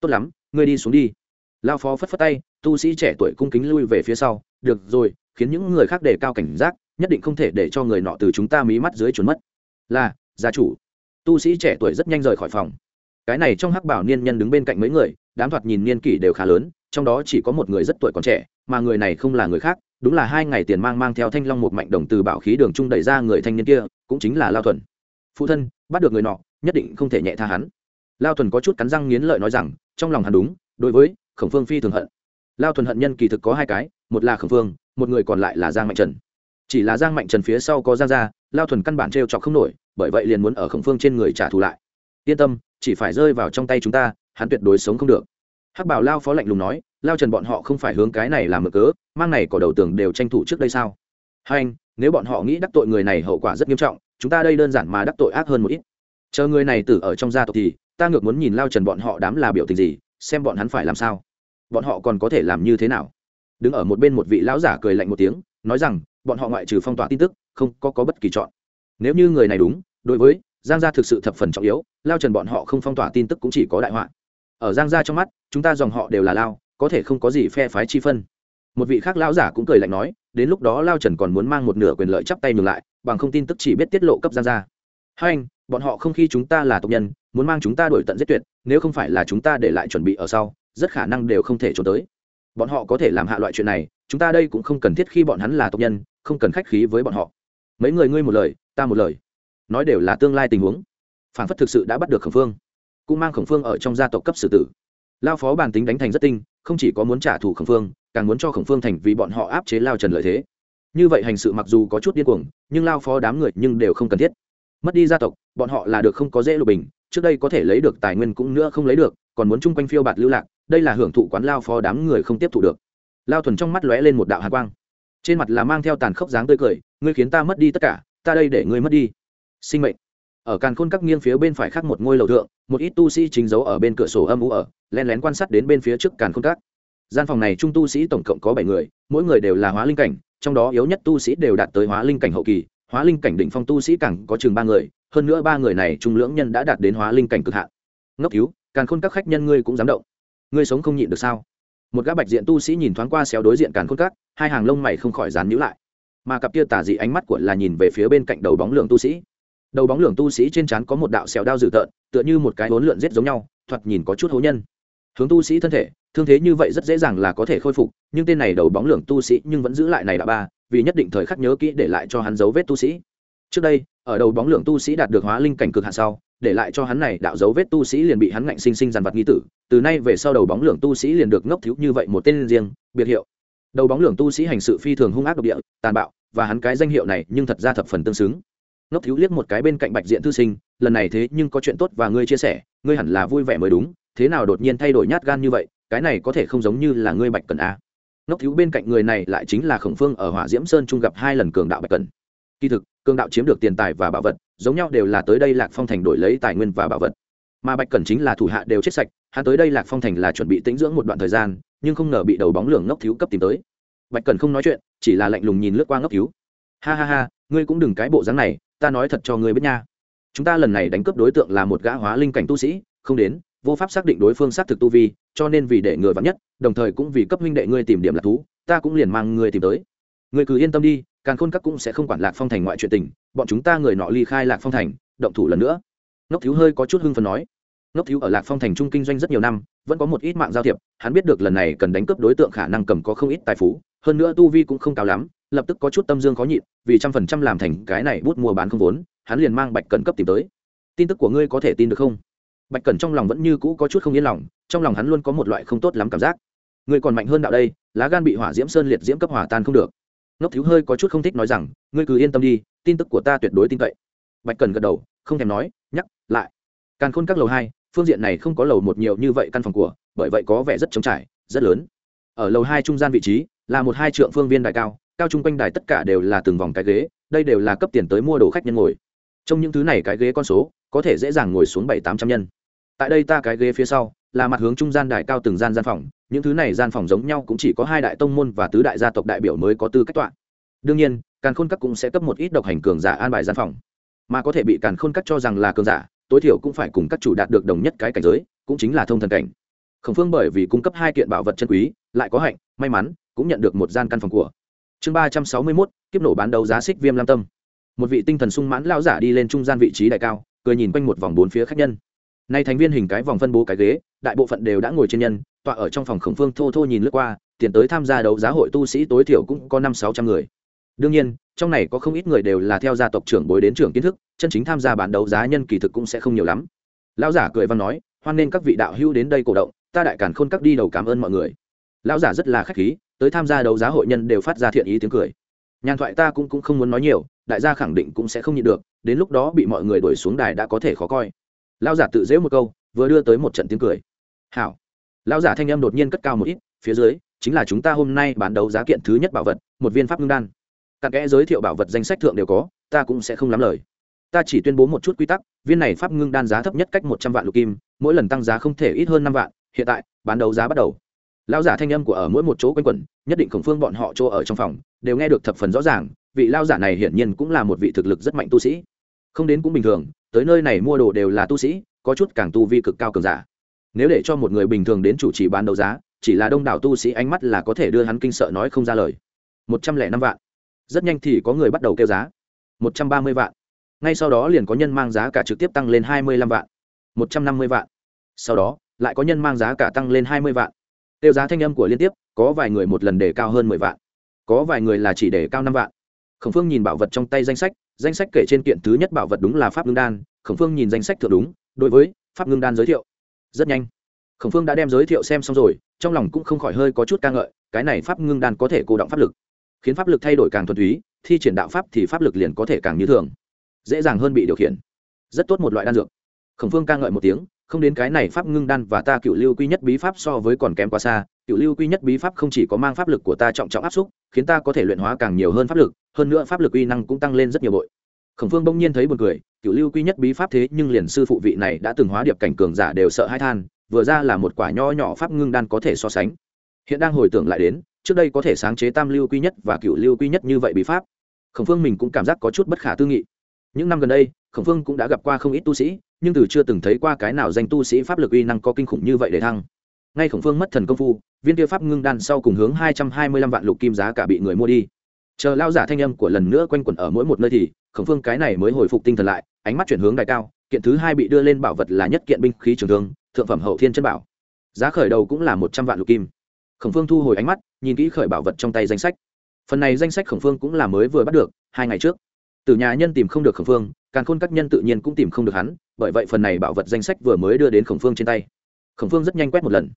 Tốt lắm ngươi đi xuống đi. Lao phó phất phất tay tu sĩ trẻ tuổi cung kính lui về phía sau, được rồi, khiến những người khác đề cao cảnh giác, nhất định không thể để cho người nọ từ chúng ta mí mắt dưới trốn mất. Là, gia chủ. Tu sĩ trẻ tuổi rất nhanh rời khỏi phòng. Cái này trong hắc bảo niên nhân đứng bên cạnh mấy người, đám thoạt nhìn niên kỷ đều khá lớn, trong đó chỉ có một người rất tuổi còn trẻ, mà người này không là người khác, đúng là hai ngày tiền mang mang theo thanh long một mạnh đồng từ bảo khí đường trung đẩy ra người thanh niên kia, cũng chính là lao thuần. Phụ thân, bắt được người nọ, nhất định không thể nhẹ tha hắn. Lao thuần có chút cắn răng nghiến lợi nói rằng, trong lòng hắn đúng, đối với khổng phương phi thường hận lao thuần hận nhân kỳ thực có hai cái một là khổng phương một người còn lại là giang mạnh trần. Chỉ là giang mạnh trần phía sau có giang Gia, lao thuần căn bản t r e o chọc không nổi bởi vậy liền muốn ở khổng phương trên người trả thù lại. Yên tâm chỉ phải rơi vào trong tay chúng ta hắn tuyệt đối sống không được. Hắc bảo lao phó lạnh lùng nói lao trần bọn họ không phải hướng cái này làm mở cớ mang này cỏ đầu tường đều tranh thủ trước đây sao? Hai anh nếu bọn họ nghĩ đắc tội người này hậu quả rất nghiêm trọng chúng ta đây đơn giản mà đắc tội ác hơn một ít. Chờ người này tử ở trong gia tộc thì ta ngược muốn nhìn lao trần bọn họ đám là biểu tình gì xem bọn hắn phải làm sao bọn họ còn có thể làm như thế nào? Đứng ở một bên một vị lão giả cười lạnh một tiếng nói rằng bọn họ ngoại trừ phong tỏa tin tức không có, có bất kỳ chọn. Nếu như người này đúng đối với giang gia thực sự thập phần trọng yếu lao trần bọn họ không phong tỏa tin tức cũng chỉ có đại họa. Ở giang gia trong mắt chúng ta dòng họ đều là lao có thể không có gì phe phái chi phân. Một vị khác lão giả cũng cười lạnh nói đến lúc đó lao trần còn muốn mang một nửa quyền lợi chắp tay ngược lại bằng không tin tức chỉ biết tiết lộ cấp giang gia. Hai anh bọn họ không khi chúng ta là tộc nhân muốn mang chúng ta đổi tận giết tuyệt nếu không phải là chúng ta để lại chuẩn bị ở sau rất khả năng đều không thể trốn tới. Bọn họ có thể làm hạ loại chuyện này, chúng ta đây cũng không cần thiết khi bọn hắn là tộc nhân, không cần khách khí với bọn họ. Mấy người ngươi một lời, ta một lời. Nói đều là tương lai tình huống. Phản phất thực sự đã bắt được khổng phương, cũng mang khổng phương ở trong gia tộc cấp xử tử. Lao phó bản tính đánh thành rất tinh, không chỉ có muốn trả thù khổng phương, càng muốn cho khổng phương thành vì bọn họ áp chế lao trần lợi thế. Như vậy hành sự mặc dù có chút điên cuồng, nhưng lao phó đám người nhưng đều không cần thiết. Mất đi gia tộc, bọn họ là được không có dễ lục bình, trước đây có thể lấy được tài nguyên cũng nữa không lấy được, còn muốn chung quanh phiêu bạt lưu lạc đây là hưởng thụ quán lao phó đám người không tiếp thụ được. Lao thuần trong mắt lóe lên một đạo hạ quang. Trên mặt là mang theo tàn khốc dáng tươi cười, ngươi khiến ta mất đi tất cả, ta đây để ngươi mất đi. Sinh mệnh. Ở càn khôn các nghiêng phía bên phải khác một ngôi lầu thượng, một ít tu sĩ chính giấu ở bên cửa sổ âm u ở len lén quan sát đến bên phía trước càn khôn các. Gian phòng này trung tu sĩ tổng cộng có bảy người, mỗi người đều là hóa linh cảnh, trong đó yếu nhất tu sĩ đều đạt tới hóa linh cảnh hậu kỳ, hóa linh cảnh đỉnh phong tu sĩ càng có chừng ba người, hơn nữa ba người này trung lưỡng nhân đã đạt đến hóa linh cảnh cực hạn. Ngốc cứu càn khôn các khách nhân ngươi cũng dám động ngươi sống không nhịn được sao? Một gã bạch diện tu sĩ nhìn thoáng qua xéo đối diện càn khôn các hai hàng lông mày không khỏi dán nhữ lại. Mà cặp kia tả dị ánh mắt của là nhìn về phía bên cạnh đầu bóng lượng tu sĩ. Đầu bóng lượng tu sĩ trên trán có một đạo xẻo đao dữ tợn, tựa như một cái bốn lượn giết giống nhau, thoạt nhìn có chút hố nhân. Hướng tu sĩ thân thể, thương thế như vậy rất dễ dàng là có thể khôi phục, nhưng tên này đầu bóng lượng tu sĩ nhưng vẫn giữ lại này đã ba, vì nhất định thời khắc nhớ kỹ để lại cho hắn dấu vết tu sĩ. Trước đây ở đầu bóng lượng tu sĩ đạt được hóa linh cảnh cực hạn sau, để lại cho hắn này đạo dấu vết tu sĩ liền bị hắn ngạnh sinh sinh dàn vặt nghi tử. Từ nay về sau đầu bóng lượng tu sĩ liền được ngốc thiếu như vậy một tên riêng, biệt hiệu. Đầu bóng lượng tu sĩ hành sự phi thường hung ác độc địa, tàn bạo, và hắn cái danh hiệu này nhưng thật ra thập phần tương xứng. Ngốc thiếu liếc một cái bên cạnh bạch diện thư sinh, lần này thế nhưng có chuyện tốt và ngươi chia sẻ, ngươi hẳn là vui vẻ mới đúng, thế nào đột nhiên thay đổi nhát gan như vậy, cái này có thể không giống như là ngươi bạch cần a à. ngốc thiếu bên cạnh người này lại chính là khổng phương ở hỏa diễm sơn trung gặp hai lần cường đạo bạch cần kỳ thực cường đạo chiếm được tiền tài và bảo vật, giống nhau đều là tới đây lạc phong thành đổi lấy tài nguyên và bảo vật. Mà bạch cẩn chính là thủ hạ đều chết sạch, hắn tới đây lạc phong thành là chuẩn bị tĩnh dưỡng một đoạn thời gian, nhưng không ngờ bị đầu bóng lường ngốc thiếu cấp tìm tới. Bạch cẩn không nói chuyện, chỉ là lạnh lùng nhìn lướt qua ngốc thiếu. Ha ha ha, ngươi cũng đừng cái bộ dáng này, ta nói thật cho ngươi biết nha. Chúng ta lần này đánh cướp đối tượng là một gã hóa linh cảnh tu sĩ, không đến, vô pháp xác định đối phương xác thực tu vi, cho nên vì để ngừa vắng nhất, đồng thời cũng vì cấp huynh đệ ngươi tìm điểm lạc thú, ta cũng liền mang ngươi tìm tới. Ngươi cứ yên tâm đi càn khôn các cũng sẽ không quản lạc phong thành ngoại chuyện tình, bọn chúng ta người nọ ly khai lạc phong thành, động thủ lần nữa. Ngốc thiếu hơi có chút hưng phần nói. Ngốc thiếu ở lạc phong thành trung kinh doanh rất nhiều năm, vẫn có một ít mạng giao thiệp, hắn biết được lần này cần đánh cướp đối tượng khả năng cầm có không ít tài phú, hơn nữa tu vi cũng không cao lắm, lập tức có chút tâm dương khó nhịn, vì trăm phần trăm làm thành cái này bút mua bán không vốn, hắn liền mang bạch cẩn cấp tìm tới. Tin tức của ngươi có thể tin được không? Bạch cẩn trong lòng vẫn như cũ có chút không yên lòng, trong lòng hắn luôn có một loại không tốt lắm cảm giác. Ngươi còn mạnh hơn đạo đây, lá gan bị hỏa diễm sơn liệt diễm cấp hỏa tan không được ngốc thiếu hơi có chút không thích nói rằng, ngươi cứ yên tâm đi, tin tức của ta tuyệt đối tin cậy. Bạch cần gật đầu, không thèm nói, nhắc lại. Càn khôn các lầu hai, phương diện này không có lầu một nhiều như vậy căn phòng của, bởi vậy có vẻ rất trống trải, rất lớn. Ở lầu hai trung gian vị trí, là một hai trượng phương viên đài cao cao chung quanh đài tất cả đều là từng vòng cái ghế, đây đều là cấp tiền tới mua đồ khách nhân ngồi. Trong những thứ này cái ghế con số, có thể dễ dàng ngồi xuống bảy tám trăm nhân. Tại đây ta cái ghế phía sau là mặt hướng trung gian đài cao từng gian gian phòng, những thứ này gian phòng giống nhau cũng chỉ có hai đại tông môn và tứ đại gia tộc đại biểu mới có tư cách tọa. Đương nhiên, càn khôn các cũng sẽ cấp một ít độc hành cường giả an bài gian phòng. Mà có thể bị càn khôn các cho rằng là cường giả, tối thiểu cũng phải cùng các chủ đạt được đồng nhất cái cảnh giới, cũng chính là thông thần cảnh. Khổng phương bởi vì cung cấp hai kiện bảo vật chân quý, lại có hạnh, may mắn, cũng nhận được một gian căn phòng của. Chương ba trăm sáu mươi mốt, kiếp nổ bán đấu giá xích viêm lam tâm. Một vị tinh thần sung mãn lao giả đi lên trung gian vị trí đại cao, cười nhìn quanh một vòng bốn phía khách nhân nay thành viên hình cái vòng phân bố cái ghế đại bộ phận đều đã ngồi trên nhân tọa ở trong phòng khổng phương thô thô nhìn lướt qua tiền tới tham gia đấu giá hội tu sĩ tối thiểu cũng có năm sáu trăm người. Đương nhiên trong này có không ít người đều là theo gia tộc trưởng bối đến trưởng kiến thức chân chính tham gia bán đấu giá nhân kỳ thực cũng sẽ không nhiều lắm. Lão giả cười văn nói hoan nên các vị đạo hữu đến đây cổ động ta đại cản khôn các đi đầu cảm ơn mọi người. Lão giả rất là khách khí tới tham gia đấu giá hội nhân đều phát ra thiện ý tiếng cười. Nhàn thoại ta cũng, cũng không muốn nói nhiều đại gia khẳng định cũng sẽ không nhịn được đến lúc đó bị mọi người đuổi xuống đài đã có thể khó coi lão giả tự dễu một câu, vừa đưa tới một trận tiếng cười. Hảo. Lão giả thanh âm đột nhiên cất cao một ít, phía dưới, chính là chúng ta hôm nay bán đấu giá kiện thứ nhất bảo vật, một viên pháp ngưng đan. Cặn kẽ giới thiệu bảo vật danh sách thượng đều có, ta cũng sẽ không lắm lời. Ta chỉ tuyên bố một chút quy tắc, viên này pháp ngưng đan giá thấp nhất cách một trăm vạn lục kim, mỗi lần tăng giá không thể ít hơn năm vạn, hiện tại, bán đấu giá bắt đầu. Lão giả thanh âm của ở mỗi một chỗ quanh quẩn, nhất định khổng phương bọn họ chỗ ở trong phòng, đều nghe được thập phần rõ ràng, vị lao giả này hiển nhiên cũng là một vị thực lực rất mạnh tu sĩ không đến cũng bình thường, tới nơi này mua đồ đều là tu sĩ, có chút càng tu vi cực cao cường giả. Nếu để cho một người bình thường đến chủ trì bán đấu giá, chỉ là đông đảo tu sĩ ánh mắt là có thể đưa hắn kinh sợ nói không ra lời. Một trăm lẻ năm vạn. Rất nhanh thì có người bắt đầu kêu giá. Một trăm ba mươi vạn. Ngay sau đó liền có nhân mang giá cả trực tiếp tăng lên hai mươi lăm vạn. Một trăm năm mươi vạn. Sau đó, lại có nhân mang giá cả tăng lên hai mươi vạn. Tiêu giá thanh âm của liên tiếp, có vài người một lần để cao hơn mười vạn. Có vài người là chỉ để cao năm vạn khổng phương nhìn bảo vật trong tay danh sách danh sách kể trên kiện thứ nhất bảo vật đúng là pháp ngưng đan. Khổng phương nhìn danh sách thượng đúng, đối với pháp ngưng đan giới thiệu. Rất nhanh. Khổng phương đã đem giới thiệu xem xong rồi, trong lòng cũng không khỏi hơi có chút ca ngợi, cái này pháp ngưng đan có thể cô động pháp lực. Khiến pháp lực thay đổi càng thuần túy, thi triển đạo pháp thì pháp lực liền có thể càng như thường. Dễ dàng hơn bị điều khiển. Rất tốt một loại đan dược. Khổng phương ca ngợi một tiếng không đến cái này pháp ngưng đan và ta cựu lưu quy nhất bí pháp so với còn kém quá xa, cựu lưu quy nhất bí pháp không chỉ có mang pháp lực của ta trọng trọng áp xúc, khiến ta có thể luyện hóa càng nhiều hơn pháp lực, hơn nữa pháp lực uy năng cũng tăng lên rất nhiều bội. Khổng phương bỗng nhiên thấy buồn cười, cựu lưu quy nhất bí pháp thế nhưng liền sư phụ vị này đã từng hóa điệp cảnh cường giả đều sợ hai than, vừa ra là một quả nho nhỏ pháp ngưng đan có thể so sánh. Hiện đang hồi tưởng lại đến, trước đây có thể sáng chế tam lưu quy nhất và cựu lưu quy nhất như vậy bí pháp. Khổng phương mình cũng cảm giác có chút bất khả tư nghị những năm gần đây, khổng phương cũng đã gặp qua không ít tu sĩ, nhưng từ chưa từng thấy qua cái nào danh tu sĩ pháp lực uy năng có kinh khủng như vậy để thăng. Ngay khổng phương mất thần công phu, viên tiêu pháp ngưng đan sau cùng hướng hai trăm hai mươi lăm vạn lục kim giá cả bị người mua đi. Chờ lao giả thanh âm của lần nữa quanh quẩn ở mỗi một nơi thì, khổng phương cái này mới hồi phục tinh thần lại, ánh mắt chuyển hướng đại cao, kiện thứ hai bị đưa lên bảo vật là nhất kiện binh khí trường thương, thượng phẩm hậu thiên chân bảo. Giá khởi đầu cũng là một trăm vạn lục kim. Khổng phương thu hồi ánh mắt, nhìn kỹ khởi bảo vật trong tay danh sách. Phần này danh sách khổng phương cũng là mới vừa bắt được, hai ngày trước từ nhà nhân tìm không được khổng phương, Càn khôn các nhân tự nhiên cũng tìm không được hắn, bởi vậy phần này bảo vật danh sách vừa mới đưa đến khổng phương trên tay. Khổng phương rất nhanh quét một lần,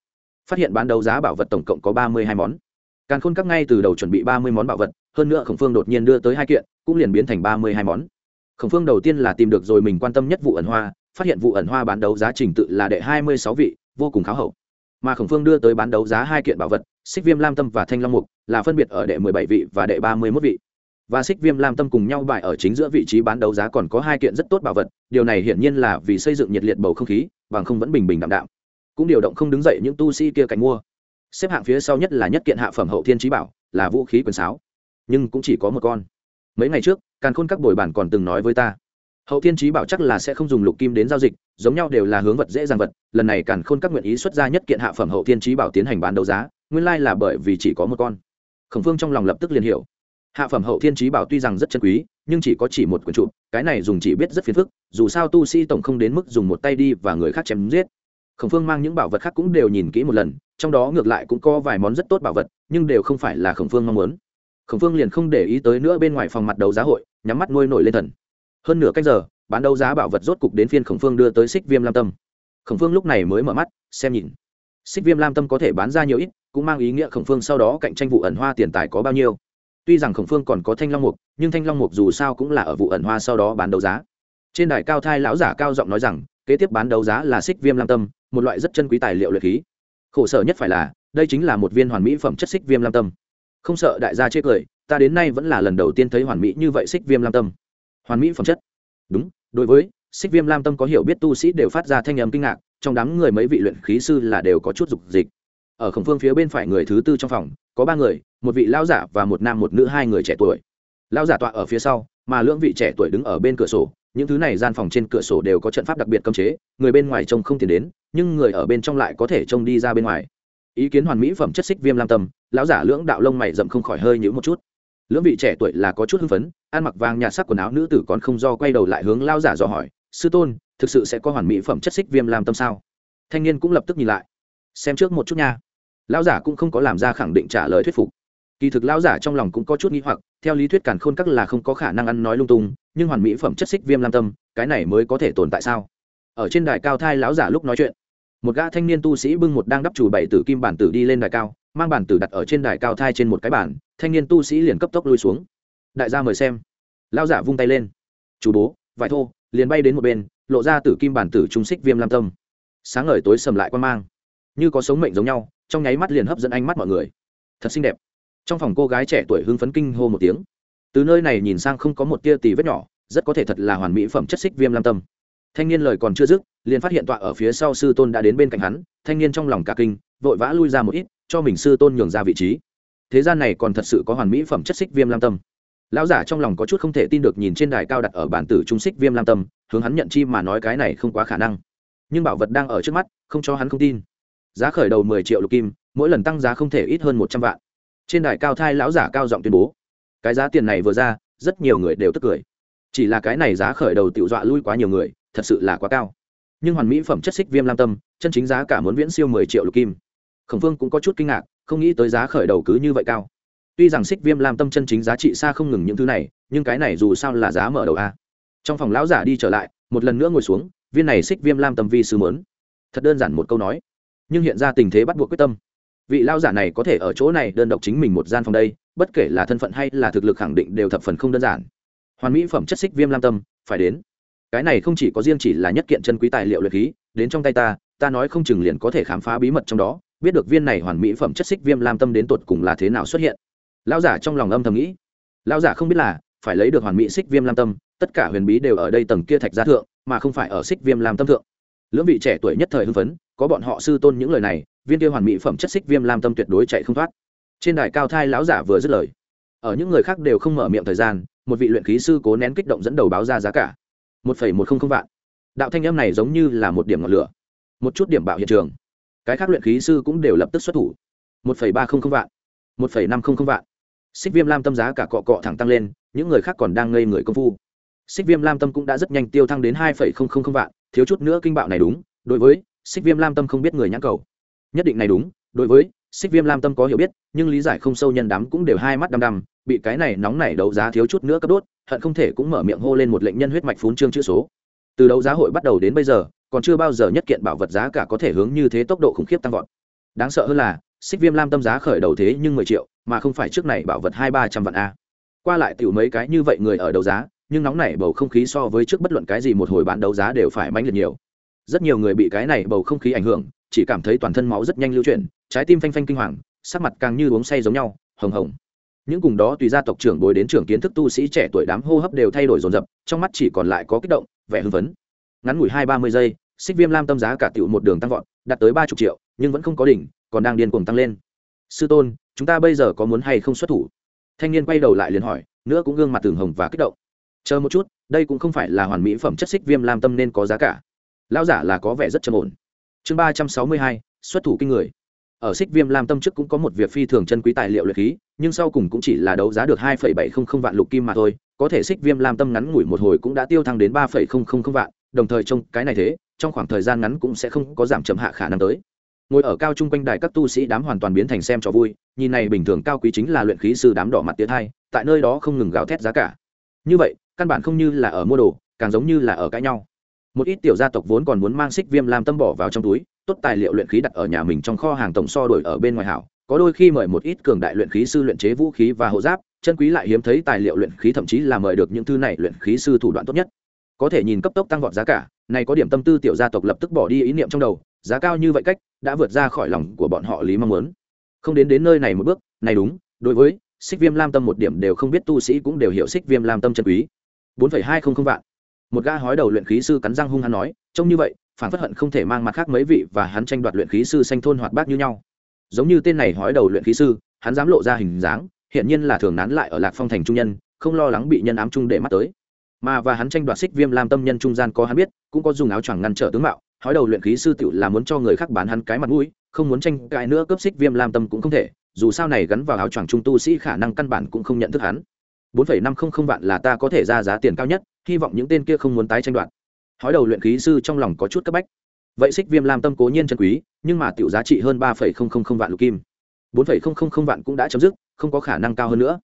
phát hiện bán đấu giá bảo vật tổng cộng có ba mươi hai món. Càn khôn các ngay từ đầu chuẩn bị ba mươi món bảo vật, hơn nữa khổng phương đột nhiên đưa tới hai kiện, cũng liền biến thành ba mươi hai món. Khổng phương đầu tiên là tìm được rồi mình quan tâm nhất vụ ẩn hoa, phát hiện vụ ẩn hoa bán đấu giá trình tự là đệ hai mươi sáu vị, vô cùng khá hậu. Mà khổng phương đưa tới bán đấu giá hai kiện bảo vật, xích viêm lam tâm và thanh long mục, là phân biệt ở đệ mười bảy vị và đệ ba mươi mốt vị và xích viêm lam tâm cùng nhau bại ở chính giữa vị trí bán đấu giá còn có hai kiện rất tốt bảo vật, điều này hiển nhiên là vì xây dựng nhiệt liệt bầu không khí bằng không vẫn bình bình đạm đạm. Cũng điều động không đứng dậy những tu sĩ kia cạnh mua. Xếp hạng phía sau nhất là nhất kiện hạ phẩm hậu thiên trí bảo, là vũ khí quyền sáo. Nhưng cũng chỉ có một con. Mấy ngày trước, càn khôn các bồi bản còn từng nói với ta, hậu thiên trí bảo chắc là sẽ không dùng lục kim đến giao dịch, giống nhau đều là hướng vật dễ dàng vật, lần này càn khôn các nguyện ý xuất ra nhất kiện hạ phẩm hậu thiên trí bảo tiến hành bán đấu giá, nguyên lai là bởi vì chỉ có một con. Khẩn phương trong lòng lập tức liền hiểu hạ phẩm hậu thiên trí bảo tuy rằng rất chân quý, nhưng chỉ có chỉ một quyển trụ, cái này dùng chỉ biết rất phiền phức, dù sao tu sĩ tổng không đến mức dùng một tay đi và người khác chém giết. Khổng phương mang những bảo vật khác cũng đều nhìn kỹ một lần, trong đó ngược lại cũng có vài món rất tốt bảo vật, nhưng đều không phải là khổng phương mong muốn. Khổng phương liền không để ý tới nữa bên ngoài phòng mặt đấu giá hội, nhắm mắt nuôi nổi lên thần. Hơn nửa cách giờ, bán đấu giá bảo vật rốt cục đến phiên khổng phương đưa tới xích viêm lam tâm. Khổng phương lúc này mới mở mắt, xem nhìn. Xích viêm lam tâm có thể bán ra nhiều ít, cũng mang ý nghĩa khổng phương sau đó cạnh tranh vụ ẩn hoa tiền tài có bao nhiêu tuy rằng khổng phương còn có thanh long mục, nhưng thanh long mục dù sao cũng là ở vụ ẩn hoa sau đó bán đấu giá. Trên đài cao thai lão giả cao giọng nói rằng, kế tiếp bán đấu giá là xích viêm lam tâm, một loại rất chân quý tài liệu luyện khí. Khổ sở nhất phải là, đây chính là một viên hoàn mỹ phẩm chất xích viêm lam tâm. Không sợ đại gia chê cười, ta đến nay vẫn là lần đầu tiên thấy hoàn mỹ như vậy xích viêm lam tâm. Hoàn mỹ phẩm chất. Đúng, đối với, xích viêm lam tâm có hiểu biết tu sĩ đều phát ra thanh âm kinh ngạc, trong đám người mấy vị luyện khí sư là đều có chút dục dịch. Ở khổng phương phía bên phải người thứ tư trong phòng, có ba người một vị lao giả và một nam một nữ hai người trẻ tuổi. Lao giả tọa ở phía sau, mà lưỡng vị trẻ tuổi đứng ở bên cửa sổ. Những thứ này gian phòng trên cửa sổ đều có trận pháp đặc biệt cấm chế, người bên ngoài trông không tiến đến, nhưng người ở bên trong lại có thể trông đi ra bên ngoài. Ý kiến hoàn mỹ phẩm chất xích viêm lam tâm, lão giả lưỡng đạo lông mày rậm không khỏi hơi nhữ một chút. Lưỡng vị trẻ tuổi là có chút hưng phấn, ăn mặc vàng nhạt sắc quần áo nữ tử còn không do quay đầu lại hướng lao giả dò hỏi, sư tôn, thực sự sẽ có hoàn mỹ phẩm chất xích viêm lam tâm sao? Thanh niên cũng lập tức nhìn lại. Xem trước một chút nha. Lão giả cũng không có làm ra khẳng định trả lời thuyết phục kỳ thực lão giả trong lòng cũng có chút nghi hoặc, theo lý thuyết càn khôn các là không có khả năng ăn nói lung tung, nhưng hoàn mỹ phẩm chất xích viêm lam tâm, cái này mới có thể tồn tại sao? Ở trên đài cao thai lão giả lúc nói chuyện, một gã thanh niên tu sĩ bưng một đang đắp chủ bảy tử kim bản tử đi lên đài cao, mang bản tử đặt ở trên đài cao thai trên một cái bản, thanh niên tu sĩ liền cấp tốc lui xuống. Đại gia mời xem. Lão giả vung tay lên. Chủ bố, vải thô, liền bay đến một bên, lộ ra tử kim bản tử trung xích viêm lam tâm. Sáng ngời tối sầm lại quan mang. Như có sống mệnh giống nhau, trong nháy mắt liền hấp dẫn ánh mắt mọi người. Thật xinh đẹp trong phòng cô gái trẻ tuổi hưng phấn kinh hô một tiếng. Từ nơi này nhìn sang không có một tia tì vết nhỏ, rất có thể thật là hoàn mỹ phẩm chất xích viêm lam tâm. Thanh niên lời còn chưa dứt, liền phát hiện tọa ở phía sau sư tôn đã đến bên cạnh hắn, thanh niên trong lòng cả kinh, vội vã lui ra một ít, cho mình sư tôn nhường ra vị trí. Thế gian này còn thật sự có hoàn mỹ phẩm chất xích viêm lam tâm. Lão giả trong lòng có chút không thể tin được nhìn trên đài cao đặt ở bản tử trung xích viêm lam tâm, hướng hắn nhận chi mà nói cái này không quá khả năng. Nhưng bảo vật đang ở trước mắt, không cho hắn không tin. Giá khởi đầu mười triệu lục kim, mỗi lần tăng giá không thể ít hơn một trăm vạn trên đài cao thai lão giả cao giọng tuyên bố. Cái giá tiền này vừa ra, rất nhiều người đều tức cười. Chỉ là cái này giá khởi đầu tự dọa lui quá nhiều người, thật sự là quá cao. Nhưng hoàn mỹ phẩm chất xích viêm lam tâm, chân chính giá cả muốn viễn siêu mười triệu lục kim. Khổng phương cũng có chút kinh ngạc, không nghĩ tới giá khởi đầu cứ như vậy cao. Tuy rằng xích viêm lam tâm chân chính giá trị xa không ngừng những thứ này, nhưng cái này dù sao là giá mở đầu a. Trong phòng lão giả đi trở lại, một lần nữa ngồi xuống, viên này xích viêm lam tâm vi sứ mớn thật đơn giản một câu nói. Nhưng hiện ra tình thế bắt buộc quyết tâm vị lao giả này có thể ở chỗ này đơn độc chính mình một gian phòng đây, bất kể là thân phận hay là thực lực khẳng định đều thập phần không đơn giản. Hoàn mỹ phẩm chất xích viêm lam tâm, phải đến. Cái này không chỉ có riêng chỉ là nhất kiện chân quý tài liệu luyện khí, đến trong tay ta ta nói không chừng liền có thể khám phá bí mật trong đó, biết được viên này hoàn mỹ phẩm chất xích viêm lam tâm đến tột cùng là thế nào xuất hiện. Lao giả trong lòng âm thầm nghĩ. Lao giả không biết là, phải lấy được hoàn mỹ xích viêm lam tâm, tất cả huyền bí đều ở đây tầng kia thạch gia thượng, mà không phải ở xích viêm lam tâm thượng. Lưỡng vị trẻ tuổi nhất thời hưng phấn, có bọn họ sư tôn những lời này viên kia hoàn mỹ phẩm chất xích viêm lam tâm tuyệt đối chạy không thoát. Trên đài cao thai lão giả vừa dứt lời. Ở những người khác đều không mở miệng thời gian, một vị luyện khí sư cố nén kích động dẫn đầu báo ra giá cả. Một phẩy một không không vạn. Đạo thanh âm này giống như là một điểm ngọn lửa, một chút điểm bạo hiện trường. Cái khác luyện khí sư cũng đều lập tức xuất thủ. Một phẩy ba không không vạn. Một phẩy năm không không vạn. Xích viêm lam tâm giá cả cọ cọ thẳng tăng lên, những người khác còn đang ngây người công phu. Xích viêm lam tâm cũng đã rất nhanh tiêu thăng đến hai phẩy không không không vạn, thiếu chút nữa kinh bạo này đúng, đối với xích viêm lam tâm không biết người nhãn cầu nhất định này đúng, đối với xích viêm lam tâm có hiểu biết, nhưng lý giải không sâu nhân đám cũng đều hai mắt đăm đăm, bị cái này nóng nảy đấu giá thiếu chút nữa cấp đốt, hận không thể cũng mở miệng hô lên một lệnh nhân huyết mạch phún trương chữ số. Từ đấu giá hội bắt đầu đến bây giờ, còn chưa bao giờ nhất kiện bảo vật giá cả có thể hướng như thế tốc độ khủng khiếp tăng vọt. Đáng sợ hơn là, xích viêm lam tâm giá khởi đầu thế nhưng mười triệu, mà không phải trước này bảo vật hai ba trăm vạn a. Qua lại tiểu mấy cái như vậy người ở đấu giá, nhưng nóng nảy bầu không khí so với trước bất luận cái gì một hồi bán đấu giá đều phải mãnh liệt nhiều. Rất nhiều người bị cái này bầu không khí ảnh hưởng chỉ cảm thấy toàn thân máu rất nhanh lưu chuyển, trái tim phanh phanh kinh hoàng, sắc mặt càng như uống say giống nhau, hồng hồng. Những cùng đó tùy gia tộc trưởng bồi đến trưởng kiến thức tu sĩ trẻ tuổi đám hô hấp đều thay đổi dồn dập, trong mắt chỉ còn lại có kích động, vẻ hưng phấn. Ngắn ngủi hai ba mươi giây, xích viêm lam tâm giá cả tiểu một đường tăng vọt, đạt tới ba chục triệu, nhưng vẫn không có đỉnh, còn đang điên cuồng tăng lên. Sư tôn, chúng ta bây giờ có muốn hay không xuất thủ? Thanh niên quay đầu lại liền hỏi, nữa cũng gương mặt tường hồng và kích động. Chờ một chút, đây cũng không phải là hoàn mỹ phẩm chất xích viêm lam tâm nên có giá cả. Lão giả là có vẻ rất trầm ổn chương ba trăm sáu mươi hai, xuất thủ kinh người. Ở xích viêm lam tâm trước cũng có một việc phi thường chân quý tài liệu luyện khí, nhưng sau cùng cũng chỉ là đấu giá được hai phẩy bảy không không vạn lục kim mà thôi, có thể xích viêm lam tâm ngắn ngủi một hồi cũng đã tiêu thăng đến ba phẩy không không không vạn, đồng thời trong cái này thế, trong khoảng thời gian ngắn cũng sẽ không có giảm chậm hạ khả năng tới. Ngồi ở cao trung quanh đài các tu sĩ đám hoàn toàn biến thành xem trò vui, nhìn này bình thường cao quý chính là luyện khí sư đám đỏ mặt tiến hai, tại nơi đó không ngừng gào thét giá cả. Như vậy, căn bản không như là ở mua đồ, càng giống như là ở cãi nhau một ít tiểu gia tộc vốn còn muốn mang xích viêm lam tâm bỏ vào trong túi, tốt tài liệu luyện khí đặt ở nhà mình trong kho hàng tổng so đổi ở bên ngoài hảo. Có đôi khi mời một ít cường đại luyện khí sư luyện chế vũ khí và hộ giáp, chân quý lại hiếm thấy tài liệu luyện khí thậm chí là mời được những thư này luyện khí sư thủ đoạn tốt nhất. Có thể nhìn cấp tốc tăng vọt giá cả, này có điểm tâm tư tiểu gia tộc lập tức bỏ đi ý niệm trong đầu, giá cao như vậy cách, đã vượt ra khỏi lòng của bọn họ lý mong muốn. Không đến đến nơi này một bước, này đúng, đối với, xích viêm lam tâm một điểm đều không biết tu sĩ cũng đều hiểu xích viêm lam tâm chân quý. Bốn phẩy hai không không vạn một gã hói đầu luyện khí sư cắn răng hung hắn nói, trông như vậy phản phất hận không thể mang mặt khác mấy vị và hắn tranh đoạt luyện khí sư xanh thôn hoạt bát như nhau. Giống như tên này hói đầu luyện khí sư, hắn dám lộ ra hình dáng hiện nhiên là thường nán lại ở lạc phong thành trung nhân, không lo lắng bị nhân ám trung để mắt tới. Mà và hắn tranh đoạt xích viêm lam tâm nhân trung gian có hắn biết, cũng có dùng áo choàng ngăn trở tướng mạo, hói đầu luyện khí sư tiểu là muốn cho người khác bán hắn cái mặt mũi, không muốn tranh cãi nữa cướp xích viêm lam tâm cũng không thể, dù sao này gắn vào áo choàng trung tu sĩ khả năng căn bản cũng không nhận thức hắn. Bốn phẩy năm không không vạn là ta có thể ra giá tiền cao nhất hy vọng những tên kia không muốn tái tranh đoạt. Hói đầu luyện khí sư trong lòng có chút cấp bách. Vậy xích viêm lam tâm cố nhiên chân quý, nhưng mà tiểu giá trị hơn ba phẩy không không không vạn lục kim. bốn phẩy không không không vạn cũng đã chấm dứt, không có khả năng cao hơn nữa.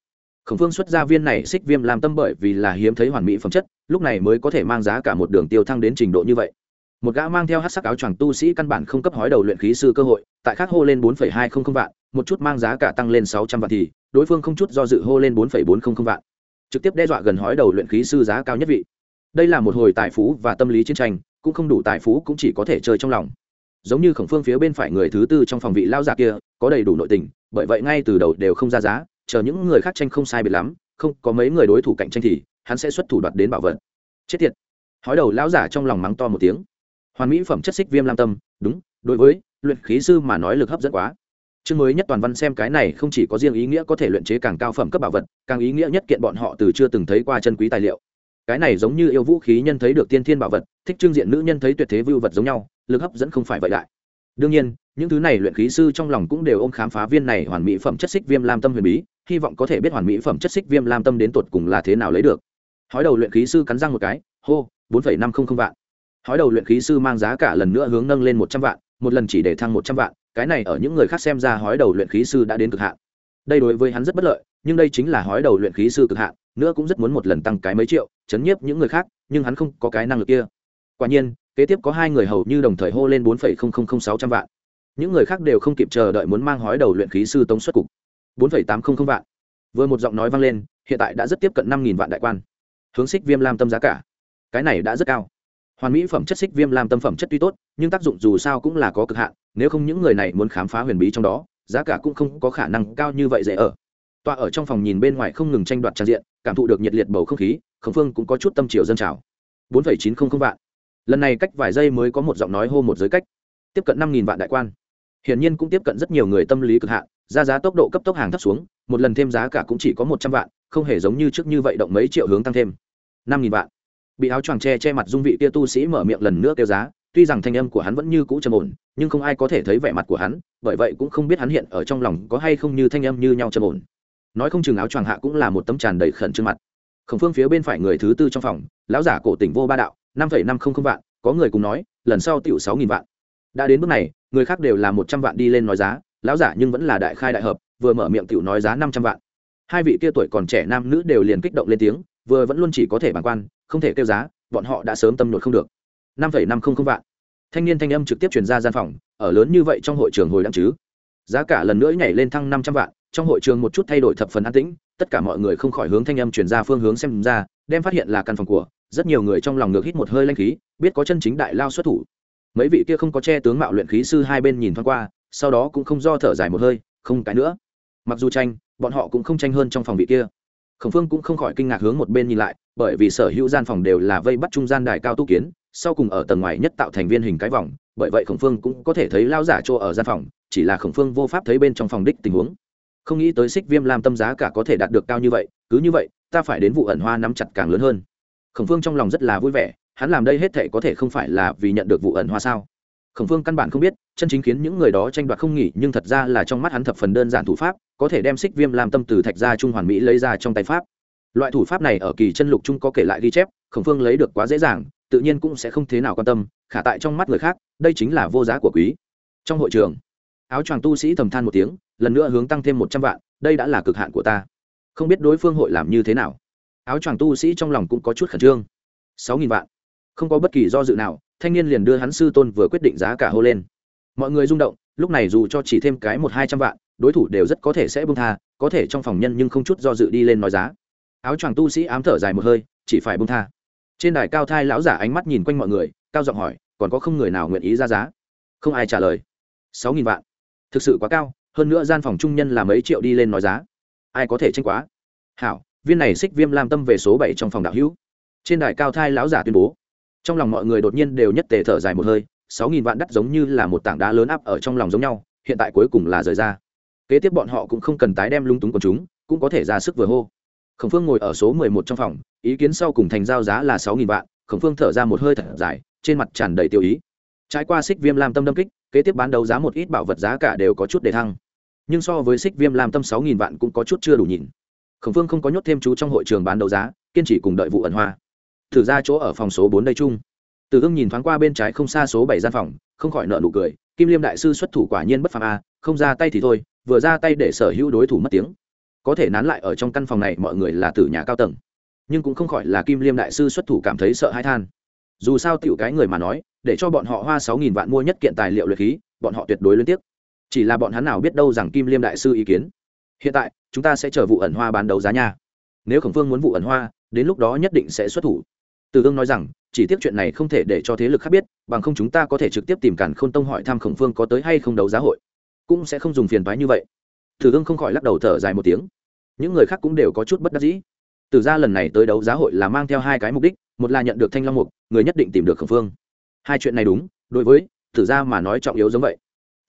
Khổng phương xuất ra viên này xích viêm lam tâm bởi vì là hiếm thấy hoàn mỹ phẩm chất, lúc này mới có thể mang giá cả một đường tiêu thăng đến trình độ như vậy. Một gã mang theo hát sắc áo choàng tu sĩ căn bản không cấp hói đầu luyện khí sư cơ hội, tại khác hô lên bốn phẩy hai không không vạn, một chút mang giá cả tăng lên sáu trăm vạn thì, đối phương không chút do dự hô lên bốn phẩy bốn không không vạn trực tiếp đe dọa gần hói đầu luyện khí sư giá cao nhất vị. Đây là một hồi tài phú và tâm lý chiến tranh, cũng không đủ tài phú cũng chỉ có thể chơi trong lòng. Giống như khổng phương phía bên phải người thứ tư trong phòng vị lao giả kia, có đầy đủ nội tình, bởi vậy ngay từ đầu đều không ra giá, chờ những người khác tranh không sai biệt lắm, không có mấy người đối thủ cạnh tranh thì, hắn sẽ xuất thủ đoạt đến bảo vật. Chết tiệt. Hói đầu lão giả trong lòng mắng to một tiếng. Hoàn mỹ phẩm chất xích viêm lam tâm, đúng, đối với luyện khí sư mà nói lực hấp dẫn quá chương mới nhất toàn văn xem cái này không chỉ có riêng ý nghĩa có thể luyện chế càng cao phẩm cấp bảo vật, càng ý nghĩa nhất kiện bọn họ từ chưa từng thấy qua chân quý tài liệu. Cái này giống như yêu vũ khí nhân thấy được tiên thiên bảo vật, thích trưng diện nữ nhân thấy tuyệt thế vưu vật giống nhau, lực hấp dẫn không phải vậy đại đương nhiên, những thứ này luyện khí sư trong lòng cũng đều ôm khám phá viên này hoàn mỹ phẩm chất xích viêm lam tâm huyền bí, hy vọng có thể biết hoàn mỹ phẩm chất xích viêm lam tâm đến tột cùng là thế nào lấy được. Hói đầu luyện khí sư cắn răng một cái, hô, bốn phẩy năm không không vạn. Hói đầu luyện khí sư mang giá cả lần nữa hướng nâng lên một trăm vạn một lần chỉ để thăng một trăm vạn, cái này ở những người khác xem ra hói đầu luyện khí sư đã đến cực hạn. Đây đối với hắn rất bất lợi, nhưng đây chính là hói đầu luyện khí sư cực hạn, nữa cũng rất muốn một lần tăng cái mấy triệu, chấn nhiếp những người khác, nhưng hắn không có cái năng lực kia. Quả nhiên, kế tiếp có hai người hầu như đồng thời hô lên bốn sáu trăm vạn. Những người khác đều không kịp chờ đợi muốn mang hói đầu luyện khí sư tống xuất cục. bốn tám trăm linh vạn. Vừa một giọng nói vang lên, hiện tại đã rất tiếp cận năm vạn đại quan. Hướng xích viêm lam tâm giá cả. Cái này đã rất cao hoàn mỹ phẩm chất xích viêm lam tâm phẩm chất tuy tốt, nhưng tác dụng dù sao cũng là có cực hạn, nếu không những người này muốn khám phá huyền bí trong đó, giá cả cũng không có khả năng cao như vậy dễ ở. Tọa ở trong phòng nhìn bên ngoài không ngừng tranh đoạt trang diện, cảm thụ được nhiệt liệt bầu không khí, khổng phương cũng có chút tâm chiều dân trào. bốn chín không không vạn. Lần này cách vài giây mới có một giọng nói hô một giới cách. Tiếp cận năm vạn đại quan. Hiển nhiên cũng tiếp cận rất nhiều người tâm lý cực hạn, ra giá tốc độ cấp tốc hàng thấp xuống, một lần thêm giá cả cũng chỉ có một trăm vạn, không hề giống như trước như vậy động mấy triệu hướng tăng thêm. năm nghìn vạn bị áo choàng che che mặt dung vị kia tu sĩ mở miệng lần nữa kêu giá, tuy rằng thanh âm của hắn vẫn như cũ trầm ổn, nhưng không ai có thể thấy vẻ mặt của hắn, bởi vậy cũng không biết hắn hiện ở trong lòng có hay không như thanh âm như nhau trầm ổn. Nói không chừng áo choàng hạ cũng là một tấm tràn đầy khẩn trương mặt. Khổng phương phía bên phải người thứ tư trong phòng, lão giả cổ tỉnh vô ba đạo, năm phẩy năm không không vạn, có người cùng nói, lần sau tiểu sáu nghìn vạn. Đã đến bước này, người khác đều là một trăm vạn đi lên nói giá, lão giả nhưng vẫn là đại khai đại hợp, vừa mở miệng tiểu nói giá năm trăm vạn. Hai vị kia tuổi còn trẻ nam nữ đều liền kích động lên tiếng, vừa vẫn luôn chỉ có thể bàn quan không thể kêu giá, bọn họ đã sớm tâm nhột không được. Năm năm không không vạn. Thanh niên thanh âm trực tiếp truyền ra gian phòng, ở lớn như vậy trong hội trường hồi đăng chứ. Giá cả lần nữa nhảy lên thăng năm trăm vạn, trong hội trường một chút thay đổi thập phần an tĩnh, tất cả mọi người không khỏi hướng thanh âm truyền ra phương hướng xem ra, đem phát hiện là căn phòng của, rất nhiều người trong lòng ngược hít một hơi lanh khí, biết có chân chính đại lao xuất thủ. Mấy vị kia không có che tướng mạo luyện khí sư hai bên nhìn thoáng qua, sau đó cũng không do thở dài một hơi, không cái nữa. Mặc dù tranh, bọn họ cũng không tranh hơn trong phòng vị kia khổng phương cũng không khỏi kinh ngạc hướng một bên nhìn lại, bởi vì sở hữu gian phòng đều là vây bắt trung gian đài cao tu kiến, sau cùng ở tầng ngoài nhất tạo thành viên hình cái vòng, bởi vậy khổng phương cũng có thể thấy lao giả chỗ ở gian phòng, chỉ là khổng phương vô pháp thấy bên trong phòng đích tình huống. Không nghĩ tới xích viêm làm tâm giá cả có thể đạt được cao như vậy, cứ như vậy, ta phải đến vụ ẩn hoa nắm chặt càng lớn hơn. Khổng phương trong lòng rất là vui vẻ, hắn làm đây hết thể có thể không phải là vì nhận được vụ ẩn hoa sao? Khổng phương căn bản không biết, chân chính khiến những người đó tranh đoạt không nghỉ, nhưng thật ra là trong mắt hắn thập phần đơn giản thủ pháp, có thể đem xích viêm làm tâm từ thạch ra trung hoàn mỹ lấy ra trong tay pháp. Loại thủ pháp này ở kỳ chân lục trung có kể lại ghi chép, khổng phương lấy được quá dễ dàng, tự nhiên cũng sẽ không thế nào quan tâm, khả tại trong mắt người khác, đây chính là vô giá của quý. Trong hội trường, áo choàng tu sĩ thầm than một tiếng, lần nữa hướng tăng thêm một trăm vạn, đây đã là cực hạn của ta. Không biết đối phương hội làm như thế nào. Áo choàng tu sĩ trong lòng cũng có chút khẩn trương. Sáu nghìn vạn. Không có bất kỳ do dự nào thanh niên liền đưa hắn sư tôn vừa quyết định giá cả hô lên. Mọi người rung động, lúc này dù cho chỉ thêm cái một hai trăm vạn, đối thủ đều rất có thể sẽ bung tha, có thể trong phòng nhân nhưng không chút do dự đi lên nói giá. Áo choàng tu sĩ ám thở dài một hơi, chỉ phải bung tha. Trên đài cao thai lão giả ánh mắt nhìn quanh mọi người, cao giọng hỏi, còn có không người nào nguyện ý ra giá? Không ai trả lời. Sáu nghìn vạn. Thực sự quá cao, hơn nữa gian phòng trung nhân là mấy triệu đi lên nói giá. Ai có thể tranh quá? Hảo, viên này xích viêm lam tâm về số bảy trong phòng đạo hữu. Trên đài cao thai lão giả tuyên bố trong lòng mọi người đột nhiên đều nhất tề thở dài một hơi, sáu nghìn vạn đắt giống như là một tảng đá lớn áp ở trong lòng giống nhau, hiện tại cuối cùng là rời ra. Kế tiếp bọn họ cũng không cần tái đem lung túng của chúng, cũng có thể ra sức vừa hô. Khổng phương ngồi ở số mười một trong phòng, ý kiến sau cùng thành giao giá là sáu nghìn vạn, khổng phương thở ra một hơi thật dài, trên mặt tràn đầy tiêu ý. Trải qua xích viêm lam tâm đâm kích, kế tiếp bán đấu giá một ít bảo vật giá cả đều có chút để thăng. Nhưng so với xích viêm lam tâm sáu nghìn vạn cũng có chút chưa đủ nhìn. Khổng phương không có nhốt thêm chú trong hội trường bán đấu giá, kiên trì cùng đợi vụ ẩn hoa thử ra chỗ ở phòng số bốn đây chung. Từ ương nhìn thoáng qua bên trái không xa số bảy gian phòng, không khỏi nợ nụ cười, kim liêm đại sư xuất thủ quả nhiên bất phàm a, không ra tay thì thôi, vừa ra tay để sở hữu đối thủ mất tiếng. Có thể nán lại ở trong căn phòng này mọi người là từ nhà cao tầng, nhưng cũng không khỏi là kim liêm đại sư xuất thủ cảm thấy sợ hãi than. Dù sao tiểu cái người mà nói, để cho bọn họ hoa sáu nghìn vạn mua nhất kiện tài liệu luyện khí, bọn họ tuyệt đối liên tiếp. Chỉ là bọn hắn nào biết đâu rằng kim liêm đại sư ý kiến. Hiện tại, chúng ta sẽ chờ vụ ẩn hoa bán đấu giá nha. Nếu khổng phương muốn vụ ẩn hoa, đến lúc đó nhất định sẽ xuất thủ từ ương nói rằng, chỉ tiếc chuyện này không thể để cho thế lực khác biết, bằng không chúng ta có thể trực tiếp tìm cản khôn tông hỏi thăm khổng phương có tới hay không đấu giá hội. Cũng sẽ không dùng phiền thoái như vậy. Từ ương không khỏi lắc đầu thở dài một tiếng. Những người khác cũng đều có chút bất đắc dĩ. Từ ra lần này tới đấu giá hội là mang theo hai cái mục đích, một là nhận được thanh long mục, người nhất định tìm được khổng phương. Hai chuyện này đúng, đối với tử ra mà nói trọng yếu giống vậy.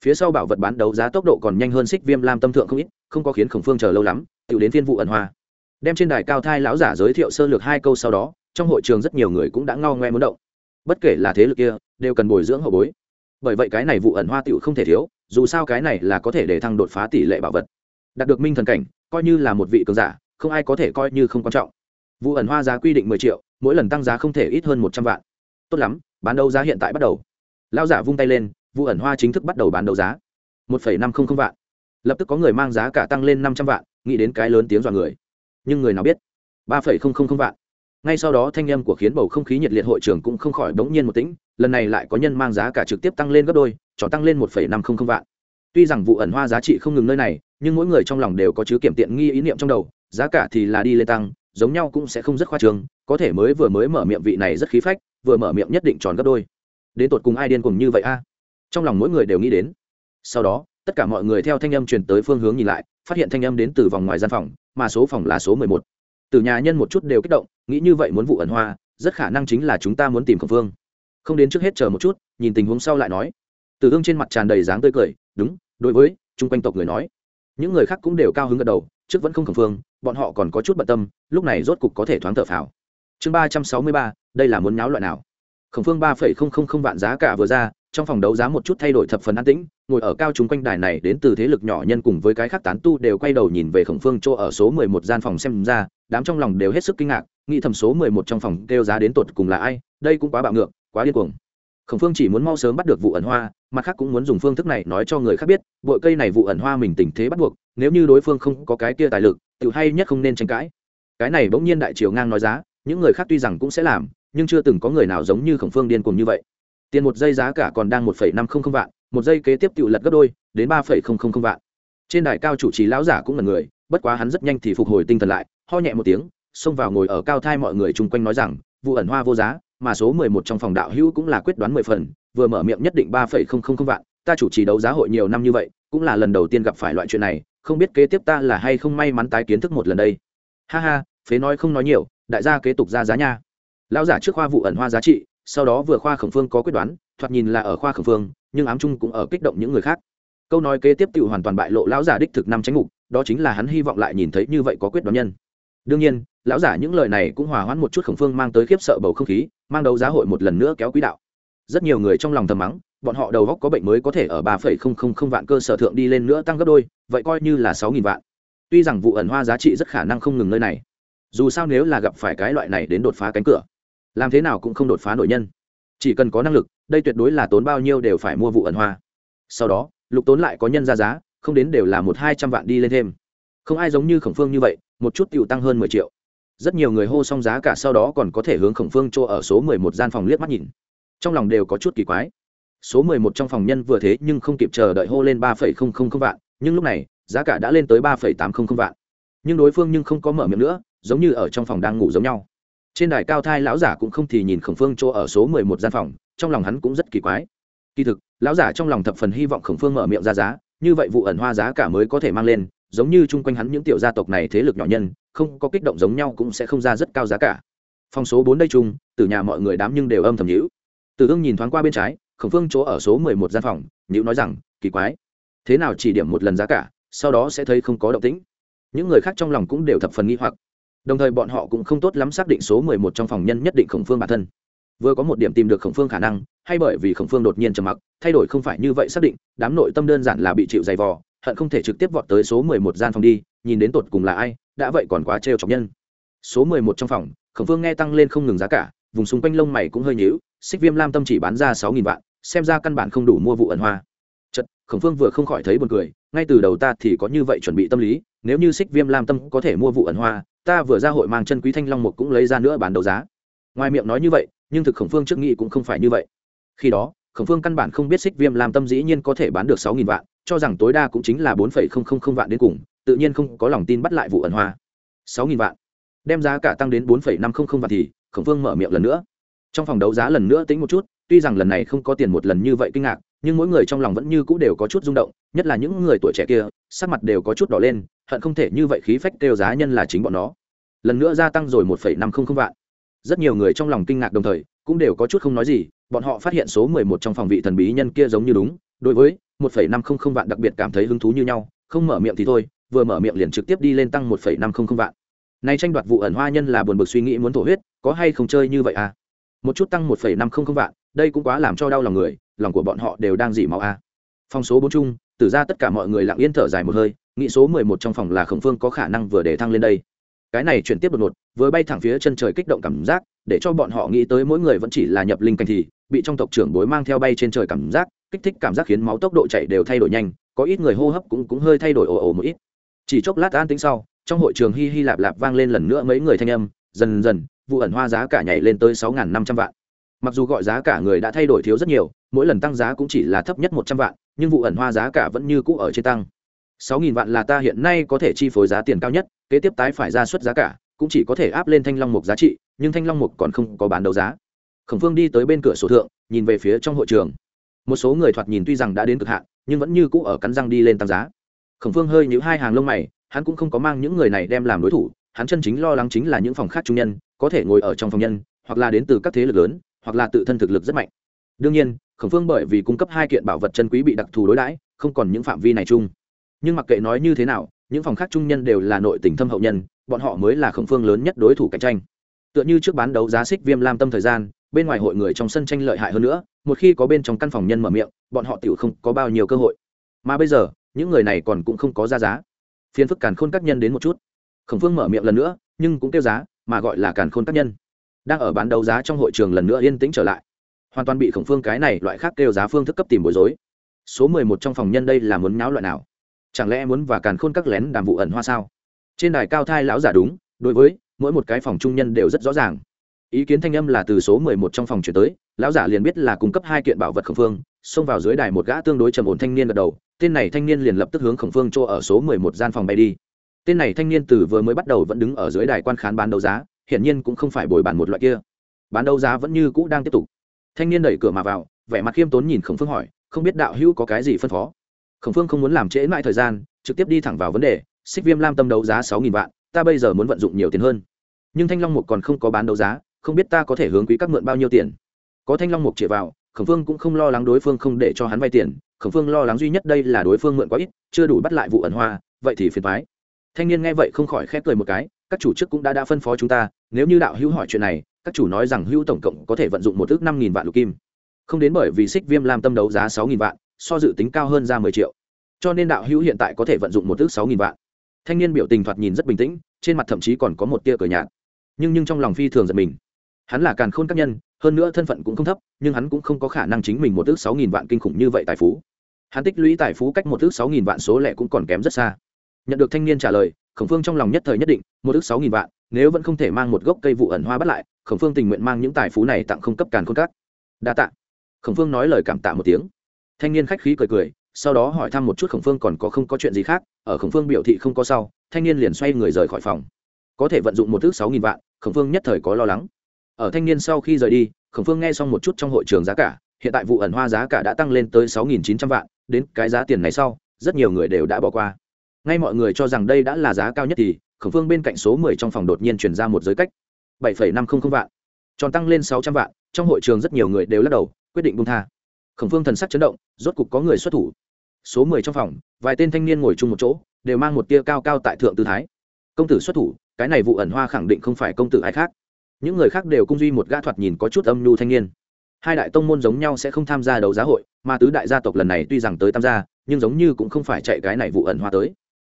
Phía sau bảo vật bán đấu giá tốc độ còn nhanh hơn xích viêm lam tâm thượng không ít, không có khiến khổng phương chờ lâu lắm tự đến thiên vụ ẩn hoa đem trên đài cao thai lão giả giới thiệu sơ lược hai câu sau đó trong hội trường rất nhiều người cũng đã ngao ngoe muốn động. Bất kể là thế lực kia, đều cần bồi dưỡng hậu bối. Bởi vậy cái này vụ ẩn hoa tựu không thể thiếu, dù sao cái này là có thể để thăng đột phá tỷ lệ bảo vật. Đạt được minh thần cảnh, coi như là một vị cường giả, không ai có thể coi như không quan trọng. Vụ ẩn hoa giá quy định mười triệu, mỗi lần tăng giá không thể ít hơn một trăm vạn. Tốt lắm, bán đấu giá hiện tại bắt đầu. Lao giả vung tay lên, vụ ẩn hoa chính thức bắt đầu bán đấu giá. Một phẩy năm không không vạn. Lập tức có người mang giá cả tăng lên năm trăm vạn, nghĩ đến cái lớn tiếng dọa người. Nhưng người nào biết? Ba phẩy không không không vạn ngay sau đó thanh âm của khiến bầu không khí nhiệt liệt hội trường cũng không khỏi bỗng nhiên một tĩnh, lần này lại có nhân mang giá cả trực tiếp tăng lên gấp đôi, trò tăng lên một phẩy năm không không vạn. Tuy rằng vụ ẩn hoa giá trị không ngừng nơi này, nhưng mỗi người trong lòng đều có chứ kiểm tiện nghi ý niệm trong đầu, giá cả thì là đi lên tăng, giống nhau cũng sẽ không rất khoa trương, có thể mới vừa mới mở miệng vị này rất khí phách, vừa mở miệng nhất định tròn gấp đôi. Đến tột cùng ai điên cùng như vậy a? Trong lòng mỗi người đều nghĩ đến. Sau đó, tất cả mọi người theo thanh âm truyền tới phương hướng nhìn lại, phát hiện thanh âm đến từ vòng ngoài gian phòng, mà số phòng là số mười một từ nhà nhân một chút đều kích động, nghĩ như vậy muốn vụ ẩn hoa, rất khả năng chính là chúng ta muốn tìm khổng phương không đến trước hết chờ một chút, nhìn tình huống sau lại nói. Từ ương trên mặt tràn đầy dáng tươi cười, đúng, đối với, chung quanh tộc người nói. Những người khác cũng đều cao hứng gật đầu, trước vẫn không khổng phương bọn họ còn có chút bận tâm, lúc này rốt cục có thể thoáng thở phào. Chương ba trăm sáu mươi ba, đây là muốn nháo loại nào? Khổng phương ba phẩy không không không vạn giá cả vừa ra, trong phòng đấu giá một chút thay đổi thập phần an tĩnh, ngồi ở cao chúng quanh đài này đến từ thế lực nhỏ nhân cùng với cái khác tán tu đều quay đầu nhìn về khổng phương chỗ ở số mười một gian phòng xem ra đám trong lòng đều hết sức kinh ngạc, nghĩ thầm số mười một trong phòng kêu giá đến tột cùng là ai, đây cũng quá bạo ngược, quá điên cuồng. Khổng phương chỉ muốn mau sớm bắt được vụ ẩn hoa, mặt khác cũng muốn dùng phương thức này nói cho người khác biết bội cây này vụ ẩn hoa mình tình thế bắt buộc, nếu như đối phương không có cái kia tài lực tự hay nhất không nên tranh cãi. Cái này bỗng nhiên đại triều ngang nói giá, những người khác tuy rằng cũng sẽ làm, nhưng chưa từng có người nào giống như khổng phương điên cuồng như vậy. Tiền một giây giá cả còn đang một phẩy năm không không vạn, một giây kế tiếp tự lật gấp đôi, đến ba phẩy không không không vạn. Trên đài cao chủ trì lão giả cũng là người, bất quá hắn rất nhanh thì phục hồi tinh thần lại ho nhẹ một tiếng, xông vào ngồi ở cao thai mọi người chung quanh nói rằng vụ ẩn hoa vô giá, mà số mười một trong phòng đạo hữu cũng là quyết đoán mười phần, vừa mở miệng nhất định ba phẩy không không không vạn, ta chủ trì đấu giá hội nhiều năm như vậy, cũng là lần đầu tiên gặp phải loại chuyện này, không biết kế tiếp ta là hay không may mắn tái kiến thức một lần đây. Ha ha, phế nói không nói nhiều, đại gia kế tục ra giá nha. Lão giả trước khoa vụ ẩn hoa giá trị, sau đó vừa khoa khổng phương có quyết đoán, thoạt nhìn là ở khoa khổng phương, nhưng ám trung cũng ở kích động những người khác. Câu nói kế tiếp tự hoàn toàn bại lộ lão giả đích thực năm tránh ngục, đó chính là hắn hy vọng lại nhìn thấy như vậy có quyết đoán nhân đương nhiên, lão giả những lời này cũng hòa hoãn một chút khổng phương mang tới khiếp sợ bầu không khí, mang đấu giá hội một lần nữa kéo quý đạo. Rất nhiều người trong lòng thầm mắng, bọn họ đầu góc có bệnh mới có thể ở ba phẩy không không không vạn cơ sở thượng đi lên nữa tăng gấp đôi, vậy coi như là sáu nghìn vạn. Tuy rằng vụ ẩn hoa giá trị rất khả năng không ngừng nơi này, dù sao nếu là gặp phải cái loại này đến đột phá cánh cửa, làm thế nào cũng không đột phá nội nhân. Chỉ cần có năng lực, đây tuyệt đối là tốn bao nhiêu đều phải mua vụ ẩn hoa. Sau đó, lục tốn lại có nhân ra giá, không đến đều là một hai trăm vạn đi lên thêm. Không ai giống như khổng phương như vậy một chút tiểu tăng hơn mười triệu. Rất nhiều người hô xong giá cả sau đó còn có thể hướng khổng phương chỗ ở số mười một gian phòng liếc mắt nhìn. Trong lòng đều có chút kỳ quái. Số mười một trong phòng nhân vừa thế nhưng không kịp chờ đợi hô lên ba phẩy không không không vạn, nhưng lúc này, giá cả đã lên tới ba phẩy tám không không vạn. Nhưng đối phương nhưng không có mở miệng nữa, giống như ở trong phòng đang ngủ giống nhau. Trên đài cao thai lão giả cũng không thì nhìn khổng phương chỗ ở số mười một gian phòng, trong lòng hắn cũng rất kỳ quái. Kỳ thực, lão giả trong lòng thập phần hy vọng khổng phương mở miệng ra giá, như vậy vụ ẩn hoa giá cả mới có thể mang lên giống như chung quanh hắn những tiểu gia tộc này thế lực nhỏ nhân, không có kích động giống nhau cũng sẽ không ra rất cao giá cả. Phòng số bốn đây chung, từ nhà mọi người đám nhưng đều âm thầm nhữ từ ương nhìn thoáng qua bên trái, khổng phương chỗ ở số mười một gian phòng nhữ nói rằng, kỳ quái, thế nào chỉ điểm một lần giá cả, sau đó sẽ thấy không có động tĩnh? Những người khác trong lòng cũng đều thập phần nghi hoặc. Đồng thời bọn họ cũng không tốt lắm xác định số mười một trong phòng nhân nhất định khổng phương bản thân. Vừa có một điểm tìm được khổng phương khả năng, hay bởi vì khổng phương đột nhiên trầm mặc, thay đổi không phải như vậy xác định, đám nội tâm đơn giản là bị chịu dày vò hận không thể trực tiếp vọt tới số mười một gian phòng đi, nhìn đến tột cùng là ai, đã vậy còn quá trêu chọc nhân. Số mười một trong phòng, khổng phương nghe tăng lên không ngừng giá cả, vùng xung quanh lông mày cũng hơi nhíu, xích viêm lam tâm chỉ bán ra sáu nghìn vạn, xem ra căn bản không đủ mua vụ ẩn hoa. Chật khổng phương vừa không khỏi thấy buồn cười, ngay từ đầu ta thì có như vậy chuẩn bị tâm lý, nếu như xích viêm lam tâm có thể mua vụ ẩn hoa, ta vừa ra hội mang chân quý thanh long một cũng lấy ra nữa bán đấu giá. Ngoài miệng nói như vậy, nhưng thực khổng phương trước nghĩ cũng không phải như vậy. Khi đó, khổng phương căn bản không biết xích viêm lam tâm dĩ nhiên có thể bán được sáu nghìn vạn cho rằng tối đa cũng chính là bốn phẩy không không không vạn đến cùng, tự nhiên không có lòng tin bắt lại vụ ẩn hoa. Sáu nghìn vạn. Đem giá cả tăng đến bốn phẩy năm không không vạn thì, khổng phương mở miệng lần nữa. Trong phòng đấu giá lần nữa tính một chút, tuy rằng lần này không có tiền một lần như vậy kinh ngạc, nhưng mỗi người trong lòng vẫn như cũ đều có chút rung động, nhất là những người tuổi trẻ kia, sắc mặt đều có chút đỏ lên, hận không thể như vậy khí phách kêu giá nhân là chính bọn nó. Lần nữa gia tăng rồi một phẩy năm không không vạn. Rất nhiều người trong lòng kinh ngạc đồng thời, cũng đều có chút không nói gì, bọn họ phát hiện số mười một trong phòng vị thần bí nhân kia giống như đúng, đối với một phẩy năm không không vạn đặc biệt cảm thấy hứng thú như nhau, không mở miệng thì thôi, vừa mở miệng liền trực tiếp đi lên tăng một phẩy năm không không vạn. Nay tranh đoạt vụ ẩn hoa nhân là buồn bực suy nghĩ muốn thổ huyết, có hay không chơi như vậy à? Một chút tăng một phẩy năm không không vạn, đây cũng quá làm cho đau lòng người, lòng của bọn họ đều đang dỉ máu a phòng số bốn chung, tử ra tất cả mọi người lặng yên thở dài một hơi, nghị số mười một trong phòng là khổng phương có khả năng vừa để thăng lên đây. Cái này chuyển tiếp đột ngột, vừa bay thẳng phía chân trời kích động cảm giác, để cho bọn họ nghĩ tới mỗi người vẫn chỉ là nhập linh cảnh thì, bị trong tộc trưởng bối mang theo bay trên trời cảm giác kích thích cảm giác khiến máu tốc độ chạy đều thay đổi nhanh, có ít người hô hấp cũng cũng hơi thay đổi ồ ồ một ít. Chỉ chốc lát an tính sau, trong hội trường hi hi lạp lạp vang lên lần nữa mấy người thanh âm, dần dần, vụ ẩn hoa giá cả nhảy lên tới sáu năm trăm vạn. Mặc dù gọi giá cả người đã thay đổi thiếu rất nhiều, mỗi lần tăng giá cũng chỉ là thấp nhất một trăm vạn, nhưng vụ ẩn hoa giá cả vẫn như cũ ở trên tăng. sáu nghìn vạn là ta hiện nay có thể chi phối giá tiền cao nhất, kế tiếp tái phải ra suất giá cả, cũng chỉ có thể áp lên thanh long mục giá trị, nhưng thanh long mục còn không có bán đấu giá. Khổng phương đi tới bên cửa sổ thượng, nhìn về phía trong hội trường một số người thoạt nhìn tuy rằng đã đến cực hạn, nhưng vẫn như cũ ở cắn răng đi lên tăng giá. Khổng phương hơi nhíu hai hàng lông mày, hắn cũng không có mang những người này đem làm đối thủ, hắn chân chính lo lắng chính là những phòng khác trung nhân, có thể ngồi ở trong phòng nhân, hoặc là đến từ các thế lực lớn, hoặc là tự thân thực lực rất mạnh. Đương nhiên, khổng phương bởi vì cung cấp hai kiện bảo vật chân quý bị đặc thù đối đãi, không còn những phạm vi này chung. Nhưng mặc kệ nói như thế nào, những phòng khác trung nhân đều là nội tình thâm hậu nhân, bọn họ mới là khổng phương lớn nhất đối thủ cạnh tranh. Tựa như trước bán đấu giá xích viêm lam tâm thời gian, bên ngoài hội người trong sân tranh lợi hại hơn nữa một khi có bên trong căn phòng nhân mở miệng, bọn họ tự không có bao nhiêu cơ hội. Mà bây giờ, những người này còn cũng không có ra giá. Phiền phức càn khôn các nhân đến một chút. Khổng phương mở miệng lần nữa, nhưng cũng kêu giá, mà gọi là càn khôn các nhân. Đang ở bán đấu giá trong hội trường lần nữa yên tĩnh trở lại. Hoàn toàn bị khổng phương cái này loại khác kêu giá phương thức cấp tìm bối rối. Số mười một trong phòng nhân đây là muốn nháo loại nào? Chẳng lẽ muốn và càn khôn các lén đàm vụ ẩn hoa sao? Trên đài cao thai lão giả đúng, đối với, mỗi một cái phòng trung nhân đều rất rõ ràng ý kiến thanh âm là từ số mười một trong phòng chuyển tới, lão giả liền biết là cung cấp hai kiện bảo vật khổng phương, xông vào dưới đài một gã tương đối trầm ổn thanh niên gật đầu, tên này thanh niên liền lập tức hướng khổng phương chỗ ở số mười một gian phòng bay đi. Tên này thanh niên từ vừa mới bắt đầu vẫn đứng ở dưới đài quan khán bán đấu giá, hiển nhiên cũng không phải bồi bàn một loại kia. Bán đấu giá vẫn như cũ đang tiếp tục. Thanh niên đẩy cửa mà vào, vẻ mặt khiêm tốn nhìn khổng phương hỏi, không biết đạo hữu có cái gì phân phó? Khổng phương không muốn làm trễ mãi thời gian, trực tiếp đi thẳng vào vấn đề, xích viêm lam tâm đấu giá sáu nghìn vạn, ta bây giờ muốn vận dụng nhiều tiền hơn. Nhưng thanh long mục còn không có bán đấu giá không biết ta có thể hướng quý các mượn bao nhiêu tiền. Có thanh long mục chĩa vào, khổng phương cũng không lo lắng đối phương không để cho hắn vay tiền. Khổng phương lo lắng duy nhất đây là đối phương mượn quá ít, chưa đủ bắt lại vụ ẩn hoa, vậy thì phiền thoái thanh niên nghe vậy không khỏi khép cười một cái, các chủ chức cũng đã đã phân phó chúng ta, nếu như đạo hữu hỏi chuyện này, các chủ nói rằng hữu tổng cộng có thể vận dụng một ước năm nghìn vạn lục kim. Không đến bởi vì xích viêm làm tâm đấu giá sáu nghìn vạn, so dự tính cao hơn ra mười triệu. Cho nên đạo hữu hiện tại có thể vận dụng một ước sáu nghìn vạn. Thanh niên biểu tình thoạt nhìn rất bình tĩnh, trên mặt thậm chí còn có một tia cờ nhạt. Nhưng nhưng trong lòng phi thường giật mình hắn là càn khôn các nhân, hơn nữa thân phận cũng không thấp, nhưng hắn cũng không có khả năng chính mình một ước sáu nghìn vạn kinh khủng như vậy tài phú. Hắn tích lũy tài phú cách một ước sáu nghìn vạn số lẻ cũng còn kém rất xa. Nhận được thanh niên trả lời, khổng phương trong lòng nhất thời nhất định, một ước sáu nghìn vạn, nếu vẫn không thể mang một gốc cây vụ ẩn hoa bắt lại, khổng phương tình nguyện mang những tài phú này tặng không cấp càn khôn các. Đa tạ. Khổng phương nói lời cảm tạ một tiếng. Thanh niên khách khí cười cười, sau đó hỏi thăm một chút khổng phương còn có không có chuyện gì khác, ở khổng phương biểu thị không có sau, thanh niên liền xoay người rời khỏi phòng. Có thể vận dụng một thước sáu nghìn vạn, khổng phương nhất thời có lo lắng ở thanh niên sau khi rời đi, khổng phương nghe xong một chút trong hội trường giá cả, hiện tại vụ ẩn hoa giá cả đã tăng lên tới sáu nghìn chín trăm vạn, đến cái giá tiền này sau, rất nhiều người đều đã bỏ qua. Ngay mọi người cho rằng đây đã là giá cao nhất thì, khổng phương bên cạnh số mười trong phòng đột nhiên chuyển ra một giới cách, bảy phẩy năm không không vạn. Tròn tăng lên sáu trăm vạn, trong hội trường rất nhiều người đều lắc đầu, quyết định bung tha. Khổng phương thần sắc chấn động, rốt cục có người xuất thủ. Số mười trong phòng, vài tên thanh niên ngồi chung một chỗ, đều mang một tia cao cao tại thượng tư thái. Công tử xuất thủ, cái này vụ ẩn hoa khẳng định không phải công tử ai khác những người khác đều cung duy một gã thoạt nhìn có chút âm nhu thanh niên. Hai đại tông môn giống nhau sẽ không tham gia đấu giá hội, mà tứ đại gia tộc lần này tuy rằng tới tham gia, nhưng giống như cũng không phải chạy cái này vụ ẩn hoa tới.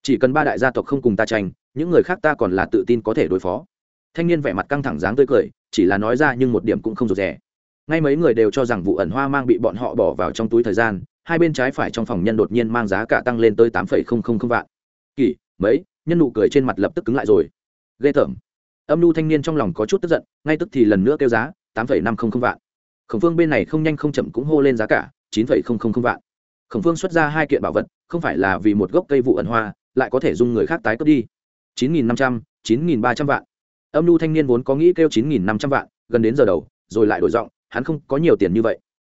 Chỉ cần ba đại gia tộc không cùng ta tranh, những người khác ta còn là tự tin có thể đối phó. Thanh niên vẻ mặt căng thẳng dáng tươi cười, chỉ là nói ra nhưng một điểm cũng không rụt rè. Ngay mấy người đều cho rằng vụ ẩn hoa mang bị bọn họ bỏ vào trong túi thời gian, hai bên trái phải trong phòng nhân đột nhiên mang giá cả tăng lên tới tám vạn. Kỷ mấy, nhân nụ cười trên mặt lập tức cứng lại rồi. Ghê tởm âm lưu thanh niên trong lòng có chút tức giận, ngay tức thì lần nữa kêu giá, tám năm trăm linh vạn. Khổng phương bên này không nhanh không chậm cũng hô lên giá cả, chín vạn. Khổng phương xuất ra hai kiện bảo vật, không phải là vì một gốc cây vụ ẩn hoa, lại có thể dùng người khác tái cướp đi. chín nghìn năm trăm, chín nghìn ba trăm vạn. Âm lưu thanh niên vốn có nghĩ kêu chín nghìn năm trăm vạn, gần đến giờ đầu, rồi lại đổi giọng, hắn không có nhiều tiền như vậy.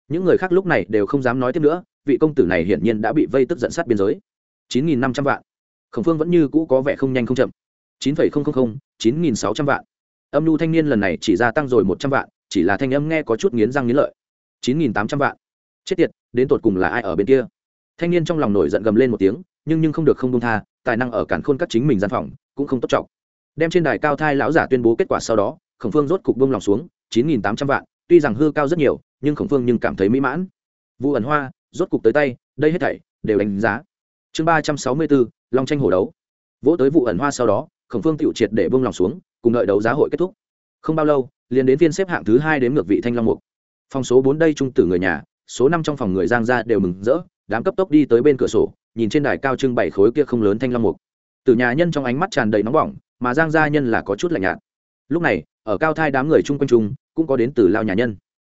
Những người khác lúc này đều không dám nói tiếp nữa, vị công tử này hiển nhiên đã bị vây tức giận sát biên giới. chín nghìn năm trăm vạn. Khổng phương vẫn như cũ có vẻ không nhanh không chậm chín phẩy không không không, chín nghìn sáu trăm vạn. Âm nhu thanh niên lần này chỉ gia tăng rồi một trăm vạn, chỉ là thanh âm nghe có chút nghiến răng nghiến lợi. chín nghìn tám trăm vạn. Chết tiệt, đến tột cùng là ai ở bên kia? Thanh niên trong lòng nổi giận gầm lên một tiếng, nhưng nhưng không được không công tha, tài năng ở cản khôn các chính mình gian phòng, cũng không tốt trọng. Đem trên đài cao thai lão giả tuyên bố kết quả sau đó, khổng phương rốt cục bông lòng xuống, chín nghìn tám trăm vạn, tuy rằng hư cao rất nhiều, nhưng khổng phương nhưng cảm thấy mỹ mãn. Vụ ẩn hoa, rốt cục tới tay, đây hết thảy đều đánh giá. Chương ba trăm sáu mươi bốn, long tranh hổ đấu. Vỗ tới vụ ẩn hoa sau đó khổng phương tiểu triệt để bông lòng xuống, cùng đợi đấu giá hội kết thúc. Không bao lâu, liền đến phiên xếp hạng thứ hai đến ngược vị thanh long mục. Phòng số bốn đây trung tử người nhà, số năm trong phòng người giang ra đều mừng rỡ, đám cấp tốc đi tới bên cửa sổ, nhìn trên đài cao trưng bày khối kia không lớn thanh long mục. Từ nhà nhân trong ánh mắt tràn đầy nóng bỏng, mà giang gia nhân là có chút lạnh nhạt. Lúc này, ở cao thai đám người chung quanh chung, cũng có đến từ lao nhà nhân.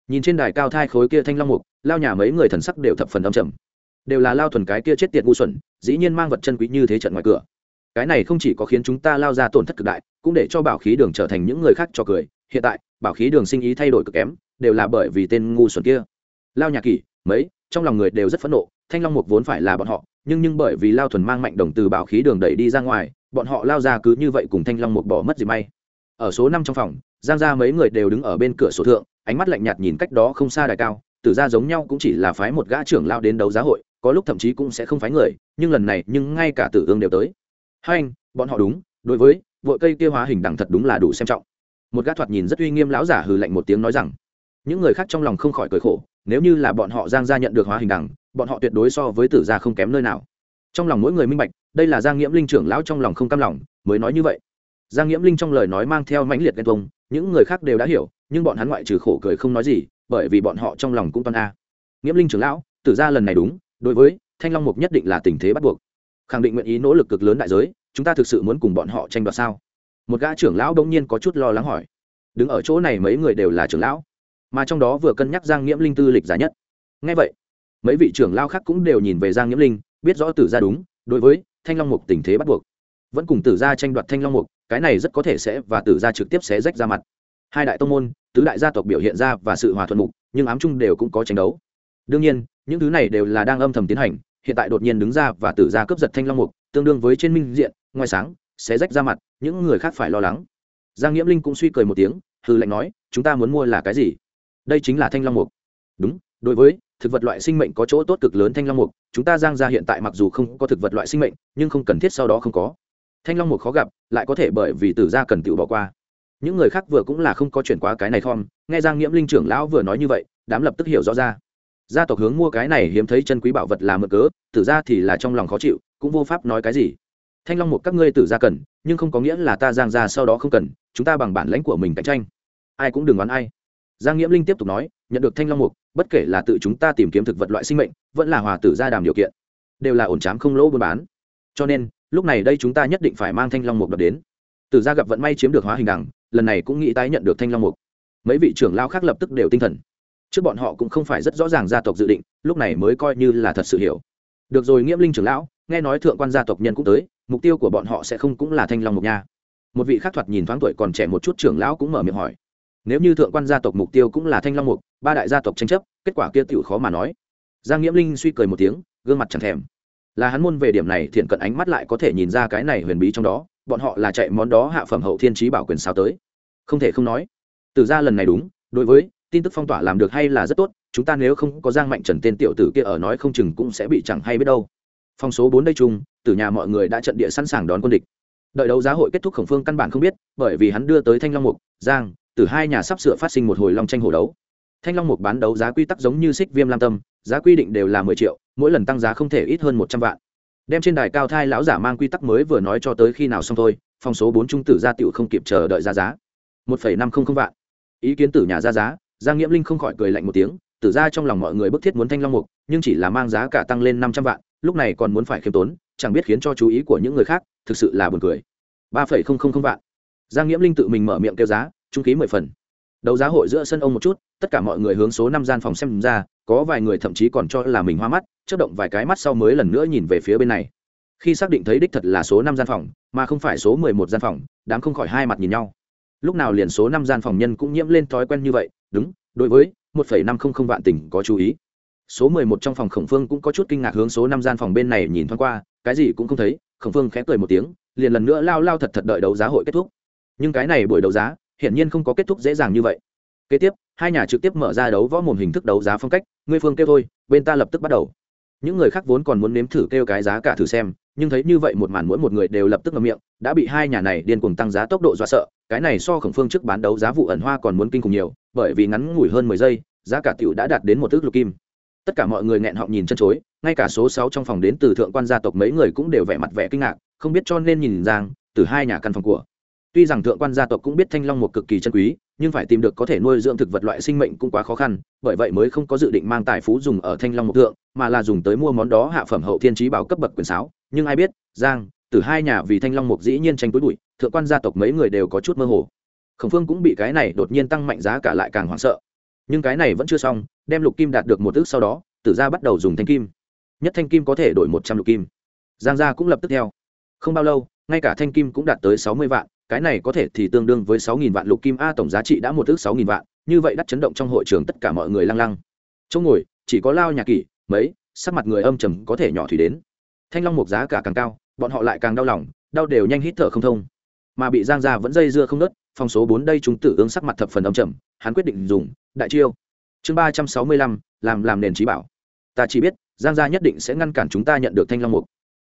Nhìn trên đài cao thai khối kia thanh long mục, lao nhà mấy người thần sắc đều thập phần âm trầm. Đều là lao thuần cái kia chết tiệt ngu xuẩn, dĩ nhiên mang vật chân quý như thế trận ngoài cửa cái này không chỉ có khiến chúng ta lao ra tổn thất cực đại, cũng để cho bảo khí đường trở thành những người khác cho cười. Hiện tại, bảo khí đường sinh ý thay đổi cực kém, đều là bởi vì tên ngu xuẩn kia. Lao nhà kỷ, mấy, trong lòng người đều rất phẫn nộ, thanh long mục vốn phải là bọn họ, nhưng nhưng bởi vì lao thuần mang mạnh đồng từ bảo khí đường đẩy đi ra ngoài, bọn họ lao ra cứ như vậy cùng thanh long mục bỏ mất gì may. Ở số năm trong phòng, giang ra mấy người đều đứng ở bên cửa sổ thượng, ánh mắt lạnh nhạt nhìn cách đó không xa đài cao, tử ra giống nhau cũng chỉ là phái một gã trưởng lao đến đấu giá hội, có lúc thậm chí cũng sẽ không phái người, nhưng lần này, nhưng ngay cả tử ương đều tới hai anh, bọn họ đúng, đối với, vội cây kia hóa hình đẳng thật đúng là đủ xem trọng. Một gã thoạt nhìn rất uy nghiêm lão giả hừ lạnh một tiếng nói rằng, những người khác trong lòng không khỏi cười khổ, nếu như là bọn họ giang gia nhận được hóa hình đẳng bọn họ tuyệt đối so với tử gia không kém nơi nào. Trong lòng mỗi người minh bạch, đây là giang nghiễm linh trưởng lão trong lòng không cam lòng, mới nói như vậy. Giang nghiễm linh trong lời nói mang theo mãnh liệt ghen tuông, những người khác đều đã hiểu, nhưng bọn hắn ngoại trừ khổ cười không nói gì, bởi vì bọn họ trong lòng cũng toàn a. Nghiễm linh trưởng lão, tử gia lần này đúng, đối với thanh long mục nhất định là tình thế bắt buộc khẳng định nguyện ý nỗ lực cực lớn đại giới, chúng ta thực sự muốn cùng bọn họ tranh đoạt sao? Một gã trưởng lão đông nhiên có chút lo lắng hỏi. Đứng ở chỗ này mấy người đều là trưởng lão, mà trong đó vừa cân nhắc giang nghiễm linh tư lịch giá nhất. Ngay vậy, mấy vị trưởng lao khác cũng đều nhìn về giang nghiễm linh, biết rõ tử gia đúng, đối với thanh long mục tình thế bắt buộc. Vẫn cùng tử gia tranh đoạt thanh long mục, cái này rất có thể sẽ và tử gia trực tiếp sẽ rách ra mặt. Hai đại tông môn, tứ đại gia tộc biểu hiện ra và sự hòa thuận mục, nhưng ám chung đều cũng có tranh đấu. Đương nhiên, những thứ này đều là đang âm thầm tiến hành hiện tại đột nhiên đứng ra và tử ra cướp giật thanh long mục, tương đương với trên minh diện, ngoài sáng sẽ rách ra mặt, những người khác phải lo lắng. Giang nghiễm linh cũng suy cười một tiếng hư lệnh nói, chúng ta muốn mua là cái gì? Đây chính là thanh long mục. Đúng, đối với thực vật loại sinh mệnh có chỗ tốt cực lớn thanh long mục, chúng ta giang ra hiện tại mặc dù không có thực vật loại sinh mệnh, nhưng không cần thiết sau đó không có. Thanh long mục khó gặp, lại có thể bởi vì tử gia cần tự bỏ qua. Những người khác vừa cũng là không có chuyển qua cái này khom nghe giang nghiễm linh trưởng lão vừa nói như vậy, đám lập tức hiểu rõ ra gia tộc hướng mua cái này hiếm thấy chân quý bảo vật là mực cớ, tử ra thì là trong lòng khó chịu, cũng vô pháp nói cái gì. Thanh long một các ngươi tử ra cần, nhưng không có nghĩa là ta giang ra sau đó không cần, chúng ta bằng bản lãnh của mình cạnh tranh. Ai cũng đừng đoán ai. Giang nghiễm linh tiếp tục nói, nhận được thanh long mục bất kể là tự chúng ta tìm kiếm thực vật loại sinh mệnh, vẫn là hòa tử gia đàm điều kiện, đều là ổn chám không lỗ buôn bán. Cho nên, lúc này đây chúng ta nhất định phải mang thanh long mục đập đến. Tử gia gặp vận may chiếm được hóa hình đẳng lần này cũng nghĩ tái nhận được thanh long mục mấy vị trưởng lao khác lập tức đều tinh thần trước bọn họ cũng không phải rất rõ ràng gia tộc dự định, lúc này mới coi như là thật sự hiểu. Được rồi nghiễm linh trưởng lão, nghe nói thượng quan gia tộc nhân cũng tới, mục tiêu của bọn họ sẽ không cũng là thanh long mục nha. Một vị khác thoạt nhìn thoáng tuổi còn trẻ một chút trưởng lão cũng mở miệng hỏi. Nếu như thượng quan gia tộc mục tiêu cũng là thanh long mục, ba đại gia tộc tranh chấp, kết quả kia tựu khó mà nói. Giang nghiễm linh suy cười một tiếng, gương mặt chẳng thèm. Là hắn môn về điểm này, thiện cận ánh mắt lại có thể nhìn ra cái này huyền bí trong đó, bọn họ là chạy món đó hạ phẩm hậu thiên trí bảo quyền sao tới. Không thể không nói. Từ ra lần này đúng, đối với tin tức phong tỏa làm được hay là rất tốt, chúng ta nếu không có giang mạnh trần tên tiểu tử kia ở nói không chừng cũng sẽ bị chẳng hay biết đâu. Phòng số bốn đây chung, từ nhà mọi người đã trận địa sẵn sàng đón quân địch. Đợi đấu giá hội kết thúc khổng phương căn bản không biết, bởi vì hắn đưa tới thanh long mục, giang, từ hai nhà sắp sửa phát sinh một hồi long tranh hổ đấu. Thanh long mục bán đấu giá quy tắc giống như xích viêm lam tâm, giá quy định đều là mười triệu, mỗi lần tăng giá không thể ít hơn một trăm vạn. Đem trên đài cao thai lão giả mang quy tắc mới vừa nói cho tới khi nào xong thôi, phòng số bốn trung tử gia tựu không kịp chờ đợi ra giá. một phẩy năm không không vạn. Ý kiến tử nhà ra giá giang nghiễm linh không khỏi cười lạnh một tiếng, tử ra trong lòng mọi người bức thiết muốn thanh long mục, nhưng chỉ là mang giá cả tăng lên năm trăm vạn, lúc này còn muốn phải khiêm tốn, chẳng biết khiến cho chú ý của những người khác, thực sự là buồn cười. Ba phẩy không không không vạn. Giang nghiễm linh tự mình mở miệng kêu giá, trung ký mười phần. Đấu giá hội giữa sân ông một chút, tất cả mọi người hướng số năm gian phòng xem ra, có vài người thậm chí còn cho là mình hoa mắt, chớp động vài cái mắt sau mới lần nữa nhìn về phía bên này. Khi xác định thấy đích thật là số năm gian phòng, mà không phải số mười một gian phòng, đám không khỏi hai mặt nhìn nhau. Lúc nào liền số năm gian phòng nhân cũng nhiễm lên thói quen như vậy đúng, đối với một phẩy năm không không vạn tỉnh có chú ý. Số mười một trong phòng khổng phương cũng có chút kinh ngạc hướng số năm gian phòng bên này nhìn thoáng qua, cái gì cũng không thấy, khổng phương khẽ cười một tiếng, liền lần nữa lao lao thật thật đợi đấu giá hội kết thúc. Nhưng cái này buổi đấu giá, hiển nhiên không có kết thúc dễ dàng như vậy. Kế tiếp, hai nhà trực tiếp mở ra đấu võ mồm hình thức đấu giá phong cách, ngươi phương kêu thôi, bên ta lập tức bắt đầu những người khác vốn còn muốn nếm thử kêu cái giá cả thử xem, nhưng thấy như vậy một màn mỗi một người đều lập tức ngậm miệng, đã bị hai nhà này điên cuồng tăng giá tốc độ dọa sợ, cái này so khổng phương trước bán đấu giá vụ ẩn hoa còn muốn kinh khủng nhiều, bởi vì ngắn ngủi hơn mười giây, giá cả tiểu đã đạt đến một ước lục kim. Tất cả mọi người nghẹn họng nhìn chân chối, ngay cả số sáu trong phòng đến từ thượng quan gia tộc mấy người cũng đều vẻ mặt vẻ kinh ngạc, không biết cho nên nhìn rằng, từ hai nhà căn phòng của. Tuy rằng thượng quan gia tộc cũng biết thanh long một cực kỳ chân quý nhưng phải tìm được có thể nuôi dưỡng thực vật loại sinh mệnh cũng quá khó khăn, bởi vậy mới không có dự định mang tài phú dùng ở thanh long một thượng, mà là dùng tới mua món đó hạ phẩm hậu thiên trí bảo cấp bậc quyền sáo. Nhưng ai biết, giang, từ hai nhà vì thanh long mục dĩ nhiên tranh túi bụi, thượng quan gia tộc mấy người đều có chút mơ hồ. Khổng phương cũng bị cái này đột nhiên tăng mạnh giá cả lại càng hoảng sợ. Nhưng cái này vẫn chưa xong, đem lục kim đạt được một ước sau đó, tử gia bắt đầu dùng thanh kim. Nhất thanh kim có thể đổi một trăm lục kim. Giang gia cũng lập tức theo. Không bao lâu, ngay cả thanh kim cũng đạt tới sáu mươi vạn cái này có thể thì tương đương với sáu nghìn vạn lục kim a tổng giá trị đã một thước sáu nghìn vạn, như vậy đắt chấn động trong hội trường tất cả mọi người lăng lăng. Chỗ ngồi, chỉ có lao nhà kỷ, mấy, sắc mặt người âm trầm có thể nhỏ thủy đến. Thanh long mục giá cả càng cao, bọn họ lại càng đau lòng, đau đều nhanh hít thở không thông. Mà bị giang gia vẫn dây dưa không nớt, phòng số bốn đây chúng tử ương sắc mặt thập phần âm trầm, hắn quyết định dùng, đại chiêu. Chương ba trăm sáu mươi lăm, làm làm nền trí bảo. Ta chỉ biết, giang gia nhất định sẽ ngăn cản chúng ta nhận được thanh long mục.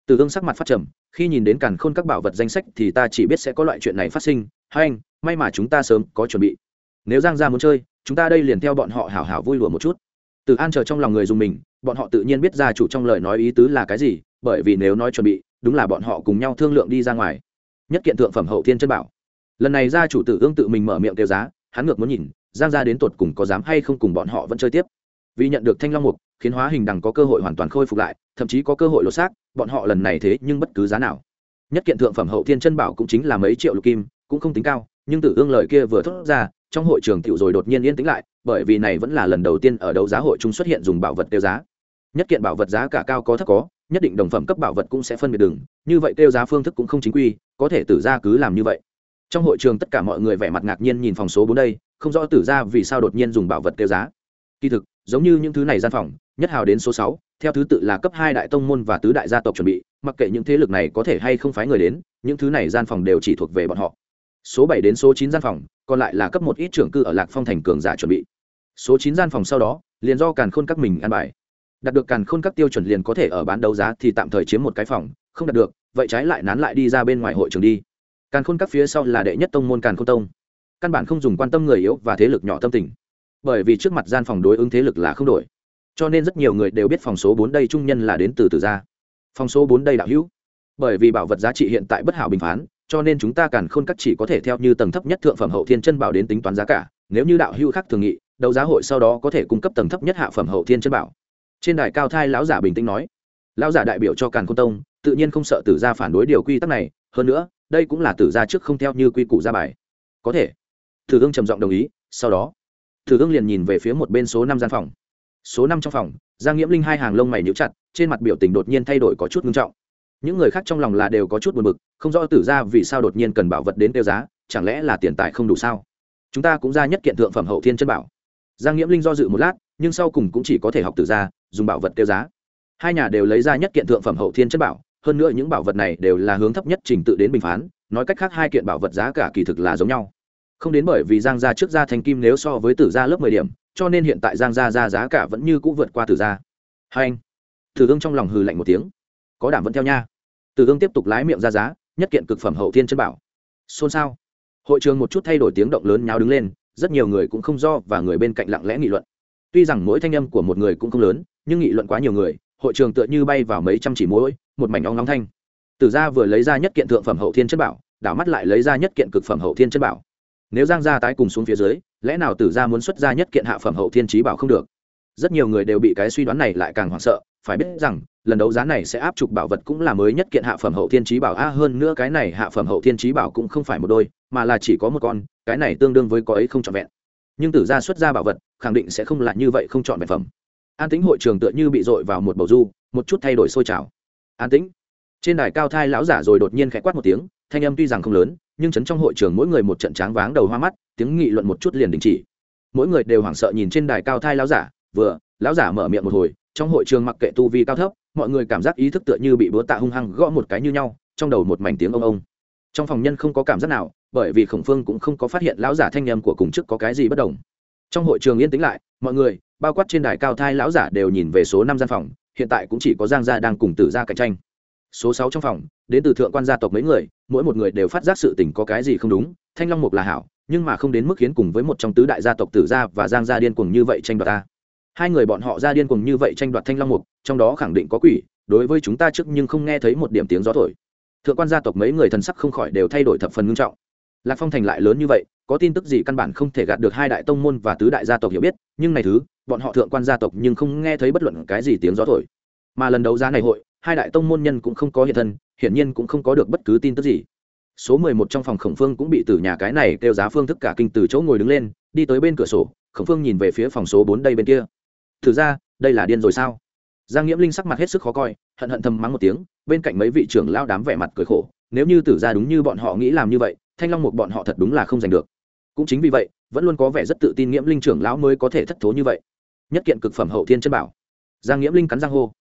Từ ương sắc mặt phát trầm, khi nhìn đến càn khôn các bảo vật danh sách thì ta chỉ biết sẽ có loại chuyện này phát sinh. Hai anh, may mà chúng ta sớm có chuẩn bị. Nếu giang gia muốn chơi, chúng ta đây liền theo bọn họ hảo hảo vui lùa một chút. Từ an chờ trong lòng người dùng mình, bọn họ tự nhiên biết gia chủ trong lời nói ý tứ là cái gì, bởi vì nếu nói chuẩn bị, đúng là bọn họ cùng nhau thương lượng đi ra ngoài. Nhất kiện thượng phẩm hậu thiên chân bảo. Lần này gia chủ tử ương tự mình mở miệng kêu giá, hắn ngược muốn nhìn, giang gia đến tột cùng có dám hay không cùng bọn họ vẫn chơi tiếp. Vì nhận được thanh long mục khiến hóa hình đằng có cơ hội hoàn toàn khôi phục lại, thậm chí có cơ hội lột xác, bọn họ lần này thế nhưng bất cứ giá nào. Nhất kiện thượng phẩm hậu thiên chân bảo cũng chính là mấy triệu lục kim, cũng không tính cao, nhưng tử ương lời kia vừa thốt ra, trong hội trường tiểu rồi đột nhiên yên tĩnh lại, bởi vì này vẫn là lần đầu tiên ở đấu giá hội chúng xuất hiện dùng bảo vật tiêu giá. Nhất kiện bảo vật giá cả cao có thấp có, nhất định đồng phẩm cấp bảo vật cũng sẽ phân biệt đường, như vậy tiêu giá phương thức cũng không chính quy, có thể tử ra cứ làm như vậy. Trong hội trường tất cả mọi người vẻ mặt ngạc nhiên nhìn phòng số bốn đây, không rõ tử ra vì sao đột nhiên dùng bảo vật tiêu giá. Kỳ thực, giống như những thứ này gian phòng nhất hào đến số sáu, theo thứ tự là cấp hai đại tông môn và tứ đại gia tộc chuẩn bị, mặc kệ những thế lực này có thể hay không phái người đến, những thứ này gian phòng đều chỉ thuộc về bọn họ. Số bảy đến số chín gian phòng, còn lại là cấp một ít trưởng cư ở lạc phong thành cường giả chuẩn bị. Số chín gian phòng sau đó, liền do càn khôn các mình ăn bài. Đạt được càn khôn các tiêu chuẩn liền có thể ở bán đấu giá thì tạm thời chiếm một cái phòng, không đạt được, vậy trái lại nán lại đi ra bên ngoài hội trường đi. Càn khôn các phía sau là đệ nhất tông môn càn khôn tông. Căn bản không dùng quan tâm người yếu và thế lực nhỏ tâm tình. Bởi vì trước mặt gian phòng đối ứng thế lực là không đổi cho nên rất nhiều người đều biết phòng số bốn đây trung nhân là đến từ từ gia. Phòng số bốn đây đạo hữu. Bởi vì bảo vật giá trị hiện tại bất hảo bình phán, cho nên chúng ta càn khôn các chỉ có thể theo như tầng thấp nhất thượng phẩm hậu thiên chân bảo đến tính toán giá cả. Nếu như đạo hữu khác thường nghị, đấu giá hội sau đó có thể cung cấp tầng thấp nhất hạ phẩm hậu thiên chân bảo. Trên đài cao thai lão giả bình tĩnh nói. Lão giả đại biểu cho càn khôn tông, tự nhiên không sợ tử gia phản đối điều quy tắc này. Hơn nữa, đây cũng là tử gia trước không theo như quy củ ra bài. Có thể. Thử ương trầm giọng đồng ý, sau đó, thử ương liền nhìn về phía một bên số năm gian phòng số năm trong phòng, giang nghiễm linh hai hàng lông mày nhíu chặt, trên mặt biểu tình đột nhiên thay đổi có chút ngưng trọng. Những người khác trong lòng là đều có chút buồn bực, không rõ tử ra vì sao đột nhiên cần bảo vật đến tiêu giá, chẳng lẽ là tiền tài không đủ sao? Chúng ta cũng ra nhất kiện thượng phẩm hậu thiên chân bảo. Giang nghiễm linh do dự một lát, nhưng sau cùng cũng chỉ có thể học tử ra dùng bảo vật tiêu giá. Hai nhà đều lấy ra nhất kiện thượng phẩm hậu thiên chân bảo, hơn nữa những bảo vật này đều là hướng thấp nhất trình tự đến bình phán, nói cách khác hai kiện bảo vật giá cả kỳ thực là giống nhau. Không đến bởi vì giang gia trước gia thành kim nếu so với tử gia lớp mười điểm cho nên hiện tại giang gia ra giá cả vẫn như cũ vượt qua tử gia. Hai anh, tử ương trong lòng hừ lạnh một tiếng. Có đảm vẫn theo nha. Tử ương tiếp tục lái miệng ra giá, nhất kiện cực phẩm hậu thiên chân bảo. Xôn xao. Hội trường một chút thay đổi tiếng động lớn nháo đứng lên, rất nhiều người cũng không do và người bên cạnh lặng lẽ nghị luận. Tuy rằng mỗi thanh âm của một người cũng không lớn, nhưng nghị luận quá nhiều người, hội trường tựa như bay vào mấy trăm chỉ mỗi một mảnh óng nóng thanh. Tử gia vừa lấy ra nhất kiện thượng phẩm hậu thiên chân bảo, đảo mắt lại lấy ra nhất kiện cực phẩm hậu thiên chân bảo nếu giang gia tái cùng xuống phía dưới, lẽ nào tử gia muốn xuất ra nhất kiện hạ phẩm hậu thiên trí bảo không được? Rất nhiều người đều bị cái suy đoán này lại càng hoảng sợ, phải biết rằng, lần đấu giá này sẽ áp trục bảo vật cũng là mới nhất kiện hạ phẩm hậu thiên trí bảo. A, hơn nữa cái này hạ phẩm hậu thiên trí bảo cũng không phải một đôi, mà là chỉ có một con, cái này tương đương với có ấy không trọn vẹn. Nhưng tử gia xuất ra bảo vật, khẳng định sẽ không là như vậy không chọn vẹn phẩm. An tĩnh hội trường tựa như bị dội vào một bầu du, một chút thay đổi sôi trào. An tĩnh, trên đài cao thai lão giả rồi đột nhiên khẽ quát một tiếng thanh âm tuy rằng không lớn, nhưng chấn trong hội trường mỗi người một trận tráng váng đầu hoa mắt, tiếng nghị luận một chút liền đình chỉ. Mỗi người đều hoảng sợ nhìn trên đài cao thai lão giả, vừa, lão giả mở miệng một hồi, trong hội trường mặc kệ tu vi cao thấp, mọi người cảm giác ý thức tựa như bị búa tạ hung hăng gõ một cái như nhau, trong đầu một mảnh tiếng ông ông. Trong phòng nhân không có cảm giác nào, bởi vì khổng phương cũng không có phát hiện lão giả thanh nhầm của cùng chức có cái gì bất đồng. Trong hội trường yên tĩnh lại, mọi người, bao quát trên đài cao thai lão giả đều nhìn về số năm gian phòng, hiện tại cũng chỉ có giang gia đang cùng tử gia cạnh tranh. Số sáu trong phòng, đến từ thượng quan gia tộc mấy người mỗi một người đều phát giác sự tình có cái gì không đúng, thanh long mục là hảo, nhưng mà không đến mức khiến cùng với một trong tứ đại gia tộc tử gia và giang gia điên cuồng như vậy tranh đoạt ta. Hai người bọn họ ra điên cuồng như vậy tranh đoạt thanh long mục, trong đó khẳng định có quỷ, đối với chúng ta trước nhưng không nghe thấy một điểm tiếng gió thổi. Thượng quan gia tộc mấy người thần sắc không khỏi đều thay đổi thập phần ngưng trọng. Lạc phong thành lại lớn như vậy, có tin tức gì căn bản không thể gạt được hai đại tông môn và tứ đại gia tộc hiểu biết, nhưng này thứ, bọn họ thượng quan gia tộc nhưng không nghe thấy bất luận cái gì tiếng gió thổi. Mà lần đấu giá này hội, hai đại tông môn nhân cũng không có hiện thân hiển nhiên cũng không có được bất cứ tin tức gì. Số mười một trong phòng khổng phương cũng bị từ nhà cái này kêu giá phương thức cả kinh từ chỗ ngồi đứng lên, đi tới bên cửa sổ, khổng phương nhìn về phía phòng số bốn đây bên kia. Thử ra, đây là điên rồi sao? Giang nghiễm linh sắc mặt hết sức khó coi, hận hận thầm mắng một tiếng, bên cạnh mấy vị trưởng lao đám vẻ mặt cười khổ, nếu như tử ra đúng như bọn họ nghĩ làm như vậy, thanh long một bọn họ thật đúng là không giành được. Cũng chính vì vậy, vẫn luôn có vẻ rất tự tin nghiễm linh trưởng lão mới có thể thất thố như vậy. Nhất kiện cực phẩm hậu thiên chân bảo. Giang nghiễm linh cắn giang hô.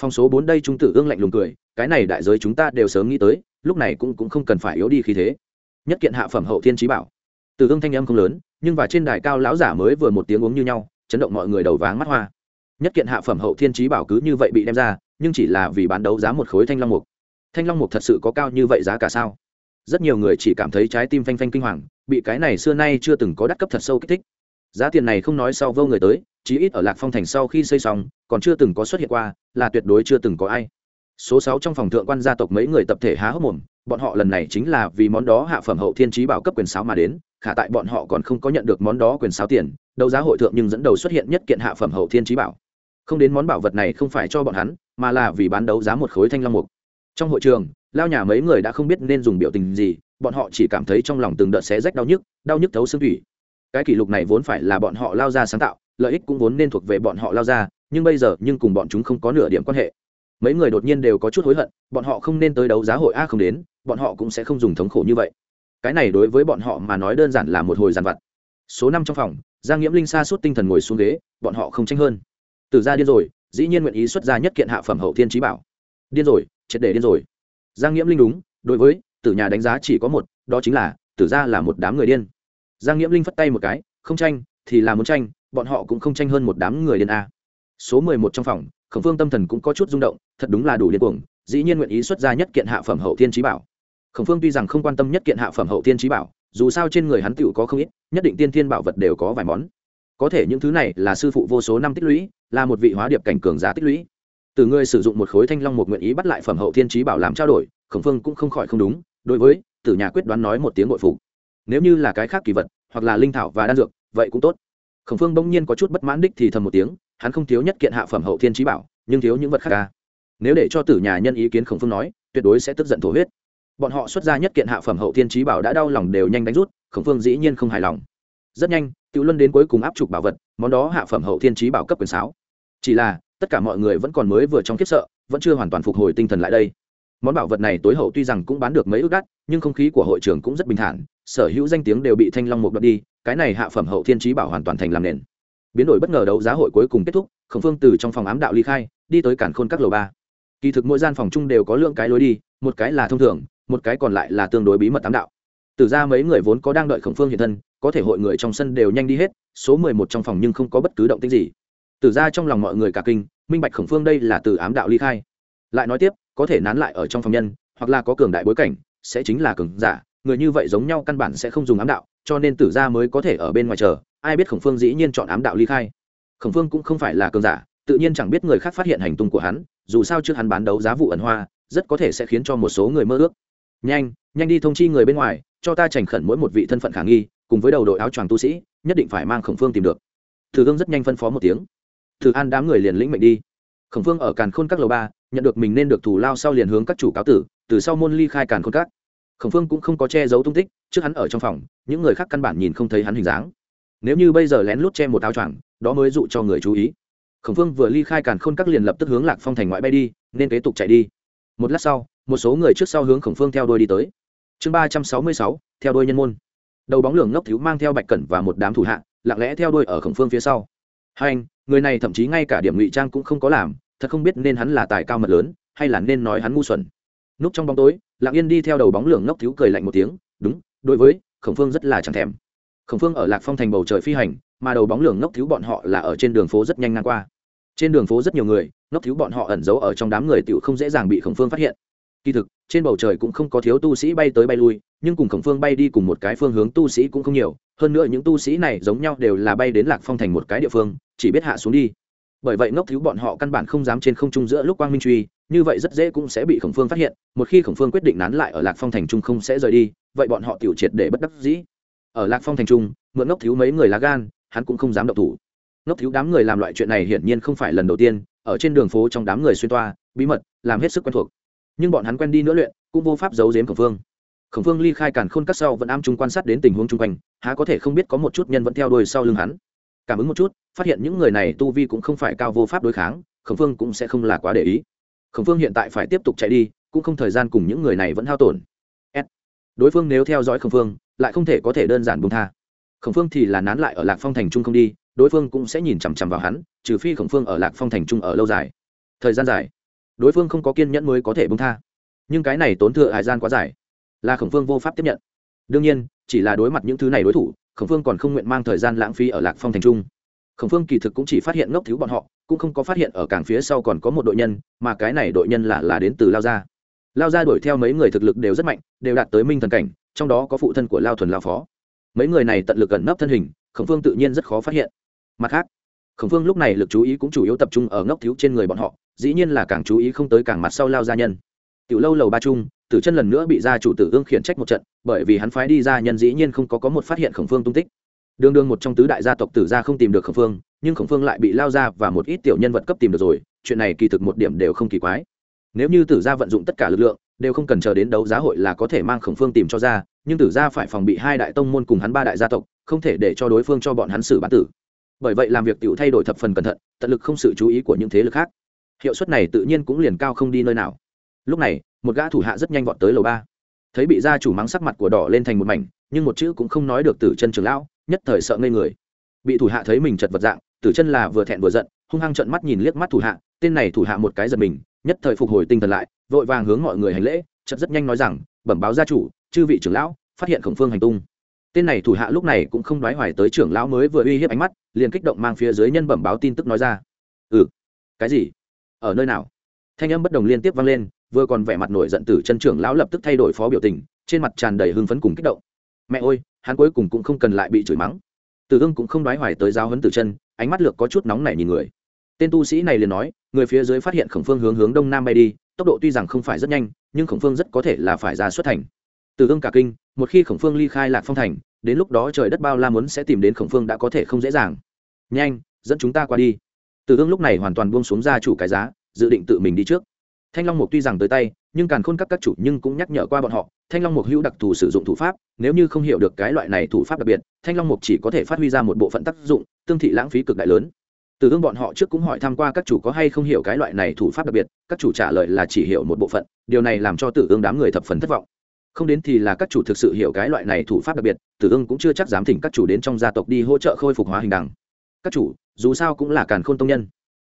Phòng số bốn đây trung tử ương lạnh lùng cười cái này đại giới chúng ta đều sớm nghĩ tới, lúc này cũng cũng không cần phải yếu đi khí thế. Nhất kiện hạ phẩm hậu thiên trí bảo. Từ gương thanh âm không lớn, nhưng và trên đài cao lão giả mới vừa một tiếng uống như nhau, chấn động mọi người đầu váng mắt hoa. Nhất kiện hạ phẩm hậu thiên trí bảo cứ như vậy bị đem ra, nhưng chỉ là vì bán đấu giá một khối thanh long mục. Thanh long mục thật sự có cao như vậy giá cả sao? Rất nhiều người chỉ cảm thấy trái tim phanh phanh kinh hoàng, bị cái này xưa nay chưa từng có đắt cấp thật sâu kích thích. Giá tiền này không nói sau vô người tới, chí ít ở lạc phong thành sau khi xây xong, còn chưa từng có xuất hiện qua, là tuyệt đối chưa từng có ai số sáu trong phòng thượng quan gia tộc mấy người tập thể há hốc mồm, bọn họ lần này chính là vì món đó hạ phẩm hậu thiên trí bảo cấp quyền sáo mà đến, khả tại bọn họ còn không có nhận được món đó quyền sáo tiền, đấu giá hội thượng nhưng dẫn đầu xuất hiện nhất kiện hạ phẩm hậu thiên trí bảo. Không đến món bảo vật này không phải cho bọn hắn, mà là vì bán đấu giá một khối thanh long mục. Trong hội trường, lao nhà mấy người đã không biết nên dùng biểu tình gì, bọn họ chỉ cảm thấy trong lòng từng đợt xé rách đau nhức đau nhức thấu xương thủy. Cái kỷ lục này vốn phải là bọn họ lao ra sáng tạo, lợi ích cũng vốn nên thuộc về bọn họ lao ra, nhưng bây giờ nhưng cùng bọn chúng không có nửa điểm quan hệ mấy người đột nhiên đều có chút hối hận, bọn họ không nên tới đấu giá hội a không đến, bọn họ cũng sẽ không dùng thống khổ như vậy. Cái này đối với bọn họ mà nói đơn giản là một hồi giàn vặt. Số năm trong phòng, giang nghiễm linh xa suốt tinh thần ngồi xuống ghế, bọn họ không tranh hơn. Từ ra điên rồi, dĩ nhiên nguyện ý xuất ra nhất kiện hạ phẩm hậu thiên trí bảo. Điên rồi, triệt để điên rồi. Giang nghiễm linh đúng, đối với, tử nhà đánh giá chỉ có một, đó chính là, tử ra là một đám người điên. Giang nghiễm linh phất tay một cái, không tranh, thì là muốn tranh, bọn họ cũng không tranh hơn một đám người điên a. Số mười một trong phòng khổng phương tâm thần cũng có chút rung động, thật đúng là đủ điên cuồng, dĩ nhiên nguyện ý xuất ra nhất kiện hạ phẩm hậu thiên trí bảo. Khổng phương tuy rằng không quan tâm nhất kiện hạ phẩm hậu thiên trí bảo, dù sao trên người hắn tựu có không ít, nhất định tiên thiên bảo vật đều có vài món. Có thể những thứ này là sư phụ vô số năm tích lũy, là một vị hóa điệp cảnh cường giá tích lũy. Từ người sử dụng một khối thanh long một nguyện ý bắt lại phẩm hậu thiên trí bảo làm trao đổi, khổng phương cũng không khỏi không đúng, đối với tử nhà quyết đoán nói một tiếng nội phục. Nếu như là cái khác kỳ vật, hoặc là linh thảo và đan dược, vậy cũng tốt. Khổng phương bỗng nhiên có chút bất mãn đích thì thầm một tiếng hắn không thiếu nhất kiện hạ phẩm hậu thiên trí bảo, nhưng thiếu những vật khác ca nếu để cho tử nhà nhân ý kiến khổng phương nói, tuyệt đối sẽ tức giận thổ huyết. Bọn họ xuất ra nhất kiện hạ phẩm hậu thiên trí bảo đã đau lòng đều nhanh đánh rút, khổng phương dĩ nhiên không hài lòng. Rất nhanh tự luân đến cuối cùng áp trục bảo vật, món đó hạ phẩm hậu thiên trí bảo cấp quyền sáo. Chỉ là, tất cả mọi người vẫn còn mới vừa trong kiếp sợ, vẫn chưa hoàn toàn phục hồi tinh thần lại đây. Món bảo vật này tối hậu tuy rằng cũng bán được mấy ước đắt, nhưng không khí của hội trường cũng rất bình thản, sở hữu danh tiếng đều bị thanh long mục đoạt đi, cái này hạ phẩm hậu thiên trí bảo hoàn toàn thành làm nền biến đổi bất ngờ đấu giá hội cuối cùng kết thúc, khổng phương từ trong phòng ám đạo ly khai, đi tới cản khôn các lầu ba. Kỳ thực mỗi gian phòng chung đều có lượng cái lối đi, một cái là thông thường, một cái còn lại là tương đối bí mật ám đạo. Từ ra mấy người vốn có đang đợi khổng phương hiện thân, có thể hội người trong sân đều nhanh đi hết, số mười một trong phòng nhưng không có bất cứ động tĩnh gì. Từ ra trong lòng mọi người cả kinh, minh bạch khổng phương đây là từ ám đạo ly khai. Lại nói tiếp, có thể nán lại ở trong phòng nhân, hoặc là có cường đại bối cảnh, sẽ chính là cường giả, người như vậy giống nhau căn bản sẽ không dùng ám đạo, cho nên tử gia mới có thể ở bên ngoài chờ ai biết khổng phương dĩ nhiên chọn ám đạo ly khai. Khổng phương cũng không phải là cường giả, tự nhiên chẳng biết người khác phát hiện hành tung của hắn, dù sao trước hắn bán đấu giá vụ ẩn hoa, rất có thể sẽ khiến cho một số người mơ ước. Nhanh nhanh đi thông chi người bên ngoài, cho ta trành khẩn mỗi một vị thân phận khả nghi, cùng với đầu đội áo choàng tu sĩ, nhất định phải mang khổng phương tìm được. Thử gương rất nhanh phân phó một tiếng. Thử an đám người liền lĩnh mệnh đi. Khổng phương ở càn khôn các lầu ba, nhận được mình nên được thủ lao sau liền hướng các chủ cáo tử, từ sau môn ly khai càn khôn các. Khổng phương cũng không có che giấu tung tích, trước hắn ở trong phòng, những người khác căn bản nhìn không thấy hắn hình dáng nếu như bây giờ lén lút che một áo choàng, đó mới dụ cho người chú ý. Khổng phương vừa ly khai càn khôn các liền lập tức hướng lạc phong thành ngoại bay đi, nên kế tục chạy đi. Một lát sau, một số người trước sau hướng khổng phương theo đôi đi tới. Chương ba trăm sáu mươi sáu, theo đôi nhân môn. Đầu bóng lường ngốc thiếu mang theo bạch cẩn và một đám thủ hạ, lặng lẽ theo đôi ở khổng phương phía sau. Hai anh, người này thậm chí ngay cả điểm ngụy trang cũng không có làm, thật không biết nên hắn là tài cao mật lớn, hay là nên nói hắn ngu xuẩn. Núp trong bóng tối, lặng yên đi theo đầu bóng lường ngốc thiếu cười lạnh một tiếng, đúng, đối với, khổng phương rất là chẳng thèm khổng phương ở lạc phong thành bầu trời phi hành, mà đầu bóng lường ngốc thiếu bọn họ là ở trên đường phố rất nhanh ngang qua. Trên đường phố rất nhiều người, ngốc thiếu bọn họ ẩn giấu ở trong đám người tựu không dễ dàng bị khổng phương phát hiện. Kỳ thực, trên bầu trời cũng không có thiếu tu sĩ bay tới bay lui, nhưng cùng khổng phương bay đi cùng một cái phương hướng tu sĩ cũng không nhiều, hơn nữa những tu sĩ này giống nhau đều là bay đến lạc phong thành một cái địa phương, chỉ biết hạ xuống đi. Bởi vậy ngốc thiếu bọn họ căn bản không dám trên không trung giữa lúc quang minh truy, như vậy rất dễ cũng sẽ bị khổng phương phát hiện, một khi khổng phương quyết định nán lại ở lạc phong thành trung không sẽ rời đi, vậy bọn họ tiểu triệt để bất đắc dĩ ở lạc phong thành trung, mượn ngốc thiếu mấy người lá gan, hắn cũng không dám động thủ. Ngốc thiếu đám người làm loại chuyện này hiển nhiên không phải lần đầu tiên, ở trên đường phố trong đám người xuyên toa, bí mật, làm hết sức quen thuộc. Nhưng bọn hắn quen đi nữa luyện, cũng vô pháp giấu giếm khổng phương. Khổng phương ly khai cản khôn cắt sau vẫn am chung quan sát đến tình huống chung quanh, há có thể không biết có một chút nhân vẫn theo đuôi sau lưng hắn. Cảm ứng một chút, phát hiện những người này tu vi cũng không phải cao vô pháp đối kháng, khổng phương cũng sẽ không là quá để ý. Khổng phương hiện tại phải tiếp tục chạy đi, cũng không thời gian cùng những người này vẫn hao tổn đối phương nếu theo dõi khổng phương, lại không thể có thể đơn giản bung tha. Khổng phương thì là nán lại ở lạc phong thành trung không đi, đối phương cũng sẽ nhìn chằm chằm vào hắn, trừ phi khổng phương ở lạc phong thành trung ở lâu dài. Thời gian dài, đối phương không có kiên nhẫn mới có thể bung tha. Nhưng cái này tốn thừa hải gian quá dài, là khổng phương vô pháp tiếp nhận. Đương nhiên, chỉ là đối mặt những thứ này đối thủ, khổng phương còn không nguyện mang thời gian lãng phí ở lạc phong thành trung. Khổng phương kỳ thực cũng chỉ phát hiện ngốc thiếu bọn họ, cũng không có phát hiện ở cảng phía sau còn có một đội nhân, mà cái này đội nhân là là đến từ lao gia lao gia đuổi theo mấy người thực lực đều rất mạnh, đều đạt tới minh thần cảnh, trong đó có phụ thân của lao thuần lao phó. Mấy người này tận lực cẩn nấp thân hình, khổng phương tự nhiên rất khó phát hiện. Mặt khác, khổng phương lúc này lực chú ý cũng chủ yếu tập trung ở ngốc thiếu trên người bọn họ, dĩ nhiên là càng chú ý không tới càng mặt sau lao gia nhân. Tiểu lâu lầu ba trung, tử chân lần nữa bị gia chủ tử ương khiển trách một trận, bởi vì hắn phái đi gia nhân dĩ nhiên không có có một phát hiện khổng phương tung tích. Đương đương một trong tứ đại gia tộc tử gia không tìm được khổng phương, nhưng khổng phương lại bị lao ra và một ít tiểu nhân vật cấp tìm được rồi, chuyện này kỳ thực một điểm đều không kỳ quái nếu như tử gia vận dụng tất cả lực lượng, đều không cần chờ đến đấu giá hội là có thể mang khổng phương tìm cho ra, nhưng tử gia phải phòng bị hai đại tông môn cùng hắn ba đại gia tộc, không thể để cho đối phương cho bọn hắn xử bán tử. Bởi vậy làm việc tiểu thay đổi thập phần cẩn thận, tận lực không sự chú ý của những thế lực khác. Hiệu suất này tự nhiên cũng liền cao không đi nơi nào. Lúc này, một gã thủ hạ rất nhanh vọt tới lầu ba. Thấy bị gia chủ mắng sắc mặt của đỏ lên thành một mảnh, nhưng một chữ cũng không nói được từ chân trường lão, nhất thời sợ ngây người. Bị thủ hạ thấy mình chật vật dạng, tử chân là vừa thẹn vừa giận, hung hăng trợn mắt nhìn liếc mắt thủ hạ, tên này thủ hạ một cái giật mình nhất thời phục hồi tinh thần lại, vội vàng hướng mọi người hành lễ, chợt rất nhanh nói rằng, bẩm báo gia chủ, chư vị trưởng lão, phát hiện khổng phương hành tung. Tên này thủ hạ lúc này cũng không đoái hoài tới trưởng lão mới vừa uy hiếp ánh mắt, liền kích động mang phía dưới nhân bẩm báo tin tức nói ra. Ừ cái gì? Ở nơi nào? Thanh âm bất đồng liên tiếp vang lên, vừa còn vẻ mặt nổi giận tử chân trưởng lão lập tức thay đổi phó biểu tình, trên mặt tràn đầy hưng phấn cùng kích động. Mẹ ơi, hắn cuối cùng cũng không cần lại bị chửi mắng. Tử ương cũng không đoái hoài tới giáo hấn tử chân, ánh mắt lược có chút nóng nảy nhìn người tên tu sĩ này liền nói, người phía dưới phát hiện khổng phương hướng hướng đông nam bay đi, tốc độ tuy rằng không phải rất nhanh, nhưng khổng phương rất có thể là phải ra xuất thành. Từ ương cả kinh, một khi khổng phương ly khai lạc phong thành, đến lúc đó trời đất bao la muốn sẽ tìm đến khổng phương đã có thể không dễ dàng. Nhanh, dẫn chúng ta qua đi. Từ ương lúc này hoàn toàn buông xuống ra chủ cái giá, dự định tự mình đi trước. Thanh long mục tuy rằng tới tay, nhưng càn khôn các các chủ nhưng cũng nhắc nhở qua bọn họ, thanh long mục hữu đặc thù sử dụng thủ pháp, nếu như không hiểu được cái loại này thủ pháp đặc biệt, thanh long mục chỉ có thể phát huy ra một bộ phận tác dụng, tương thị lãng phí cực đại lớn từ ương bọn họ trước cũng hỏi thăm qua các chủ có hay không hiểu cái loại này thủ pháp đặc biệt, các chủ trả lời là chỉ hiểu một bộ phận, điều này làm cho tử ương đám người thập phần thất vọng. Không đến thì là các chủ thực sự hiểu cái loại này thủ pháp đặc biệt, tử ương cũng chưa chắc dám thỉnh các chủ đến trong gia tộc đi hỗ trợ khôi phục hóa hình đằng. Các chủ, dù sao cũng là càn khôn tông nhân.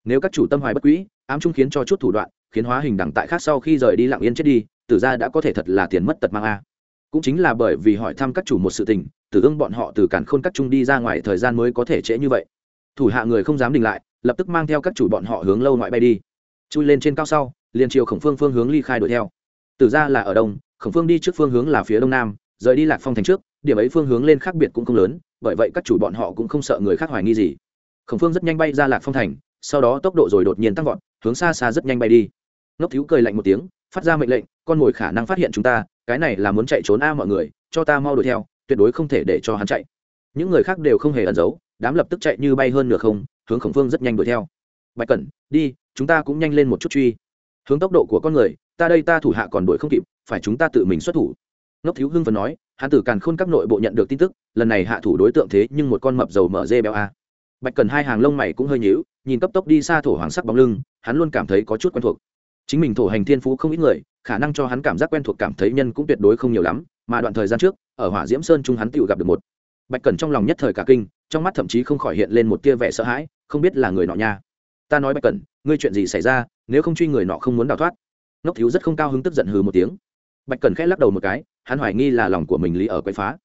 Nếu các chủ tâm hoài bất quỹ ám trung khiến cho chút thủ đoạn, khiến hóa hình đẳng tại khác sau khi rời đi lặng yên chết đi, tử ra đã có thể thật là tiền mất tật mang a. Cũng chính là bởi vì hỏi thăm các chủ một sự tình, tử ương bọn họ từ càn khôn các trung đi ra ngoài thời gian mới có thể trễ như vậy thủ hạ người không dám đình lại, lập tức mang theo các chủ bọn họ hướng lâu ngoại bay đi. Chui lên trên cao sau, liền chiều khổng phương phương hướng ly khai đuổi theo. Từ ra là ở đông, khổng phương đi trước phương hướng là phía đông nam, rời đi lạc phong thành trước, điểm ấy phương hướng lên khác biệt cũng không lớn, bởi vậy các chủ bọn họ cũng không sợ người khác hoài nghi gì. Khổng phương rất nhanh bay ra lạc phong thành, sau đó tốc độ rồi đột nhiên tăng vọt, hướng xa xa rất nhanh bay đi. Ngốc thiếu cười lạnh một tiếng, phát ra mệnh lệnh, con mồi khả năng phát hiện chúng ta, cái này là muốn chạy trốn a mọi người, cho ta mau đuổi theo, tuyệt đối không thể để cho hắn chạy. Những người khác đều không hề ẩn giấu đám lập tức chạy như bay hơn nửa không, hướng khổng phương rất nhanh đuổi theo. Bạch cẩn, đi, chúng ta cũng nhanh lên một chút truy. Hướng tốc độ của con người, ta đây ta thủ hạ còn đuổi không kịp, phải chúng ta tự mình xuất thủ. Ngốc thiếu hưng phần nói hạ tử càn khôn các nội bộ nhận được tin tức, lần này hạ thủ đối tượng thế nhưng một con mập dầu mở dê béo a. Bạch cần hai hàng lông mày cũng hơi nhíu, nhìn cấp tốc đi xa thổ hoàng sắc bóng lưng, hắn luôn cảm thấy có chút quen thuộc. Chính mình thổ hành thiên phú không ít người, khả năng cho hắn cảm giác quen thuộc cảm thấy nhân cũng tuyệt đối không nhiều lắm, mà đoạn thời gian trước, ở hỏa diễm sơn trung hắn tự gặp được một. Bạch cẩn trong lòng nhất thời cả kinh trong mắt thậm chí không khỏi hiện lên một tia vẻ sợ hãi, không biết là người nọ nha. Ta nói bạch cẩn, ngươi chuyện gì xảy ra, nếu không truy người nọ không muốn đào thoát. Ngốc thiếu rất không cao hứng tức giận hừ một tiếng. Bạch cẩn khẽ lắc đầu một cái, hắn hoài nghi là lòng của mình lý ở quậy phá.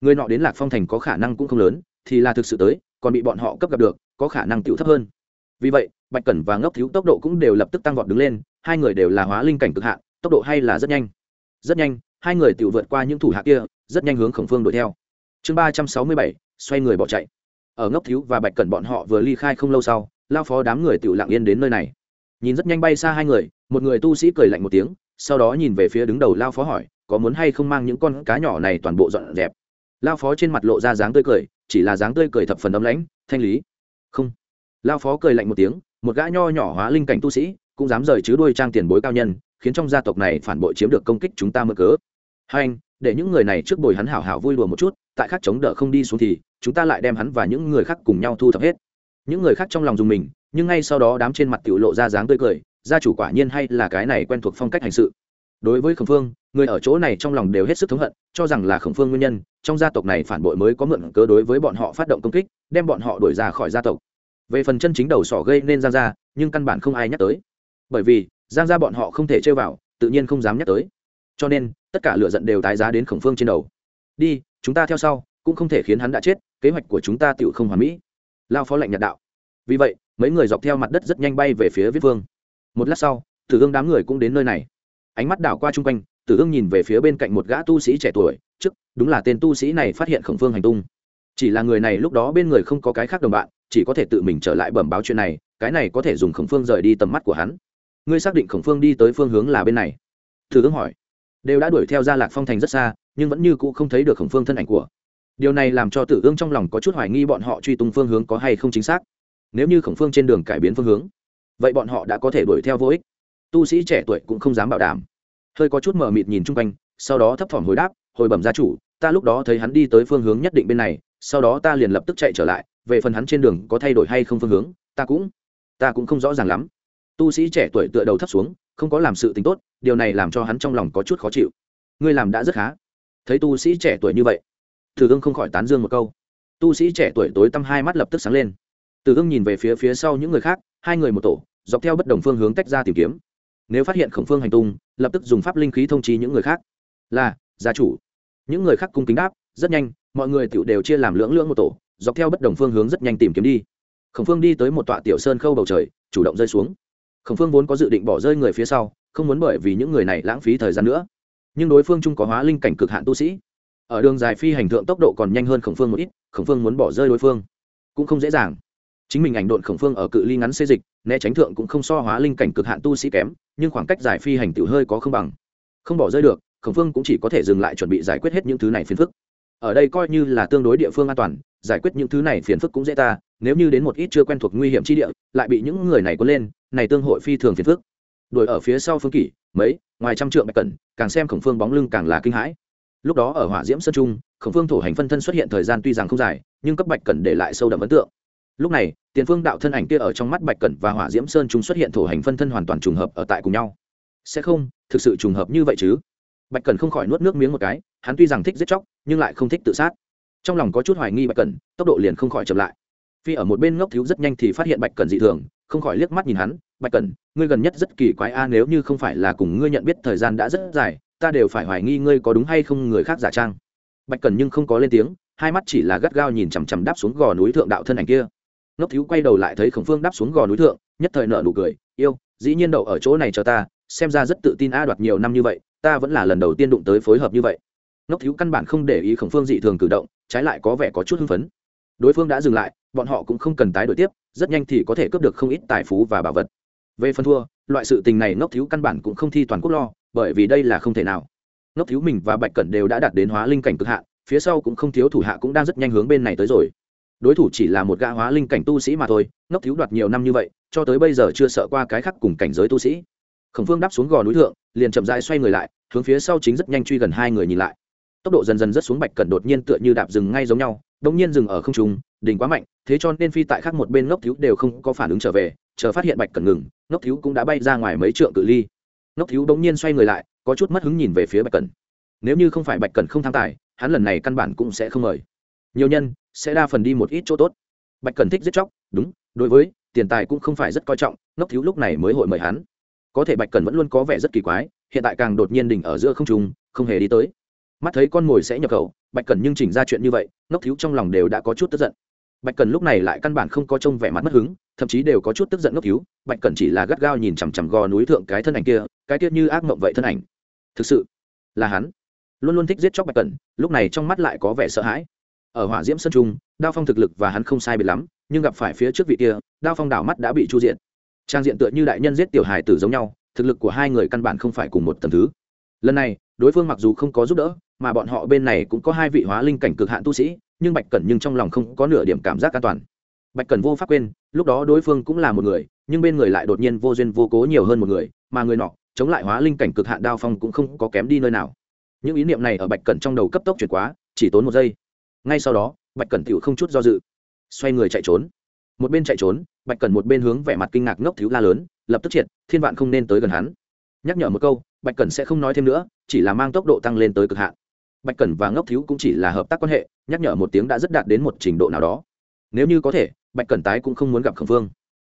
Người nọ đến lạc phong thành có khả năng cũng không lớn, thì là thực sự tới, còn bị bọn họ cấp gặp được, có khả năng tựu thấp hơn. Vì vậy, bạch cẩn và ngốc thiếu tốc độ cũng đều lập tức tăng vọt đứng lên, hai người đều là hóa linh cảnh cực hạn, tốc độ hay là rất nhanh. Rất nhanh, hai người tự vượt qua những thủ hạ kia, rất nhanh hướng khổng phương đuổi theo. Chương ba trăm sáu mươi bảy, xoay người bỏ chạy ở ngốc thiếu và bạch cẩn bọn họ vừa ly khai không lâu sau, lao phó đám người tự lặng yên đến nơi này. Nhìn rất nhanh bay xa hai người, một người tu sĩ cười lạnh một tiếng, sau đó nhìn về phía đứng đầu lao phó hỏi, có muốn hay không mang những con cá nhỏ này toàn bộ dọn dẹp? Lao phó trên mặt lộ ra dáng tươi cười, chỉ là dáng tươi cười thập phần ấm lãnh, thanh lý. Không. Lao phó cười lạnh một tiếng, một gã nho nhỏ hóa linh cảnh tu sĩ, cũng dám rời chứ đuôi trang tiền bối cao nhân, khiến trong gia tộc này phản bội chiếm được công kích chúng ta mơ cớ. Hai anh, để những người này trước bồi hắn hảo hảo vui đùa một chút, tại khác chống đỡ không đi xuống thì chúng ta lại đem hắn và những người khác cùng nhau thu thập hết. Những người khác trong lòng dùng mình, nhưng ngay sau đó đám trên mặt tiểu lộ ra dáng tươi cười, gia chủ quả nhiên hay là cái này quen thuộc phong cách hành sự. Đối với khổng phương, người ở chỗ này trong lòng đều hết sức thống hận, cho rằng là khổng phương nguyên nhân, trong gia tộc này phản bội mới có mượn cớ đối với bọn họ phát động công kích, đem bọn họ đuổi ra khỏi gia tộc. Về phần chân chính đầu sỏ gây nên giang gia, nhưng căn bản không ai nhắc tới. Bởi vì, giang gia bọn họ không thể chơi vào, tự nhiên không dám nhắc tới. Cho nên, tất cả lựa giận đều tái giá đến khổng phương trên đầu. Đi, chúng ta theo sau cũng không thể khiến hắn đã chết, kế hoạch của chúng ta tự không hoàn mỹ. Lao phó lệnh nhật đạo. Vì vậy, mấy người dọc theo mặt đất rất nhanh bay về phía viết vương. Một lát sau, tử ương đám người cũng đến nơi này. Ánh mắt đảo qua chung quanh, tử ương nhìn về phía bên cạnh một gã tu sĩ trẻ tuổi. Trước, đúng là tên tu sĩ này phát hiện khổng phương hành tung. Chỉ là người này lúc đó bên người không có cái khác đồng bạn, chỉ có thể tự mình trở lại bẩm báo chuyện này, cái này có thể dùng khổng phương rời đi tầm mắt của hắn. Ngươi xác định khổng phương đi tới phương hướng là bên này? Thử ương hỏi. Đều đã đuổi theo gia lạc phong thành rất xa, nhưng vẫn như cũ không thấy được khổng phương thân ảnh của điều này làm cho tử ương trong lòng có chút hoài nghi bọn họ truy tung phương hướng có hay không chính xác. Nếu như khổng phương trên đường cải biến phương hướng, vậy bọn họ đã có thể đuổi theo vô ích. Tu sĩ trẻ tuổi cũng không dám bảo đảm. Hơi có chút mờ mịt nhìn chung quanh, sau đó thấp thỏm hồi đáp, hồi bẩm gia chủ, ta lúc đó thấy hắn đi tới phương hướng nhất định bên này, sau đó ta liền lập tức chạy trở lại, về phần hắn trên đường có thay đổi hay không phương hướng, ta cũng ta cũng không rõ ràng lắm. Tu sĩ trẻ tuổi tựa đầu thấp xuống, không có làm sự tính tốt, điều này làm cho hắn trong lòng có chút khó chịu. Ngươi làm đã rất khá. Thấy tu sĩ trẻ tuổi như vậy thử ương không khỏi tán dương một câu. Tu sĩ trẻ tuổi tối tăm hai mắt lập tức sáng lên. Từ ương nhìn về phía phía sau những người khác, hai người một tổ, dọc theo bất đồng phương hướng tách ra tìm kiếm. Nếu phát hiện khổng phương hành tung, lập tức dùng pháp linh khí thông trí những người khác. Là, gia chủ. Những người khác cung kính đáp, rất nhanh, mọi người tiểu đều chia làm lưỡng lưỡng một tổ, dọc theo bất đồng phương hướng rất nhanh tìm kiếm đi. Khổng phương đi tới một tọa tiểu sơn khâu bầu trời, chủ động rơi xuống. Khổng phương vốn có dự định bỏ rơi người phía sau, không muốn bởi vì những người này lãng phí thời gian nữa. Nhưng đối phương chung có hóa linh cảnh cực hạn tu sĩ ở đường dài phi hành thượng tốc độ còn nhanh hơn khổng phương một ít, khổng phương muốn bỏ rơi đối phương. Cũng không dễ dàng. Chính mình ảnh độn khổng phương ở cự ly ngắn xê dịch, né tránh thượng cũng không so hóa linh cảnh cực hạn tu sĩ kém, nhưng khoảng cách giải phi hành tiểu hơi có không bằng. Không bỏ rơi được, khổng phương cũng chỉ có thể dừng lại chuẩn bị giải quyết hết những thứ này phiền phức. Ở đây coi như là tương đối địa phương an toàn, giải quyết những thứ này phiền phức cũng dễ ta, nếu như đến một ít chưa quen thuộc nguy hiểm chi địa, lại bị những người này cuốn lên, này tương hội phi thường phiền phức. Đuổi ở phía sau phương kỷ, mấy, ngoài trăm trượng bạch cẩn, càng xem khổng phương bóng lưng càng là kinh hãi lúc đó ở hỏa diễm sơn trung, khổng phương thổ hành phân thân xuất hiện thời gian tuy rằng không dài, nhưng cấp bạch cần để lại sâu đậm ấn tượng. Lúc này, tiền phương đạo thân ảnh kia ở trong mắt bạch cẩn và hỏa diễm sơn trung xuất hiện thổ hành phân thân hoàn toàn trùng hợp ở tại cùng nhau. Sẽ không, thực sự trùng hợp như vậy chứ? Bạch cẩn không khỏi nuốt nước miếng một cái, hắn tuy rằng thích giết chóc, nhưng lại không thích tự sát. Trong lòng có chút hoài nghi bạch cẩn, tốc độ liền không khỏi chậm lại. Phi ở một bên ngốc thiếu rất nhanh thì phát hiện bạch cẩn dị thường, không khỏi liếc mắt nhìn hắn, bạch cẩn, ngươi gần nhất rất kỳ quái a, nếu như không phải là cùng ngươi nhận biết thời gian đã rất dài ta đều phải hoài nghi ngươi có đúng hay không người khác giả trang. Bạch cần nhưng không có lên tiếng, hai mắt chỉ là gắt gao nhìn chằm chằm đáp xuống gò núi thượng đạo thân ảnh kia. Ngốc thiếu quay đầu lại thấy khổng phương đáp xuống gò núi thượng, nhất thời nợ nụ cười, yêu, dĩ nhiên đậu ở chỗ này cho ta, xem ra rất tự tin a đoạt nhiều năm như vậy, ta vẫn là lần đầu tiên đụng tới phối hợp như vậy. Ngốc thiếu căn bản không để ý khổng phương dị thường cử động, trái lại có vẻ có chút hưng phấn. Đối phương đã dừng lại, bọn họ cũng không cần tái đổi tiếp, rất nhanh thì có thể cướp được không ít tài phú và bảo vật. Về phần thua, loại sự tình này ngốc thiếu căn bản cũng không thi toàn quốc lo bởi vì đây là không thể nào. Ngốc thiếu mình và bạch cẩn đều đã đạt đến hóa linh cảnh cực hạ phía sau cũng không thiếu thủ hạ cũng đang rất nhanh hướng bên này tới rồi. Đối thủ chỉ là một gã hóa linh cảnh tu sĩ mà thôi, ngốc thiếu đoạt nhiều năm như vậy, cho tới bây giờ chưa sợ qua cái khác cùng cảnh giới tu sĩ. Khổng phương đáp xuống gò núi thượng, liền chậm rãi xoay người lại, hướng phía sau chính rất nhanh truy gần hai người nhìn lại. Tốc độ dần dần rất xuống bạch cẩn đột nhiên tựa như đạp rừng ngay giống nhau đống nhiên dừng ở không trung, đỉnh quá mạnh, thế cho nên phi tại khác một bên ngốc thiếu đều không có phản ứng trở về, chờ phát hiện bạch cẩn ngừng, ngốc thiếu cũng đã bay ra ngoài mấy trượng cự ly ngốc thiếu đống nhiên xoay người lại, có chút mất hứng nhìn về phía bạch cẩn. Nếu như không phải bạch cẩn không tham tài, hắn lần này căn bản cũng sẽ không mời. Nhiều nhân, sẽ đa phần đi một ít chỗ tốt. Bạch cẩn thích giết chóc, đúng, đối với, tiền tài cũng không phải rất coi trọng, ngốc thiếu lúc này mới hội mời hắn. Có thể bạch cẩn vẫn luôn có vẻ rất kỳ quái, hiện tại càng đột nhiên đỉnh ở giữa không trung, không hề đi tới. Mắt thấy con mồi sẽ nhập khẩu, bạch cẩn nhưng chỉnh ra chuyện như vậy, ngốc thiếu trong lòng đều đã có chút tức giận bạch cẩn lúc này lại căn bản không có trông vẻ mặt mất hứng, thậm chí đều có chút tức giận ngốc thiếu bạch cẩn chỉ là gắt gao nhìn chằm chằm gò núi thượng cái thân ảnh kia, cái tiết như ác mộng vậy thân ảnh. Thực sự là hắn. Luôn luôn thích giết chóc bạch cẩn, lúc này trong mắt lại có vẻ sợ hãi. Ở hỏa diễm sân trung, đao phong thực lực và hắn không sai biệt lắm, nhưng gặp phải phía trước vị kia, đao phong đảo mắt đã bị chu diện. Trang diện tựa như đại nhân giết tiểu hài tử giống nhau, thực lực của hai người căn bản không phải cùng một tầm thứ. Lần này, đối phương mặc dù không có giúp đỡ, mà bọn họ bên này cũng có hai vị hóa linh cảnh cực hạn tu sĩ nhưng bạch cẩn nhưng trong lòng không có nửa điểm cảm giác an toàn. Bạch cẩn vô pháp quên, lúc đó đối phương cũng là một người, nhưng bên người lại đột nhiên vô duyên vô cố nhiều hơn một người, mà người nọ, chống lại hóa linh cảnh cực hạn đao phong cũng không có kém đi nơi nào. Những ý niệm này ở bạch cẩn trong đầu cấp tốc chuyển quá, chỉ tốn một giây. Ngay sau đó, bạch cẩn tựu không chút do dự, xoay người chạy trốn. Một bên chạy trốn, bạch cẩn một bên hướng vẻ mặt kinh ngạc ngốc thiếu la lớn, lập tức triệt, thiên vạn không nên tới gần hắn. Nhắc nhở một câu, bạch cẩn sẽ không nói thêm nữa, chỉ là mang tốc độ tăng lên tới cực hạn bạch cẩn và ngốc thiếu cũng chỉ là hợp tác quan hệ, nhắc nhở một tiếng đã rất đạt đến một trình độ nào đó. Nếu như có thể, bạch cẩn tái cũng không muốn gặp khổng phương.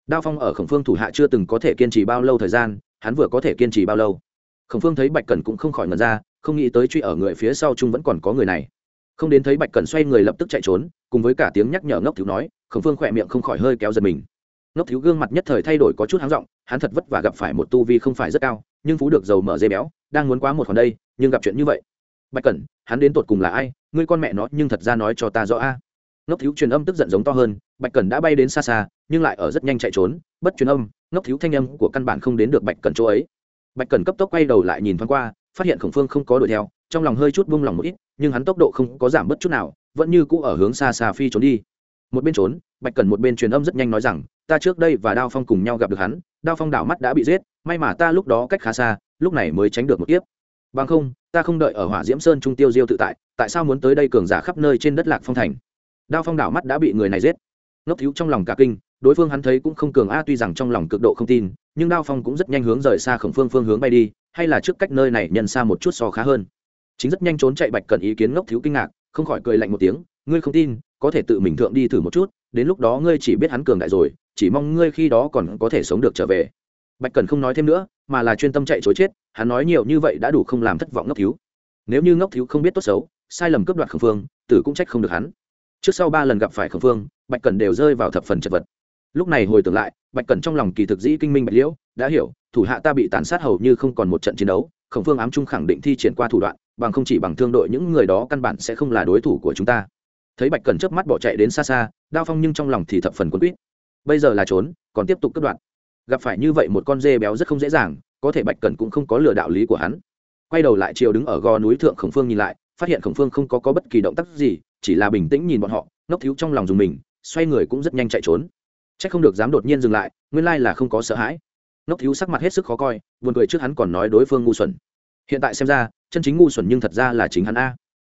Đao phong ở khổng phương thủ hạ chưa từng có thể kiên trì bao lâu thời gian, hắn vừa có thể kiên trì bao lâu? Khổng phương thấy bạch cẩn cũng không khỏi ngần ra, không nghĩ tới truy ở người phía sau chung vẫn còn có người này. Không đến thấy bạch cẩn xoay người lập tức chạy trốn, cùng với cả tiếng nhắc nhở ngốc thiếu nói, khổng phương khỏe miệng không khỏi hơi kéo giật mình. Ngốc thiếu gương mặt nhất thời thay đổi có chút háng r n g hắn thật vất vả gặp phải một tu vi không phải rất cao, nhưng phú được dầu mở dây béo, đang muốn quá một khoản đây, nhưng gặp chuyện như vậy bạch cẩn, hắn đến tột cùng là ai? Ngươi con mẹ nó, nhưng thật ra nói cho ta rõ a. Ngốc thiếu truyền âm tức giận giống to hơn, bạch cẩn đã bay đến xa xa, nhưng lại ở rất nhanh chạy trốn, bất truyền âm, ngốc thiếu thanh âm của căn bản không đến được bạch cẩn chỗ ấy. Bạch cẩn cấp tốc quay đầu lại nhìn thoáng qua, phát hiện khổng phương không có đuổi theo, trong lòng hơi chút buông lòng một ít, nhưng hắn tốc độ không có giảm bất chút nào, vẫn như cũ ở hướng xa xa phi trốn đi. Một bên trốn, bạch cẩn một bên truyền âm rất nhanh nói rằng, ta trước đây và đao phong cùng nhau gặp được hắn, đao phong đảo mắt đã bị giết, may mà ta lúc đó cách khá xa, lúc này mới tránh được một tiếp bằng không, ta không đợi ở hỏa diễm sơn trung tiêu diêu tự tại tại sao muốn tới đây cường giả khắp nơi trên đất lạc phong thành? Đao phong đảo mắt đã bị người này giết. Ngốc thiếu trong lòng cả kinh, đối phương hắn thấy cũng không cường a, tuy rằng trong lòng cực độ không tin, nhưng đao phong cũng rất nhanh hướng rời xa khổng phương phương hướng bay đi, hay là trước cách nơi này nhận xa một chút so khá hơn. Chính rất nhanh trốn chạy bạch cần ý kiến ngốc thiếu kinh ngạc, không khỏi cười lạnh một tiếng, ngươi không tin, có thể tự mình thượng đi thử một chút, đến lúc đó ngươi chỉ biết hắn cường đại rồi, chỉ mong ngươi khi đó còn có thể sống được trở về. Bạch cần không nói thêm nữa, mà là chuyên tâm chạy chối chết hắn nói nhiều như vậy đã đủ không làm thất vọng ngốc thiếu. Nếu như ngốc thiếu không biết tốt xấu, sai lầm cướp đoạt khẩn phương, tử cũng trách không được hắn. Trước sau ba lần gặp phải khẩn phương, bạch cần đều rơi vào thập phần chật vật. Lúc này hồi tưởng lại, bạch cần trong lòng kỳ thực dĩ kinh minh bạch liễu, đã hiểu, thủ hạ ta bị tàn sát hầu như không còn một trận chiến đấu, khổng phương ám trung khẳng định thi triển qua thủ đoạn, bằng không chỉ bằng thương đội những người đó căn bản sẽ không là đối thủ của chúng ta. Thấy bạch cần chớp mắt bỏ chạy đến xa xa, đao phong nhưng trong lòng thì thập phần quân quýt. Bây giờ là trốn, còn tiếp tục cất đoạn gặp phải như vậy một con dê béo rất không dễ dàng có thể bạch cẩn cũng không có lừa đạo lý của hắn. Quay đầu lại chiều đứng ở gò núi thượng khổng phương nhìn lại phát hiện khổng phương không có, có bất kỳ động tác gì chỉ là bình tĩnh nhìn bọn họ nóc thiếu trong lòng dùng mình xoay người cũng rất nhanh chạy trốn. C h ắ c không được dám đột nhiên dừng lại nguyên lai là không có sợ hãi. Nóc thiếu sắc mặt hết sức khó coi buồn cười trước hắn còn nói đối phương ngu xuẩn. Hiện tại xem ra chân chính ngu xuẩn nhưng thật ra là chính hắn a.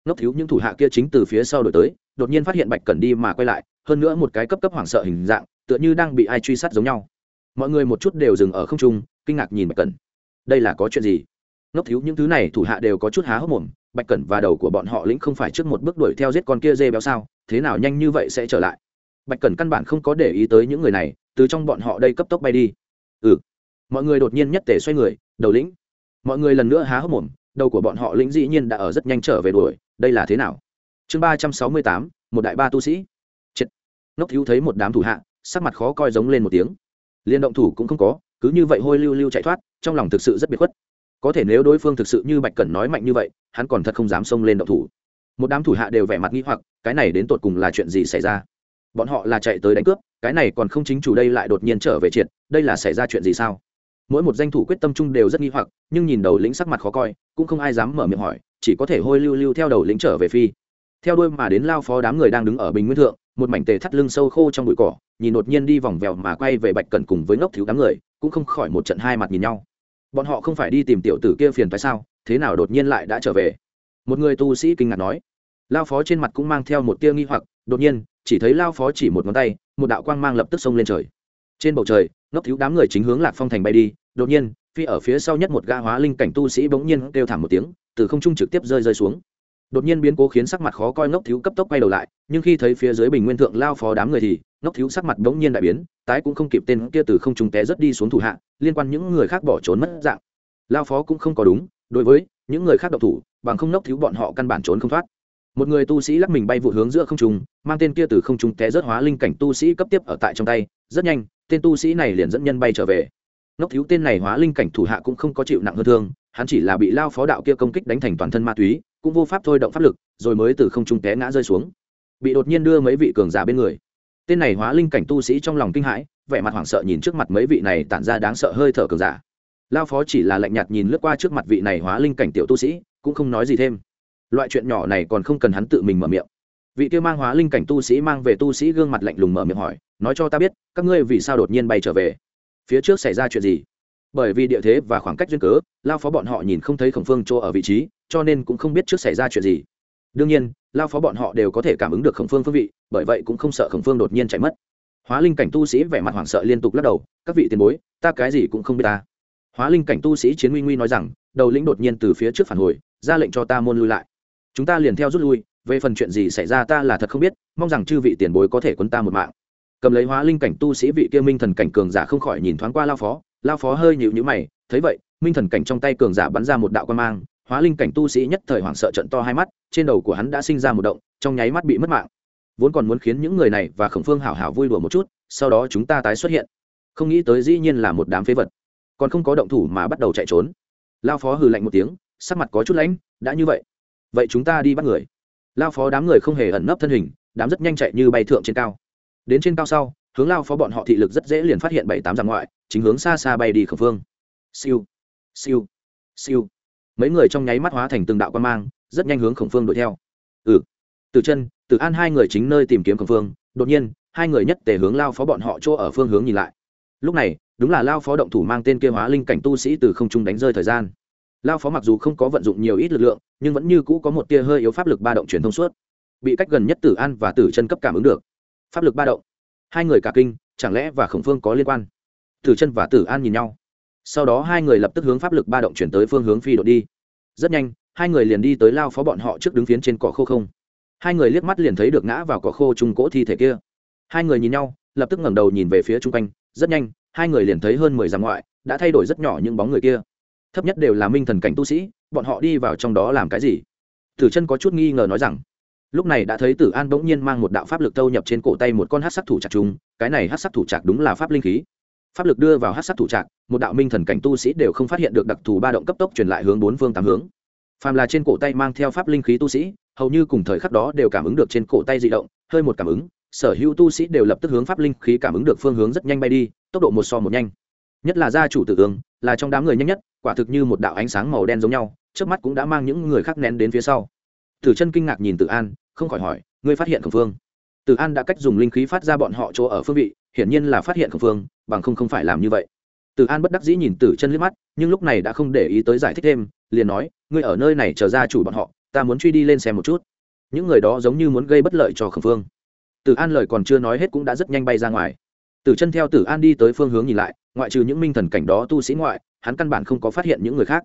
Nóc thiếu những thủ hạ kia chính từ phía sau đổi tới đột nhiên phát hiện bạch cẩn đi mà quay lại hơn nữa một cái cấp cấp hoảng sợ hình dạng tựa như đang bị ai truy sát giống nhau mọi người một chút đều dừng ở không trung, kinh ngạc nhìn bạch cẩn. Đây là có chuyện gì? Ngốc thiếu, những thứ này thủ hạ đều có chút há hốc mồm, bạch cẩn và đầu của bọn họ lĩnh không phải trước một bước đuổi theo giết con kia dê béo sao? Thế nào nhanh như vậy sẽ trở lại? Bạch cẩn căn bản không có để ý tới những người này, từ trong bọn họ đây cấp tốc bay đi. Ừ. Mọi người đột nhiên nhất tể xoay người, đầu lĩnh. Mọi người lần nữa há hốc mồm, đầu của bọn họ lĩnh dĩ nhiên đã ở rất nhanh trở về đuổi, đây là thế nào? Chương ba trăm sáu mươi tám, một đại ba tu sĩ. Chết. ngốc thiếu thấy một đám thủ hạ, sắc mặt khó coi giống lên một tiếng liên động thủ cũng không có, cứ như vậy hôi lưu lưu chạy thoát, trong lòng thực sự rất biệt khuất. Có thể nếu đối phương thực sự như bạch cẩn nói mạnh như vậy, hắn còn thật không dám xông lên động thủ. Một đám thủ hạ đều vẻ mặt nghĩ hoặc, cái này đến tột cùng là chuyện gì xảy ra? Bọn họ là chạy tới đánh cướp, cái này còn không chính chủ đây lại đột nhiên trở về triệt, đây là xảy ra chuyện gì sao? Mỗi một danh thủ quyết tâm chung đều rất nghi hoặc, nhưng nhìn đầu lĩnh sắc mặt khó coi, cũng không ai dám mở miệng hỏi, chỉ có thể hôi lưu lưu theo đầu lĩnh trở về phi. Theo đôi mà đến lao phó đám người đang đứng ở bình nguyên thượng một mảnh tề thắt lưng sâu khô trong bụi cỏ, nhìn đột nhiên đi vòng vèo mà quay về bạch cẩn cùng với ngốc thiếu đám người, cũng không khỏi một trận hai mặt nhìn nhau. Bọn họ không phải đi tìm tiểu tử kia phiền tại sao, thế nào đột nhiên lại đã trở về? Một người tu sĩ kinh ngạc nói. Lao phó trên mặt cũng mang theo một tia nghi hoặc, đột nhiên, chỉ thấy lao phó chỉ một ngón tay, một đạo quang mang lập tức xông lên trời. Trên bầu trời, ngốc thiếu đám người chính hướng lạc phong thành bay đi, đột nhiên, phi ở phía sau nhất một ga hóa linh cảnh tu sĩ bỗng nhiên kêu thảm một tiếng, từ không trung trực tiếp rơi rơi xuống đột nhiên biến cố khiến sắc mặt khó coi ngốc thiếu cấp tốc quay đầu lại, nhưng khi thấy phía dưới bình nguyên thượng lao phó đám người thì, ngốc thiếu sắc mặt bỗng nhiên đại biến, tái cũng không kịp tên kia từ không trung té rất đi xuống thủ hạ, liên quan những người khác bỏ trốn mất dạng. Lao phó cũng không có đúng, đối với những người khác độc thủ, bằng không ngốc thiếu bọn họ căn bản trốn không thoát. Một người tu sĩ lắc mình bay vụ hướng giữa không trung, mang tên kia từ không trung té rớt hóa linh cảnh tu sĩ cấp tiếp ở tại trong tay, rất nhanh, tên tu sĩ này liền dẫn nhân bay trở về. Ngốc thiếu tên này hóa linh cảnh thủ hạ cũng không có chịu nặng hơn thương, hắn chỉ là bị lao phó đạo kia công kích đánh thành toàn thân ma túy cũng vô pháp thôi động pháp lực, rồi mới từ không trung té ngã rơi xuống. Bị đột nhiên đưa mấy vị cường giả bên người. Tên này hóa linh cảnh tu sĩ trong lòng kinh hãi, vẻ mặt hoảng sợ nhìn trước mặt mấy vị này tản ra đáng sợ hơi thở cường giả. Lao phó chỉ là lạnh nhạt nhìn lướt qua trước mặt vị này hóa linh cảnh tiểu tu sĩ, cũng không nói gì thêm. Loại chuyện nhỏ này còn không cần hắn tự mình mở miệng. Vị kia mang hóa linh cảnh tu sĩ mang về tu sĩ gương mặt lạnh lùng mở miệng hỏi, nói cho ta biết, các ngươi vì sao đột nhiên bay trở về? Phía trước xảy ra chuyện gì? Bởi vì địa thế và khoảng cách duyên cớ, lao phó bọn họ nhìn không thấy khổng phương chỗ ở vị trí, cho nên cũng không biết trước xảy ra chuyện gì. Đương nhiên, lao phó bọn họ đều có thể cảm ứng được khổng phương phương vị, bởi vậy cũng không sợ khổng phương đột nhiên chạy mất. Hóa linh cảnh tu sĩ vẻ mặt hoảng sợ liên tục lắc đầu, các vị tiền bối, ta cái gì cũng không biết ta. Hóa linh cảnh tu sĩ chiến nguy nguy nói rằng, đầu lĩnh đột nhiên từ phía trước phản hồi, ra lệnh cho ta môn lui lại. Chúng ta liền theo rút lui, về phần chuyện gì xảy ra ta là thật không biết, mong rằng chư vị tiền bối có thể quấn ta một mạng. Cầm lấy hóa linh cảnh tu sĩ vị kia minh thần cảnh cường giả không khỏi nhìn thoáng qua lao phó lao phó hơi nhịu nhữ mày, thấy vậy, minh thần cảnh trong tay cường giả bắn ra một đạo quan mang, hóa linh cảnh tu sĩ nhất thời hoảng sợ trận to hai mắt, trên đầu của hắn đã sinh ra một động, trong nháy mắt bị mất mạng. Vốn còn muốn khiến những người này và khổng phương hảo hảo vui đùa một chút, sau đó chúng ta tái xuất hiện. Không nghĩ tới dĩ nhiên là một đám phế vật. Còn không có động thủ mà bắt đầu chạy trốn. Lao phó hừ lạnh một tiếng, sắc mặt có chút lãnh, đã như vậy vậy chúng ta đi bắt người. Lao phó đám người không hề ẩn nấp thân hình, đám rất nhanh chạy như bay thượng trên cao. Đến trên cao sau hướng lao phó bọn họ thị lực rất dễ liền phát hiện bảy tám dặm ngoại, chính hướng xa xa bay đi khẩn phương siêu siêu siêu. Mấy người trong nháy mắt hóa thành từng đạo quan mang, rất nhanh hướng khổng phương đuổi theo. Ừ từ chân, từ an hai người chính nơi tìm kiếm khổng phương đột nhiên, hai người nhất tề hướng lao phó bọn họ chỗ ở phương hướng nhìn lại. Lúc này, đúng là lao phó động thủ mang tên kia hóa linh cảnh tu sĩ từ không trung đánh rơi thời gian. Lao phó mặc dù không có vận dụng nhiều ít lực lượng, nhưng vẫn như cũ có một tia hơi yếu pháp lực ba động truyền thông suốt. Bị cách gần nhất tử an và tử chân cấp cảm ứng được. Pháp lực ba động hai người cả kinh, chẳng lẽ và khổng phương có liên quan? Tử chân và tử an nhìn nhau. Sau đó hai người lập tức hướng pháp lực ba động chuyển tới phương hướng phi đội đi. Rất nhanh, hai người liền đi tới lao phó bọn họ trước đứng phiến trên cỏ khô không. Hai người liếc mắt liền thấy được ngã vào cỏ khô trung cỗ thi thể kia. Hai người nhìn nhau, lập tức ngẩng đầu nhìn về phía chung quanh. Rất nhanh, hai người liền thấy hơn mười dặm ngoại, đã thay đổi rất nhỏ những bóng người kia. Thấp nhất đều là minh thần cảnh tu sĩ, bọn họ đi vào trong đó làm cái gì? Tử chân có chút nghi ngờ nói rằng lúc này đã thấy tử an bỗng nhiên mang một đạo pháp lực tâu nhập trên cổ tay một con hát sắc thủ trạc chung cái này hát sắc thủ trạc đúng là pháp linh khí. Pháp lực đưa vào hát sắc thủ trạc, một đạo minh thần cảnh tu sĩ đều không phát hiện được đặc thù ba động cấp tốc truyền lại hướng bốn phương tám hướng. Phàm là trên cổ tay mang theo pháp linh khí tu sĩ, hầu như cùng thời khắc đó đều cảm ứng được trên cổ tay di động, hơi một cảm ứng, sở hữu tu sĩ đều lập tức hướng pháp linh khí cảm ứng được phương hướng rất nhanh bay đi, tốc độ một so một nhanh. Nhất là gia chủ tử ương là trong đám người nhanh nhất, quả thực như một đạo ánh sáng màu đen giống nhau trước mắt cũng đã mang những người khác nén đến phía sau. Tử chân kinh ngạc nhìn tử an không khỏi hỏi, ngươi phát hiện khẩn phương? Tử an đã cách dùng linh khí phát ra bọn họ chỗ ở phương vị, hiển nhiên là phát hiện khẩn phương, bằng không không phải làm như vậy. Tử an bất đắc dĩ nhìn tử chân liếc mắt, nhưng lúc này đã không để ý tới giải thích thêm, liền nói, ngươi ở nơi này chờ ra chủ bọn họ, ta muốn truy đi lên xem một chút. Những người đó giống như muốn gây bất lợi cho khẩn phương. Tử an lời còn chưa nói hết cũng đã rất nhanh bay ra ngoài. Tử chân theo tử an đi tới phương hướng nhìn lại, ngoại trừ những minh thần cảnh đó tu sĩ ngoại, hắn căn bản không có phát hiện những người khác.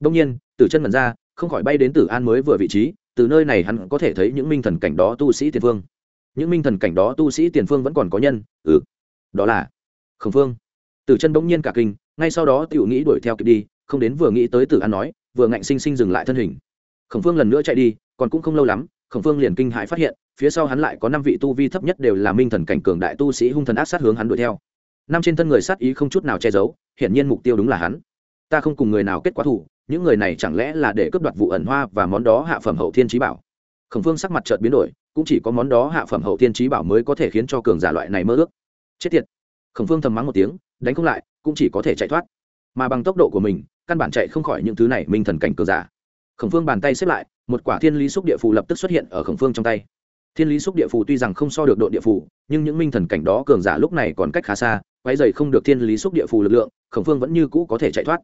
Đông nhiên, tử chân mần ra, không khỏi bay đến tử an mới vừa vị trí từ nơi này hắn có thể thấy những minh thần cảnh đó tu sĩ tiền phương. Những minh thần cảnh đó tu sĩ tiền phương vẫn còn có nhân ừ. Đó là khổng phương. Tử chân bỗng nhiên cả kinh, ngay sau đó tiểu nghĩ đuổi theo kịp đi, không đến vừa nghĩ tới tử an nói, vừa ngạnh sinh sinh dừng lại thân hình. Khổng phương lần nữa chạy đi, còn cũng không lâu lắm, khổng phương liền kinh hãi phát hiện, phía sau hắn lại có năm vị tu vi thấp nhất đều là minh thần cảnh cường đại tu sĩ hung thần ác sát hướng hắn đuổi theo. Năm trên thân người sát ý không chút nào che giấu, hiển nhiên mục tiêu đúng là hắn. Ta không cùng người nào kết quả thủ những người này chẳng lẽ là để cướp đoạt vụ ẩn hoa và món đó hạ phẩm hậu thiên trí bảo? Khổng phương sắc mặt chợt biến đổi, cũng chỉ có món đó hạ phẩm hậu thiên trí bảo mới có thể khiến cho cường giả loại này mơ ước. Chết tiệt! Khổng phương thầm mắng một tiếng, đánh không lại, cũng chỉ có thể chạy thoát. Mà bằng tốc độ của mình, căn bản chạy không khỏi những thứ này minh thần cảnh cường giả. Khổng phương bàn tay xếp lại, một quả thiên lý xúc địa phù lập tức xuất hiện ở khổng phương trong tay. Thiên lý xúc địa phù tuy rằng không so được độ địa phù, nhưng những minh thần cảnh đó cường giả lúc này còn cách khá xa quái dày không được thiên lý xúc địa phù lực lượng, khổng phương vẫn như cũ có thể chạy thoát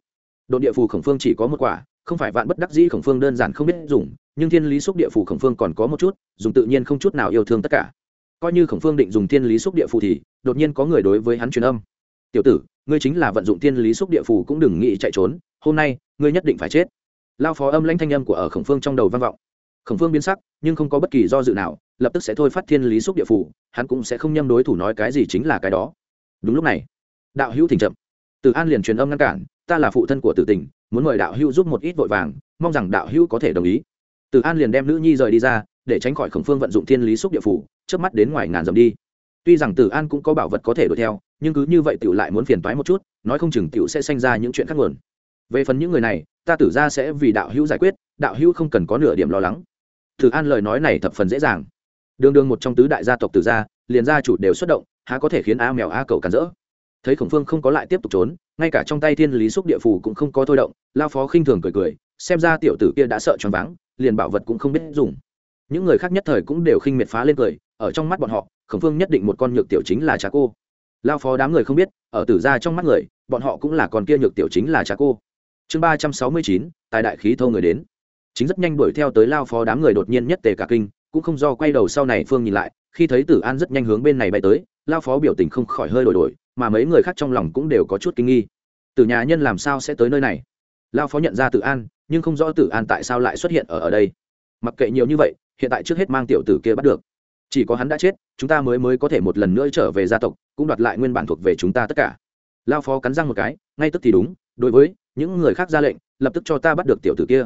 độ địa phù khổng phương chỉ có một quả, không phải vạn bất đắc dĩ khổng phương đơn giản không biết dùng, nhưng thiên lý xúc địa phù khổng phương còn có một chút, dùng tự nhiên không chút nào yêu thương tất cả. Coi như khổng phương định dùng thiên lý xúc địa phù thì, đột nhiên có người đối với hắn truyền âm. Tiểu tử, ngươi chính là vận dụng thiên lý xúc địa phù cũng đừng nghĩ chạy trốn, hôm nay, ngươi nhất định phải chết. Lao phó âm lãnh thanh âm của ở khổng phương trong đầu vang vọng. Khổng phương biến sắc, nhưng không có bất kỳ do dự nào, lập tức sẽ thôi phát thiên lý xúc địa phủ hắn cũng sẽ không nhâm đối thủ nói cái gì chính là cái đó. Đúng lúc này, đạo hữu thỉnh chậm. Từ an liền truyền âm ngăn cản ta là phụ thân của tử tình, muốn mời đạo hữu giúp một ít vội vàng, mong rằng đạo hữu có thể đồng ý. Tử an liền đem nữ nhi rời đi ra, để tránh khỏi khổng phương vận dụng thiên lý xúc địa phủ trước mắt đến ngoài ngàn dặm đi. Tuy rằng tử an cũng có bảo vật có thể đuổi theo, nhưng cứ như vậy tiểu lại muốn phiền toái một chút, nói không chừng tiểu sẽ sinh ra những chuyện khác nguồn. Về phần những người này, ta tử ra sẽ vì đạo hữu giải quyết, đạo hữu không cần có nửa điểm lo lắng. Tử an lời nói này thập phần dễ dàng. Đương đương một trong tứ đại gia tộc tử gia liền gia chủ đều xuất động, há có thể khiến a mèo a cầu cản rỡ thấy khổng phương không có lại tiếp tục trốn, ngay cả trong tay thiên lý xúc địa phù cũng không có thôi động, lao phó khinh thường cười cười, xem ra tiểu tử kia đã sợ choáng váng, liền bảo vật cũng không biết dùng. Những người khác nhất thời cũng đều khinh miệt phá lên cười, ở trong mắt bọn họ, khổng phương nhất định một con nhược tiểu chính là trà cô. Lao phó đám người không biết, ở tử gia trong mắt người, bọn họ cũng là con kia nhược tiểu chính là trà cô. Chương ba trăm sáu mươi chín, tài đại khí thâu người đến. Chính rất nhanh đuổi theo tới lao phó đám người đột nhiên nhất tề cả kinh, cũng không do quay đầu sau này phương nhìn lại, khi thấy tử an rất nhanh hướng bên này bay tới, lao phó biểu tình không khỏi hơi đổi đổi mà mấy người khác trong lòng cũng đều có chút kinh nghi. Tử nhà nhân làm sao sẽ tới nơi này? Lao phó nhận ra tử an, nhưng không rõ tử an tại sao lại xuất hiện ở ở đây. Mặc kệ nhiều như vậy, hiện tại trước hết mang tiểu tử kia bắt được. Chỉ có hắn đã chết, chúng ta mới mới có thể một lần nữa trở về gia tộc, cũng đoạt lại nguyên bản thuộc về chúng ta tất cả. Lao phó cắn răng một cái, ngay tức thì đúng, đối với những người khác ra lệnh, lập tức cho ta bắt được tiểu tử kia.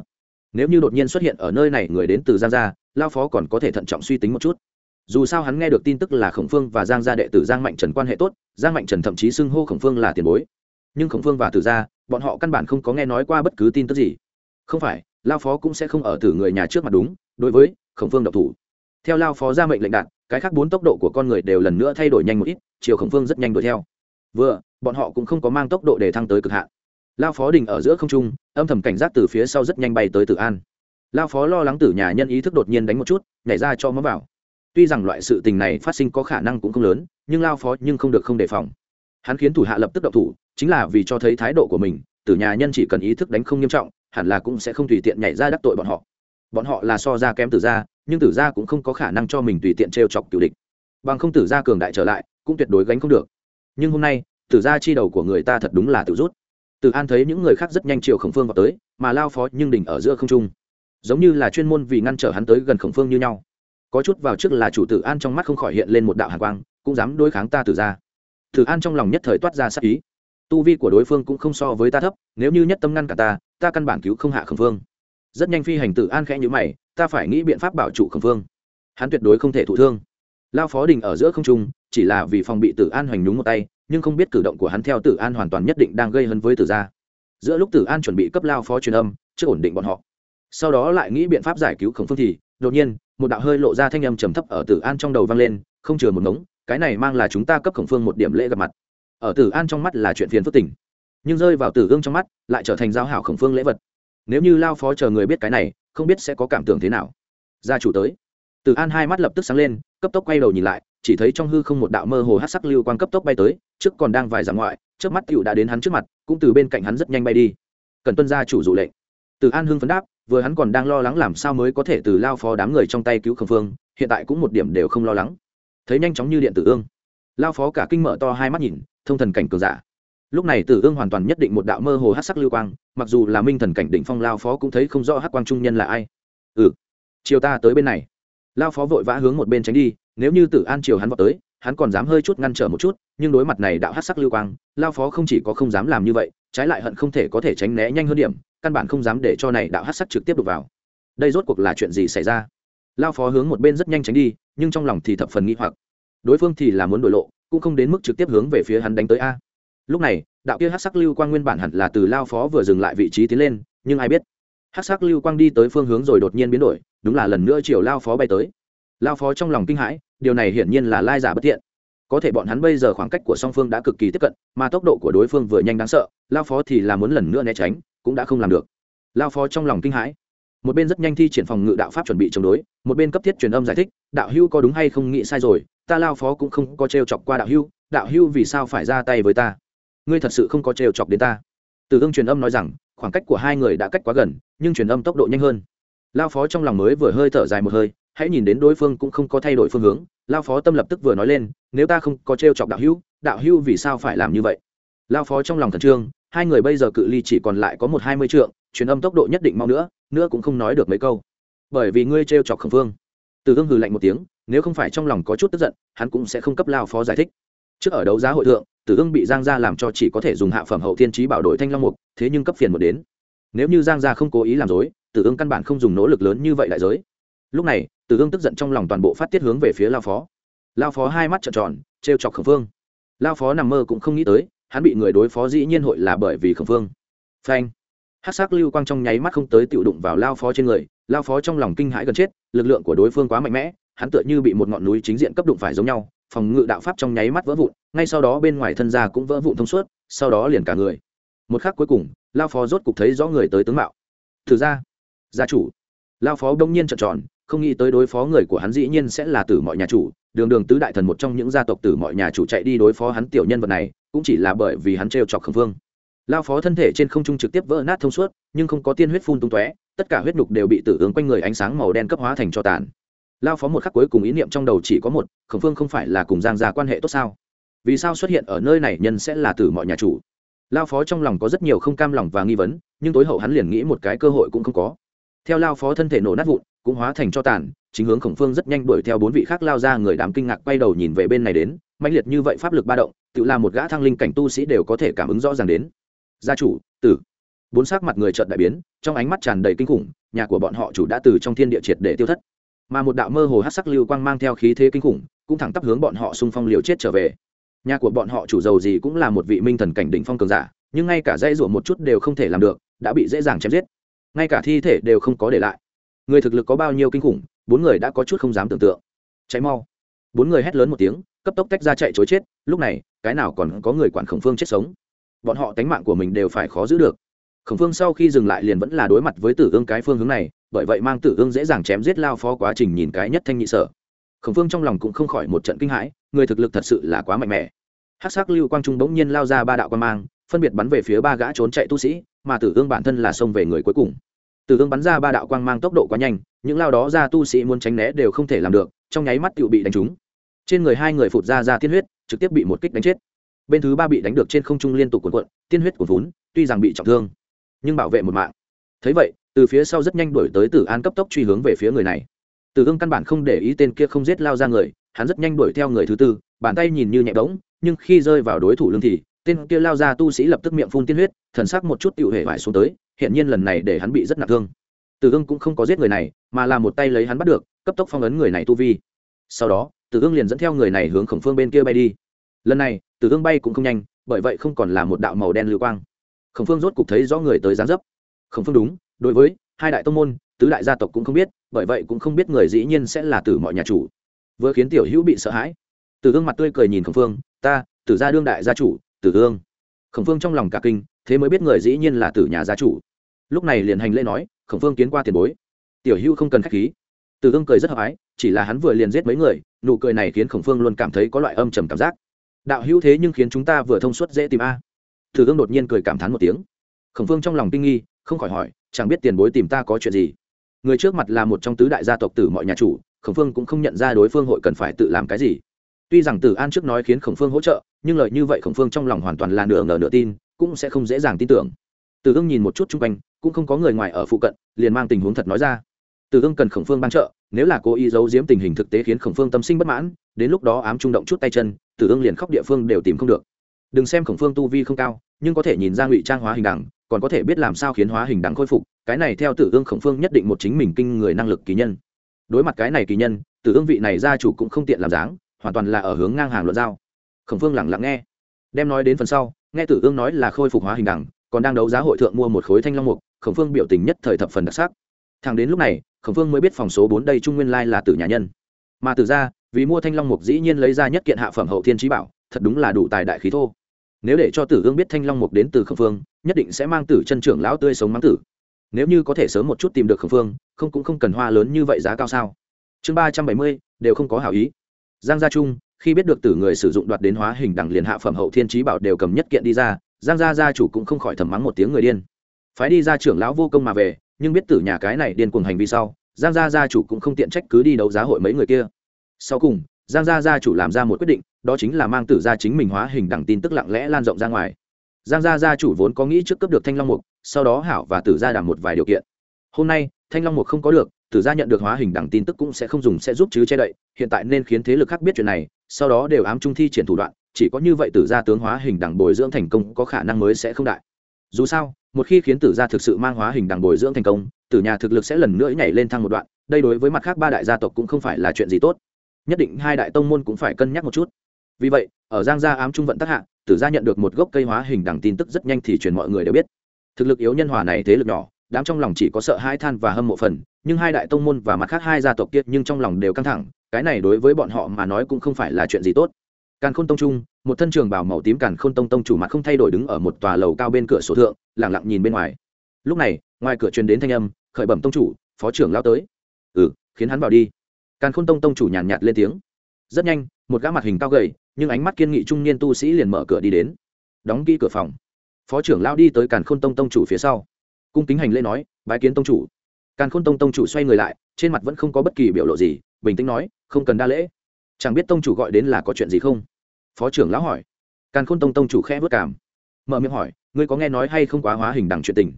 Nếu như đột nhiên xuất hiện ở nơi này người đến từ giang gia lao phó còn có thể thận trọng suy tính một chút dù sao hắn nghe được tin tức là khổng phương và giang gia đệ tử giang mạnh trần quan hệ tốt, giang mạnh trần thậm chí xưng hô khổng phương là tiền bối. Nhưng khổng phương và tử gia, bọn họ căn bản không có nghe nói qua bất cứ tin tức gì. Không phải, lao phó cũng sẽ không ở tử người nhà trước mặt đúng, đối với khổng phương độc thủ. Theo lao phó ra mệnh lệnh đạn cái khác bốn tốc độ của con người đều lần nữa thay đổi nhanh một ít, chiều khổng phương rất nhanh đuổi theo. Vừa, bọn họ cũng không có mang tốc độ để thăng tới cực hạn. Lao phó đình ở giữa không trung, âm thầm cảnh giác từ phía sau rất nhanh bay tới tử an. Lao phó lo lắng tử nhà nhân ý thức đột nhiên đánh một chút, nhảy ra cho mó vào tuy rằng loại sự tình này phát sinh có khả năng cũng không lớn, nhưng lao phó nhưng không được không đề phòng. Hắn khiến thủ hạ lập tức động thủ, chính là vì cho thấy thái độ của mình, tử nhà nhân chỉ cần ý thức đánh không nghiêm trọng, hẳn là cũng sẽ không tùy tiện nhảy ra đắc tội bọn họ. Bọn họ là so ra kém tử gia, nhưng tử gia cũng không có khả năng cho mình tùy tiện t r e o chọc cựu địch. Bằng không tử gia cường đại trở lại, cũng tuyệt đối gánh không được. Nhưng hôm nay, tử gia chi đầu của người ta thật đúng là tự rút. Tử an thấy những người khác rất nhanh chiều khổng phương vào tới, mà lao phó nhưng đỉnh ở giữa không trung. Giống như là chuyên môn vì ngăn trở hắn tới gần khổng phương như nhau có chút vào trước là chủ tử an trong mắt không khỏi hiện lên một đạo hàn quang, cũng dám đối kháng ta tử ra. Tử an trong lòng nhất thời toát ra sắc ý. Tu vi của đối phương cũng không so với ta thấp, nếu như nhất tâm ngăn cả ta ta căn bản cứu không hạ khẩn phương rất nhanh phi hành tử an khẽ nhữ mày, ta phải nghĩ biện pháp bảo trụ khẩn phương hắn tuyệt đối không thể thụ thương. Lao phó đình ở giữa không trung, chỉ là vì phòng bị tử an hoành nhúng một tay, nhưng không biết cử động của hắn theo tử an hoàn toàn nhất định đang gây hấn với tử gia. Giữa lúc tử an chuẩn bị cấp lao phó truyền âm, chưa ổn định bọn họ. Sau đó lại nghĩ biện pháp giải cứu khổng phương thì đột nhiên, một đạo hơi lộ ra thanh âm trầm thấp ở tử an trong đầu vang lên, không chừa một ngống, cái này mang là chúng ta cấp khổng phương một điểm lễ gặp mặt. Ở tử an trong mắt là chuyện phiền phức tỉnh nhưng rơi vào tử ương trong mắt, lại trở thành giao hảo khổng phương lễ vật. Nếu như lao phó chờ người biết cái này, không biết sẽ có cảm tưởng thế nào. Gia chủ tới. Tử an hai mắt lập tức sáng lên, cấp tốc quay đầu nhìn lại, chỉ thấy trong hư không một đạo mơ hồ hát sắc lưu quang cấp tốc bay tới, trước còn đang vài dặm ngoại, trước mắt cựu đã đến hắn trước mặt, cũng từ bên cạnh hắn rất nhanh bay đi. Cần tuân gia chủ dụ lệnh. Tử an hưng phấn đáp vừa hắn còn đang lo lắng làm sao mới có thể từ lao phó đám người trong tay cứu khẩn phương, hiện tại cũng một điểm đều không lo lắng. Thấy nhanh chóng như điện tử ương, lao phó cả kinh mở to hai mắt nhìn, thông thần cảnh cường giả. Lúc này tử ương hoàn toàn nhất định một đạo mơ hồ hát sắc lưu quang, mặc dù là minh thần cảnh định phong lao phó cũng thấy không rõ hát quang trung nhân là ai. Ừ chiều ta tới bên này. Lao phó vội vã hướng một bên tránh đi, nếu như tử an chiều hắn vào tới, hắn còn dám hơi chút ngăn trở một chút, nhưng đối mặt này đạo hát sắc lưu quang, lao phó không chỉ có không dám làm như vậy, trái lại hận không thể có thể tránh né nhanh hơn điểm căn bản không dám để cho này đạo hát sắc trực tiếp đục vào. Đây rốt cuộc là chuyện gì xảy ra? Lao phó hướng một bên rất nhanh tránh đi, nhưng trong lòng thì thập phần nghĩ hoặc. Đối phương thì là muốn đổi lộ, cũng không đến mức trực tiếp hướng về phía hắn đánh tới a. Lúc này, đạo kia hát sắc lưu quang nguyên bản hẳn là từ lao phó vừa dừng lại vị trí tiến lên, nhưng ai biết? Hát sắc lưu quang đi tới phương hướng rồi đột nhiên biến đổi, đúng là lần nữa chiều lao phó bay tới. Lao phó trong lòng kinh hãi, điều này hiển nhiên là lai giả bất thiện có thể bọn hắn bây giờ khoảng cách của song phương đã cực kỳ tiếp cận, mà tốc độ của đối phương vừa nhanh đáng sợ, lao phó thì là muốn lần nữa né tránh, cũng đã không làm được. Lao phó trong lòng kinh hãi. Một bên rất nhanh thi triển phòng ngự đạo pháp chuẩn bị chống đối, một bên cấp thiết truyền âm giải thích, đạo hưu có đúng hay không nghĩ sai rồi, ta lao phó cũng không có t chọc qua đạo hưu đạo hưu vì sao phải ra tay với ta? Ngươi thật sự không có t chọc đến ta. Từ ương truyền âm nói rằng, khoảng cách của hai người đã cách quá gần, nhưng truyền âm tốc độ nhanh hơn. Lao phó trong lòng mới vừa hơi thở dài một hơi, hãy nhìn đến đối phương cũng không có thay đổi phương hướng lao phó tâm lập tức vừa nói lên, nếu ta không có t r e o chọc đạo hữu đạo hữu vì sao phải làm như vậy? Lao phó trong lòng thần trương, hai người bây giờ cự ly chỉ còn lại có một hai mươi trượng, truyền âm tốc độ nhất định mau nữa nữa cũng không nói được mấy câu. Bởi vì ngươi t r e o chọc khẩn phương từ hương hừ lạnh một tiếng, nếu không phải trong lòng có chút tức giận, hắn cũng sẽ không cấp lao phó giải thích. Trước ở đấu giá hội thượng tử ương bị giang gia làm cho chỉ có thể dùng hạ phẩm hậu thiên trí bảo đội thanh long mục, thế nhưng cấp phiền một đến. Nếu như giang gia không cố ý làm dối tử ương căn bản không dùng nỗ lực lớn như vậy đại giới. Lúc này từ ương tức giận trong lòng toàn bộ phát tiết hướng về phía lao phó. Lao phó hai mắt trợn tròn, trêu chọc khẩn phương. Lao phó nằm mơ cũng không nghĩ tới, hắn bị người đối phó dĩ nhiên hội là bởi vì khẩn phương. Phanh! Hát s c lưu quang trong nháy mắt không tới tự đụng vào lao phó trên người, lao phó trong lòng kinh hãi gần chết, lực lượng của đối phương quá mạnh mẽ, hắn tựa như bị một ngọn núi chính diện cấp đụng phải giống nhau, phòng ngự đạo pháp trong nháy mắt vỡ vụn, ngay sau đó bên ngoài thân ra cũng vỡ vụn thông suốt, sau đó liền cả người. Một khắc cuối cùng, lao phó rốt cục thấy rõ người tới tướng mạo. Thử ra gia chủ. Lao phó đông nhiên trợn tròn không nghĩ tới đối phó người của hắn dĩ nhiên sẽ là tử mọi nhà chủ, đường đường tứ đại thần một trong những gia tộc tử mọi nhà chủ chạy đi đối phó hắn tiểu nhân vật này, cũng chỉ là bởi vì hắn trêu chọc khẩn Vương. lao phó thân thể trên không trung trực tiếp vỡ nát thông suốt, nhưng không có tiên huyết phun tung tóe, tất cả huyết nhục đều bị tử ứng quanh người ánh sáng màu đen cấp hóa thành cho tàn. Lao phó một khắc cuối cùng ý niệm trong đầu chỉ có một khẩn phương không phải là cùng giang gia quan hệ tốt sao? Vì sao xuất hiện ở nơi này nhân sẽ là tử mọi nhà chủ? Lao phó trong lòng có rất nhiều không cam lòng và nghi vấn, nhưng tối hậu hắn liền nghĩ một cái cơ hội cũng không có. Theo lao phó thân thể nổ nát vụn cũng hóa thành cho tàn, chính hướng khổng phương rất nhanh đuổi theo bốn vị khác lao ra, người đám kinh ngạc quay đầu nhìn về bên này đến mạnh liệt như vậy pháp lực ba động, tự là một gã thăng linh cảnh tu sĩ đều có thể cảm ứng rõ ràng đến. Gia chủ, tử. Bốn sắc mặt người trợn đại biến, trong ánh mắt tràn đầy kinh khủng, nhà của bọn họ chủ đã từ trong thiên địa triệt để tiêu thất. Mà một đạo mơ hồ hát sắc lưu quang mang theo khí thế kinh khủng, cũng thẳng tắp hướng bọn họ xung phong liều chết trở về. Nhà của bọn họ chủ giàu gì cũng là một vị minh thần cảnh đỉnh phong cường giả, nhưng ngay cả dây rủa một chút đều không thể làm được, đã bị dễ dàng chém giết. Ngay cả thi thể đều không có để lại người thực lực có bao nhiêu kinh khủng, bốn người đã có chút không dám tưởng tượng. Cháy mau. Bốn người hét lớn một tiếng, cấp tốc tách ra chạy chối chết, lúc này, cái nào còn có người quản khổng phương chết sống? Bọn họ tánh mạng của mình đều phải khó giữ được. Khổng phương sau khi dừng lại liền vẫn là đối mặt với tử ương cái phương hướng này, bởi vậy mang tử ương dễ dàng chém giết lao phó quá trình nhìn cái nhất thanh nhị sở. Khổng phương trong lòng cũng không khỏi một trận kinh hãi, người thực lực thật sự là quá mạnh mẽ. Hát s c lưu quang trung bỗng nhiên lao ra ba đạo quan mang, phân biệt bắn về phía ba gã trốn chạy tu sĩ, mà tử ương bản thân là xông về người cuối cùng tử ương bắn ra ba đạo quang mang tốc độ quá nhanh, những lao đó ra tu sĩ muốn tránh né đều không thể làm được, trong nháy mắt tự bị đánh trúng. Trên người hai người phụt ra ra tiên huyết, trực tiếp bị một kích đánh chết. Bên thứ ba bị đánh được trên không trung liên tục cuộn cuộn, tiên huyết của vốn tuy rằng bị trọng thương, nhưng bảo vệ một mạng. Thấy vậy, từ phía sau rất nhanh đuổi tới tử an cấp tốc truy hướng về phía người này. Tử ương căn bản không để ý tên kia không giết lao ra người, hắn rất nhanh đuổi theo người thứ tư, bàn tay nhìn như nhẹ bỗng, nhưng khi rơi vào đối thủ lương thì, tên kia lao ra tu sĩ lập tức miệng phun tiên huyết, thần sắc một chút tựu hệ vải xuống tới hiện nhiên lần này để hắn bị rất nặng thương. Tử ương cũng không có giết người này, mà là một tay lấy hắn bắt được, cấp tốc phong ấn người này tu vi. Sau đó, tử ương liền dẫn theo người này hướng khổng phương bên kia bay đi. Lần này, tử ương bay cũng không nhanh, bởi vậy không còn là một đạo màu đen lưu quang. Khổng phương rốt cục thấy rõ người tới gián dấp. Khổng phương đúng, đối với hai đại tông môn, tứ đại gia tộc cũng không biết, bởi vậy cũng không biết người dĩ nhiên sẽ là tử mọi nhà chủ. Vừa khiến tiểu hữu bị sợ hãi. Tử ương mặt tươi cười nhìn khổng phương, ta, tử gia đương đại gia chủ, tử ương khổng phương trong lòng cả kinh, thế mới biết người dĩ nhiên là tử nhà gia chủ lúc này liền hành lễ nói, khổng phương kiến qua tiền bối. Tiểu hữu không cần k h á c h khí. Từ ương cười rất hợp ái, chỉ là hắn vừa liền giết mấy người, nụ cười này khiến khổng phương luôn cảm thấy có loại âm trầm cảm giác. Đạo hữu thế nhưng khiến chúng ta vừa thông suốt dễ tìm a. Từ ương đột nhiên cười cảm thán một tiếng. Khổng phương trong lòng kinh nghi, không khỏi hỏi, chẳng biết tiền bối tìm ta có chuyện gì? Người trước mặt là một trong tứ đại gia tộc tử mọi nhà chủ, khổng phương cũng không nhận ra đối phương hội cần phải tự làm cái gì. Tuy rằng tử an trước nói khiến khổng phương hỗ trợ, nhưng lời như vậy khổng phương trong lòng hoàn toàn là nửa ngờ nửa tin, cũng sẽ không dễ dàng tin tưởng. Tử ương nhìn một chút chung quanh cũng không có người ngoài ở phụ cận, liền mang tình huống thật nói ra. Tử ương cần khổng phương ban trợ, nếu là cố ý giấu giếm tình hình thực tế khiến khổng phương tâm sinh bất mãn, đến lúc đó ám trung động chút tay chân tử ương liền khóc địa phương đều tìm không được. Đừng xem khổng phương tu vi không cao, nhưng có thể nhìn ra ngụy trang hóa hình đẳng, còn có thể biết làm sao khiến hóa hình đẳng khôi phục, cái này theo tử ương khổng phương nhất định một chính mình kinh người năng lực kỳ nhân. Đối mặt cái này kỳ nhân tử ương vị này gia chủ cũng không tiện làm dáng, hoàn toàn là ở hướng ngang hàng luận giao. Khổng phương lẳng lặng nghe. Đem nói đến phần sau, nghe tử ương nói là khôi phục hóa hình đẳng, còn đang đấu giá hội thượng mua một khối thanh long mục khổng phương biểu tình nhất thời thập phần đặc sắc. Thằng đến lúc này, khổng phương mới biết phòng số bốn đây trung nguyên lai là tử nhà nhân. Mà từ ra vì mua thanh long mục dĩ nhiên lấy ra nhất kiện hạ phẩm hậu thiên trí bảo, thật đúng là đủ tài đại khí thô. Nếu để cho tử ương biết thanh long mục đến từ khổng phương, nhất định sẽ mang tử chân trưởng lão tươi sống mắng tử. Nếu như có thể sớm một chút tìm được khổng phương, không cũng không cần hoa lớn như vậy giá cao sao? Chương ba trăm bảy mươi, đều không có hảo ý. Giang gia trung, khi biết được tử người sử dụng đoạt đến hóa hình đằng liền hạ phẩm hậu thiên trí bảo đều cầm nhất kiện đi ra, giang gia gia chủ cũng không khỏi thầm mắng một tiếng người điên phái đi ra trưởng lão vô công mà về, nhưng biết tử nhà cái này điên cuồng hành vi sau, giang gia gia chủ cũng không tiện trách cứ đi đấu giá hội mấy người kia. Sau cùng, giang gia gia chủ làm ra một quyết định, đó chính là mang tử gia chính mình hóa hình đẳng tin tức lặng lẽ lan rộng ra ngoài. Giang gia gia chủ vốn có nghĩ trước cấp được thanh long mục, sau đó hảo và tử gia đảm một vài điều kiện. Hôm nay, thanh long mục không có được, tử gia nhận được hóa hình đẳng tin tức cũng sẽ không dùng sẽ giúp chứ che đậy, hiện tại nên khiến thế lực khác biết chuyện này, sau đó đều ám trung thi triển thủ đoạn, chỉ có như vậy tử gia tướng hóa hình đẳng bồi dưỡng thành công có khả năng mới sẽ không đại. Dù sao một khi khiến tử gia thực sự mang hóa hình đẳng bồi dưỡng thành công, tử nhà thực lực sẽ lần nữa nhảy lên thăng một đoạn, đây đối với mặt khác ba đại gia tộc cũng không phải là chuyện gì tốt. Nhất định hai đại tông môn cũng phải cân nhắc một chút. Vì vậy, ở giang gia ám trung vận tác hạ, tử gia nhận được một gốc cây hóa hình đẳng tin tức rất nhanh thì truyền mọi người đều biết. Thực lực yếu nhân hòa này thế lực nhỏ, đám trong lòng chỉ có sợ hai than và hâm mộ phần, nhưng hai đại tông môn và mặt khác hai gia tộc kiệt nhưng trong lòng đều căng thẳng, cái này đối với bọn họ mà nói cũng không phải là chuyện gì tốt càn khôn tông trung một thân trường bảo màu tím càn khôn tông tông chủ mặt không thay đổi đứng ở một tòa lầu cao bên cửa sổ thượng lẳng lặng nhìn bên ngoài. Lúc này ngoài cửa truyền đến thanh âm khởi bẩm tông chủ phó trưởng lao tới. Ừ khiến hắn vào đi. Càn khôn tông tông chủ nhàn nhạt, nhạt lên tiếng. Rất nhanh một gã mặt hình cao gầy nhưng ánh mắt kiên nghị trung niên tu sĩ liền mở cửa đi đến. Đóng ghi cửa phòng. Phó trưởng lao đi tới càn khôn tông tông chủ phía sau. Cung kính hành lễ nói bái kiến tông chủ. Càn khôn tông tông chủ xoay người lại trên mặt vẫn không có bất kỳ biểu lộ gì bình tĩnh nói không cần đa lễ. Chẳng biết tông chủ gọi đến là có chuyện gì không? Phó trưởng lão hỏi. Càn khôn tông tông chủ khẽ vất cảm mở miệng hỏi, ngươi có nghe nói hay không quá hóa hình đằng chuyện tình?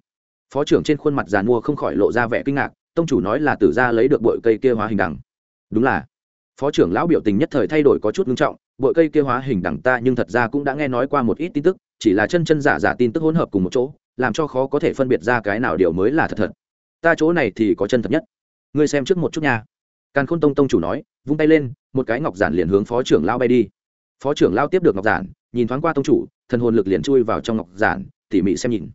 Phó trưởng trên khuôn mặt giàn mua không khỏi lộ ra vẻ kinh ngạc, tông chủ nói là tử ra lấy được bội cây kia hóa hình đằng. Đúng là. Phó trưởng lão biểu tình nhất thời thay đổi có chút nghiêm trọng, bội cây kia hóa hình đằng ta nhưng thật ra cũng đã nghe nói qua một ít tin tức, chỉ là chân chân giả giả tin tức hỗn hợp cùng một chỗ, làm cho khó có thể phân biệt ra cái nào điều mới là thật thật. Ta chỗ này thì có chân thật nhất. Ngươi xem trước một chút nha. Càn khôn tông tông chủ nói, vung tay lên, một cái ngọc giản liền hướng phó trưởng lão bay đi phó trưởng lao tiếp được ngọc giản, nhìn thoáng qua tông chủ, thần hồn lực liền chui vào trong ngọc giản, tỉ mỉ xem nhìn.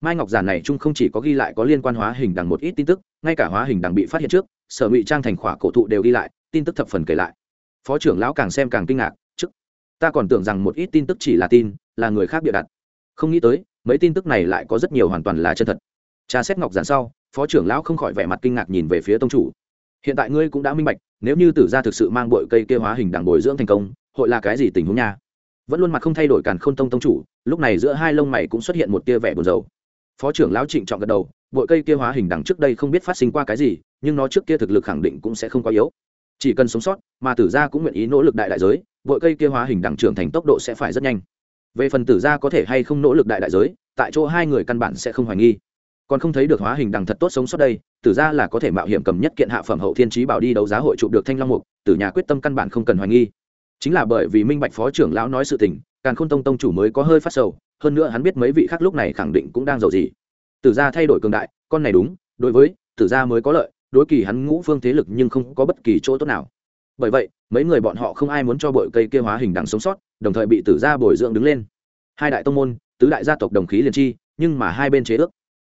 Mai ngọc giản này chung không chỉ có ghi lại có liên quan hóa hình đằng một ít tin tức, ngay cả hóa hình đằng bị phát hiện trước, sở ngụy trang thành khỏa cổ thụ đều ghi lại, tin tức thập phần kể lại. Phó trưởng lão càng xem càng kinh ngạc, chức, ta còn tưởng rằng một ít tin tức chỉ là tin, là người khác bịa đặt. Không nghĩ tới, mấy tin tức này lại có rất nhiều hoàn toàn là chân thật. Tra xét ngọc giản sau, phó trưởng lão không khỏi vẻ mặt kinh ngạc nhìn về phía tông chủ. Hiện tại ngươi cũng đã minh bạch, nếu như tử gia thực sự mang bội cây kê hóa hình đằng bồi dưỡng thành công hội là cái gì tình huống nha? Vẫn luôn mặt không thay đổi càn khôn tông tông chủ, lúc này giữa hai lông mày cũng xuất hiện một tia vẻ buồn rầu. Phó trưởng lão trịnh trọng gật đầu, bội cây kia hóa hình đằng trước đây không biết phát sinh qua cái gì, nhưng nó trước kia thực lực khẳng định cũng sẽ không quá yếu. Chỉ cần sống sót, mà tử gia cũng nguyện ý nỗ lực đại đại giới, bội cây kia hóa hình đằng trưởng thành tốc độ sẽ phải rất nhanh. Về phần tử gia có thể hay không nỗ lực đại đại giới, tại chỗ hai người căn bản sẽ không hoài nghi. Còn không thấy được hóa hình đằng thật tốt sống sót đây, tử gia là có thể mạo hiểm cầm nhất kiện hạ phẩm hậu thiên trí bảo đi đấu giá hội chụp được thanh long mục, tử nhà quyết tâm căn bản không cần hoài nghi chính là bởi vì minh bạch phó trưởng lão nói sự tình càng khôn tông tông chủ mới có hơi phát sầu, hơn nữa hắn biết mấy vị khác lúc này khẳng định cũng đang giàu gì. Tử gia thay đổi cường đại, con này đúng, đối với tử gia mới có lợi, đối kỳ hắn ngũ phương thế lực nhưng không có bất kỳ chỗ tốt nào. Bởi vậy, mấy người bọn họ không ai muốn cho bội cây kia hóa hình đằng sống sót, đồng thời bị tử gia bồi dưỡng đứng lên. Hai đại tông môn, tứ đại gia tộc đồng khí liền chi, nhưng mà hai bên chế ước.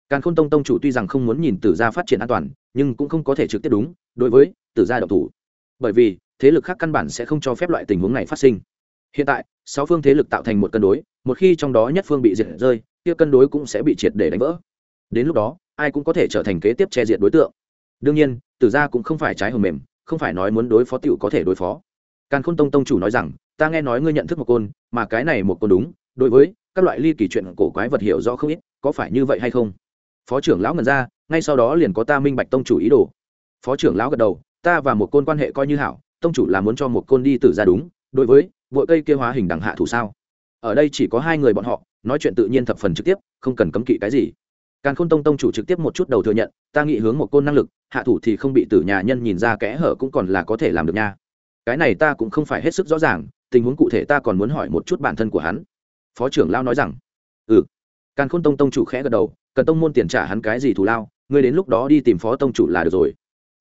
Càn khôn tông tông chủ tuy rằng không muốn nhìn tử gia phát triển an toàn, nhưng cũng không có thể trực tiếp đúng, đối với tử gia độc thủ. Bởi vì thế lực khác căn bản sẽ không cho phép loại tình huống này phát sinh. Hiện tại, sáu phương thế lực tạo thành một cân đối, một khi trong đó nhất phương bị diệt rơi, kia cân đối cũng sẽ bị triệt để đánh vỡ. Đến lúc đó, ai cũng có thể trở thành kế tiếp che diệt đối tượng. Đương nhiên, tử gia cũng không phải trái hầm mềm, không phải nói muốn đối phó tiểu có thể đối phó. Càn khôn tông tông chủ nói rằng, ta nghe nói ngươi nhận thức một côn, mà cái này một côn đúng, đối với các loại ly kỳ chuyện cổ quái vật hiểu rõ không ít, có phải như vậy hay không? Phó trưởng lão ngần ra, ngay sau đó liền có ta minh bạch tông chủ ý đồ. Phó trưởng lão gật đầu, ta và một côn quan hệ coi như hảo tông chủ là muốn cho một côn đi tử ra đúng, đối với, vội cây kia hóa hình đằng hạ thủ sao? Ở đây chỉ có hai người bọn họ, nói chuyện tự nhiên thập phần trực tiếp, không cần cấm kỵ cái gì. Càn khôn tông tông chủ trực tiếp một chút đầu thừa nhận, ta nghĩ hướng một côn năng lực, hạ thủ thì không bị tử nhà nhân nhìn ra kẽ hở cũng còn là có thể làm được nha. Cái này ta cũng không phải hết sức rõ ràng, tình huống cụ thể ta còn muốn hỏi một chút bản thân của hắn. Phó trưởng lao nói rằng. Ừ. Càn khôn tông tông chủ khẽ gật đầu, cần tông môn tiền trả hắn cái gì thù lao, ngươi đến lúc đó đi tìm phó tông chủ là được rồi.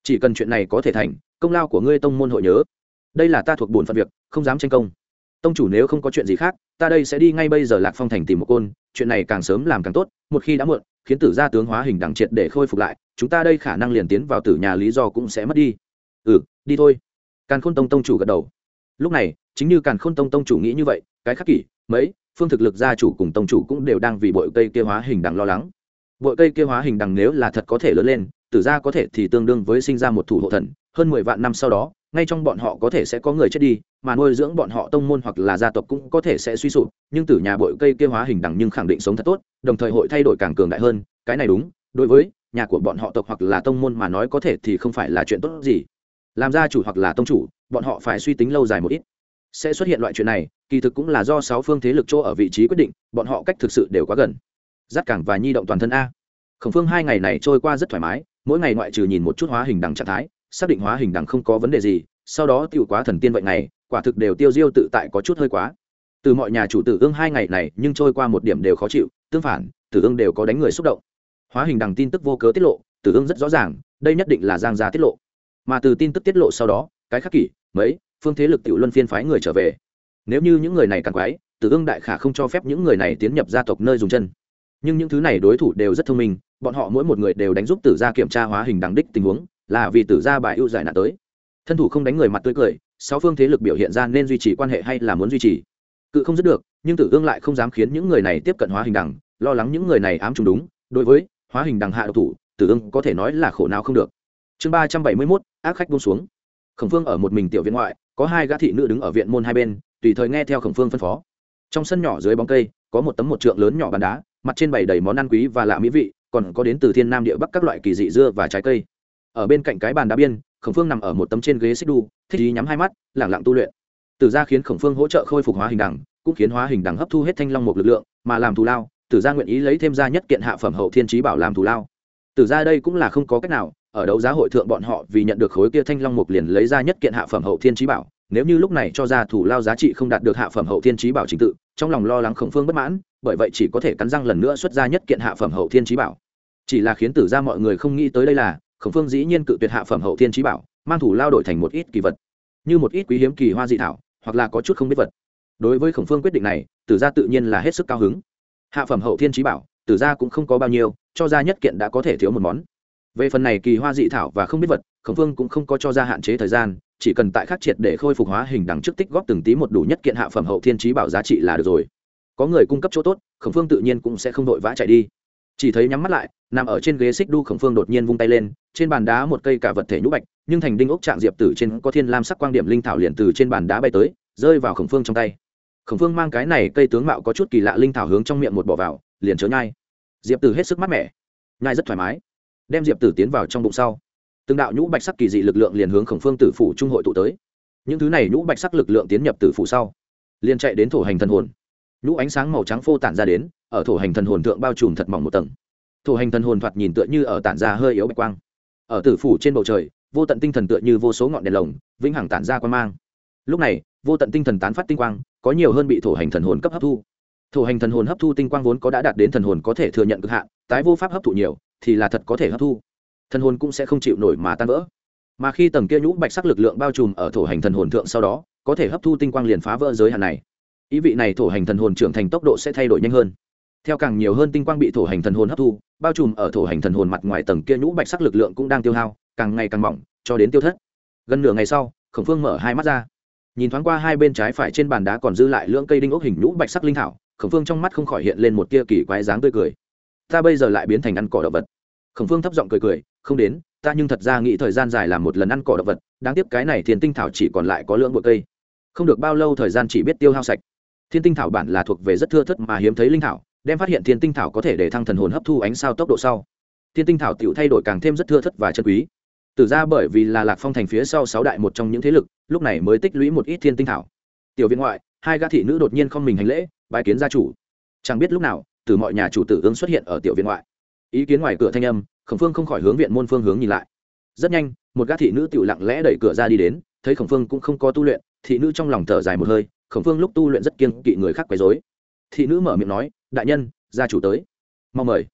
Chỉ cần chuyện này có thể thành công lao của ngươi tông môn hội nhớ. Đây là ta thuộc bổn phận việc, không dám tranh công. Tông chủ nếu không có chuyện gì khác, ta đây sẽ đi ngay bây giờ lạc phong thành tìm một côn. Chuyện này càng sớm làm càng tốt, một khi đã muộn, khiến tử gia tướng hóa hình đẳng triệt để khôi phục lại, chúng ta đây khả năng liền tiến vào tử nhà lý do cũng sẽ mất đi. Ừ đi thôi. Càn khôn tông tông chủ gật đầu. Lúc này, chính như càn khôn tông tông chủ nghĩ như vậy, cái khắc kỷ, mấy, phương thực lực gia chủ cùng tông chủ cũng đều đang vì bội cây kia hóa hình đằng lo lắng. Bội cây kia hóa hình đằng nếu là thật có thể lớn lên, tử gia có thể thì tương đương với sinh ra một thủ hộ thần hơn mười vạn năm sau đó, ngay trong bọn họ có thể sẽ có người chết đi, mà nuôi dưỡng bọn họ tông môn hoặc là gia tộc cũng có thể sẽ suy sụp, nhưng tử nhà bội cây kia hóa hình đẳng nhưng khẳng định sống thật tốt, đồng thời hội thay đổi càng cường đại hơn, cái này đúng, đối với nhà của bọn họ tộc hoặc là tông môn mà nói có thể thì không phải là chuyện tốt gì. Làm gia chủ hoặc là tông chủ, bọn họ phải suy tính lâu dài một ít. Sẽ xuất hiện loại chuyện này, kỳ thực cũng là do sáu phương thế lực chỗ ở vị trí quyết định, bọn họ cách thực sự đều quá gần. Giắt cảng và nhi động toàn thân a. Khổng phương hai ngày này trôi qua rất thoải mái, mỗi ngày ngoại trừ nhìn một chút hóa hình đằng trạng thái xác định hóa hình đằng không có vấn đề gì, sau đó tiêu quá thần tiên vậy này, quả thực đều tiêu diêu tự tại có chút hơi quá. Từ mọi nhà chủ tử ương hai ngày này, nhưng trôi qua một điểm đều khó chịu, tương phản, tử ương đều có đánh người xúc động. Hóa hình đằng tin tức vô cớ tiết lộ, tử ương rất rõ ràng, đây nhất định là giang gia tiết lộ. Mà từ tin tức tiết lộ sau đó, cái khắc kỷ, mấy, phương thế lực tiểu luân phiên phái người trở về. Nếu như những người này càng quái, tử ương đại khả không cho phép những người này tiến nhập gia tộc nơi dùng chân. Nhưng những thứ này đối thủ đều rất thông minh, bọn họ mỗi một người đều đánh giúp tử gia kiểm tra hóa hình đằng đích tình huống là vì tử gia bài ưu giải nạn tới. Thân thủ không đánh người mặt tươi cười, sáu phương thế lực biểu hiện ra nên duy trì quan hệ hay là muốn duy trì? Cự không dứt được, nhưng tử ương lại không dám khiến những người này tiếp cận hóa hình đằng, lo lắng những người này ám trùng đúng. Đối với hóa hình đằng hạ độc thủ, tử ương có thể nói là khổ nào không được. Chương ba trăm bảy mươi mốt, ác khách buông xuống. Khổng phương ở một mình tiểu viện ngoại, có hai gã thị nữ đứng ở viện môn hai bên, tùy thời nghe theo khổng phương phân phó. Trong sân nhỏ dưới bóng cây, có một tấm một trượng lớn nhỏ bàn đá, mặt trên bày đầy món ăn quý và lạ mỹ vị, còn có đến từ thiên nam địa bắc các loại kỳ dị dưa và trái cây ở bên cạnh cái bàn đá biên, khổng phương nằm ở một tấm trên ghế xích đu, thích ý nhắm hai mắt, lẳng lặng tu luyện. Từ ra khiến khổng phương hỗ trợ khôi phục hóa hình đẳng, cũng khiến hóa hình đẳng hấp thu hết thanh long một lực lượng, mà làm thù lao tử gia nguyện ý lấy thêm ra nhất kiện hạ phẩm hậu thiên trí bảo làm thù lao. Tử ra đây cũng là không có cách nào, ở đấu giá hội thượng bọn họ vì nhận được khối kia thanh long mục liền lấy ra nhất kiện hạ phẩm hậu thiên trí bảo, nếu như lúc này cho ra thủ lao giá trị không đạt được hạ phẩm hậu thiên trí bảo trình tự, trong lòng lo lắng khổng phương bất mãn, bởi vậy chỉ có thể cắn răng lần nữa xuất ra nhất kiện hạ phẩm hậu thiên trí bảo. Chỉ là khiến tử ra mọi người không nghĩ tới đây là khổng phương dĩ nhiên cự tuyệt hạ phẩm hậu thiên trí bảo, mang thủ lao đổi thành một ít kỳ vật, như một ít quý hiếm kỳ hoa dị thảo, hoặc là có chút không biết vật. Đối với khổng phương quyết định này, tử gia tự nhiên là hết sức cao hứng. Hạ phẩm hậu thiên trí bảo, tử gia cũng không có bao nhiêu, cho ra nhất kiện đã có thể thiếu một món. Về phần này kỳ hoa dị thảo và không biết vật, khổng phương cũng không có cho ra hạn chế thời gian, chỉ cần tại khắc triệt để khôi phục hóa hình đằng trước tích góp từng tí một đủ nhất kiện hạ phẩm hậu thiên trí bảo giá trị là được rồi. Có người cung cấp chỗ tốt, khổng phương tự nhiên cũng sẽ không đội vã chạy đi chỉ thấy nhắm mắt lại, nằm ở trên ghế xích đu khổng phương đột nhiên vung tay lên, trên bàn đá một cây cả vật thể nhũ bạch, nhưng thành đinh ốc trạng diệp tử trên có thiên lam sắc quang điểm linh thảo liền từ trên bàn đá bay tới, rơi vào khổng phương trong tay. Khổng phương mang cái này cây tướng mạo có chút kỳ lạ linh thảo hướng trong miệng một bỏ vào, liền chớ nhai. Diệp tử hết sức mát mẻ. Nhai rất thoải mái. Đem diệp tử tiến vào trong bụng sau. Từng đạo nhũ bạch sắc kỳ dị lực lượng liền hướng khổng phương tử phủ trung hội tụ tới. Những thứ này nhũ bạch sắc lực lượng tiến nhập tử phủ sau, liền chạy đến thổ hành thần hồn nhũ ánh sáng màu trắng phô tản ra đến, ở thổ hành thần hồn thượng bao trùm thật mỏng một tầng. Thổ hành thần hồn thoạt nhìn tựa như ở tản ra hơi yếu bạch quang. Ở tử phủ trên bầu trời, vô tận tinh thần tựa như vô số ngọn đèn lồng, vĩnh hằng tản ra quan mang. Lúc này, vô tận tinh thần tán phát tinh quang, có nhiều hơn bị thổ hành thần hồn cấp hấp thu. Thổ hành thần hồn hấp thu tinh quang vốn có đã đạt đến thần hồn có thể thừa nhận cực hạn, tái vô pháp hấp thụ nhiều, thì là thật có thể hấp thu. Thần hồn cũng sẽ không chịu nổi mà tan vỡ. Mà khi tầng kia nhũ bạch sắc lực lượng bao trùm ở thổ hành thần hồn thượng sau đó, có thể hấp thu tinh quang liền phá vỡ giới hạn này ý vị này thổ hành thần hồn trưởng thành tốc độ sẽ thay đổi nhanh hơn. Theo càng nhiều hơn tinh quang bị thổ hành thần hồn hấp thu, bao trùm ở thổ hành thần hồn mặt ngoài tầng kia nhũ bạch sắc lực lượng cũng đang tiêu hao, càng ngày càng mỏng, cho đến tiêu thất. Gần nửa ngày sau, khổng phương mở hai mắt ra. Nhìn thoáng qua hai bên trái phải trên bàn đá còn dư lại lưỡng cây đinh ốc hình nhũ bạch sắc linh thảo, khổng phương trong mắt không khỏi hiện lên một tia kỳ quái dáng tươi cười. Ta bây giờ lại biến thành ăn cỏ động vật. Khổng phương thấp giọng cười cười, không đến, ta nhưng thật ra nghĩ thời gian dài làm một lần ăn cỏ động vật, đáng tiếc cái này thiên tinh thảo chỉ còn lại có lưỡng bụi cây. Không được bao lâu thời gian chỉ biết tiêu hao sạch thiên tinh thảo bản là thuộc về rất thưa thất mà hiếm thấy linh thảo, đem phát hiện thiên tinh thảo có thể để thăng thần hồn hấp thu ánh sao tốc độ sau. Thiên tinh thảo tự thay đổi càng thêm rất thưa thất và chân quý. Từ ra bởi vì là lạc phong thành phía sau sáu đại một trong những thế lực, lúc này mới tích lũy một ít thiên tinh thảo. Tiểu viện ngoại, hai gã thị nữ đột nhiên không mình hành lễ bài kiến gia chủ. Chẳng biết lúc nào, từ mọi nhà chủ tử ứng xuất hiện ở tiểu viện ngoại. Ý kiến ngoài cửa thanh âm, khổng phương không khỏi hướng viện môn phương hướng nhìn lại. Rất nhanh, một gã thị nữ tự lặng lẽ đẩy cửa ra đi đến, thấy khổng phương cũng không có tu luyện, thị nữ trong lòng thở dài một hơi khổng phương lúc tu luyện rất kiên kỵ người khác quấy dối thị nữ mở miệng nói đại nhân gia chủ tới. Mong mời.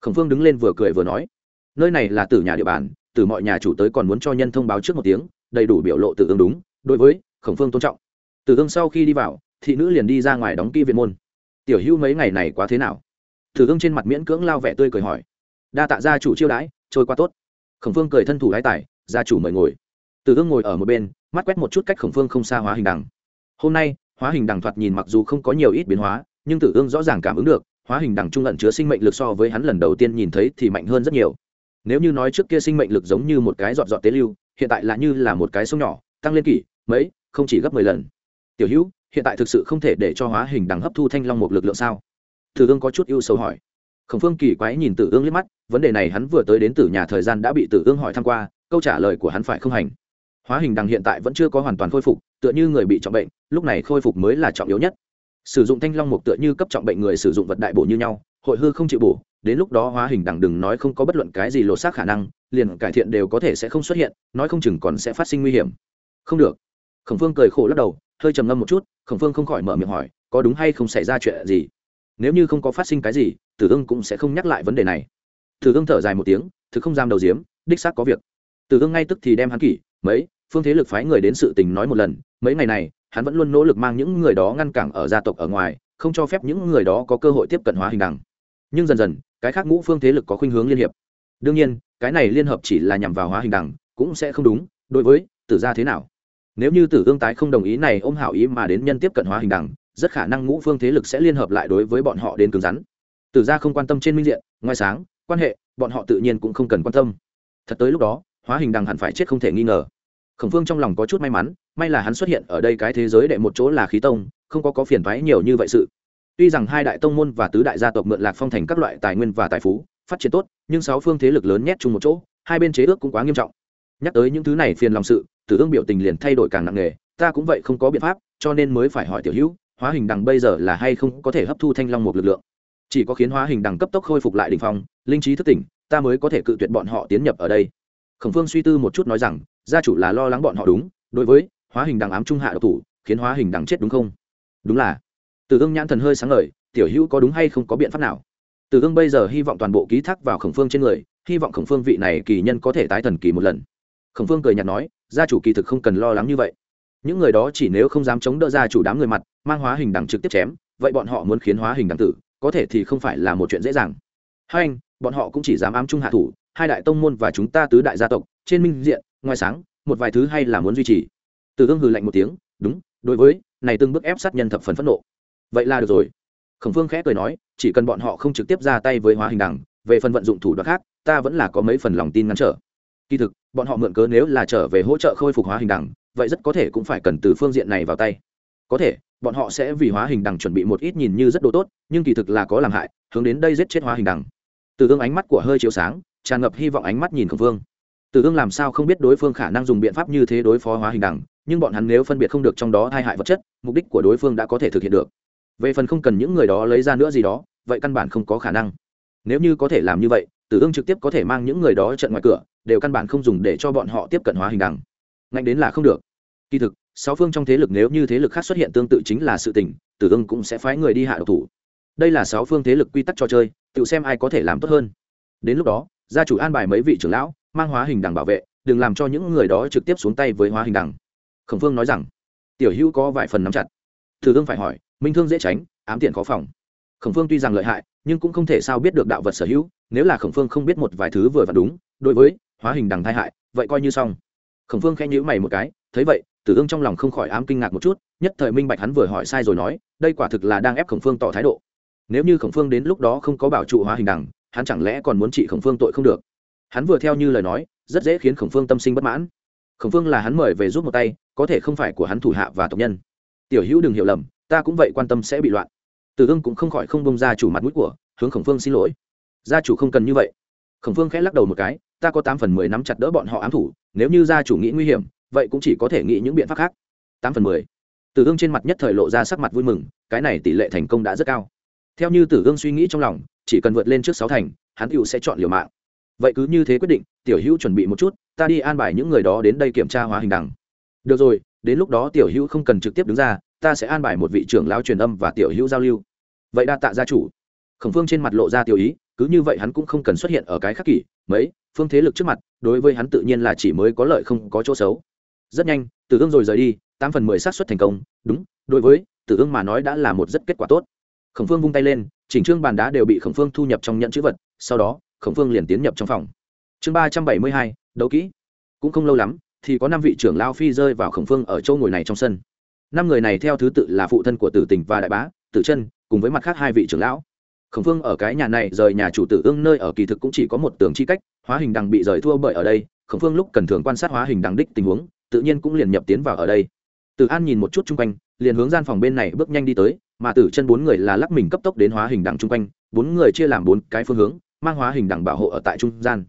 Khổng phương đứng lên vừa cười vừa nói nơi này là từ nhà địa bàn từ mọi nhà chủ tới còn muốn cho nhân thông báo trước một tiếng đầy đủ biểu lộ tự ương đúng đối với khổng phương tôn trọng. Từ ương sau khi đi vào thị nữ liền đi ra ngoài đóng kỹ viện môn. Tiểu hữu mấy ngày này quá thế nào? Thử ương trên mặt miễn cưỡng lao vẻ tươi cười hỏi. Đa tạ gia chủ chiêu đãi trôi qua tốt. Khổng phương cười thân thủ lái tải, gia chủ mời ngồi. Từ ương ngồi ở một bên mắt quét một chút cách khổng phương không xa hóa hình đằng. Hôm nay hóa hình đằng thoạt nhìn mặc dù không có nhiều ít biến hóa, nhưng tử ương rõ ràng cảm ứng được, hóa hình đằng trung ẩn chứa sinh mệnh lực so với hắn lần đầu tiên nhìn thấy thì mạnh hơn rất nhiều. Nếu như nói trước kia sinh mệnh lực giống như một cái dọn dọn tế lưu, hiện tại là như là một cái sông nhỏ, tăng lên kỷ, mấy, không chỉ gấp mười lần. Tiểu hữu, hiện tại thực sự không thể để cho hóa hình đằng hấp thu thanh long một lực lượng sao? Tử ương có chút ưu sâu hỏi. Khổng phương kỳ quái nhìn tử ương liếc mắt, vấn đề này hắn vừa tới đến tử nhà thời gian đã bị tử ương hỏi tham q u a câu trả lời của hắn phải không hành hóa hình đằng hiện tại vẫn chưa có hoàn toàn khôi phục, tựa như người bị trọng bệnh, lúc này khôi phục mới là trọng yếu nhất. Sử dụng thanh long mục tựa như cấp trọng bệnh người sử dụng vật đại bổ như nhau, hội hư không chịu bổ, đến lúc đó hóa hình đằng đừng nói không có bất luận cái gì lột xác khả năng, liền cải thiện đều có thể sẽ không xuất hiện, nói không chừng còn sẽ phát sinh nguy hiểm. Không được. Khổng phương cười khổ lắc đầu, hơi trầm ngâm một chút, khổng phương không khỏi mở miệng hỏi, có đúng hay không xảy ra chuyện gì? Nếu như không có phát sinh cái gì, tử ương cũng sẽ không nhắc lại vấn đề này. Tử ương thở dài một tiếng, thực không giam đầu diếm đích xác có việc. Tử ương ngay tức thì đem hắn kỷ mấy, phương thế lực phái người đến sự tình nói một lần, mấy ngày này, hắn vẫn luôn nỗ lực mang những người đó ngăn cản ở gia tộc ở ngoài, không cho phép những người đó có cơ hội tiếp cận hóa hình đằng. Nhưng dần dần, cái khác ngũ phương thế lực có khuynh hướng liên hiệp. Đương nhiên, cái này liên hợp chỉ là nhằm vào hóa hình đằng, cũng sẽ không đúng, đối với tử gia thế nào? Nếu như tử ương tái không đồng ý này ôm hảo ý mà đến nhân tiếp cận hóa hình đằng, rất khả năng ngũ phương thế lực sẽ liên hợp lại đối với bọn họ đến cứng rắn. Tử gia không quan tâm trên minh diện, ngoài sáng, quan hệ, bọn họ tự nhiên cũng không cần quan tâm. Thật tới lúc đó hóa hình đằng hẳn phải chết không thể nghi ngờ. Khổng phương trong lòng có chút may mắn, may là hắn xuất hiện ở đây cái thế giới đệ một chỗ là khí tông, không có có phiền thoái nhiều như vậy sự. Tuy rằng hai đại tông môn và tứ đại gia tộc mượn lạc phong thành các loại tài nguyên và tài phú, phát triển tốt, nhưng sáu phương thế lực lớn nhét chung một chỗ, hai bên chế ước cũng quá nghiêm trọng. Nhắc tới những thứ này phiền lòng sự, tử ương biểu tình liền thay đổi càng nặng nề, ta cũng vậy không có biện pháp, cho nên mới phải hỏi tiểu hữu, hóa hình đằng bây giờ là hay không có thể hấp thu thanh long một lực lượng? Chỉ có khiến hóa hình đằng cấp tốc khôi phục lại đ ỉ n h phong, linh trí thức tỉnh, ta mới có thể cự tuyệt bọn họ tiến nhập ở đây khổng phương suy tư một chút nói rằng, gia chủ là lo lắng bọn họ đúng, đối với hóa hình đằng ám trung hạ độc thủ, khiến hóa hình đằng chết đúng không? Đúng là. Từ ương nhãn thần hơi sáng ngời, tiểu hữu có đúng hay không có biện pháp nào? Từ ương bây giờ hy vọng toàn bộ ký thác vào khổng phương trên người, hy vọng khổng phương vị này kỳ nhân có thể tái thần kỳ một lần. Khổng phương cười nhạt nói, gia chủ kỳ thực không cần lo lắng như vậy. Những người đó chỉ nếu không dám chống đỡ gia chủ đám người mặt, mang hóa hình đằng trực tiếp chém, vậy bọn họ muốn khiến hóa hình đằng tử, có thể thì không phải là một chuyện dễ dàng. Hai anh, bọn họ cũng chỉ dám ám trung hạ thủ hai đại tông môn và chúng ta tứ đại gia tộc, trên minh diện, ngoài sáng, một vài thứ hay là muốn duy trì. Từ gương hừ lạnh một tiếng, đúng, đối với, này từng bước ép sát nhân thập phần phẫn nộ. Vậy là được rồi. Khổng phương khẽ cười nói, chỉ cần bọn họ không trực tiếp ra tay với hóa hình đẳng về phần vận dụng thủ đoạn khác, ta vẫn là có mấy phần lòng tin ngăn trở. Kỳ thực, bọn họ mượn cớ nếu là trở về hỗ trợ khôi phục hóa hình đẳng vậy rất có thể cũng phải cần từ phương diện này vào tay. Có thể, bọn họ sẽ vì hóa hình đằng chuẩn bị một ít nhìn như rất đồ tốt, nhưng kỳ thực là có làm hại, hướng đến đây giết chết hóa hình đằng. Từ gương ánh mắt của hơi chiếu sáng tràn ngập hy vọng ánh mắt nhìn khổng phương tử ương làm sao không biết đối phương khả năng dùng biện pháp như thế đối phó hóa hình đẳng, nhưng bọn hắn nếu phân biệt không được trong đó hai hại vật chất mục đích của đối phương đã có thể thực hiện được. Về phần không cần những người đó lấy ra nữa gì đó vậy căn bản không có khả năng. Nếu như có thể làm như vậy tử ương trực tiếp có thể mang những người đó trận ngoài cửa đều căn bản không dùng để cho bọn họ tiếp cận hóa hình đẳng. ngạnh đến là không được. Kỳ thực sáu phương trong thế lực nếu như thế lực khác xuất hiện tương tự chính là sự tình tử ương cũng sẽ phái người đi hạ độc thủ. Đây là sáu phương thế lực quy tắc cho chơi tự xem ai có thể làm tốt hơn. Đến lúc đó gia chủ an bài mấy vị trưởng lão, mang hóa hình đằng bảo vệ, đừng làm cho những người đó trực tiếp xuống tay với hóa hình đằng. Khổng phương nói rằng, tiểu hữu có vài phần nắm chặt. Thử ương phải hỏi, minh thương dễ tránh, ám tiện khó phòng. Khổng phương tuy rằng lợi hại, nhưng cũng không thể sao biết được đạo vật sở hữu, nếu là khổng phương không biết một vài thứ vừa và đúng, đối với hóa hình đằng thai hại, vậy coi như xong. Khổng phương khen nhữ mày một cái, thấy vậy, tử ương trong lòng không khỏi ám kinh ngạc một chút, nhất thời minh bạch hắn vừa hỏi sai rồi nói, đây quả thực là đang ép khổng phương tỏ thái độ. Nếu như khổng phương đến lúc đó không có bảo trụ hóa hình đằng hắn chẳng lẽ còn muốn trị khổng phương tội không được? Hắn vừa theo như lời nói, rất dễ khiến khổng phương tâm sinh bất mãn. Khổng phương là hắn mời về giúp một tay, có thể không phải của hắn thủ hạ và tộc nhân. Tiểu hữu đừng hiểu lầm, ta cũng vậy quan tâm sẽ bị loạn. Tử ương cũng không khỏi không bông ra chủ mặt mũi của, hướng khổng phương xin lỗi. Gia chủ không cần như vậy. Khổng phương khẽ lắc đầu một cái, ta có tám phần mười nắm chặt đỡ bọn họ ám thủ, nếu như gia chủ nghĩ nguy hiểm, vậy cũng chỉ có thể nghĩ những biện pháp khác. Tám phần mười. Tử ương trên mặt nhất thời lộ ra sắc mặt vui mừng, cái này tỷ lệ thành công đã rất cao. Theo như tử ương suy nghĩ trong lòng chỉ cần vượt lên trước sáu thành, hắn tựu sẽ chọn liều mạng. Vậy cứ như thế quyết định, tiểu hữu chuẩn bị một chút, ta đi an bài những người đó đến đây kiểm tra hóa hình đằng. Được rồi, đến lúc đó tiểu hữu không cần trực tiếp đứng ra, ta sẽ an bài một vị trưởng lão truyền âm và tiểu hữu giao lưu. Vậy đa tạ gia chủ. Khổng phương trên mặt lộ ra tiểu ý, cứ như vậy hắn cũng không cần xuất hiện ở cái khắc kỷ, mấy, phương thế lực trước mặt, đối với hắn tự nhiên là chỉ mới có lợi không có chỗ xấu. Rất nhanh, tử ương rồi rời đi, tám phần mười xác suất thành công, đúng, đối với tử ương mà nói đã là một rất kết quả tốt khổng phương vung tay lên, chỉnh trương bàn đá đều bị khổng phương thu nhập trong nhận chữ vật, sau đó, khổng phương liền tiến nhập trong phòng. Chương ba trăm bảy mươi hai, đấu kỹ. Cũng không lâu lắm, thì có năm vị trưởng lao phi rơi vào khổng phương ở châu ngồi này trong sân. Năm người này theo thứ tự là phụ thân của tử tình và đại bá, tử chân, cùng với mặt khác hai vị trưởng lão. Khổng phương ở cái nhà này rời nhà chủ tử ương nơi ở kỳ thực cũng chỉ có một tường chi cách, hóa hình đằng bị rời thua bởi ở đây. Khổng phương lúc cần thường quan sát hóa hình đằng đích tình huống, tự nhiên cũng liền nhập tiến vào ở đây. Tử an nhìn một chút chung quanh, liền hướng gian phòng bên này bước nhanh đi tới mà tử chân bốn người là lắc mình cấp tốc đến hóa hình đằng chung quanh, bốn người chia làm bốn cái phương hướng, mang hóa hình đằng bảo hộ ở tại trung gian.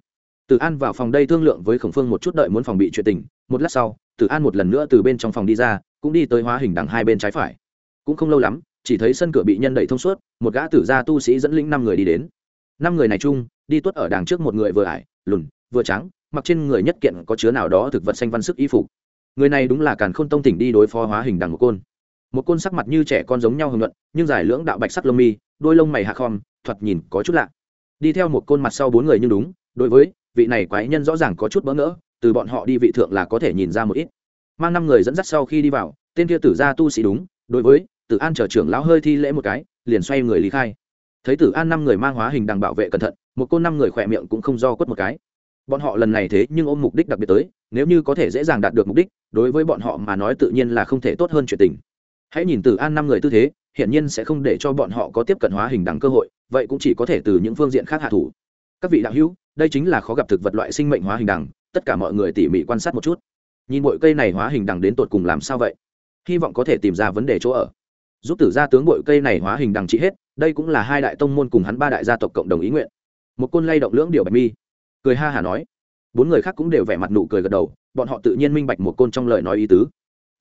Tử an vào phòng đây thương lượng với khổng phương một chút đợi muốn phòng bị chuyện tình, một lát sau, tử an một lần nữa từ bên trong phòng đi ra, cũng đi tới hóa hình đằng hai bên trái phải. Cũng không lâu lắm, chỉ thấy sân cửa bị nhân đẩy thông suốt, một gã tử gia tu sĩ dẫn lĩnh năm người đi đến. Năm người này chung, đi tuất ở đằng trước một người vừa ải, lùn, vừa trắng, mặc trên người nhất kiện có chứa nào đó thực vật xanh văn sức y phục. Người này đúng là càn khôn tông tỉnh đi đối phó hóa hình đằng một côn một côn sắc mặt như trẻ con giống nhau hưởng luận nhưng dài lưỡng đạo bạch sắc lông mi, đôi lông mày hạ khom, thoạt nhìn có chút lạ. Đi theo một côn mặt sau bốn người nhưng đúng, đối với vị này quái nhân rõ ràng có chút bỡ ngỡ, từ bọn họ đi vị thượng là có thể nhìn ra một ít. Mang năm người dẫn dắt sau khi đi vào, tên kia tử gia tu sĩ đúng, đối với tử an trở trưởng lão hơi thi lễ một cái, liền xoay người lý khai. Thấy tử an năm người mang hóa hình đằng bảo vệ cẩn thận, một côn năm người khỏe miệng cũng không do quất một cái. Bọn họ lần này thế nhưng ôm mục đích đặc biệt tới, nếu như có thể dễ dàng đạt được mục đích, đối với bọn họ mà nói tự nhiên là không thể tốt hơn chuyện tình hãy nhìn từ an năm người tư thế, hiển nhiên sẽ không để cho bọn họ có tiếp cận hóa hình đẳng cơ hội, vậy cũng chỉ có thể từ những phương diện khác hạ thủ. Các vị đạo hữu, đây chính là khó gặp thực vật loại sinh mệnh hóa hình đẳng, tất cả mọi người tỉ mỉ quan sát một chút. Nhìn bội cây này hóa hình đằng đến tột cùng làm sao vậy? Hy vọng có thể tìm ra vấn đề chỗ ở. Giúp tử gia tướng bội cây này hóa hình đằng trị hết, đây cũng là hai đại tông môn cùng hắn ba đại gia tộc cộng đồng ý nguyện. Một côn lay động lưỡng điều bạch mi. Cười ha hả nói. Bốn người khác cũng đều vẻ mặt nụ cười gật đầu, bọn họ tự nhiên minh bạch một côn trong lời nói ý tứ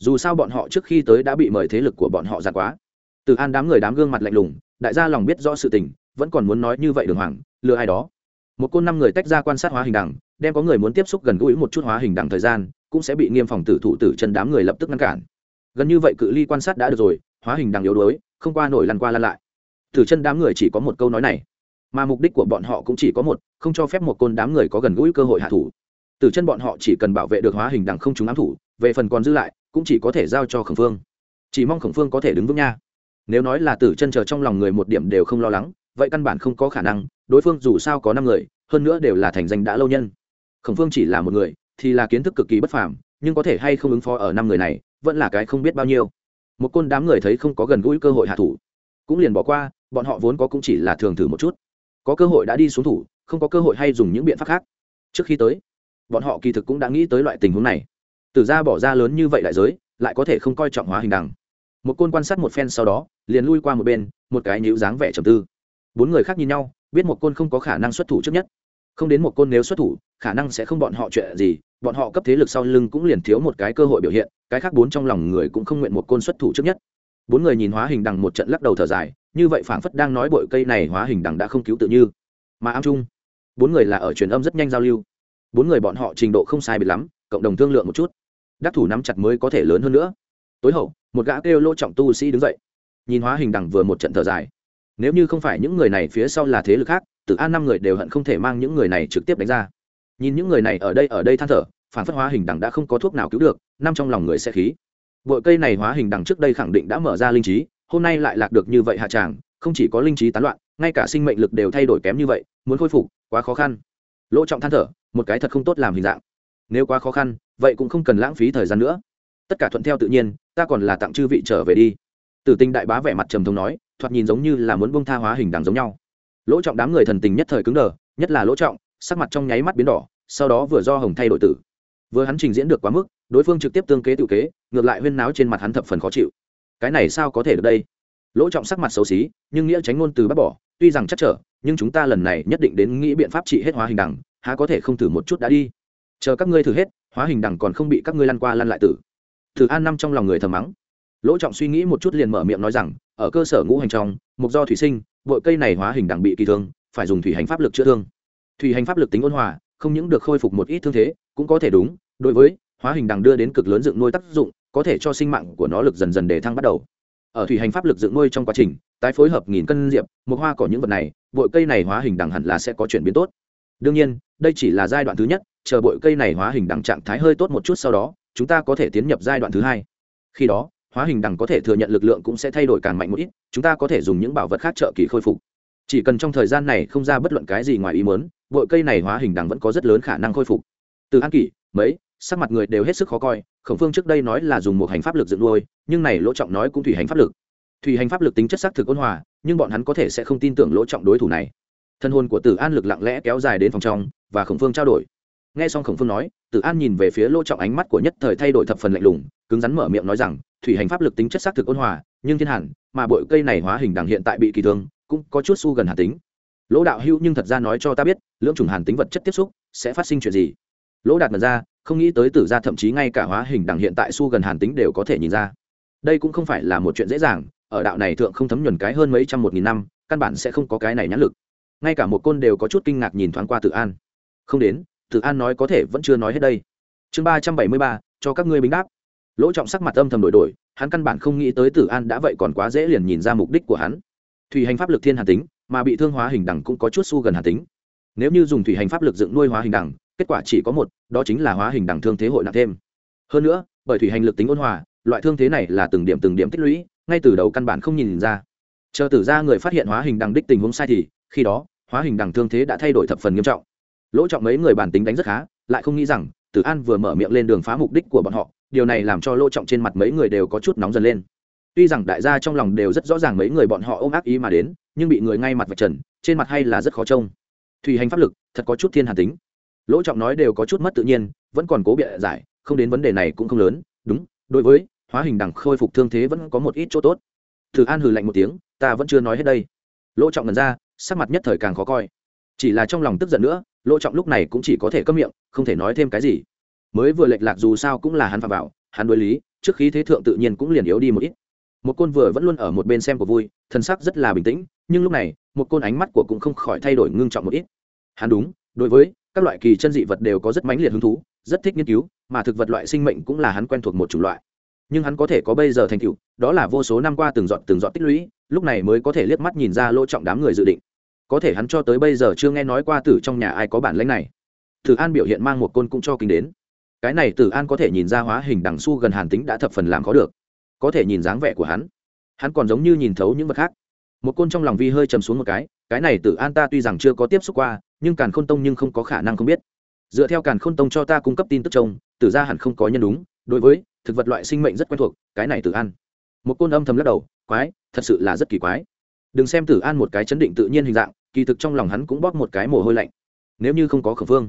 dù sao bọn họ trước khi tới đã bị mời thế lực của bọn họ giàn quá. Từ an đám người đám gương mặt lạnh lùng đại gia lòng biết rõ sự tình vẫn còn muốn nói như vậy đường hoàng lừa ai đó. Một côn năm người tách ra quan sát hóa hình đẳng, đem có người muốn tiếp xúc gần gũi một chút hóa hình đẳng thời gian cũng sẽ bị nghiêm phòng tử thủ tử chân đám người lập tức ngăn cản. Gần như vậy cự ly quan sát đã được rồi hóa hình đằng yếu đuối không qua nổi lăn qua lăn lại. Tử chân đám người chỉ có một câu nói này mà mục đích của bọn họ cũng chỉ có một không cho phép một côn đám người có gần gũi cơ hội hạ thủ. Tử chân bọn họ chỉ cần bảo vệ được hóa hình đằng không chúng ám thủ về phần còn giữ lại cũng chỉ có thể giao cho khổng phương. Chỉ mong khổng phương có thể đứng vững nha. Nếu nói là tử chân chờ trong lòng người một điểm đều không lo lắng, vậy căn bản không có khả năng, đối phương dù sao có năm người, hơn nữa đều là thành danh đã lâu nhân. Khổng phương chỉ là một người, thì là kiến thức cực kỳ bất phàm, nhưng có thể hay không ứng phó ở năm người này, vẫn là cái không biết bao nhiêu. Một côn đám người thấy không có gần gũi cơ hội hạ thủ, cũng liền bỏ qua, bọn họ vốn có cũng chỉ là thường thử một chút. Có cơ hội đã đi xuống thủ, không có cơ hội hay dùng những biện pháp khác. Trước khi tới, bọn họ kỳ thực cũng đã nghĩ tới loại tình huống này. Tử gia bỏ ra lớn như vậy đại giới lại có thể không coi trọng hóa hình đằng. Một côn quan sát một phen sau đó liền lui qua một bên một cái nhíu dáng vẻ trầm tư. Bốn người khác nhìn nhau biết một côn không có khả năng xuất thủ trước nhất. Không đến một côn nếu xuất thủ khả năng sẽ không bọn họ chuyện gì bọn họ cấp thế lực sau lưng cũng liền thiếu một cái cơ hội biểu hiện cái khác bốn trong lòng người cũng không nguyện một côn xuất thủ trước nhất. Bốn người nhìn hóa hình đằng một trận lắc đầu thở dài như vậy phảng phất đang nói bội cây này hóa hình đằng đã không cứu tự như. Mà am chung, bốn người là ở truyền âm rất nhanh giao lưu. Bốn người bọn họ trình độ không sai biệt lắm cộng đồng thương lượng một chút đắc thủ nắm chặt mới có thể lớn hơn nữa. Tối hậu, một gã kêu lỗ trọng tu sĩ đứng dậy. Nhìn hóa hình đằng vừa một trận thở dài. Nếu như không phải những người này phía sau là thế lực khác tự an năm người đều hận không thể mang những người này trực tiếp đánh ra. Nhìn những người này ở đây ở đây than thở, phản phất hóa hình đằng đã không có thuốc nào cứu được, năm trong lòng người sẽ khí. Bội cây này hóa hình đằng trước đây khẳng định đã mở ra linh trí, hôm nay lại lạc được như vậy hạ tràng, không chỉ có linh trí tán loạn, ngay cả sinh mệnh lực đều thay đổi kém như vậy, muốn khôi phục, quá khó khăn. Lỗ trọng than thở, một cái thật không tốt làm hình dạng. Nếu quá khó khăn vậy cũng không cần lãng phí thời gian nữa. Tất cả thuận theo tự nhiên, ta còn là tặng chư vị trở về đi. Tử tinh đại bá vẻ mặt trầm thống nói, thoạt nhìn giống như là muốn bông tha hóa hình đằng giống nhau. Lỗ trọng đám người thần tình nhất thời cứng đờ, nhất là lỗ trọng, sắc mặt trong nháy mắt biến đỏ, sau đó vừa do hồng thay đổi tử. Vừa hắn trình diễn được quá mức, đối phương trực tiếp tương kế tự kế, ngược lại huyên náo trên mặt hắn thập phần khó chịu. Cái này sao có thể được đây? Lỗ trọng sắc mặt xấu xí, nhưng nghĩa tránh ngôn từ bác bỏ, tuy rằng chắc trở, nhưng chúng ta lần này nhất định đến nghĩ biện pháp trị hết hóa hình đằng, há có thể không thử một chút đã đi. Chờ các ngươi thử hết hóa hình đằng còn không bị các ngươi lăn qua lăn lại tử. Thử an năm trong lòng người thầm mắng. Lỗ trọng suy nghĩ một chút liền mở miệng nói rằng, ở cơ sở ngũ hành trong, mục do thủy sinh, bội cây này hóa hình đằng bị kỳ thương, phải dùng thủy hành pháp lực chữa thương. Thủy hành pháp lực tính ôn hòa, không những được khôi phục một ít thương thế, cũng có thể đúng, đối với hóa hình đằng đưa đến cực lớn dựng nuôi tác dụng, có thể cho sinh mạng của nó lực dần dần để thăng bắt đầu. Ở thủy hành pháp lực dựng nuôi trong quá trình, tái phối hợp nghìn cân diệp một hoa cỏ những vật này, bội cây này hóa hình đằng hẳn là sẽ có chuyển biến tốt. Đương nhiên, đây chỉ là giai đoạn thứ nhất chờ bội cây này hóa hình đằng trạng thái hơi tốt một chút sau đó, chúng ta có thể tiến nhập giai đoạn thứ hai. Khi đó, hóa hình đằng có thể thừa nhận lực lượng cũng sẽ thay đổi càng mạnh một ít, chúng ta có thể dùng những bảo vật khác trợ kỳ khôi phục. Chỉ cần trong thời gian này không ra bất luận cái gì ngoài ý muốn bội cây này hóa hình đằng vẫn có rất lớn khả năng khôi phục. Từ an kỷ, mấy, sắc mặt người đều hết sức khó coi, khổng phương trước đây nói là dùng một hành pháp lực dựng nuôi, nhưng này lỗ trọng nói cũng thủy hành pháp lực. Thủy hành pháp lực tính chất xác thực ôn hòa, nhưng bọn hắn có thể sẽ không tin tưởng lỗ trọng đối thủ này. Thân hồn của tử an lực lặng lẽ kéo dài đến phòng trong, và khổng phương trao đổi nghe xong khổng phương nói, tử an nhìn về phía lỗ trọng ánh mắt của nhất thời thay đổi thập phần lạnh lùng, cứng rắn mở miệng nói rằng, thủy hành pháp lực tính chất xác thực ôn hòa, nhưng thiên hẳn mà bội cây này hóa hình đằng hiện tại bị kỳ thương, cũng có chút su gần hàn tính. Lỗ đạo hữu nhưng thật ra nói cho ta biết, lưỡng chủng hàn tính vật chất tiếp xúc, sẽ phát sinh chuyện gì? Lỗ đạt mật ra, không nghĩ tới tử ra thậm chí ngay cả hóa hình đằng hiện tại su gần hàn tính đều có thể nhìn ra. Đây cũng không phải là một chuyện dễ dàng, ở đạo này thượng không thấm nhuần cái hơn mấy trăm một nghìn năm, căn bản sẽ không có cái này nhãn lực. Ngay cả một côn đều có chút kinh ngạc nhìn thoáng qua tử an. Không đến tử an nói có thể vẫn chưa nói hết đây. Chương ba trăm bảy mươi ba, cho các ngươi bình đáp. Lỗ trọng sắc mặt âm thầm đổi đổi, hắn căn bản không nghĩ tới tử an đã vậy còn quá dễ liền nhìn ra mục đích của hắn. Thủy hành pháp lực thiên hàn tính, mà bị thương hóa hình đẳng cũng có chút su gần hàn tính. Nếu như dùng thủy hành pháp lực dựng nuôi hóa hình đẳng, kết quả chỉ có một, đó chính là hóa hình đẳng thương thế hội nặng thêm. Hơn nữa, bởi thủy hành lực tính ôn hòa, loại thương thế này là từng điểm từng điểm tích lũy, ngay từ đầu căn bản không nhìn ra. Chờ tử ra người phát hiện hóa hình đằng đích tình huống sai thì, khi đó, hóa hình đằng thương thế đã thay đổi thập phần nghiêm trọng lỗ trọng mấy người bản tính đánh rất khá, lại không nghĩ rằng, tử an vừa mở miệng lên đường phá mục đích của bọn họ, điều này làm cho lỗ trọng trên mặt mấy người đều có chút nóng dần lên. Tuy rằng đại gia trong lòng đều rất rõ ràng mấy người bọn họ ôm ác ý mà đến, nhưng bị người ngay mặt vạch trần, trên mặt hay là rất khó trông. Thủy hành pháp lực, thật có chút thiên hàn tính. Lỗ trọng nói đều có chút mất tự nhiên, vẫn còn cố bịa giải, không đến vấn đề này cũng không lớn, đúng, đối với, hóa hình đằng khôi phục thương thế vẫn có một ít chỗ tốt. Thử an hừ lạnh một tiếng, ta vẫn chưa nói hết đây. Lỗ trọng ngần ra, sắc mặt nhất thời càng khó coi. Chỉ là trong lòng tức giận nữa lỗ trọng lúc này cũng chỉ có thể câm miệng, không thể nói thêm cái gì. Mới vừa lệch lạc dù sao cũng là hắn phạm vào, hắn đối lý, trước khi thế thượng tự nhiên cũng liền yếu đi một ít. Một côn vừa vẫn luôn ở một bên xem của vui, thân sắc rất là bình tĩnh, nhưng lúc này, một côn ánh mắt của cũng không khỏi thay đổi ngưng trọng một ít. Hắn đúng, đối với các loại kỳ chân dị vật đều có rất mãnh liệt hứng thú, rất thích nghiên cứu, mà thực vật loại sinh mệnh cũng là hắn quen thuộc một chủng loại. Nhưng hắn có thể có bây giờ thành tựu, đó là vô số năm qua từng dọn từng dọn tích lũy, lúc này mới có thể liếc mắt nhìn ra lỗ trọng đám người dự định có thể hắn cho tới bây giờ chưa nghe nói qua tử trong nhà ai có bản lãnh này. Tử an biểu hiện mang một côn cũng cho kinh đến. Cái này tử an có thể nhìn ra hóa hình đằng su gần hàn tính đã thập phần làm có được. Có thể nhìn dáng vẻ của hắn hắn còn giống như nhìn thấu những vật khác. Một côn trong lòng vi hơi chầm xuống một cái cái này tử an ta tuy rằng chưa có tiếp xúc qua, nhưng càn khôn tông nhưng không có khả năng không biết. Dựa theo càn khôn tông cho ta cung cấp tin tức trông, tử ra hẳn không có nhân đúng, đối với thực vật loại sinh mệnh rất quen thuộc, cái này tử an. Một côn âm thầm lắc đầu, quái, thật sự là rất kỳ quái. Đừng xem tử an một cái chấn định tự nhiên hình dạng kỳ thực trong lòng hắn cũng bóp một cái mồ hôi lạnh. Nếu như không có khẩn phương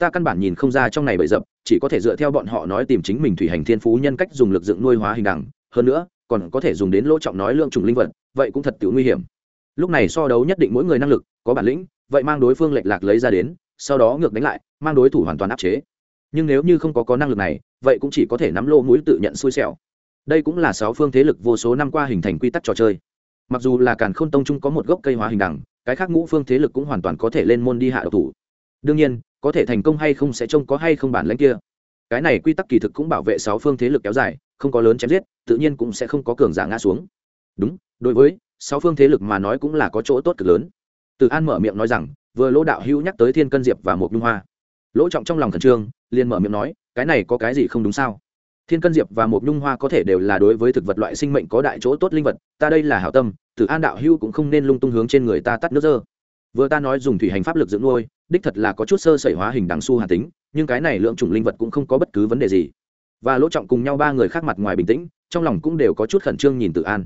ta căn bản nhìn không ra trong này bậy dập, chỉ có thể dựa theo bọn họ nói tìm chính mình thủy hành thiên phú nhân cách dùng lực dựng nuôi hóa hình đẳng, hơn nữa, còn có thể dùng đến lỗ trọng nói lượng trùng linh vật, vậy cũng thật tiểu nguy hiểm. Lúc này so đấu nhất định mỗi người năng lực, có bản lĩnh, vậy mang đối phương lệch lạc lấy ra đến, sau đó ngược đánh lại, mang đối thủ hoàn toàn áp chế. Nhưng nếu như không có có năng lực này, vậy cũng chỉ có thể nắm lô mũi tự nhận xui xẻo. Đây cũng là sáu phương thế lực vô số năm qua hình thành quy tắc trò chơi. Mặc dù là càn khôn tông trung có một gốc cây hóa hình đẳng cái khác ngũ phương thế lực cũng hoàn toàn có thể lên môn đi hạ độc thủ. Đương nhiên, có thể thành công hay không sẽ trông có hay không bản lãnh kia. Cái này quy tắc kỳ thực cũng bảo vệ sáu phương thế lực kéo dài, không có lớn chém giết, tự nhiên cũng sẽ không có cường giả ngã xuống. Đúng, đối với sáu phương thế lực mà nói cũng là có chỗ tốt cực lớn. Từ an mở miệng nói rằng, vừa lỗ đạo hữu nhắc tới thiên cân diệp và một nhung hoa. Lỗ trọng trong lòng khẩn trương, liền mở miệng nói, cái này có cái gì không đúng sao? Thiên cân diệp và một nhung hoa có thể đều là đối với thực vật loại sinh mệnh có đại chỗ tốt linh vật, ta đây là hảo tâm từ an đạo hưu cũng không nên lung tung hướng trên người ta tắt nước dơ. Vừa ta nói dùng thủy hành pháp lực dưỡng nuôi, đích thật là có chút sơ sẩy hóa hình đằng su hà tính, nhưng cái này lượng chủng linh vật cũng không có bất cứ vấn đề gì. Và lỗ trọng cùng nhau ba người khác mặt ngoài bình tĩnh, trong lòng cũng đều có chút khẩn trương nhìn Tử an.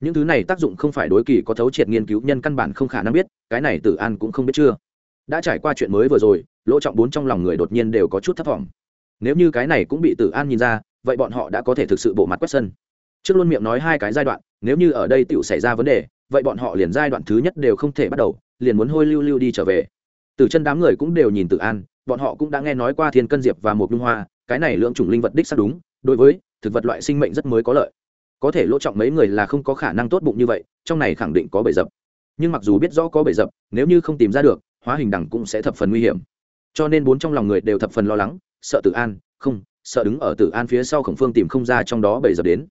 Những thứ này tác dụng không phải đối kỳ có thấu triệt nghiên cứu nhân căn bản không khả năng biết, cái này Tử an cũng không biết chưa. Đã trải qua chuyện mới vừa rồi, lỗ trọng bốn trong lòng người đột nhiên đều có chút thất vọng nếu như cái này cũng bị Tử an nhìn ra vậy bọn họ đã có thể thực sự bộ mặt quét sân. Trước luôn miệng nói hai cái giai đoạn, nếu như ở đây tựu xảy ra vấn đề, vậy bọn họ liền giai đoạn thứ nhất đều không thể bắt đầu, liền muốn hôi lưu lưu đi trở về. Từ chân đám người cũng đều nhìn tự an, bọn họ cũng đã nghe nói qua thiên cân diệp và một nhung hoa, cái này lượng chủng linh vật đích xác đúng, đối với thực vật loại sinh mệnh rất mới có lợi. Có thể lỗ trọng mấy người là không có khả năng tốt bụng như vậy, trong này khẳng định có bể dập. Nhưng mặc dù biết rõ có bể dập, nếu như không tìm ra được, hóa hình đẳng cũng sẽ thập phần nguy hiểm. Cho nên bốn trong lòng người đều thập phần lo lắng, sợ tự an, không sợ đứng ở Tử an phía sau khổng phương tìm không ra trong đó bảy giờ đến.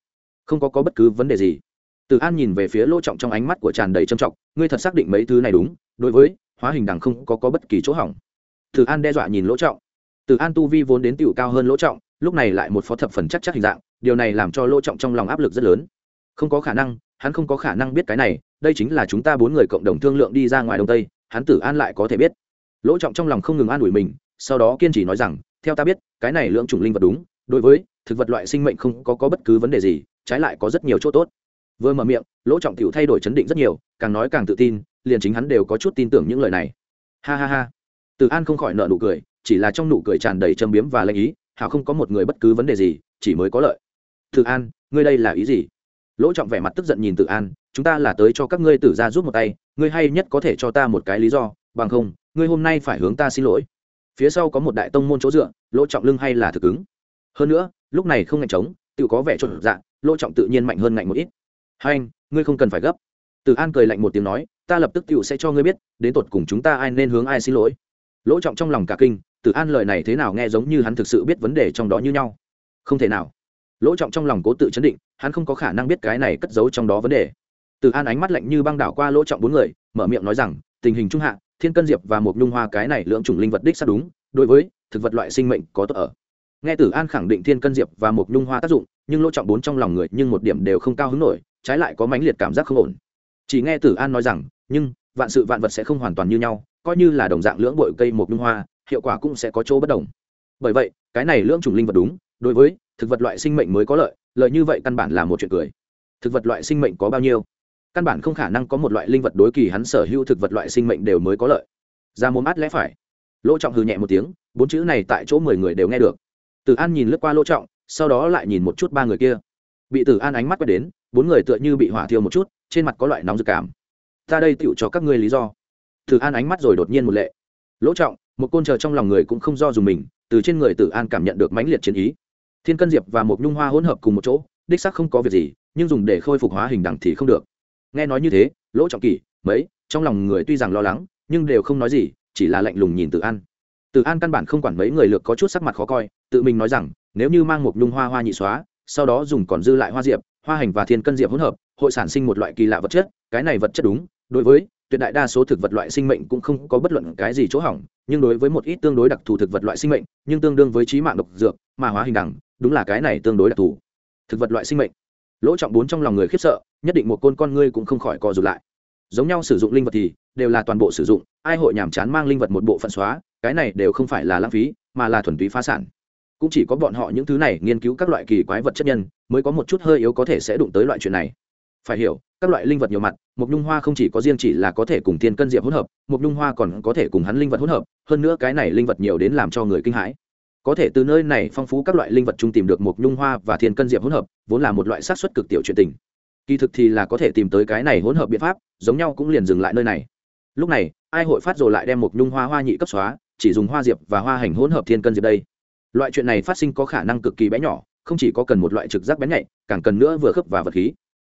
Không có có bất cứ vấn đề gì. Tử an nhìn về phía lỗ trọng trong ánh mắt của tràn đầy trầm trọng ngươi thật xác định mấy thứ này đúng đối với hóa hình đẳng không có, có bất kỳ chỗ hỏng. Tử an đe dọa nhìn lỗ trọng. Tử an tu vi vốn đến tiểu cao hơn lỗ trọng lúc này lại một phó thập phần chắc chắc hình dạng điều này làm cho lỗ trọng trong lòng áp lực rất lớn. Không có khả năng hắn không có khả năng biết cái này đây chính là chúng ta bốn người cộng đồng thương lượng đi ra ngoài đông tây hắn tử an lại có thể biết. Lỗ trọng trong lòng không ngừng an ủi mình sau đó kiên trì nói rằng theo ta biết cái này lượng chủng linh vật đúng đối với thực vật loại sinh mệnh không có, có bất cứ vấn đề gì trái lại có rất nhiều chỗ tốt. Vừa mở miệng lỗ trọng tiểu thay đổi chấn định rất nhiều càng nói càng tự tin liền chính hắn đều có chút tin tưởng những lời này. Ha ha ha. Từ an không khỏi nợ nụ cười chỉ là trong nụ cười tràn đầy châm biếm và lanh ý hảo không có một người bất cứ vấn đề gì chỉ mới có lợi. Từ an ngươi đây là ý gì? Lỗ trọng vẻ mặt tức giận nhìn từ an chúng ta là tới cho các ngươi tử ra giúp một tay ngươi hay nhất có thể cho ta một cái lý do bằng không ngươi hôm nay phải hướng ta xin lỗi phía sau có một đại tông môn chỗ dựa, lỗ trọng lưng hay là thực ứng. Hơn nữa, lúc này không ngạnh trống tự có vẻ trộn dạ lỗ trọng tự nhiên mạnh hơn ngạnh một ít. Hai anh, ngươi không cần phải gấp. Từ an cười lạnh một tiếng nói, ta lập tức tự sẽ cho ngươi biết, đến tột cùng chúng ta ai nên hướng ai xin lỗi. Lỗ trọng trong lòng cả kinh, từ an lời này thế nào nghe giống như hắn thực sự biết vấn đề trong đó như nhau. Không thể nào. Lỗ trọng trong lòng cố tự chấn định, hắn không có khả năng biết cái này cất giấu trong đó vấn đề. Từ an ánh mắt lạnh như băng đảo qua lỗ trọng bốn người, mở miệng nói rằng tình hình trung hạ, thiên cân diệp và một nhung hoa cái này lượng chủng linh vật đích xác đúng, đối với thực vật loại sinh mệnh có tốt ở. Nghe tử an khẳng định thiên cân diệp và một nhung hoa tác dụng, nhưng lỗ trọng bốn trong lòng người nhưng một điểm đều không cao hứng nổi, trái lại có mãnh liệt cảm giác không ổn. Chỉ nghe tử an nói rằng, nhưng, vạn sự vạn vật sẽ không hoàn toàn như nhau, coi như là đồng dạng lưỡng bội cây một nhung hoa, hiệu quả cũng sẽ có chỗ bất đồng. Bởi vậy, cái này lưỡng chủng linh vật đúng, đối với thực vật loại sinh mệnh mới có lợi lợi như vậy căn bản là một chuyện cười. Thực vật loại sinh mệnh có bao nhiêu? Căn bản không khả năng có một loại linh vật đối kỳ hắn sở hữu thực vật loại sinh mệnh đều mới có lợi. Ra mồm át lẽ phải. Lỗ trọng hừ nhẹ một tiếng, bốn chữ này tại chỗ mười người đều nghe được. Tử an nhìn lướt qua lỗ trọng, sau đó lại nhìn một chút ba người kia. Bị tử an ánh mắt quét đến, bốn người tựa như bị hỏa thiêu một chút, trên mặt có loại nóng dực cảm. Ta đây tựu cho các ngươi lý do. Tử an ánh mắt rồi đột nhiên một lệ. Lỗ trọng, một côn chờ trong lòng người cũng không do dùng mình, từ trên người tử an cảm nhận được mãnh liệt chiến ý. Thiên cân diệp và một nhung hoa hỗn hợp cùng một chỗ, đích sắc không có việc gì, nhưng dùng để khôi phục hóa hình đẳng thì không được nghe nói như thế, lỗ trọng kỳ mấy, trong lòng người tuy rằng lo lắng, nhưng đều không nói gì, chỉ là lạnh lùng nhìn tự an. Tự an căn bản không quản mấy người lược có chút sắc mặt khó coi, tự mình nói rằng, nếu như mang một nhung hoa hoa nhị xóa, sau đó dùng còn dư lại hoa diệp, hoa hành và thiên cân diệp hỗn hợp, hội sản sinh một loại kỳ lạ vật chất, cái này vật chất đúng, đối với tuyệt đại đa số thực vật loại sinh mệnh cũng không có bất luận cái gì chỗ hỏng, nhưng đối với một ít tương đối đặc thù thực vật loại sinh mệnh, nhưng tương đương với trí mạng độc dược, mà hóa hình đẳng, đúng là cái này tương đối đặc thù thực vật loại sinh mệnh. Lỗ trọng bốn trong lòng người khiếp sợ nhất định một côn con ngươi cũng không khỏi co rụt lại. Giống nhau sử dụng linh vật thì đều là toàn bộ sử dụng, ai hội nhàm chán mang linh vật một bộ phận xóa, cái này đều không phải là lãng phí, mà là thuần túy phá sản. Cũng chỉ có bọn họ những thứ này nghiên cứu các loại kỳ quái vật chất nhân, mới có một chút hơi yếu có thể sẽ đụng tới loại chuyện này. Phải hiểu, các loại linh vật nhiều mặt một nhung hoa không chỉ có riêng chỉ là có thể cùng thiên cân diệp hỗn hợp một nhung hoa còn có thể cùng hắn linh vật hỗn hợp, hơn nữa cái này linh vật nhiều đến làm cho người kinh hãi. Có thể từ nơi này phong phú các loại linh vật chung tìm được một nhung hoa và thiên cân diệp hỗn hợp, vốn là một loại xác suất cực tiểu chuyện tình kỳ thực thì là có thể tìm tới cái này hỗn hợp biện pháp, giống nhau cũng liền dừng lại nơi này. Lúc này, ai hội phát rồi lại đem một nhung hoa hoa nhị cấp xóa, chỉ dùng hoa diệp và hoa hành hỗn hợp thiên cân diệp đây. Loại chuyện này phát sinh có khả năng cực kỳ bé nhỏ, không chỉ có cần một loại trực giác bén nhạy, càng cần nữa vừa khớp và vật khí.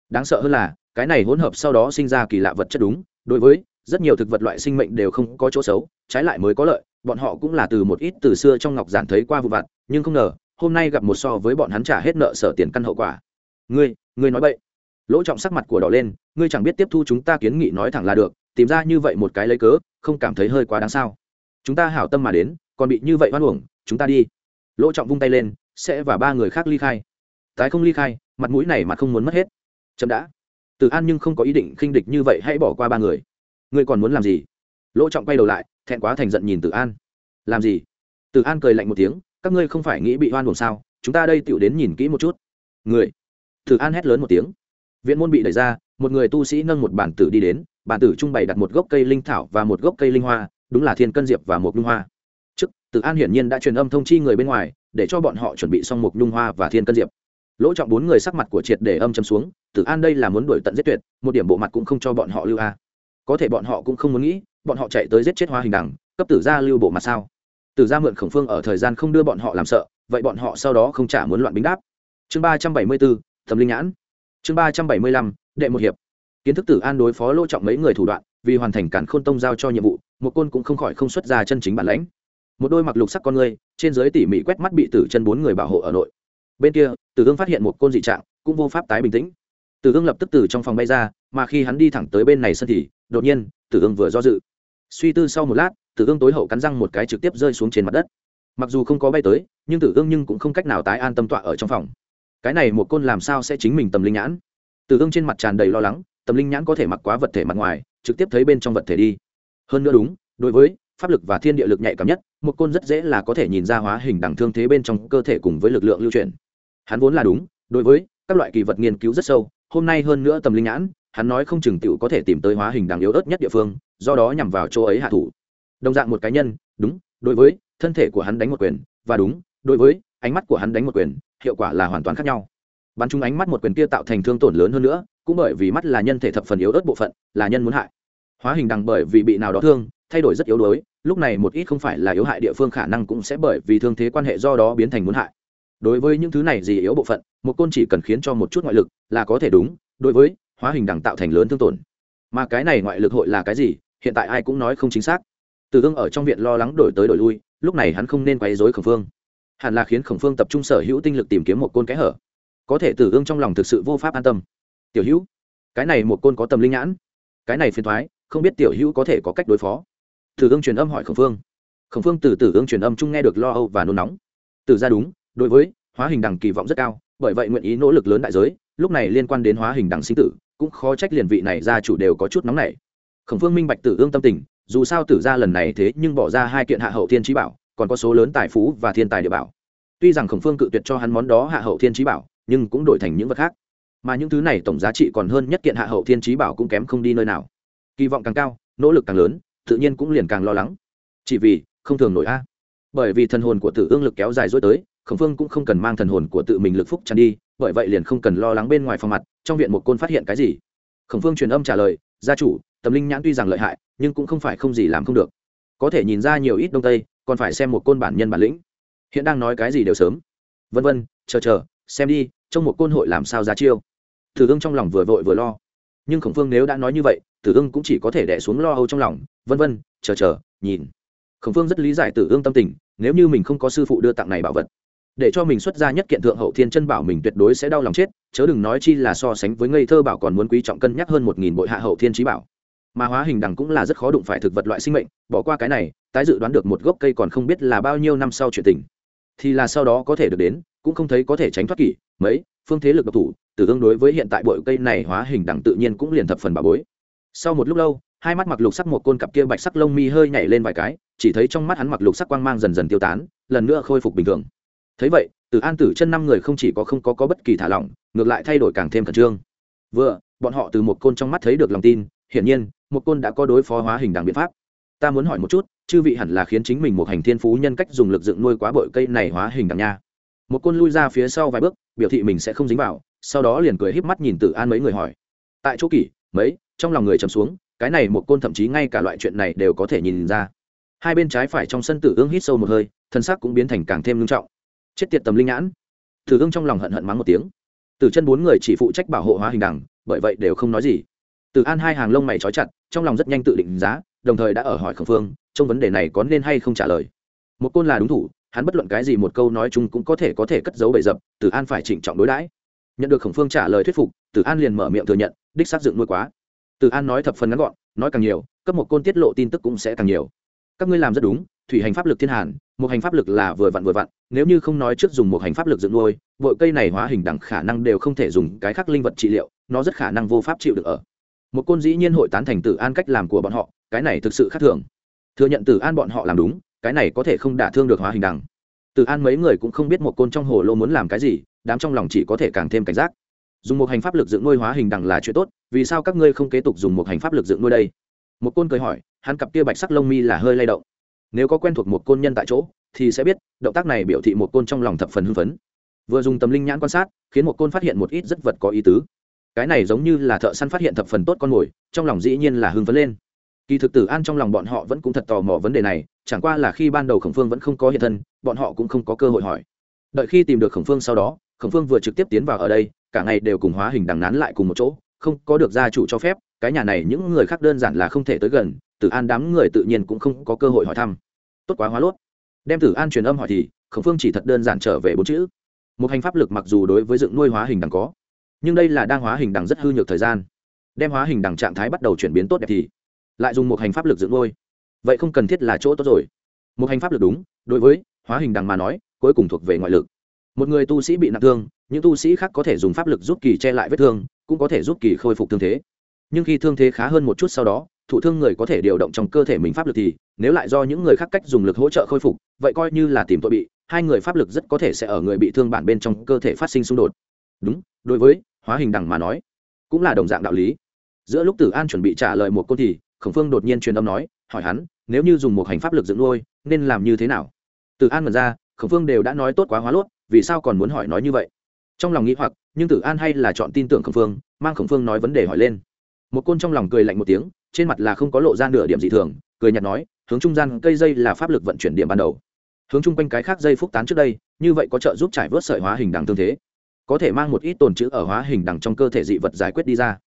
Đáng sợ hơn là, cái này hỗn hợp sau đó sinh ra kỳ lạ vật chất đúng, đối với rất nhiều thực vật loại sinh mệnh đều không có chỗ xấu, trái lại mới có lợi, bọn họ cũng là từ một ít từ xưa trong ngọc giản thấy qua vụ vặt, nhưng không ngờ, hôm nay gặp một so với bọn hắn trả hết nợ sở tiền căn hậu quả. Ngươi ngươi nói bậy lỗ trọng sắc mặt của đỏ lên, ngươi chẳng biết tiếp thu chúng ta kiến nghị nói thẳng là được, tìm ra như vậy một cái lấy cớ, không cảm thấy hơi quá đáng sao? Chúng ta hảo tâm mà đến, còn bị như vậy hoan uổng, chúng ta đi. Lỗ trọng vung tay lên, sẽ và ba người khác ly khai. Tái không ly khai, mặt mũi này mà không muốn mất hết. Chậm đã. Từ an nhưng không có ý định khinh địch như vậy, hãy bỏ qua ba người. Ngươi còn muốn làm gì? Lỗ trọng quay đầu lại, thẹn quá thành giận nhìn từ an. Làm gì? Từ an cười lạnh một tiếng, các ngươi không phải nghĩ bị hoan uổng sao? Chúng ta đây tựu đến nhìn kỹ một chút. Người? Từ an hét lớn một tiếng viện môn bị đẩy ra, một người tu sĩ nâng một bản tử đi đến, bản tử trung bày đặt một gốc cây linh thảo và một gốc cây linh hoa, đúng là thiên cân diệp và một nhung hoa. Trước từ an hiển nhiên đã truyền âm thông chi người bên ngoài, để cho bọn họ chuẩn bị xong một nhung hoa và thiên cân diệp. Lỗ trọng bốn người sắc mặt của triệt để âm chấm xuống, tử an đây là muốn đuổi tận giết tuyệt, một điểm bộ mặt cũng không cho bọn họ lưu a. Có thể bọn họ cũng không muốn nghĩ, bọn họ chạy tới giết chết hoa hình đẳng cấp tử gia lưu bộ mặt sao? Tử gia mượn khổng phương ở thời gian không đưa bọn họ làm sợ, vậy bọn họ sau đó không trả muốn loạn bính đáp. Chương ba trăm bảy mươi bốn, thẩm linh nhãn chương ba trăm bảy mươi lăm, đệ một hiệp. Kiến thức tử an đối phó lỗ trọng mấy người thủ đoạn, vì hoàn thành cản khôn tông giao cho nhiệm vụ, một côn cũng không khỏi không xuất ra chân chính bản lãnh. Một đôi mặc lục sắc con người trên dưới tỉ mỉ quét mắt bị tử chân bốn người bảo hộ ở nội. Bên kia, tử ương phát hiện một côn dị trạng, cũng vô pháp tái bình tĩnh. Tử ương lập tức từ trong phòng bay ra, mà khi hắn đi thẳng tới bên này sân thì, đột nhiên, tử ương vừa do dự. Suy tư sau một lát, tử ương tối hậu cắn răng một cái trực tiếp rơi xuống trên mặt đất. Mặc dù không có bay tới, nhưng tử ương nhưng cũng không cách nào tái an tâm tọa ở trong phòng cái này một côn làm sao sẽ chính mình tầm linh nhãn? Từ ương trên mặt tràn đầy lo lắng, tầm linh nhãn có thể mặc quá vật thể mặt ngoài, trực tiếp thấy bên trong vật thể đi. Hơn nữa đúng, đối với pháp lực và thiên địa lực nhạy cảm nhất, một côn rất dễ là có thể nhìn ra hóa hình đẳng thương thế bên trong cơ thể cùng với lực lượng lưu truyền hắn vốn là đúng, đối với các loại kỳ vật nghiên cứu rất sâu, hôm nay hơn nữa tầm linh nhãn, hắn nói không chừng tựu có thể tìm tới hóa hình đằng yếu ớt nhất địa phương, do đó nhằm vào chỗ ấy hạ thủ. Đồng dạng một cá nhân, đúng, đối với thân thể của hắn đánh một quyền, và đúng, đối với ánh mắt của hắn đánh một quyền, hiệu quả là hoàn toàn khác nhau. Bắn chúng ánh mắt một quyền kia tạo thành thương tổn lớn hơn nữa, cũng bởi vì mắt là nhân thể thập phần yếu ớt bộ phận, là nhân muốn hại. Hóa hình đằng bởi vì bị nào đó thương, thay đổi rất yếu đuối, lúc này một ít không phải là yếu hại địa phương khả năng cũng sẽ bởi vì thương thế quan hệ do đó biến thành muốn hại. Đối với những thứ này gì yếu bộ phận, một côn chỉ cần khiến cho một chút ngoại lực là có thể đúng, đối với hóa hình đằng tạo thành lớn thương tổn. Mà cái này ngoại lực hội là cái gì, hiện tại ai cũng nói không chính xác. Từ ương ở trong viện lo lắng đổi tới đổi lui, lúc này hắn không nên quấy dối khổng phương hẳn là khiến khổng phương tập trung sở hữu tinh lực tìm kiếm một côn kẽ hở. Có thể tử ương trong lòng thực sự vô pháp an tâm. Tiểu hữu, cái này một côn có tầm linh nhãn. Cái này phiền thoái, không biết tiểu hữu có thể có cách đối phó. Tử ương truyền âm hỏi khổng phương. Khổng phương từ tử ương truyền âm chung nghe được lo âu và nôn nóng. Từ ra đúng, đối với hóa hình đằng kỳ vọng rất cao, bởi vậy nguyện ý nỗ lực lớn đại giới, lúc này liên quan đến hóa hình đằng sinh tử, cũng khó trách liền vị này gia chủ đều có chút nóng nảy. Khổng phương minh bạch tử ương tâm tình, dù sao tử ra lần này thế nhưng bỏ ra hai kiện hạ hậu thiên trí bảo còn có số lớn tài phú và thiên tài địa bảo. Tuy rằng khổng phương cự tuyệt cho hắn món đó hạ hậu thiên trí bảo, nhưng cũng đổi thành những vật khác. Mà những thứ này tổng giá trị còn hơn nhất kiện hạ hậu thiên trí bảo cũng kém không đi nơi nào. Kỳ vọng càng cao, nỗ lực càng lớn, tự nhiên cũng liền càng lo lắng. Chỉ vì, không thường nổi a. Bởi vì thần hồn của tử ương lực kéo dài dối tới, khổng phương cũng không cần mang thần hồn của tự mình lực phúc tràn đi, bởi vậy liền không cần lo lắng bên ngoài phòng mặt, trong viện một côn phát hiện cái gì. Khổng phương truyền âm trả lời, gia chủ tâm linh nhãn tuy rằng lợi hại, nhưng cũng không phải không gì làm không được. Có thể nhìn ra nhiều ít đông tây còn phải xem một côn bản nhân bản lĩnh. Hiện đang nói cái gì đều sớm. Vân vân, chờ chờ, xem đi, trong một côn hội làm sao ra chiêu. Tử ương trong lòng vừa vội vừa lo. Nhưng khổng phương nếu đã nói như vậy, tử ương cũng chỉ có thể đẻ xuống lo âu trong lòng. Vân vân, chờ chờ, nhìn. Khổng phương rất lý giải tử ương tâm tình, nếu như mình không có sư phụ đưa tặng này bảo vật, để cho mình xuất ra nhất kiện thượng hậu thiên chân bảo mình tuyệt đối sẽ đau lòng chết, chớ đừng nói chi là so sánh với ngây thơ bảo còn muốn quý trọng cân nhắc hơn một nghìn bội hạ hậu thiên trí bảo mà hóa hình đằng cũng là rất khó đụng phải thực vật loại sinh mệnh bỏ qua cái này tái dự đoán được một gốc cây còn không biết là bao nhiêu năm sau chuyện tình. Thì là sau đó có thể được đến cũng không thấy có thể tránh thoát kỷ mấy phương thế lực độc thủ tử tương đối với hiện tại bội cây này hóa hình đằng tự nhiên cũng liền thập phần bà bối. Sau một lúc lâu hai mắt mặc lục sắc một côn cặp kia bạch sắc lông mi hơi nhảy lên vài cái chỉ thấy trong mắt hắn mặc lục sắc quang mang dần dần tiêu tán lần nữa khôi phục bình thường. Thấy vậy từ an tử chân năm người không chỉ có không có, có bất kỳ thả lỏng ngược lại thay đổi càng thêm khẩn trương. Vừa bọn họ từ một côn trong mắt thấy được lòng tin hiển nhiên, một côn đã có đối phó hóa hình đẳng biện pháp. Ta muốn hỏi một chút, chư vị hẳn là khiến chính mình một hành thiên phú nhân cách dùng lực dựng nuôi quá bội cây này hóa hình đằng nha. Một côn lui ra phía sau vài bước, biểu thị mình sẽ không dính vào, sau đó liền cười híp mắt nhìn tử an mấy người hỏi. Tại chỗ kỷ, mấy, trong lòng người trầm xuống, cái này một côn thậm chí ngay cả loại chuyện này đều có thể nhìn ra. Hai bên trái phải trong sân tử ương hít sâu một hơi, thân xác cũng biến thành càng thêm nghiêm trọng. Chết tiệt tầm linh nhãn. Tử ương trong lòng hận hận mắng một tiếng. Tử chân bốn người chỉ phụ trách bảo hộ hóa hình đằng, bởi vậy đều không nói gì từ an hai hàng lông mày trói chặt, trong lòng rất nhanh tự định giá, đồng thời đã ở hỏi khẩn phương, trong vấn đề này có nên hay không trả lời. Một côn là đúng thủ, hắn bất luận cái gì một câu nói chung cũng có thể có thể cất giấu bậy dập tử an phải trịnh trọng đối đãi. Nhận được khổng phương trả lời thuyết phục tử an liền mở miệng thừa nhận, đích xác dựng nuôi quá. Tử an nói thập phần ngắn gọn, nói càng nhiều, cấp một côn tiết lộ tin tức cũng sẽ càng nhiều. Các ngươi làm rất đúng, thủy hành pháp lực thiên hàn, một hành pháp lực là vừa vặn vừa vặn, nếu như không nói trước dùng một hành pháp lực dựng nuôi, bội cây này hóa hình đẳng khả năng đều không thể dùng cái khác linh vật trị liệu, nó rất khả năng vô pháp chịu được ở một côn dĩ nhiên hội tán thành tử an cách làm của bọn họ, cái này thực sự khác thường. Thừa nhận tử an bọn họ làm đúng, cái này có thể không đả thương được hóa hình đằng. Tử an mấy người cũng không biết một côn trong hồ lô muốn làm cái gì, đám trong lòng chỉ có thể càng thêm cảnh giác. Dùng một hành pháp lực dựng nuôi hóa hình đằng là chuyện tốt, vì sao các ngươi không kế tục dùng một hành pháp lực dựng nuôi đây? Một côn cười hỏi, hắn cặp kia bạch sắc lông mi là hơi lay động. Nếu có quen thuộc một côn nhân tại chỗ, thì sẽ biết, động tác này biểu thị một côn trong lòng thập phần hưng phấn. Vừa dùng tầm linh nhãn quan sát, khiến một côn phát hiện một ít rất vật có ý tứ cái này giống như là thợ săn phát hiện thập phần tốt con mồi, trong lòng dĩ nhiên là hưng phấn lên. Kỳ thực tử an trong lòng bọn họ vẫn cũng thật tò mò vấn đề này, chẳng qua là khi ban đầu khổng phương vẫn không có hiện thân, bọn họ cũng không có cơ hội hỏi. Đợi khi tìm được khổng phương sau đó, khổng phương vừa trực tiếp tiến vào ở đây, cả ngày đều cùng hóa hình đằng nán lại cùng một chỗ, không có được gia chủ cho phép, cái nhà này những người khác đơn giản là không thể tới gần, tử an đám người tự nhiên cũng không có cơ hội hỏi thăm. Tốt quá hóa lốt. Đem tử an truyền âm hỏi thì, khổng phương chỉ thật đơn giản trở về bốn chữ. Một hành pháp lực mặc dù đối với dựng nuôi hóa hình đằng có nhưng đây là đang hóa hình đằng rất hư nhược thời gian. Đem hóa hình đằng trạng thái bắt đầu chuyển biến tốt đẹp thì lại dùng một hành pháp lực dựng ngôi. Vậy không cần thiết là chỗ tốt rồi. Một hành pháp lực đúng, đối với hóa hình đằng mà nói, cuối cùng thuộc về ngoại lực. Một người tu sĩ bị nặng thương, những tu sĩ khác có thể dùng pháp lực giúp kỳ che lại vết thương, cũng có thể giúp kỳ khôi phục thương thế. Nhưng khi thương thế khá hơn một chút sau đó, thụ thương người có thể điều động trong cơ thể mình pháp lực thì, nếu lại do những người khác cách dùng lực hỗ trợ khôi phục, vậy coi như là tìm tội bị, hai người pháp lực rất có thể sẽ ở người bị thương bản bên trong cơ thể phát sinh xung đột. Đúng đối với hóa hình đằng mà nói, cũng là đồng dạng đạo lý. Giữa lúc tử an chuẩn bị trả lời một câu thì, khổng phương đột nhiên truyền âm nói, hỏi hắn, nếu như dùng một hành pháp lực dựng nuôi, nên làm như thế nào? Tử an mật ra, khổng phương đều đã nói tốt quá hóa lốt, vì sao còn muốn hỏi nói như vậy? Trong lòng nghĩ hoặc, nhưng tử an hay là chọn tin tưởng khổng phương, mang khổng phương nói vấn đề hỏi lên. Một côn trong lòng cười lạnh một tiếng, trên mặt là không có lộ ra nửa điểm gì thường, cười nhạt nói, hướng trung gian cây dây là pháp lực vận chuyển điểm ban đầu. Hướng chung quanh cái khác dây phúc tán trước đây, như vậy có trợ giúp trải vớt sợi hóa hình đằng tương thế có thể mang một ít tồn chữ ở hóa hình đằng trong cơ thể dị vật giải quyết đi ra.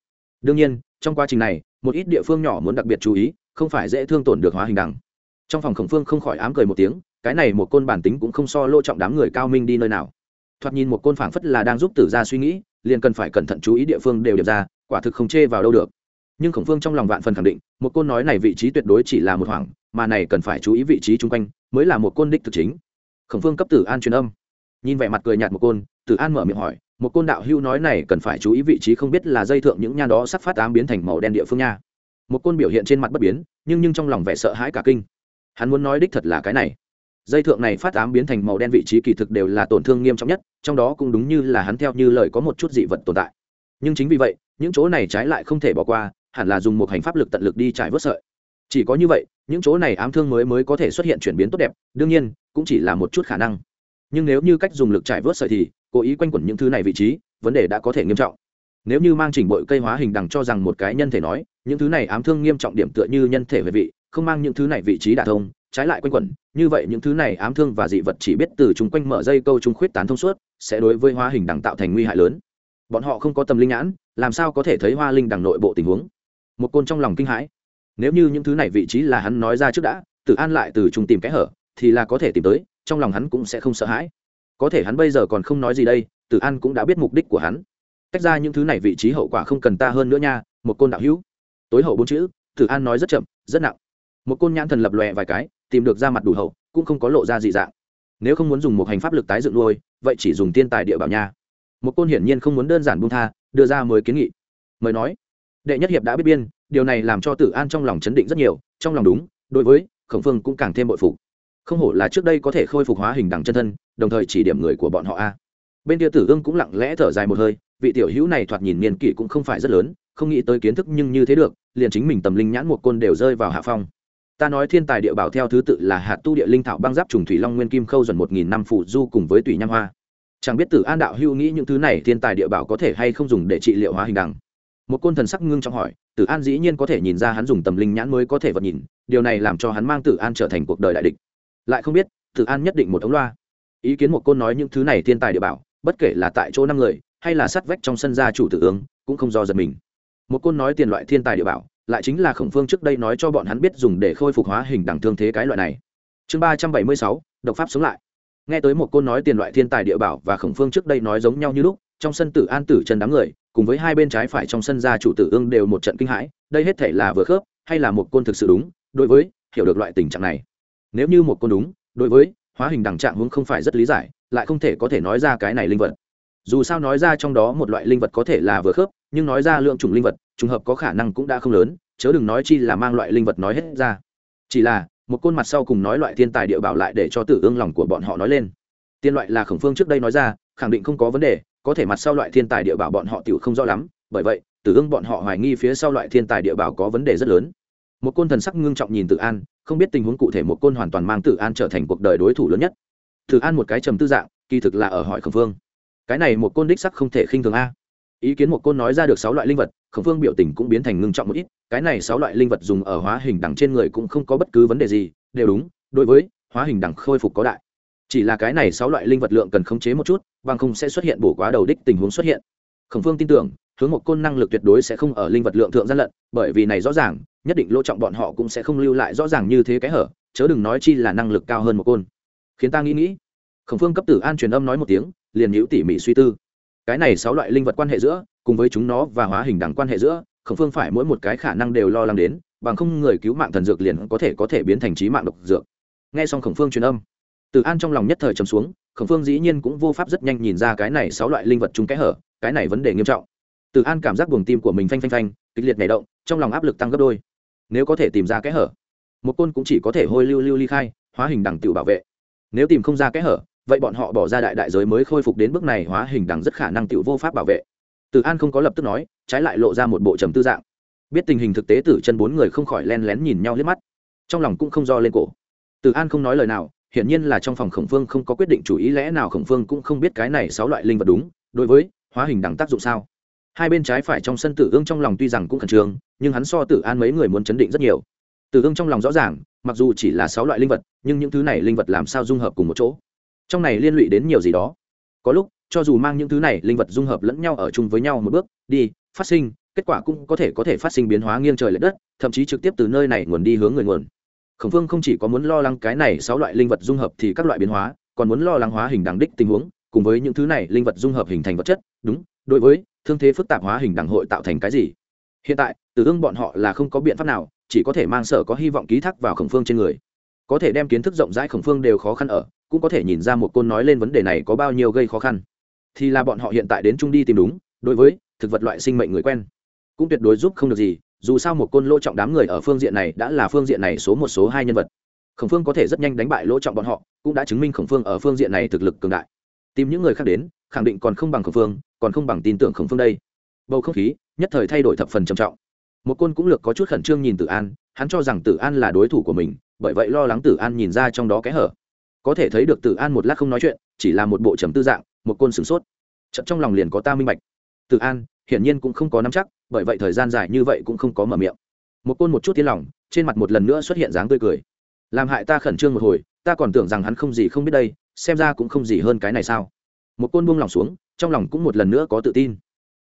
Đương nhiên, trong quá trình này, một ít địa phương nhỏ muốn đặc biệt chú ý, không phải dễ thương tổn được hóa hình đằng. Trong phòng khổng phương không khỏi ám cười một tiếng, cái này một côn bản tính cũng không so lô trọng đám người cao minh đi nơi nào. Thoạt nhìn một côn phảng phất là đang giúp tử ra suy nghĩ, liền cần phải cẩn thận chú ý địa phương đều điệp ra, quả thực không chê vào đâu được. Nhưng khổng phương trong lòng vạn phần khẳng định, một côn nói này vị trí tuyệt đối chỉ là một hoảng, mà này cần phải chú ý vị trí chung quanh, mới là một côn đích thực chính. Khổng phương cấp tử an truyền âm nhìn vẻ mặt cười nhạt một côn, tử an mở miệng hỏi, một côn đạo hưu nói này cần phải chú ý vị trí không biết là dây thượng những nha đó sắp phát ám biến thành màu đen địa phương nha. Một côn biểu hiện trên mặt bất biến, nhưng nhưng trong lòng vẻ sợ hãi cả kinh. Hắn muốn nói đích thật là cái này. Dây thượng này phát ám biến thành màu đen vị trí kỳ thực đều là tổn thương nghiêm trọng nhất, trong đó cũng đúng như là hắn theo như lời có một chút dị vật tồn tại. Nhưng chính vì vậy, những chỗ này trái lại không thể bỏ qua, hẳn là dùng một hành pháp lực tận lực đi trải vớt sợi. Chỉ có như vậy, những chỗ này ám thương mới mới có thể xuất hiện chuyển biến tốt đẹp, đương nhiên, cũng chỉ là một chút khả năng nhưng nếu như cách dùng lực trải vớt sợi thì, cố ý quanh quẩn những thứ này vị trí, vấn đề đã có thể nghiêm trọng. Nếu như mang chỉnh bội cây hóa hình đằng cho rằng một cái nhân thể nói, những thứ này ám thương nghiêm trọng điểm tựa như nhân thể về vị, không mang những thứ này vị trí đả thông, trái lại quanh quẩn, như vậy những thứ này ám thương và dị vật chỉ biết từ chúng quanh mở dây câu trung khuyết tán thông suốt, sẽ đối với hóa hình đằng tạo thành nguy hại lớn. Bọn họ không có tầm linh nhãn, làm sao có thể thấy hoa linh đằng nội bộ tình huống? Một côn trong lòng kinh hãi. Nếu như những thứ này vị trí là hắn nói ra trước đã tự an lại từ trung tìm kẽ hở, thì là có thể tìm tới trong lòng hắn cũng sẽ không sợ hãi. Có thể hắn bây giờ còn không nói gì đây, tử an cũng đã biết mục đích của hắn. Tách ra những thứ này vị trí hậu quả không cần ta hơn nữa nha, một côn đạo hữu. Tối hậu bốn chữ, tử an nói rất chậm, rất nặng. Một côn nhãn thần lập lòe vài cái, tìm được ra mặt đủ hậu, cũng không có lộ ra dị dạng. Nếu không muốn dùng một hành pháp lực tái dựng nuôi, vậy chỉ dùng tiên tài địa bảo nha. Một côn hiển nhiên không muốn đơn giản buông tha, đưa ra mới kiến nghị. Mời nói. Đệ nhất hiệp đã biết biên, điều này làm cho tử an trong lòng chấn định rất nhiều, trong lòng đúng, đối với khổng phương cũng càng thêm bội phục không hổ là trước đây có thể khôi phục hóa hình đằng chân thân, đồng thời chỉ điểm người của bọn họ a. Bên kia tử ương cũng lặng lẽ thở dài một hơi, vị tiểu hữu này thoạt nhìn niên kỷ cũng không phải rất lớn, không nghĩ tới kiến thức nhưng như thế được, liền chính mình tầm linh nhãn một côn đều rơi vào hạ phong. Ta nói thiên tài địa bảo theo thứ tự là hạt tu địa linh thảo băng giáp trùng thủy long nguyên kim khâu dần một nghìn năm phụ du cùng với tùy nham hoa. Chẳng biết tử an đạo hữu nghĩ những thứ này thiên tài địa bảo có thể hay không dùng để trị liệu hóa hình đằng. Một côn thần sắc ngưng trong hỏi, tử an dĩ nhiên có thể nhìn ra hắn dùng tầm linh nhãn mới có thể vật nhìn, điều này làm cho hắn mang tử an trở thành cuộc đời đại địch lại không biết, tử an nhất định một ống loa. Ý kiến một côn nói những thứ này thiên tài địa bảo, bất kể là tại chỗ năm người, hay là sát vách trong sân gia chủ tử ương, cũng không do giật mình. Một côn nói tiền loại thiên tài địa bảo, lại chính là khổng phương trước đây nói cho bọn hắn biết dùng để khôi phục hóa hình đẳng thương thế cái loại này. Chương ba trăm bảy mươi sáu, độc pháp sống lại. Nghe tới một côn nói tiền loại thiên tài địa bảo và khổng phương trước đây nói giống nhau như lúc, trong sân tử an tử trần đám người, cùng với hai bên trái phải trong sân gia chủ tử ương đều một trận kinh hãi, đây hết thể là vừa khớp, hay là một côn thực sự đúng, đối với, hiểu được loại tình trạng này nếu như một côn đúng, đối với hóa hình đẳng trạng hướng không phải rất lý giải, lại không thể có thể nói ra cái này linh vật. Dù sao nói ra trong đó một loại linh vật có thể là vừa khớp, nhưng nói ra lượng chủng linh vật, trùng hợp có khả năng cũng đã không lớn, chớ đừng nói chi là mang loại linh vật nói hết ra. Chỉ là, một côn mặt sau cùng nói loại thiên tài địa bảo lại để cho tử ương lòng của bọn họ nói lên. Tiên loại là khổng phương trước đây nói ra, khẳng định không có vấn đề, có thể mặt sau loại thiên tài địa bảo bọn họ tiểu không rõ lắm, bởi vậy, tử ương bọn họ hoài nghi phía sau loại thiên tài địa bảo có vấn đề rất lớn một côn thần sắc ngưng trọng nhìn tử an, không biết tình huống cụ thể một côn hoàn toàn mang tử an trở thành cuộc đời đối thủ lớn nhất. Tử an một cái trầm tư dạng, kỳ thực là ở hỏi khổng phương. Cái này một côn đích sắc không thể khinh thường a. Ý kiến một côn nói ra được sáu loại linh vật, khổng phương biểu tình cũng biến thành ngưng trọng một ít, cái này sáu loại linh vật dùng ở hóa hình đẳng trên người cũng không có bất cứ vấn đề gì, đều đúng, đối với hóa hình đẳng khôi phục có đại. Chỉ là cái này sáu loại linh vật lượng cần khống chế một chút, bằng không sẽ xuất hiện bổ quá đầu đích tình huống xuất hiện. Khổng phương tin tưởng hướng một côn năng lực tuyệt đối sẽ không ở linh vật lượng thượng gian lận, bởi vì này rõ ràng, nhất định lỗ trọng bọn họ cũng sẽ không lưu lại rõ ràng như thế cái hở, chớ đừng nói chi là năng lực cao hơn một côn. Khiến ta nghĩ nghĩ. Khổng phương cấp tử an truyền âm nói một tiếng, liền nhữ tỉ mỉ suy tư. Cái này sáu loại linh vật quan hệ giữa, cùng với chúng nó và hóa hình đẳng quan hệ giữa, khổng phương phải mỗi một cái khả năng đều lo lắng đến, bằng không người cứu mạng thần dược liền có thể có thể biến thành trí mạng độc dược. Nghe xong khổng phương truyền âm, tử an trong lòng nhất thời trầm xuống, khổng phương dĩ nhiên cũng vô pháp rất nhanh nhìn ra cái này sáu loại linh vật chung kẽ hở, cái này vấn đề nghiêm trọng tử an cảm giác buồng tim của mình phanh phanh phanh, kịch liệt nhảy động, trong lòng áp lực tăng gấp đôi. Nếu có thể tìm ra kẽ hở, một côn cũng chỉ có thể hôi lưu lưu ly khai, hóa hình đẳng tự bảo vệ. Nếu tìm không ra kẽ hở, vậy bọn họ bỏ ra đại đại giới mới khôi phục đến bước này hóa hình đẳng rất khả năng tự vô pháp bảo vệ. Tử an không có lập tức nói, trái lại lộ ra một bộ trầm tư dạng. Biết tình hình thực tế tử chân bốn người không khỏi len lén nhìn nhau liếc mắt, trong lòng cũng không do lên cổ. Tử an không nói lời nào, hiển nhiên là trong phòng khổng phương không có quyết định chủ ý, lẽ nào khổng phương cũng không biết cái này sáu loại linh vật đúng, đối với hóa hình đẳng tác dụng sao? Hai bên trái phải trong sân tử ương trong lòng tuy rằng cũng khẩn trương, nhưng hắn so tử an mấy người muốn chấn định rất nhiều. Tử ương trong lòng rõ ràng, mặc dù chỉ là sáu loại linh vật, nhưng những thứ này linh vật làm sao dung hợp cùng một chỗ? Trong này liên lụy đến nhiều gì đó? Có lúc, cho dù mang những thứ này linh vật dung hợp lẫn nhau ở chung với nhau một bước, đi, phát sinh, kết quả cũng có thể có thể phát sinh biến hóa nghiêng trời l ệ đất, thậm chí trực tiếp từ nơi này nguồn đi hướng người nguồn. Khổng phương không chỉ có muốn lo lắng cái này sáu loại linh vật dung hợp thì các loại biến hóa, còn muốn lo lắng hóa hình đẳng đích tình huống, cùng với những thứ này linh vật dung hợp hình thành vật chất, đúng đối với, thương thế phức tạp hóa hình đẳng hội tạo thành cái gì? Hiện tại từ ương bọn họ là không có biện pháp nào, chỉ có thể mang sở có hy vọng ký thác vào khổng phương trên người. Có thể đem kiến thức rộng rãi khổng phương đều khó khăn ở, cũng có thể nhìn ra một côn nói lên vấn đề này có bao nhiêu gây khó khăn. Thì là bọn họ hiện tại đến trung đi tìm đúng, đối với thực vật loại sinh mệnh người quen, cũng tuyệt đối giúp không được gì, dù sao một côn lỗ trọng đám người ở phương diện này đã là phương diện này số một, số hai nhân vật. Khổng phương có thể rất nhanh đánh bại lỗ trọng bọn họ, cũng đã chứng minh khổng phương ở phương diện này thực lực cường đại. Tìm những người khác đến khẳng định còn không bằng khổng phương, còn không bằng tin tưởng khổng phương đây. Bầu không khí nhất thời thay đổi thập phần trầm trọng. Một côn cũng lược có chút khẩn trương nhìn tử an, hắn cho rằng tử an là đối thủ của mình, bởi vậy lo lắng tử an nhìn ra trong đó kẽ hở. Có thể thấy được tử an một lát không nói chuyện, chỉ là một bộ trầm tư dạng, một côn sửng sốt. Chậm trong lòng liền có ta minh bạch. Tử an, hiển nhiên cũng không có nắm chắc, bởi vậy thời gian dài như vậy cũng không có mở miệng. Một côn một chút tiếng lòng, trên mặt một lần nữa xuất hiện dáng tươi cười. Làm hại ta khẩn trương một hồi, ta còn tưởng rằng hắn không gì không biết đây, xem ra cũng không gì hơn cái này sao? Một côn buông lòng xuống, trong lòng cũng một lần nữa có tự tin.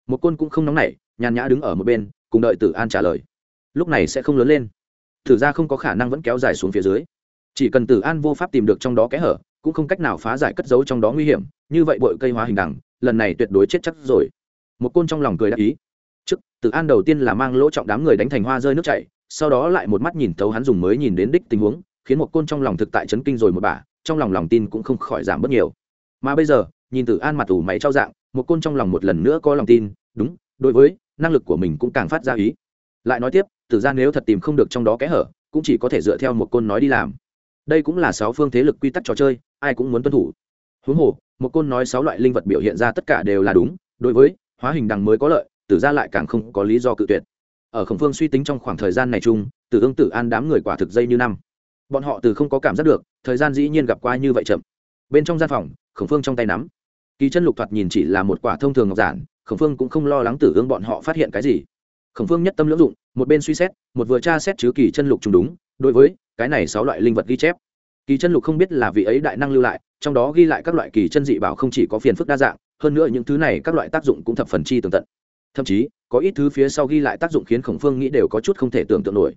Một côn cũng không nóng nảy, nhàn nhã đứng ở một bên, cùng đợi tử an trả lời. Lúc này sẽ không lớn lên. Thử ra không có khả năng vẫn kéo dài xuống phía dưới. Chỉ cần tử an vô pháp tìm được trong đó kẽ hở, cũng không cách nào phá giải cất giấu trong đó nguy hiểm, như vậy bội cây hóa hình đẳng lần này tuyệt đối chết chắc rồi. Một côn trong lòng cười đáp ý. Trước, tử an đầu tiên là mang lỗ trọng đám người đánh thành hoa rơi nước chảy, sau đó lại một mắt nhìn thấu hắn dùng mới nhìn đến đích tình huống, khiến một côn trong lòng thực tại chấn kinh rồi một bà trong lòng lòng tin cũng không khỏi giảm bớt nhiều. Mà bây giờ nhìn từ an mặt ủ mày trao dạng, một côn trong lòng một lần nữa có lòng tin, đúng, đối với, năng lực của mình cũng càng phát ra ý. Lại nói tiếp, tử ra nếu thật tìm không được trong đó kẽ hở, cũng chỉ có thể dựa theo một côn nói đi làm. Đây cũng là sáu phương thế lực quy tắc trò chơi, ai cũng muốn tuân thủ. Huống hồ, một côn nói sáu loại linh vật biểu hiện ra tất cả đều là đúng, đối với, hóa hình đằng mới có lợi, tử ra lại càng không có lý do cự tuyệt. Ở khổng phương suy tính trong khoảng thời gian này chung, tử ương tử an đám người quả thực dây như năm. Bọn họ từ không có cảm giác được, thời gian dĩ nhiên gặp qua như vậy chậm. Bên trong gian phòng, khổng phương trong tay nắm kỳ chân lục thoạt nhìn chỉ là một quả thông thường ngọc giản, khổng phương cũng không lo lắng tử ương bọn họ phát hiện cái gì. Khổng phương nhất tâm lưỡng dụng, một bên suy xét, một vừa tra xét chứ kỳ chân lục trùng đúng, đối với cái này sáu loại linh vật ghi chép. Kỳ chân lục không biết là vị ấy đại năng lưu lại, trong đó ghi lại các loại kỳ chân dị bảo không chỉ có phiền phức đa dạng, hơn nữa những thứ này các loại tác dụng cũng thập phần chi tường tận. Thậm chí, có ít thứ phía sau ghi lại tác dụng khiến khổng phương nghĩ đều có chút không thể tưởng tượng nổi.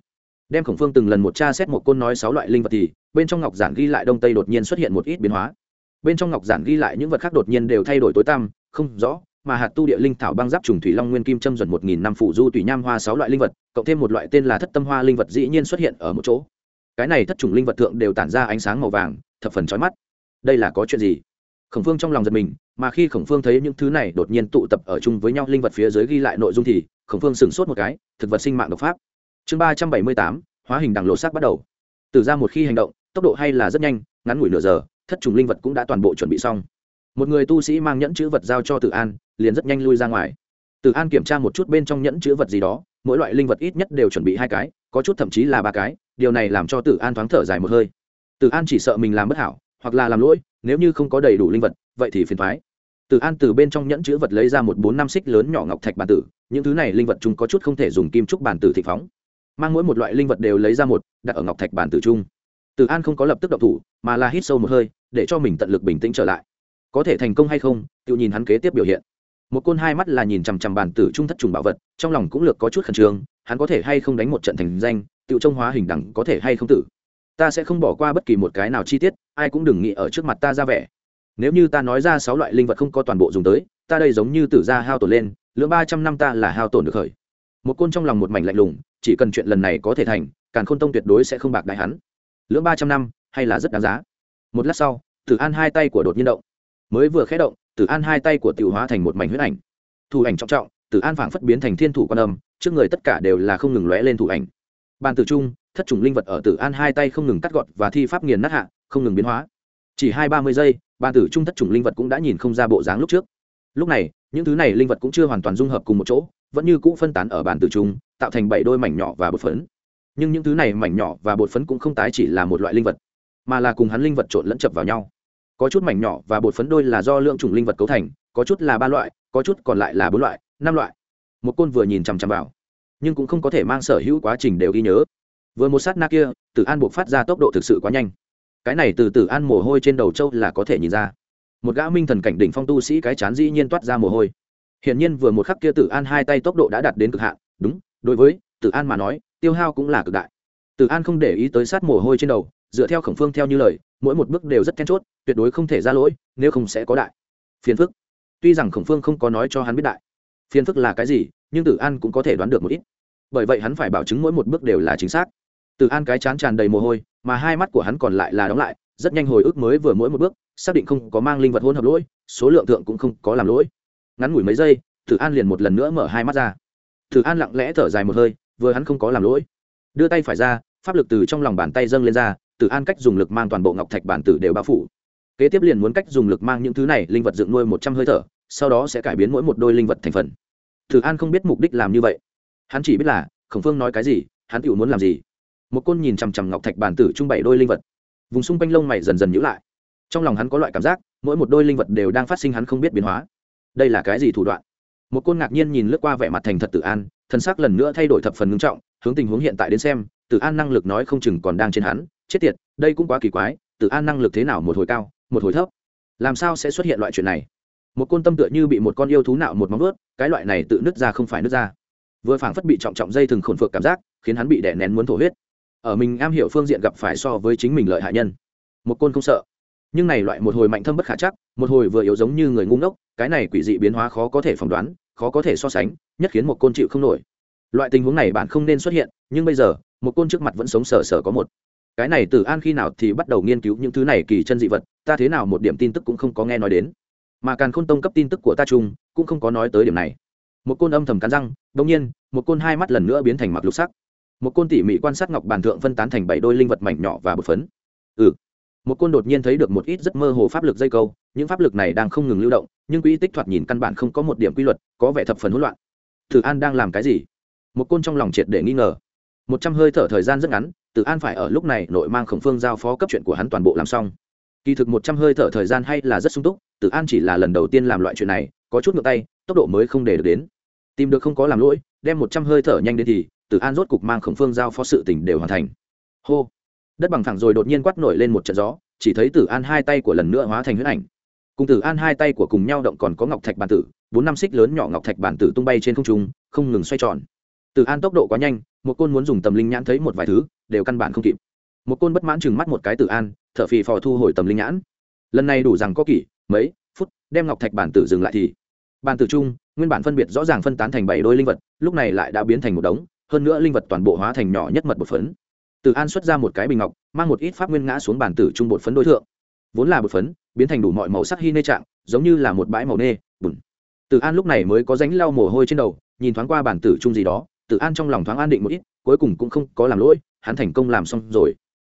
Đem khổng phương từng lần một tra xét một côn nói sáu loại linh vật thì, bên trong ngọc giản ghi lại đông tây đột nhiên xuất hiện một ít biến hóa bên trong ngọc giản ghi lại những vật khác đột nhiên đều thay đổi tối tăm, không rõ, mà hạt tu địa linh thảo băng giáp trùng thủy long nguyên kim châm dần một nghìn năm phủ du tùy nham hoa sáu loại linh vật, cộng thêm một loại tên là thất tâm hoa linh vật dĩ nhiên xuất hiện ở một chỗ. Cái này thất trùng linh vật thượng đều tản ra ánh sáng màu vàng, thập phần chói mắt. Đây là có chuyện gì? Khổng phương trong lòng giật mình, mà khi khổng phương thấy những thứ này đột nhiên tụ tập ở chung với nhau linh vật phía dưới ghi lại nội dung thì, khổng phương sửng sốt một cái, thực vật sinh mạng độc pháp. Chương ba trăm bảy mươi tám, hóa hình đằng lộ sắc bắt đầu. Từ ra một khi hành động, tốc độ hay là rất nhanh, ngắn ngủi nửa giờ thất trùng linh vật cũng đã toàn bộ chuẩn bị xong. Một người tu sĩ mang nhẫn chữ vật giao cho tử an, liền rất nhanh lui ra ngoài. Tử an kiểm tra một chút bên trong nhẫn chữ vật gì đó, mỗi loại linh vật ít nhất đều chuẩn bị hai cái, có chút thậm chí là ba cái, điều này làm cho tử an thoáng thở dài một hơi. Tử an chỉ sợ mình làm bất hảo, hoặc là làm lỗi, nếu như không có đầy đủ linh vật, vậy thì phiền thoái tử an từ bên trong nhẫn chữ vật lấy ra một bốn năm xích lớn nhỏ ngọc thạch bản tử, những thứ này linh vật chúng có chút không thể dùng kim trúc bản tử thị phóng. Mang mỗi một loại linh vật đều lấy ra một, đặt ở ngọc thạch bản tử chung tử an không có lập tức động thủ, mà là hít sâu một hơi, để cho mình tận lực bình tĩnh trở lại. Có thể thành công hay không, tự nhìn hắn kế tiếp biểu hiện. Một côn hai mắt là nhìn chằm chằm bản tử trung thất trùng bảo vật, trong lòng cũng lược có chút khẩn trương, hắn có thể hay không đánh một trận thành danh, tự trông hóa hình đẳng có thể hay không tử. Ta sẽ không bỏ qua bất kỳ một cái nào chi tiết, ai cũng đừng nghĩ ở trước mặt ta ra vẻ. Nếu như ta nói ra sáu loại linh vật không có toàn bộ dùng tới, ta đây giống như tử ra hao tổn lên lượng ba trăm năm ta là hao tổn được khởi. Một côn trong lòng một mảnh lạnh lùng, chỉ cần chuyện lần này có thể thành, càn khôn tông tuyệt đối sẽ không bạc đại hắn lưỡng ba trăm năm, hay là rất đáng giá. Một lát sau, tử an hai tay của đột nhiên động. Mới vừa khé động, tử an hai tay của tiểu hóa thành một mảnh huyết ảnh. Thủ ảnh trọng trọng, tử an phảng phất biến thành thiên thủ quan âm, trước người tất cả đều là không ngừng lóe lên thủ ảnh. Bàn tử trung, thất trùng linh vật ở tử an hai tay không ngừng cắt gọt và thi pháp nghiền nát hạ, không ngừng biến hóa. Chỉ hai ba mươi giây, bàn tử trung thất trùng linh vật cũng đã nhìn không ra bộ dáng lúc trước. Lúc này, những thứ này linh vật cũng chưa hoàn toàn dung hợp cùng một chỗ, vẫn như cũ phân tán ở bàn tử trung, tạo thành bảy đôi mảnh nhỏ và bột phấn nhưng những thứ này mảnh nhỏ và bột phấn cũng không tái chỉ là một loại linh vật, mà là cùng hắn linh vật trộn lẫn chập vào nhau. Có chút mảnh nhỏ và bột phấn đôi là do lượng chủng linh vật cấu thành, có chút là ba loại, có chút còn lại là bốn loại, năm loại. Một côn vừa nhìn chằm chằm vào, nhưng cũng không có thể mang sở hữu quá trình đều ghi nhớ. Vừa một sát na kia, tử an buộc phát ra tốc độ thực sự quá nhanh. Cái này từ tử an mồ hôi trên đầu trâu là có thể nhìn ra. Một gã minh thần cảnh đỉnh phong tu sĩ cái chán dĩ nhiên toát ra mồ hôi. Hiển nhiên vừa một khắc kia tử an hai tay tốc độ đã đạt đến cực hạn, đúng, đối với tử an mà nói tiêu hao cũng là cực đại. Tử an không để ý tới sát mồ hôi trên đầu, dựa theo khổng phương theo như lời, mỗi một bước đều rất then chốt, tuyệt đối không thể ra lỗi, nếu không sẽ có đại. Phiền phức. Tuy rằng khổng phương không có nói cho hắn biết đại. Phiền phức là cái gì, nhưng tử an cũng có thể đoán được một ít. Bởi vậy hắn phải bảo chứng mỗi một bước đều là chính xác. Tử an cái chán tràn đầy mồ hôi, mà hai mắt của hắn còn lại là đóng lại, rất nhanh hồi ức mới vừa mỗi một bước, xác định không có mang linh vật hôn hợp lỗi, số lượng thượng cũng không có làm lỗi. Ngắn ngủi mấy giây tử an liền một lần nữa mở hai mắt ra. Tử an lặng lẽ thở dài một hơi vừa hắn không có làm lỗi. Đưa tay phải ra, pháp lực từ trong lòng bàn tay dâng lên ra, tử an cách dùng lực mang toàn bộ ngọc thạch bản tử đều bao phủ. Kế tiếp liền muốn cách dùng lực mang những thứ này, linh vật dựng nuôi một trăm hơi thở, sau đó sẽ cải biến mỗi một đôi linh vật thành phần. Tử an không biết mục đích làm như vậy. Hắn chỉ biết là, khổng phương nói cái gì, hắn tự muốn làm gì. Một côn nhìn chằm chằm ngọc thạch bản tử trung bảy đôi linh vật. Vùng xung quanh lông mày dần dần nhữ lại. Trong lòng hắn có loại cảm giác, mỗi một đôi linh vật đều đang phát sinh hắn không biết biến hóa. Đây là cái gì thủ đoạn? Một côn ngạc nhiên nhìn lướt qua vẻ mặt thành thật tử an thân xác lần nữa thay đổi thập phần ngưng trọng, hướng tình huống hiện tại đến xem, tử an năng lực nói không chừng còn đang trên hắn. Chết tiệt, đây cũng quá kỳ quái, tử an năng lực thế nào một hồi cao, một hồi thấp? Làm sao sẽ xuất hiện loại chuyện này? Một côn tâm tựa như bị một con yêu thú nạo một móng vớt cái loại này tự nứt ra không phải nứt ra. Vừa phảng phất bị trọng trọng dây thừng khổn phược cảm giác, khiến hắn bị đè nén muốn thổ huyết. Ở mình am hiểu phương diện gặp phải so với chính mình lợi hại nhân. Một côn không sợ. Nhưng này loại một hồi mạnh thâm bất khả chắc, một hồi vừa yếu giống như người ngu ngốc, cái này quỷ dị biến hóa khó có thể phỏng đoán khó có thể so sánh, nhất khiến một côn chịu không nổi. Loại tình huống này bạn không nên xuất hiện, nhưng bây giờ, một côn trước mặt vẫn sống sờ sờ có một. Cái này từ an khi nào thì bắt đầu nghiên cứu những thứ này kỳ chân dị vật, ta thế nào một điểm tin tức cũng không có nghe nói đến. Mà càn khôn tông cấp tin tức của ta chung, cũng không có nói tới điểm này. Một côn âm thầm cắn răng đông nhiên, một côn hai mắt lần nữa biến thành mặc lục sắc. Một côn tỉ mỉ quan sát ngọc bàn thượng phân tán thành bảy đôi linh vật mảnh nhỏ và bột phấn. Ừ một côn đột nhiên thấy được một ít rất mơ hồ pháp lực dây câu, những pháp lực này đang không ngừng lưu động, nhưng quỹ tích thoạt nhìn căn bản không có một điểm quy luật, có vẻ thập phần hỗn loạn. Thử an đang làm cái gì? Một côn trong lòng triệt để nghi ngờ. Một trăm hơi thở thời gian rất ngắn, tử an phải ở lúc này nội mang khổng phương giao phó cấp chuyện của hắn toàn bộ làm xong. Kỳ thực một trăm hơi thở thời gian hay là rất sung túc, tử an chỉ là lần đầu tiên làm loại chuyện này, có chút ngược tay, tốc độ mới không để được đến. Tìm được không có làm lỗi, đem một trăm hơi thở nhanh đến thì, tử an rốt cục mang khổng phương giao phó sự tỉnh đều hoàn thành. Hô đất bằng thẳng rồi đột nhiên quát nổi lên một trận gió, chỉ thấy tử an hai tay của lần nữa hóa thành huyết ảnh. Cùng tử an hai tay của cùng nhau động còn có ngọc thạch bản tử, bốn năm xích lớn nhỏ ngọc thạch bản tử tung bay trên không trung, không ngừng xoay tròn. Tử an tốc độ quá nhanh, một côn muốn dùng tầm linh nhãn thấy một vài thứ, đều căn bản không kịp. Một côn bất mãn chừng mắt một cái tử an, thở phì phò thu hồi tầm linh nhãn. Lần này đủ rằng có kỷ, mấy, phút, đem ngọc thạch bản tử dừng lại thì. Bản tử chung, nguyên bản phân biệt rõ ràng phân tán thành bảy đôi linh vật, lúc này lại đã biến thành một đống, hơn nữa linh vật toàn bộ hóa thành nhỏ nhất mật một phấn tử an xuất ra một cái bình ngọc, mang một ít pháp nguyên ngã xuống bản tử trung bột phấn đối tượng vốn là bột phấn, biến thành đủ mọi màu sắc hy nê trạng, giống như là một bãi màu nê, bùn. Tử an lúc này mới có dánh lau mồ hôi trên đầu, nhìn thoáng qua bản tử trung gì đó tử an trong lòng thoáng an định một ít, cuối cùng cũng không có làm lỗi, hắn thành công làm xong rồi.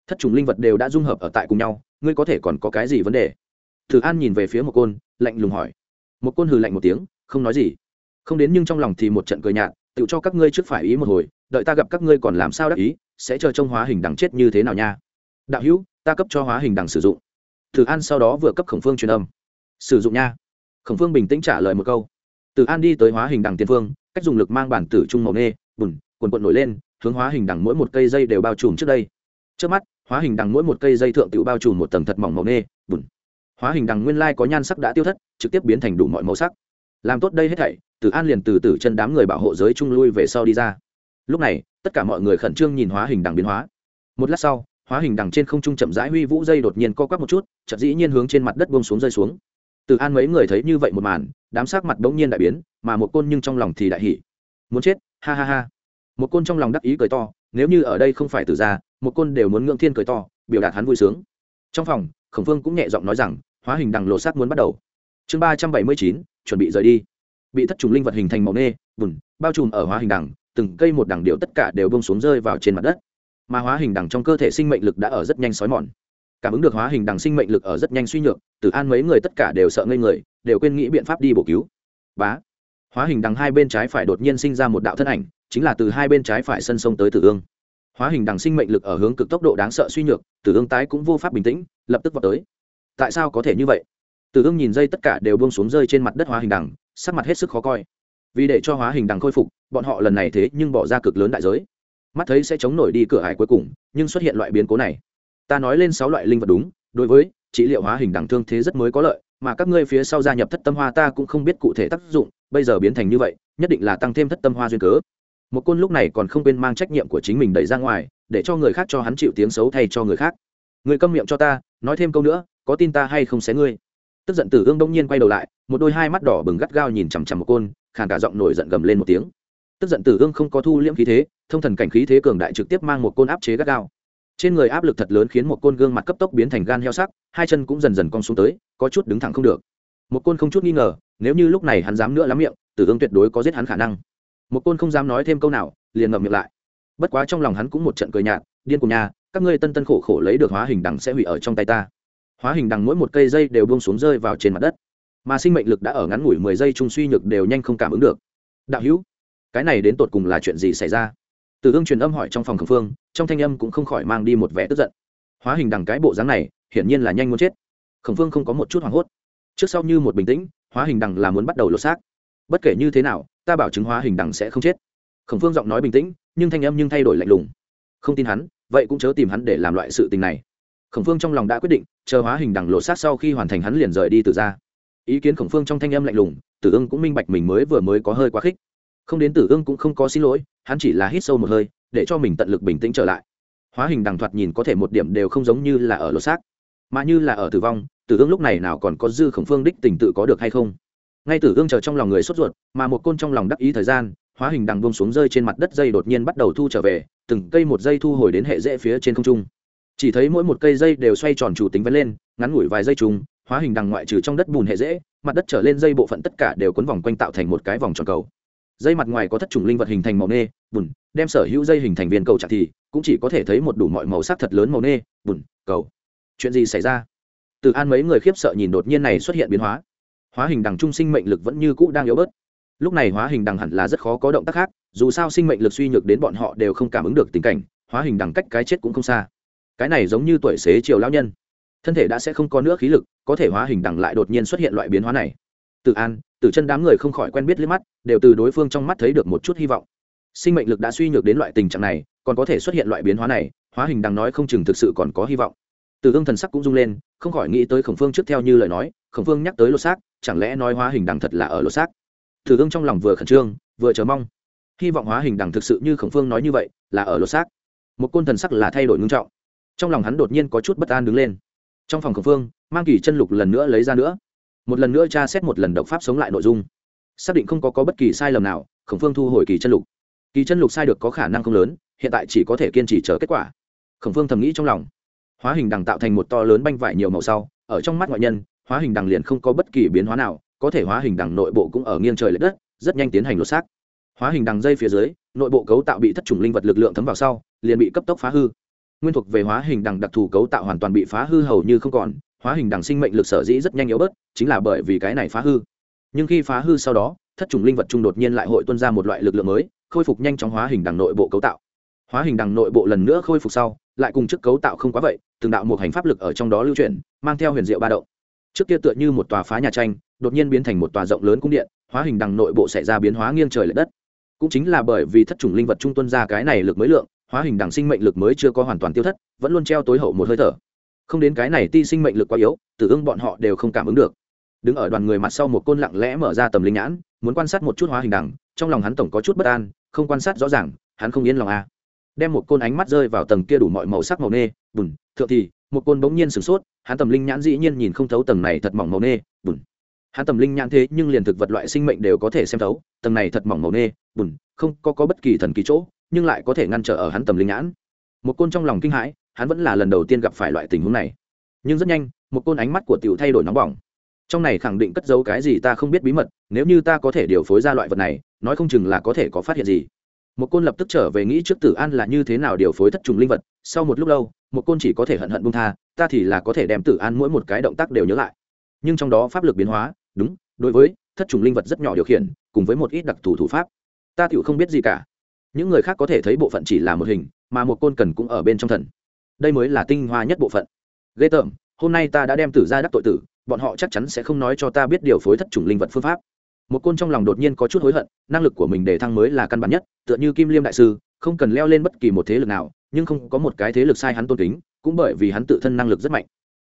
Thất trùng linh vật đều đã dung hợp ở tại cùng nhau, ngươi có thể còn có cái gì vấn đề? Tử an nhìn về phía một côn, lạnh lùng hỏi. Một côn hừ lạnh một tiếng, không nói gì. Không đến nhưng trong lòng thì một trận cười nhạt, tự cho các ngươi trước phải ý một hồi, đợi ta gặp các ngươi còn làm sao đắc ý sẽ chờ trông hóa hình đằng chết như thế nào nha. Đạo hữu, ta cấp cho hóa hình đằng sử dụng. Tử an sau đó vừa cấp khổng phương truyền âm. Sử dụng nha. Khổng phương bình tĩnh trả lời một câu. Tử an đi tới hóa hình đằng tiền phương, cách dùng lực mang bản tử trung màu nê, bùn, quần quận nổi lên, hướng hóa hình đằng mỗi một cây dây đều bao trùm trước đây. Trước mắt, hóa hình đằng mỗi một cây dây thượng tự bao trùm một tầng thật mỏng màu nê, bùn. Hóa hình đằng nguyên lai có nhan sắc đã tiêu thất, trực tiếp biến thành đủ mọi màu sắc. Làm tốt đây hết thảy tử an liền từ tử chân đám người bảo hộ giới trung lui về sau đi ra lúc này, tất cả mọi người khẩn trương nhìn hóa hình đằng biến hóa. Một lát sau, hóa hình đằng trên không trung chậm rãi huy vũ dây đột nhiên co quắp một chút, chậm dĩ nhiên hướng trên mặt đất buông xuống rơi xuống. Từ an mấy người thấy như vậy một màn, đám sắc mặt bỗng nhiên đại biến, mà một côn nhưng trong lòng thì đại hỉ. Muốn chết, ha ha ha. Một côn trong lòng đắc ý cười to, nếu như ở đây không phải từ ra một côn đều muốn ngưỡng thiên cười to, biểu đạt hắn vui sướng. Trong phòng, khổng phương cũng nhẹ giọng nói rằng, hóa hình đằng lộ sát muốn bắt đầu. Chương ba trăm bảy mươi chín, chuẩn bị rời đi. Bị thất trùng linh vật hình thành màu nê, bùn, bao trùm ở hóa hình đằng từng cây một đằng điệu tất cả đều bông xuống rơi vào trên mặt đất. Mà hóa hình đằng trong cơ thể sinh mệnh lực đã ở rất nhanh xói mòn. Cảm ứng được hóa hình đằng sinh mệnh lực ở rất nhanh suy nhược từ an mấy người tất cả đều sợ ngây người, đều quên nghĩ biện pháp đi bổ cứu. Bá. Hóa hình đằng hai bên trái phải đột nhiên sinh ra một đạo thân ảnh, chính là từ hai bên trái phải sân sông tới tử ương. Hóa hình đằng sinh mệnh lực ở hướng cực tốc độ đáng sợ suy nhược, tử ương tái cũng vô pháp bình tĩnh, lập tức vào tới. Tại sao có thể như vậy? Tử ương nhìn dây tất cả đều buông xuống rơi trên mặt đất hóa hình đằng, sắc mặt hết sức khó coi vì để cho hóa hình đằng khôi phục, bọn họ lần này thế nhưng bỏ ra cực lớn đại giới. Mắt thấy sẽ chống nổi đi cửa hải cuối cùng, nhưng xuất hiện loại biến cố này. Ta nói lên sáu loại linh vật đúng, đối với trị liệu hóa hình đẳng thương thế rất mới có lợi, mà các ngươi phía sau gia nhập thất tâm hoa ta cũng không biết cụ thể tác dụng, bây giờ biến thành như vậy, nhất định là tăng thêm thất tâm hoa duyên cớ. Một côn lúc này còn không quên mang trách nhiệm của chính mình đẩy ra ngoài, để cho người khác cho hắn chịu tiếng xấu thay cho người khác. Người câm miệng cho ta, nói thêm câu nữa, có tin ta hay không xé ngươi? Tức giận tử ương đông nhiên quay đầu lại, một đôi hai mắt đỏ bừng gắt gao nhìn chằm chằm một côn khàn cả giọng nổi giận gầm lên một tiếng. Tức giận tử ương không có thu liễm khí thế, thông thần cảnh khí thế cường đại trực tiếp mang một côn áp chế gắt gao. Trên người áp lực thật lớn khiến một côn gương mặt cấp tốc biến thành gan heo sắc, hai chân cũng dần dần cong xuống tới, có chút đứng thẳng không được. Một côn không chút nghi ngờ, nếu như lúc này hắn dám nữa lắm miệng, tử ương tuyệt đối có giết hắn khả năng. Một côn không dám nói thêm câu nào, liền ngậm miệng lại. Bất quá trong lòng hắn cũng một trận cười nhạt, điên cùng nhà các ngươi tân tân khổ khổ lấy được hóa hình đằng sẽ hủy ở trong tay ta. Hóa hình đằng mỗi một cây dây đều buông xuống rơi vào trên mặt đất mà sinh mệnh lực đã ở ngắn ngủi mười giây trung suy nhược đều nhanh không cảm ứng được. Đạo hữu, cái này đến tột cùng là chuyện gì xảy ra? Từ ương truyền âm hỏi trong phòng khẩn phương, trong thanh âm cũng không khỏi mang đi một vẻ tức giận. Hóa hình đằng cái bộ dáng này, hiển nhiên là nhanh muốn chết. Khẩn phương không có một chút hoảng hốt. Trước sau như một bình tĩnh, hóa hình đằng là muốn bắt đầu lột xác. Bất kể như thế nào, ta bảo chứng hóa hình đằng sẽ không chết. Khẩn phương giọng nói bình tĩnh, nhưng thanh âm nhưng thay đổi lạnh lùng. Không tin hắn, vậy cũng chớ tìm hắn để làm loại sự tình này. Khổng phương trong lòng đã quyết định, chờ hóa hình đằng lột xác sau khi hoàn thành hắn liền rời đi từ ra ý kiến khổng phương trong thanh âm lạnh lùng, tử ưng cũng minh bạch mình mới vừa mới có hơi quá khích. Không đến tử ưng cũng không có xin lỗi, hắn chỉ là hít sâu một hơi, để cho mình tận lực bình tĩnh trở lại. Hóa hình đằng thoạt nhìn có thể một điểm đều không giống như là ở lột xác, mà như là ở tử vong, tử ưng lúc này nào còn có dư khổng phương đích tình tự có được hay không? Ngay tử ưng chờ trong lòng người sốt ruột, mà một côn trong lòng đắc ý thời gian, hóa hình đằng bông xuống rơi trên mặt đất dây đột nhiên bắt đầu thu trở về, từng cây một dây thu hồi đến hệ dễ phía trên không trung. Chỉ thấy mỗi một cây dây đều xoay tròn chủ tính vấn lên, ngắn ngủi vài dây trùng hóa hình đằng ngoại trừ trong đất bùn hệ dễ, mặt đất trở lên dây bộ phận tất cả đều quấn vòng quanh tạo thành một cái vòng tròn cầu. Dây mặt ngoài có thất trùng linh vật hình thành màu nê, bùn, đem sở hữu dây hình thành viên cầu chặt thì, cũng chỉ có thể thấy một đủ mọi màu sắc thật lớn màu nê, bùn, cầu. Chuyện gì xảy ra? Từ an mấy người khiếp sợ nhìn đột nhiên này xuất hiện biến hóa. Hóa hình đằng trung sinh mệnh lực vẫn như cũ đang yếu bớt. Lúc này hóa hình đằng hẳn là rất khó có động tác khác, dù sao sinh mệnh lực suy nhược đến bọn họ đều không cảm ứng được tình cảnh, hóa hình đằng cách cái chết cũng không xa. Cái này giống như tuổi xế chiều lão nhân thân thể đã sẽ không có nữa khí lực, có thể hóa hình đằng lại đột nhiên xuất hiện loại biến hóa này. Tự an từ chân đám người không khỏi quen biết liếc mắt, đều từ đối phương trong mắt thấy được một chút hy vọng. Sinh mệnh lực đã suy nhược đến loại tình trạng này, còn có thể xuất hiện loại biến hóa này, hóa hình đằng nói không chừng thực sự còn có hy vọng. Từ ương thần sắc cũng rung lên, không khỏi nghĩ tới khổng phương trước theo như lời nói, khổng phương nhắc tới lột xác, chẳng lẽ nói hóa hình đằng thật là ở lột xác? Từ ương trong lòng vừa khẩn trương, vừa chờ mong. Hy vọng hóa hình đằng thực sự như khổng phương nói như vậy, là ở lột xác. Một côn thần sắc là thay đổi ngưng trọng. Trong lòng hắn đột nhiên có chút bất an đứng lên trong phòng khổng phương mang kỳ chân lục lần nữa lấy ra nữa. Một lần nữa tra xét một lần độc pháp sống lại nội dung. Xác định không có, có bất kỳ sai lầm nào khổng phương thu hồi kỳ chân lục. Kỳ chân lục sai được có khả năng không lớn hiện tại chỉ có thể kiên trì chờ kết quả. Khổng phương thầm nghĩ trong lòng. Hóa hình đằng tạo thành một to lớn banh vải nhiều màu sau ở trong mắt ngoại nhân hóa hình đằng liền không có bất kỳ biến hóa nào có thể hóa hình đằng nội bộ cũng ở nghiêng trời l ệ đất rất nhanh tiến hành lột xác. Hóa hình đằng dây phía dưới nội bộ cấu tạo bị thất trùng linh vật lực lượng thấm vào sau liền bị cấp tốc phá hư nguyên thuộc về hóa hình đằng đặc thù cấu tạo hoàn toàn bị phá hư hầu như không còn, hóa hình đằng sinh mệnh lực sở dĩ rất nhanh yếu bớt, chính là bởi vì cái này phá hư. Nhưng khi phá hư sau đó, thất trùng linh vật trung đột nhiên lại hội tuân ra một loại lực lượng mới, khôi phục nhanh chóng hóa hình đằng nội bộ cấu tạo. Hóa hình đằng nội bộ lần nữa khôi phục sau, lại cùng trước cấu tạo không quá vậy, từng đạo một hành pháp lực ở trong đó lưu chuyển, mang theo huyền diệu ba động. Trước kia tựa như một tòa phá nhà tranh, đột nhiên biến thành một tòa rộng lớn cung điện, hóa hình đằng nội bộ xảy ra biến hóa nghiêng trời l ệ đất. Cũng chính là bởi vì thất trùng linh vật trung tuân ra cái này lực mới lượng hóa hình đẳng sinh mệnh lực mới chưa có hoàn toàn tiêu thất vẫn luôn treo tối hậu một hơi thở. Không đến cái này ti sinh mệnh lực quá yếu tử ưng bọn họ đều không cảm ứng được. Đứng ở đoàn người mặt sau một côn lặng lẽ mở ra tầm linh nhãn muốn quan sát một chút hóa hình đẳng. trong lòng hắn tổng có chút bất an không quan sát rõ ràng hắn không yên lòng a đem một côn ánh mắt rơi vào tầng kia đủ mọi màu sắc màu nê bùn thượng thì một côn bỗng nhiên sửng sốt hắn tầm linh nhãn dĩ nhiên nhìn không thấu tầng này thật mỏng màu nê bùn. Hắn tầm linh nhãn thế nhưng liền thực vật loại sinh mệnh đều có thể xem thấu tầng này thật mỏng màu nê bùn không có, có bất kỳ thần kỳ chỗ nhưng lại có thể ngăn trở ở hắn tầm linh nhãn. Một côn trong lòng kinh hãi, hắn vẫn là lần đầu tiên gặp phải loại tình huống này. Nhưng rất nhanh, một côn ánh mắt của tiểu thay đổi nóng bỏng. Trong này khẳng định cất giấu cái gì ta không biết bí mật, nếu như ta có thể điều phối ra loại vật này, nói không chừng là có thể có phát hiện gì. Một côn lập tức trở về nghĩ trước tử an là như thế nào điều phối thất trùng linh vật, sau một lúc lâu, một côn chỉ có thể hận hận bung tha, ta thì là có thể đem tử an mỗi một cái động tác đều nhớ lại. Nhưng trong đó pháp lực biến hóa, đúng, đối với thất trùng linh vật rất nhỏ điều khiển, cùng với một ít đặc thù thủ pháp, ta tựu không biết gì cả những người khác có thể thấy bộ phận chỉ là một hình, mà một côn cần cũng ở bên trong thần. Đây mới là tinh hoa nhất bộ phận. Ghê tởm, hôm nay ta đã đem tử ra đắc tội tử, bọn họ chắc chắn sẽ không nói cho ta biết điều phối thất chủng linh vật phương pháp. Một côn trong lòng đột nhiên có chút hối hận, năng lực của mình để thăng mới là căn bản nhất, tựa như kim liêm đại sư, không cần leo lên bất kỳ một thế lực nào, nhưng không có một cái thế lực sai hắn tôn kính, cũng bởi vì hắn tự thân năng lực rất mạnh.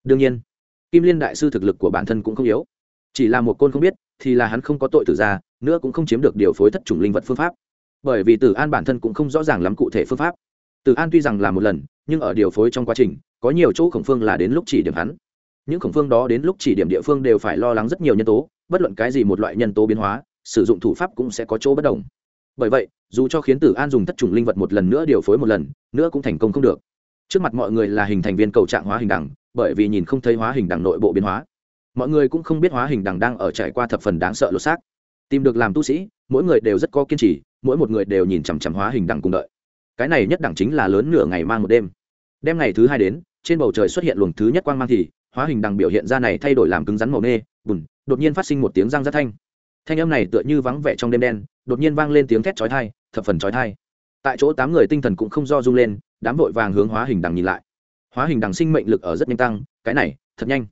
Đương nhiên, kim liên đại sư thực lực của bản thân cũng không yếu. Chỉ là một côn không biết, thì là hắn không có tội tử ra, nữa cũng không chiếm được điều phối thất chủng linh vật phương pháp bởi vì tử an bản thân cũng không rõ ràng lắm cụ thể phương pháp. Tử an tuy rằng là một lần, nhưng ở điều phối trong quá trình, có nhiều chỗ khổng phương là đến lúc chỉ điểm hắn. Những khổng phương đó đến lúc chỉ điểm địa phương đều phải lo lắng rất nhiều nhân tố, bất luận cái gì một loại nhân tố biến hóa, sử dụng thủ pháp cũng sẽ có chỗ bất đồng. Bởi vậy, dù cho khiến tử an dùng thất trùng linh vật một lần nữa điều phối một lần, nữa cũng thành công không được. Trước mặt mọi người là hình thành viên cầu trạng hóa hình đẳng, bởi vì nhìn không thấy hóa hình đẳng nội bộ biến hóa. Mọi người cũng không biết hóa hình đẳng đang ở trải qua thập phần đáng sợ lột xác. Tìm được làm tu sĩ, mỗi người đều rất có kiên trì mỗi một người đều nhìn chằm chằm hóa hình đẳng cùng đợi. Cái này nhất đẳng chính là lớn nửa ngày mang một đêm. Đêm ngày thứ hai đến, trên bầu trời xuất hiện luồng thứ nhất quang mang thì, hóa hình đằng biểu hiện ra này thay đổi làm cứng rắn màu nê, bùn, đột nhiên phát sinh một tiếng răng rát thanh. Thanh âm này tựa như vắng vẻ trong đêm đen, đột nhiên vang lên tiếng thét chói thai thập phần chói thai tại chỗ tám người tinh thần cũng không do rung lên, đám vội vàng hướng hóa hình đằng nhìn lại. Hóa hình đằng sinh mệnh lực ở rất nhanh tăng, cái này, thật nhanh.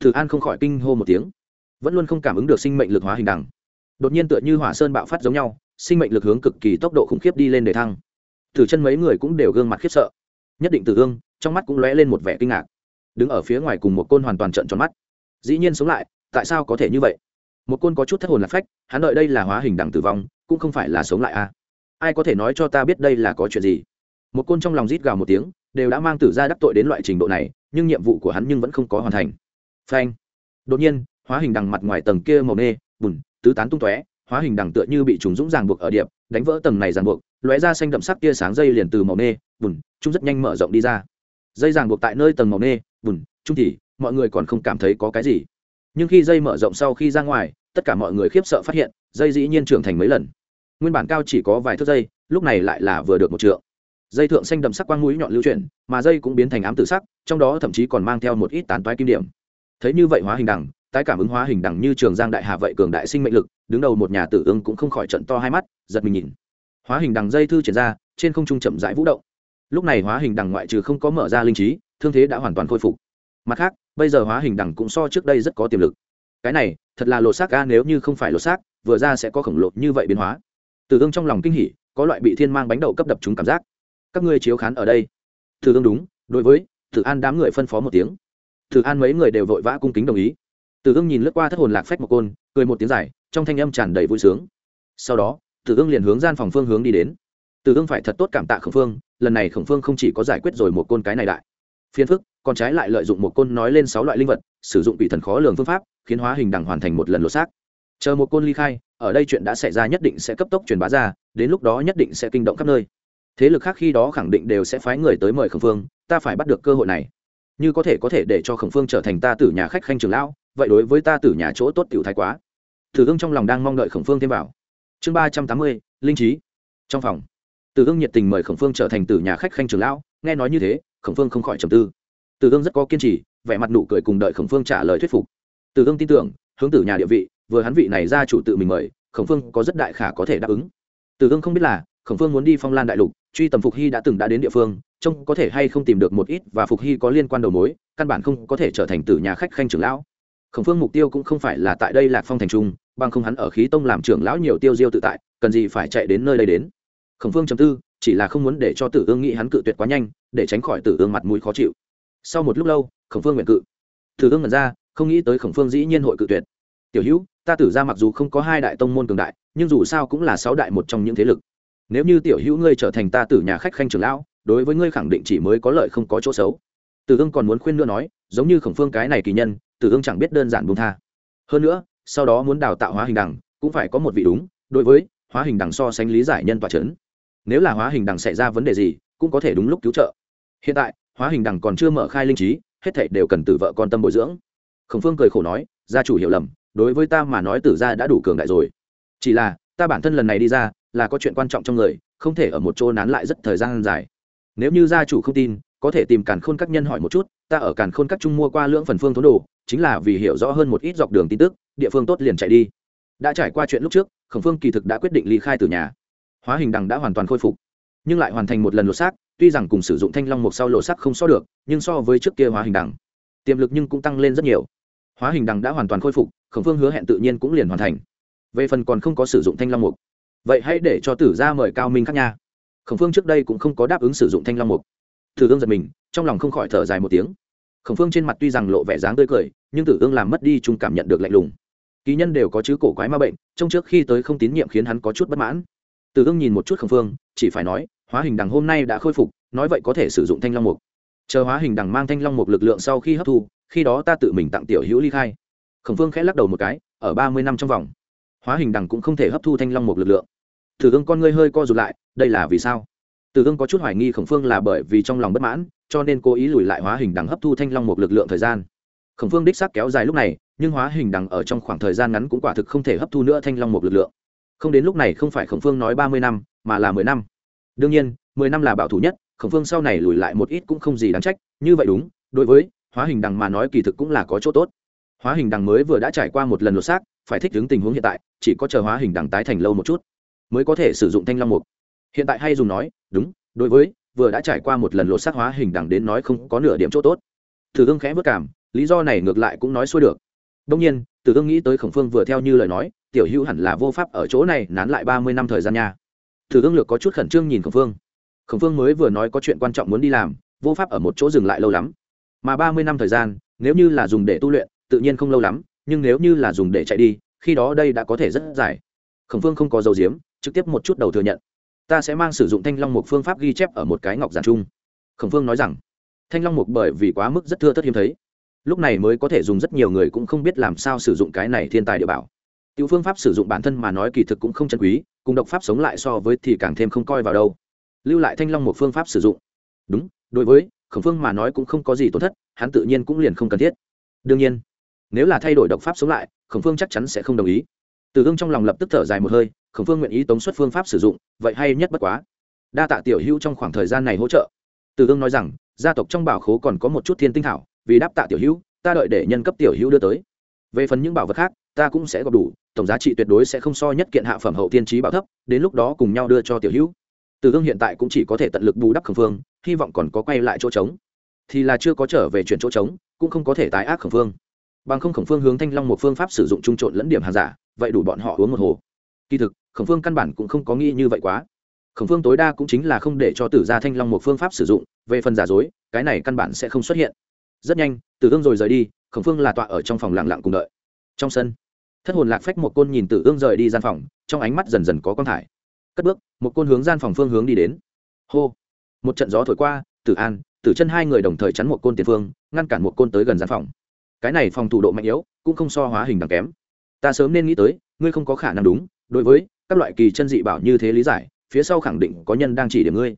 Thử an không khỏi kinh hô một tiếng. Vẫn luôn không cảm ứng được sinh mệnh lực hóa hình đằng. Đột nhiên tựa như hỏa sơn bạo phát giống nhau sinh mệnh lực hướng cực kỳ tốc độ khủng khiếp đi lên để thăng. Thử chân mấy người cũng đều gương mặt khiếp sợ. Nhất định từ ương trong mắt cũng lóe lên một vẻ kinh ngạc. Đứng ở phía ngoài cùng một côn hoàn toàn trận tròn mắt. Dĩ nhiên sống lại, tại sao có thể như vậy? Một côn có chút thất hồn lạc phách, hắn đợi đây là hóa hình đằng tử vong, cũng không phải là sống lại a à? ai có thể nói cho ta biết đây là có chuyện gì? Một côn trong lòng rít gào một tiếng, đều đã mang tử ra đắc tội đến loại trình độ này, nhưng nhiệm vụ của hắn nhưng vẫn không có hoàn thành. Phanh. Đột nhiên, hóa hình đằng mặt ngoài tầng kia màu nê, bùn, tứ tán tung tóe hóa hình đằng tựa như bị trùng dũng ràng buộc ở điệp, đánh vỡ tầng này ràng buộc, lóe ra xanh đậm sắc tia sáng dây liền từ màu nê, bùn, chúng rất nhanh mở rộng đi ra. Dây ràng buộc tại nơi tầng màu nê, bùn, chúng thì mọi người còn không cảm thấy có cái gì. Nhưng khi dây mở rộng sau khi ra ngoài, tất cả mọi người khiếp sợ phát hiện, dây dĩ nhiên trưởng thành mấy lần. Nguyên bản cao chỉ có vài thước dây, lúc này lại là vừa được một trượng. Dây thượng xanh đậm sắc quang mũi nhọn lưu chuyển, mà dây cũng biến thành ám tử sắc, trong đó thậm chí còn mang theo một ít tán toái kim điểm. Thấy như vậy hóa hình đẳng tái cảm ứng hóa hình đẳng như trường giang đại hà vậy cường đại sinh mệnh lực, đứng đầu một nhà tử ương cũng không khỏi trận to hai mắt, giật mình nhìn. Hóa hình đằng dây thư triển ra, trên không trung chậm rãi vũ động. Lúc này hóa hình đằng ngoại trừ không có mở ra linh trí, thương thế đã hoàn toàn khôi phục. Mặt khác, bây giờ hóa hình đằng cũng so trước đây rất có tiềm lực. Cái này, thật là lột xác ga nếu như không phải lột xác, vừa ra sẽ có khổng lồ như vậy biến hóa. Tử ương trong lòng kinh hỉ, có loại bị thiên mang bánh đậu cấp đập chúng cảm giác. Các ngươi chiếu khán ở đây. Tử ương đúng, đối với tử an đám người phân phó một tiếng. Tử an mấy người đều vội vã cung kính đồng ý tử ương nhìn lướt qua thất hồn lạc phách một côn, cười một tiếng dài, trong thanh âm tràn đầy vui sướng. Sau đó, tử ương liền hướng gian phòng phương hướng đi đến. Tử ương phải thật tốt cảm tạ khổng phương, lần này khổng phương không chỉ có giải quyết rồi một côn cái này đại. Phiền phức còn trái lại lợi dụng một côn nói lên sáu loại linh vật, sử dụng bị thần khó lường phương pháp, khiến hóa hình đằng hoàn thành một lần lột xác. Chờ một côn ly khai, ở đây chuyện đã xảy ra nhất định sẽ cấp tốc truyền bá ra, đến lúc đó nhất định sẽ kinh động khắp nơi. Thế lực khác khi đó khẳng định đều sẽ phái người tới mời khổng phương, ta phải bắt được cơ hội này. Như có thể có thể để cho khổng phương trở thành ta tử nhà khách khanh trường lão vậy đối với ta tử nhà chỗ tốt tiểu thái quá. Tử ương trong lòng đang mong đợi khổng phương thêm vào. Chương ba trăm tám mươi, linh trí. Trong phòng, tử ương nhiệt tình mời khổng phương trở thành tử nhà khách khanh trường lão. Nghe nói như thế, khổng phương không khỏi trầm tư. Tử ương rất có kiên trì, vẻ mặt nụ cười cùng đợi khổng phương trả lời thuyết phục. Tử ương tin tưởng, hướng tử nhà địa vị, vừa hắn vị này ra chủ tự mình mời, khổng phương có rất đại khả có thể đáp ứng. Tử ương không biết là, khổng phương muốn đi phong lan đại lục, truy tầm phục hy đã từng đã đến địa phương, trông có thể hay không tìm được một ít và phục hy có liên quan đầu mối, căn bản không có thể trở thành tử nhà khách khanh trưởng lão khổng phương mục tiêu cũng không phải là tại đây lạc phong thành trung, bằng không hắn ở khí tông làm trưởng lão nhiều tiêu diêu tự tại, cần gì phải chạy đến nơi đây đến. Khổng phương chấm tư, chỉ là không muốn để cho tử ương nghĩ hắn cự tuyệt quá nhanh, để tránh khỏi tử ương mặt mũi khó chịu. Sau một lúc lâu, khổng phương nguyện cự. Tử ương ngẩn ra, không nghĩ tới khổng phương dĩ nhiên hội cự tuyệt. Tiểu hữu, ta tử ra mặc dù không có hai đại tông môn cường đại, nhưng dù sao cũng là sáu đại một trong những thế lực. Nếu như tiểu hữu ngươi trở thành ta tử nhà khách khanh trưởng lão, đối với ngươi khẳng định chỉ mới có lợi không có chỗ xấu. Tử ương còn muốn khuyên nữa nói, giống như khổng phương cái này kỳ nhân tử ương chẳng biết đơn giản buông tha. Hơn nữa, sau đó muốn đào tạo hóa hình đằng, cũng phải có một vị đúng, đối với hóa hình đằng so sánh lý giải nhân tòa c h ấ n nếu là hóa hình đằng xảy ra vấn đề gì, cũng có thể đúng lúc cứu trợ. Hiện tại, hóa hình đằng còn chưa mở khai linh trí, hết thảy đều cần từ vợ con tâm bồi dưỡng. Khổng phương cười khổ nói, gia chủ hiểu lầm, đối với ta mà nói tử gia đã đủ cường đại rồi. Chỉ là, ta bản thân lần này đi ra, là có chuyện quan trọng trong người, không thể ở một chỗ nán lại rất thời gian dài. Nếu như gia chủ không tin có thể tìm càn khôn các nhân hỏi một chút, ta ở càn khôn các trung mua qua lưỡng phần phương thốn đồ, chính là vì hiểu rõ hơn một ít dọc đường tin tức, địa phương tốt liền chạy đi. Đã trải qua chuyện lúc trước, khổng phương kỳ thực đã quyết định ly khai từ nhà. Hóa hình đằng đã hoàn toàn khôi phục, nhưng lại hoàn thành một lần lột xác, tuy rằng cùng sử dụng thanh long mục sau lột xác không so được, nhưng so với trước kia hóa hình đằng, tiềm lực nhưng cũng tăng lên rất nhiều. Hóa hình đằng đã hoàn toàn khôi phục, khổng phương hứa hẹn tự nhiên cũng liền hoàn thành. Về phần còn không có sử dụng thanh long mục. Vậy hãy để cho tử gia mời cao minh khác nha. Khổng phương trước đây cũng không có đáp ứng sử dụng thanh long mục thử ương giật mình, trong lòng không khỏi thở dài một tiếng. Khổng phương trên mặt tuy rằng lộ vẻ dáng tươi cười, nhưng tử ương làm mất đi chung cảm nhận được lạnh lùng. Ký nhân đều có chứ cổ quái ma bệnh trong trước khi tới không tín nhiệm khiến hắn có chút bất mãn. Tử ương nhìn một chút khổng phương, chỉ phải nói, hóa hình đằng hôm nay đã khôi phục, nói vậy có thể sử dụng thanh long mục. Chờ hóa hình đằng mang thanh long mục lực lượng sau khi hấp thu, khi đó ta tự mình tặng tiểu hữu ly khai. Khổng phương khẽ lắc đầu một cái, ở ba mươi năm trong vòng, hóa hình đằng cũng không thể hấp thu thanh long mục lực lượng. Tử ương con ngươi hơi co rụt lại, đây là vì sao? Từ Ưng có chút hoài nghi khổng phương là bởi vì trong lòng bất mãn, cho nên cố ý lùi lại hóa hình đằng hấp thu thanh long một lực lượng thời gian. Khổng phương đích xác kéo dài lúc này, nhưng hóa hình đằng ở trong khoảng thời gian ngắn cũng quả thực không thể hấp thu nữa thanh long một lực lượng. Không đến lúc này không phải khổng phương nói ba mươi năm, mà là mười năm. Đương nhiên, mười năm là bảo thủ nhất, khổng phương sau này lùi lại một ít cũng không gì đáng trách, như vậy đúng, đối với hóa hình đằng mà nói kỳ thực cũng là có chỗ tốt. Hóa hình đằng mới vừa đã trải qua một lần lột xác, phải thích ứng tình huống hiện tại, chỉ có chờ hóa hình đằng tái thành lâu một chút, mới có thể sử dụng thanh long mục. Hiện tại hay dùng nói đúng, đối với, vừa đã trải qua một lần lột xác hóa hình đẳng đến nói không có nửa điểm chỗ tốt. Thử ương khẽ vất cảm, lý do này ngược lại cũng nói xuôi được. Đông nhiên tử ương nghĩ tới khổng phương vừa theo như lời nói, tiểu hữu hẳn là vô pháp ở chỗ này nán lại ba mươi năm thời gian nha. Thử ương lược có chút khẩn trương nhìn khổng phương. Khổng phương mới vừa nói có chuyện quan trọng muốn đi làm, vô pháp ở một chỗ dừng lại lâu lắm. Mà ba mươi năm thời gian, nếu như là dùng để tu luyện, tự nhiên không lâu lắm, nhưng nếu như là dùng để chạy đi, khi đó đây đã có thể rất dài. Khổng phương không có dầu diếm, trực tiếp một chút đầu thừa nhận ta sẽ mang sử dụng thanh long mục phương pháp ghi chép ở một cái ngọc giản chung. Khổng phương nói rằng, thanh long mục bởi vì quá mức rất thưa thất hiếm thấy, lúc này mới có thể dùng rất nhiều người cũng không biết làm sao sử dụng cái này thiên tài địa bảo. Tiểu phương pháp sử dụng bản thân mà nói kỳ thực cũng không chân quý, cùng độc pháp sống lại so với thì càng thêm không coi vào đâu. Lưu lại thanh long một phương pháp sử dụng. Đúng, đối với khổng phương mà nói cũng không có gì tổn thất, hắn tự nhiên cũng liền không cần thiết. Đương nhiên, nếu là thay đổi độc pháp sống lại, khổng phương chắc chắn sẽ không đồng ý từ Ưng trong lòng lập tức thở dài một hơi, khổng phương nguyện ý tống xuất phương pháp sử dụng, vậy hay nhất bất quá. Đa tạ tiểu hữu trong khoảng thời gian này hỗ trợ. Từ Ưng nói rằng, gia tộc trong bảo khố còn có một chút thiên tinh thảo, vì đáp tạ tiểu hữu, ta đợi để nhân cấp tiểu hữu đưa tới. Về phần những bảo vật khác, ta cũng sẽ góp đủ, tổng giá trị tuyệt đối sẽ không so nhất kiện hạ phẩm hậu tiên trí bảo thấp, đến lúc đó cùng nhau đưa cho tiểu hữu. Từ Ưng hiện tại cũng chỉ có thể tận lực bù đắp khổng phương, hy vọng còn có quay lại chỗ trống. Thì là chưa có trở về chuyển chỗ trống, cũng không có thể tái ác khổng phương bằng không khổng phương hướng thanh long một phương pháp sử dụng trung trộn lẫn điểm hàng giả, vậy đủ bọn họ uống một hồ. Kỳ thực, khổng phương căn bản cũng không có nghĩ như vậy quá. Khổng phương tối đa cũng chính là không để cho tử gia thanh long một phương pháp sử dụng, về phần giả dối, cái này căn bản sẽ không xuất hiện. Rất nhanh, tử ương rồi rời đi, khổng phương là tọa ở trong phòng lặng lặng cùng đợi. Trong sân, thất hồn lạc phách một côn nhìn tử ương rời đi gian phòng, trong ánh mắt dần dần có con thải. Cất bước, một côn hướng gian phòng phương hướng đi đến. Hô! Một trận gió thổi qua, tử an, tử chân hai người đồng thời chắn một côn tiền phương, ngăn cản một côn tới gần gian phòng cái này phòng thủ độ mạnh yếu, cũng không so hóa hình đằng kém. Ta sớm nên nghĩ tới, ngươi không có khả năng đúng, đối với các loại kỳ chân dị bảo như thế lý giải, phía sau khẳng định có nhân đang chỉ điểm ngươi.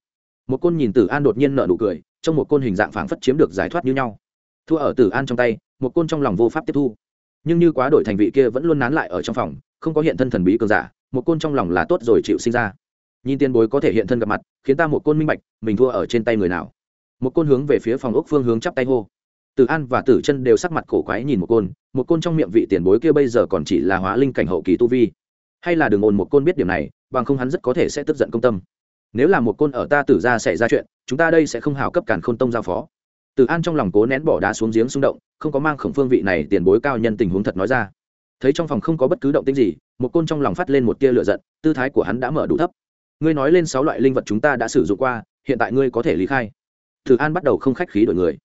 Một côn nhìn tử an đột nhiên nợ nụ cười, trong một côn hình dạng phảng phất chiếm được giải thoát như nhau. Thua ở tử an trong tay, một côn trong lòng vô pháp tiếp thu. Nhưng như quá đổi thành vị kia vẫn luôn nán lại ở trong phòng, không có hiện thân thần bí cường giả, một côn trong lòng là tốt rồi chịu sinh ra. Nhìn tiền bối có thể hiện thân gặp mặt, khiến ta một côn minh bạch, mình thua ở trên tay người nào. Một côn hướng về phía phòng ốc phương hướng chắp tay hô tử an và tử chân đều sắc mặt cổ quái nhìn một côn một côn trong miệng vị tiền bối kia bây giờ còn chỉ là hóa linh cảnh hậu kỳ tu vi. Hay là đường ồn một côn biết điểm này, bằng không hắn rất có thể sẽ tức giận công tâm. Nếu là một côn ở ta tử gia xảy ra chuyện, chúng ta đây sẽ không hào cấp cản khôn tông giao phó. Tử an trong lòng cố nén bỏ đá xuống giếng xung động, không có mang khổng phương vị này tiền bối cao nhân tình huống thật nói ra. Thấy trong phòng không có bất cứ động tĩnh gì, một côn trong lòng phát lên một tia lửa giận, tư thái của hắn đã mở đủ thấp. Ngươi nói lên sáu loại linh vật chúng ta đã sử dụng qua, hiện tại ngươi có thể lý khai. Tử an bắt đầu không khách khí đổi người.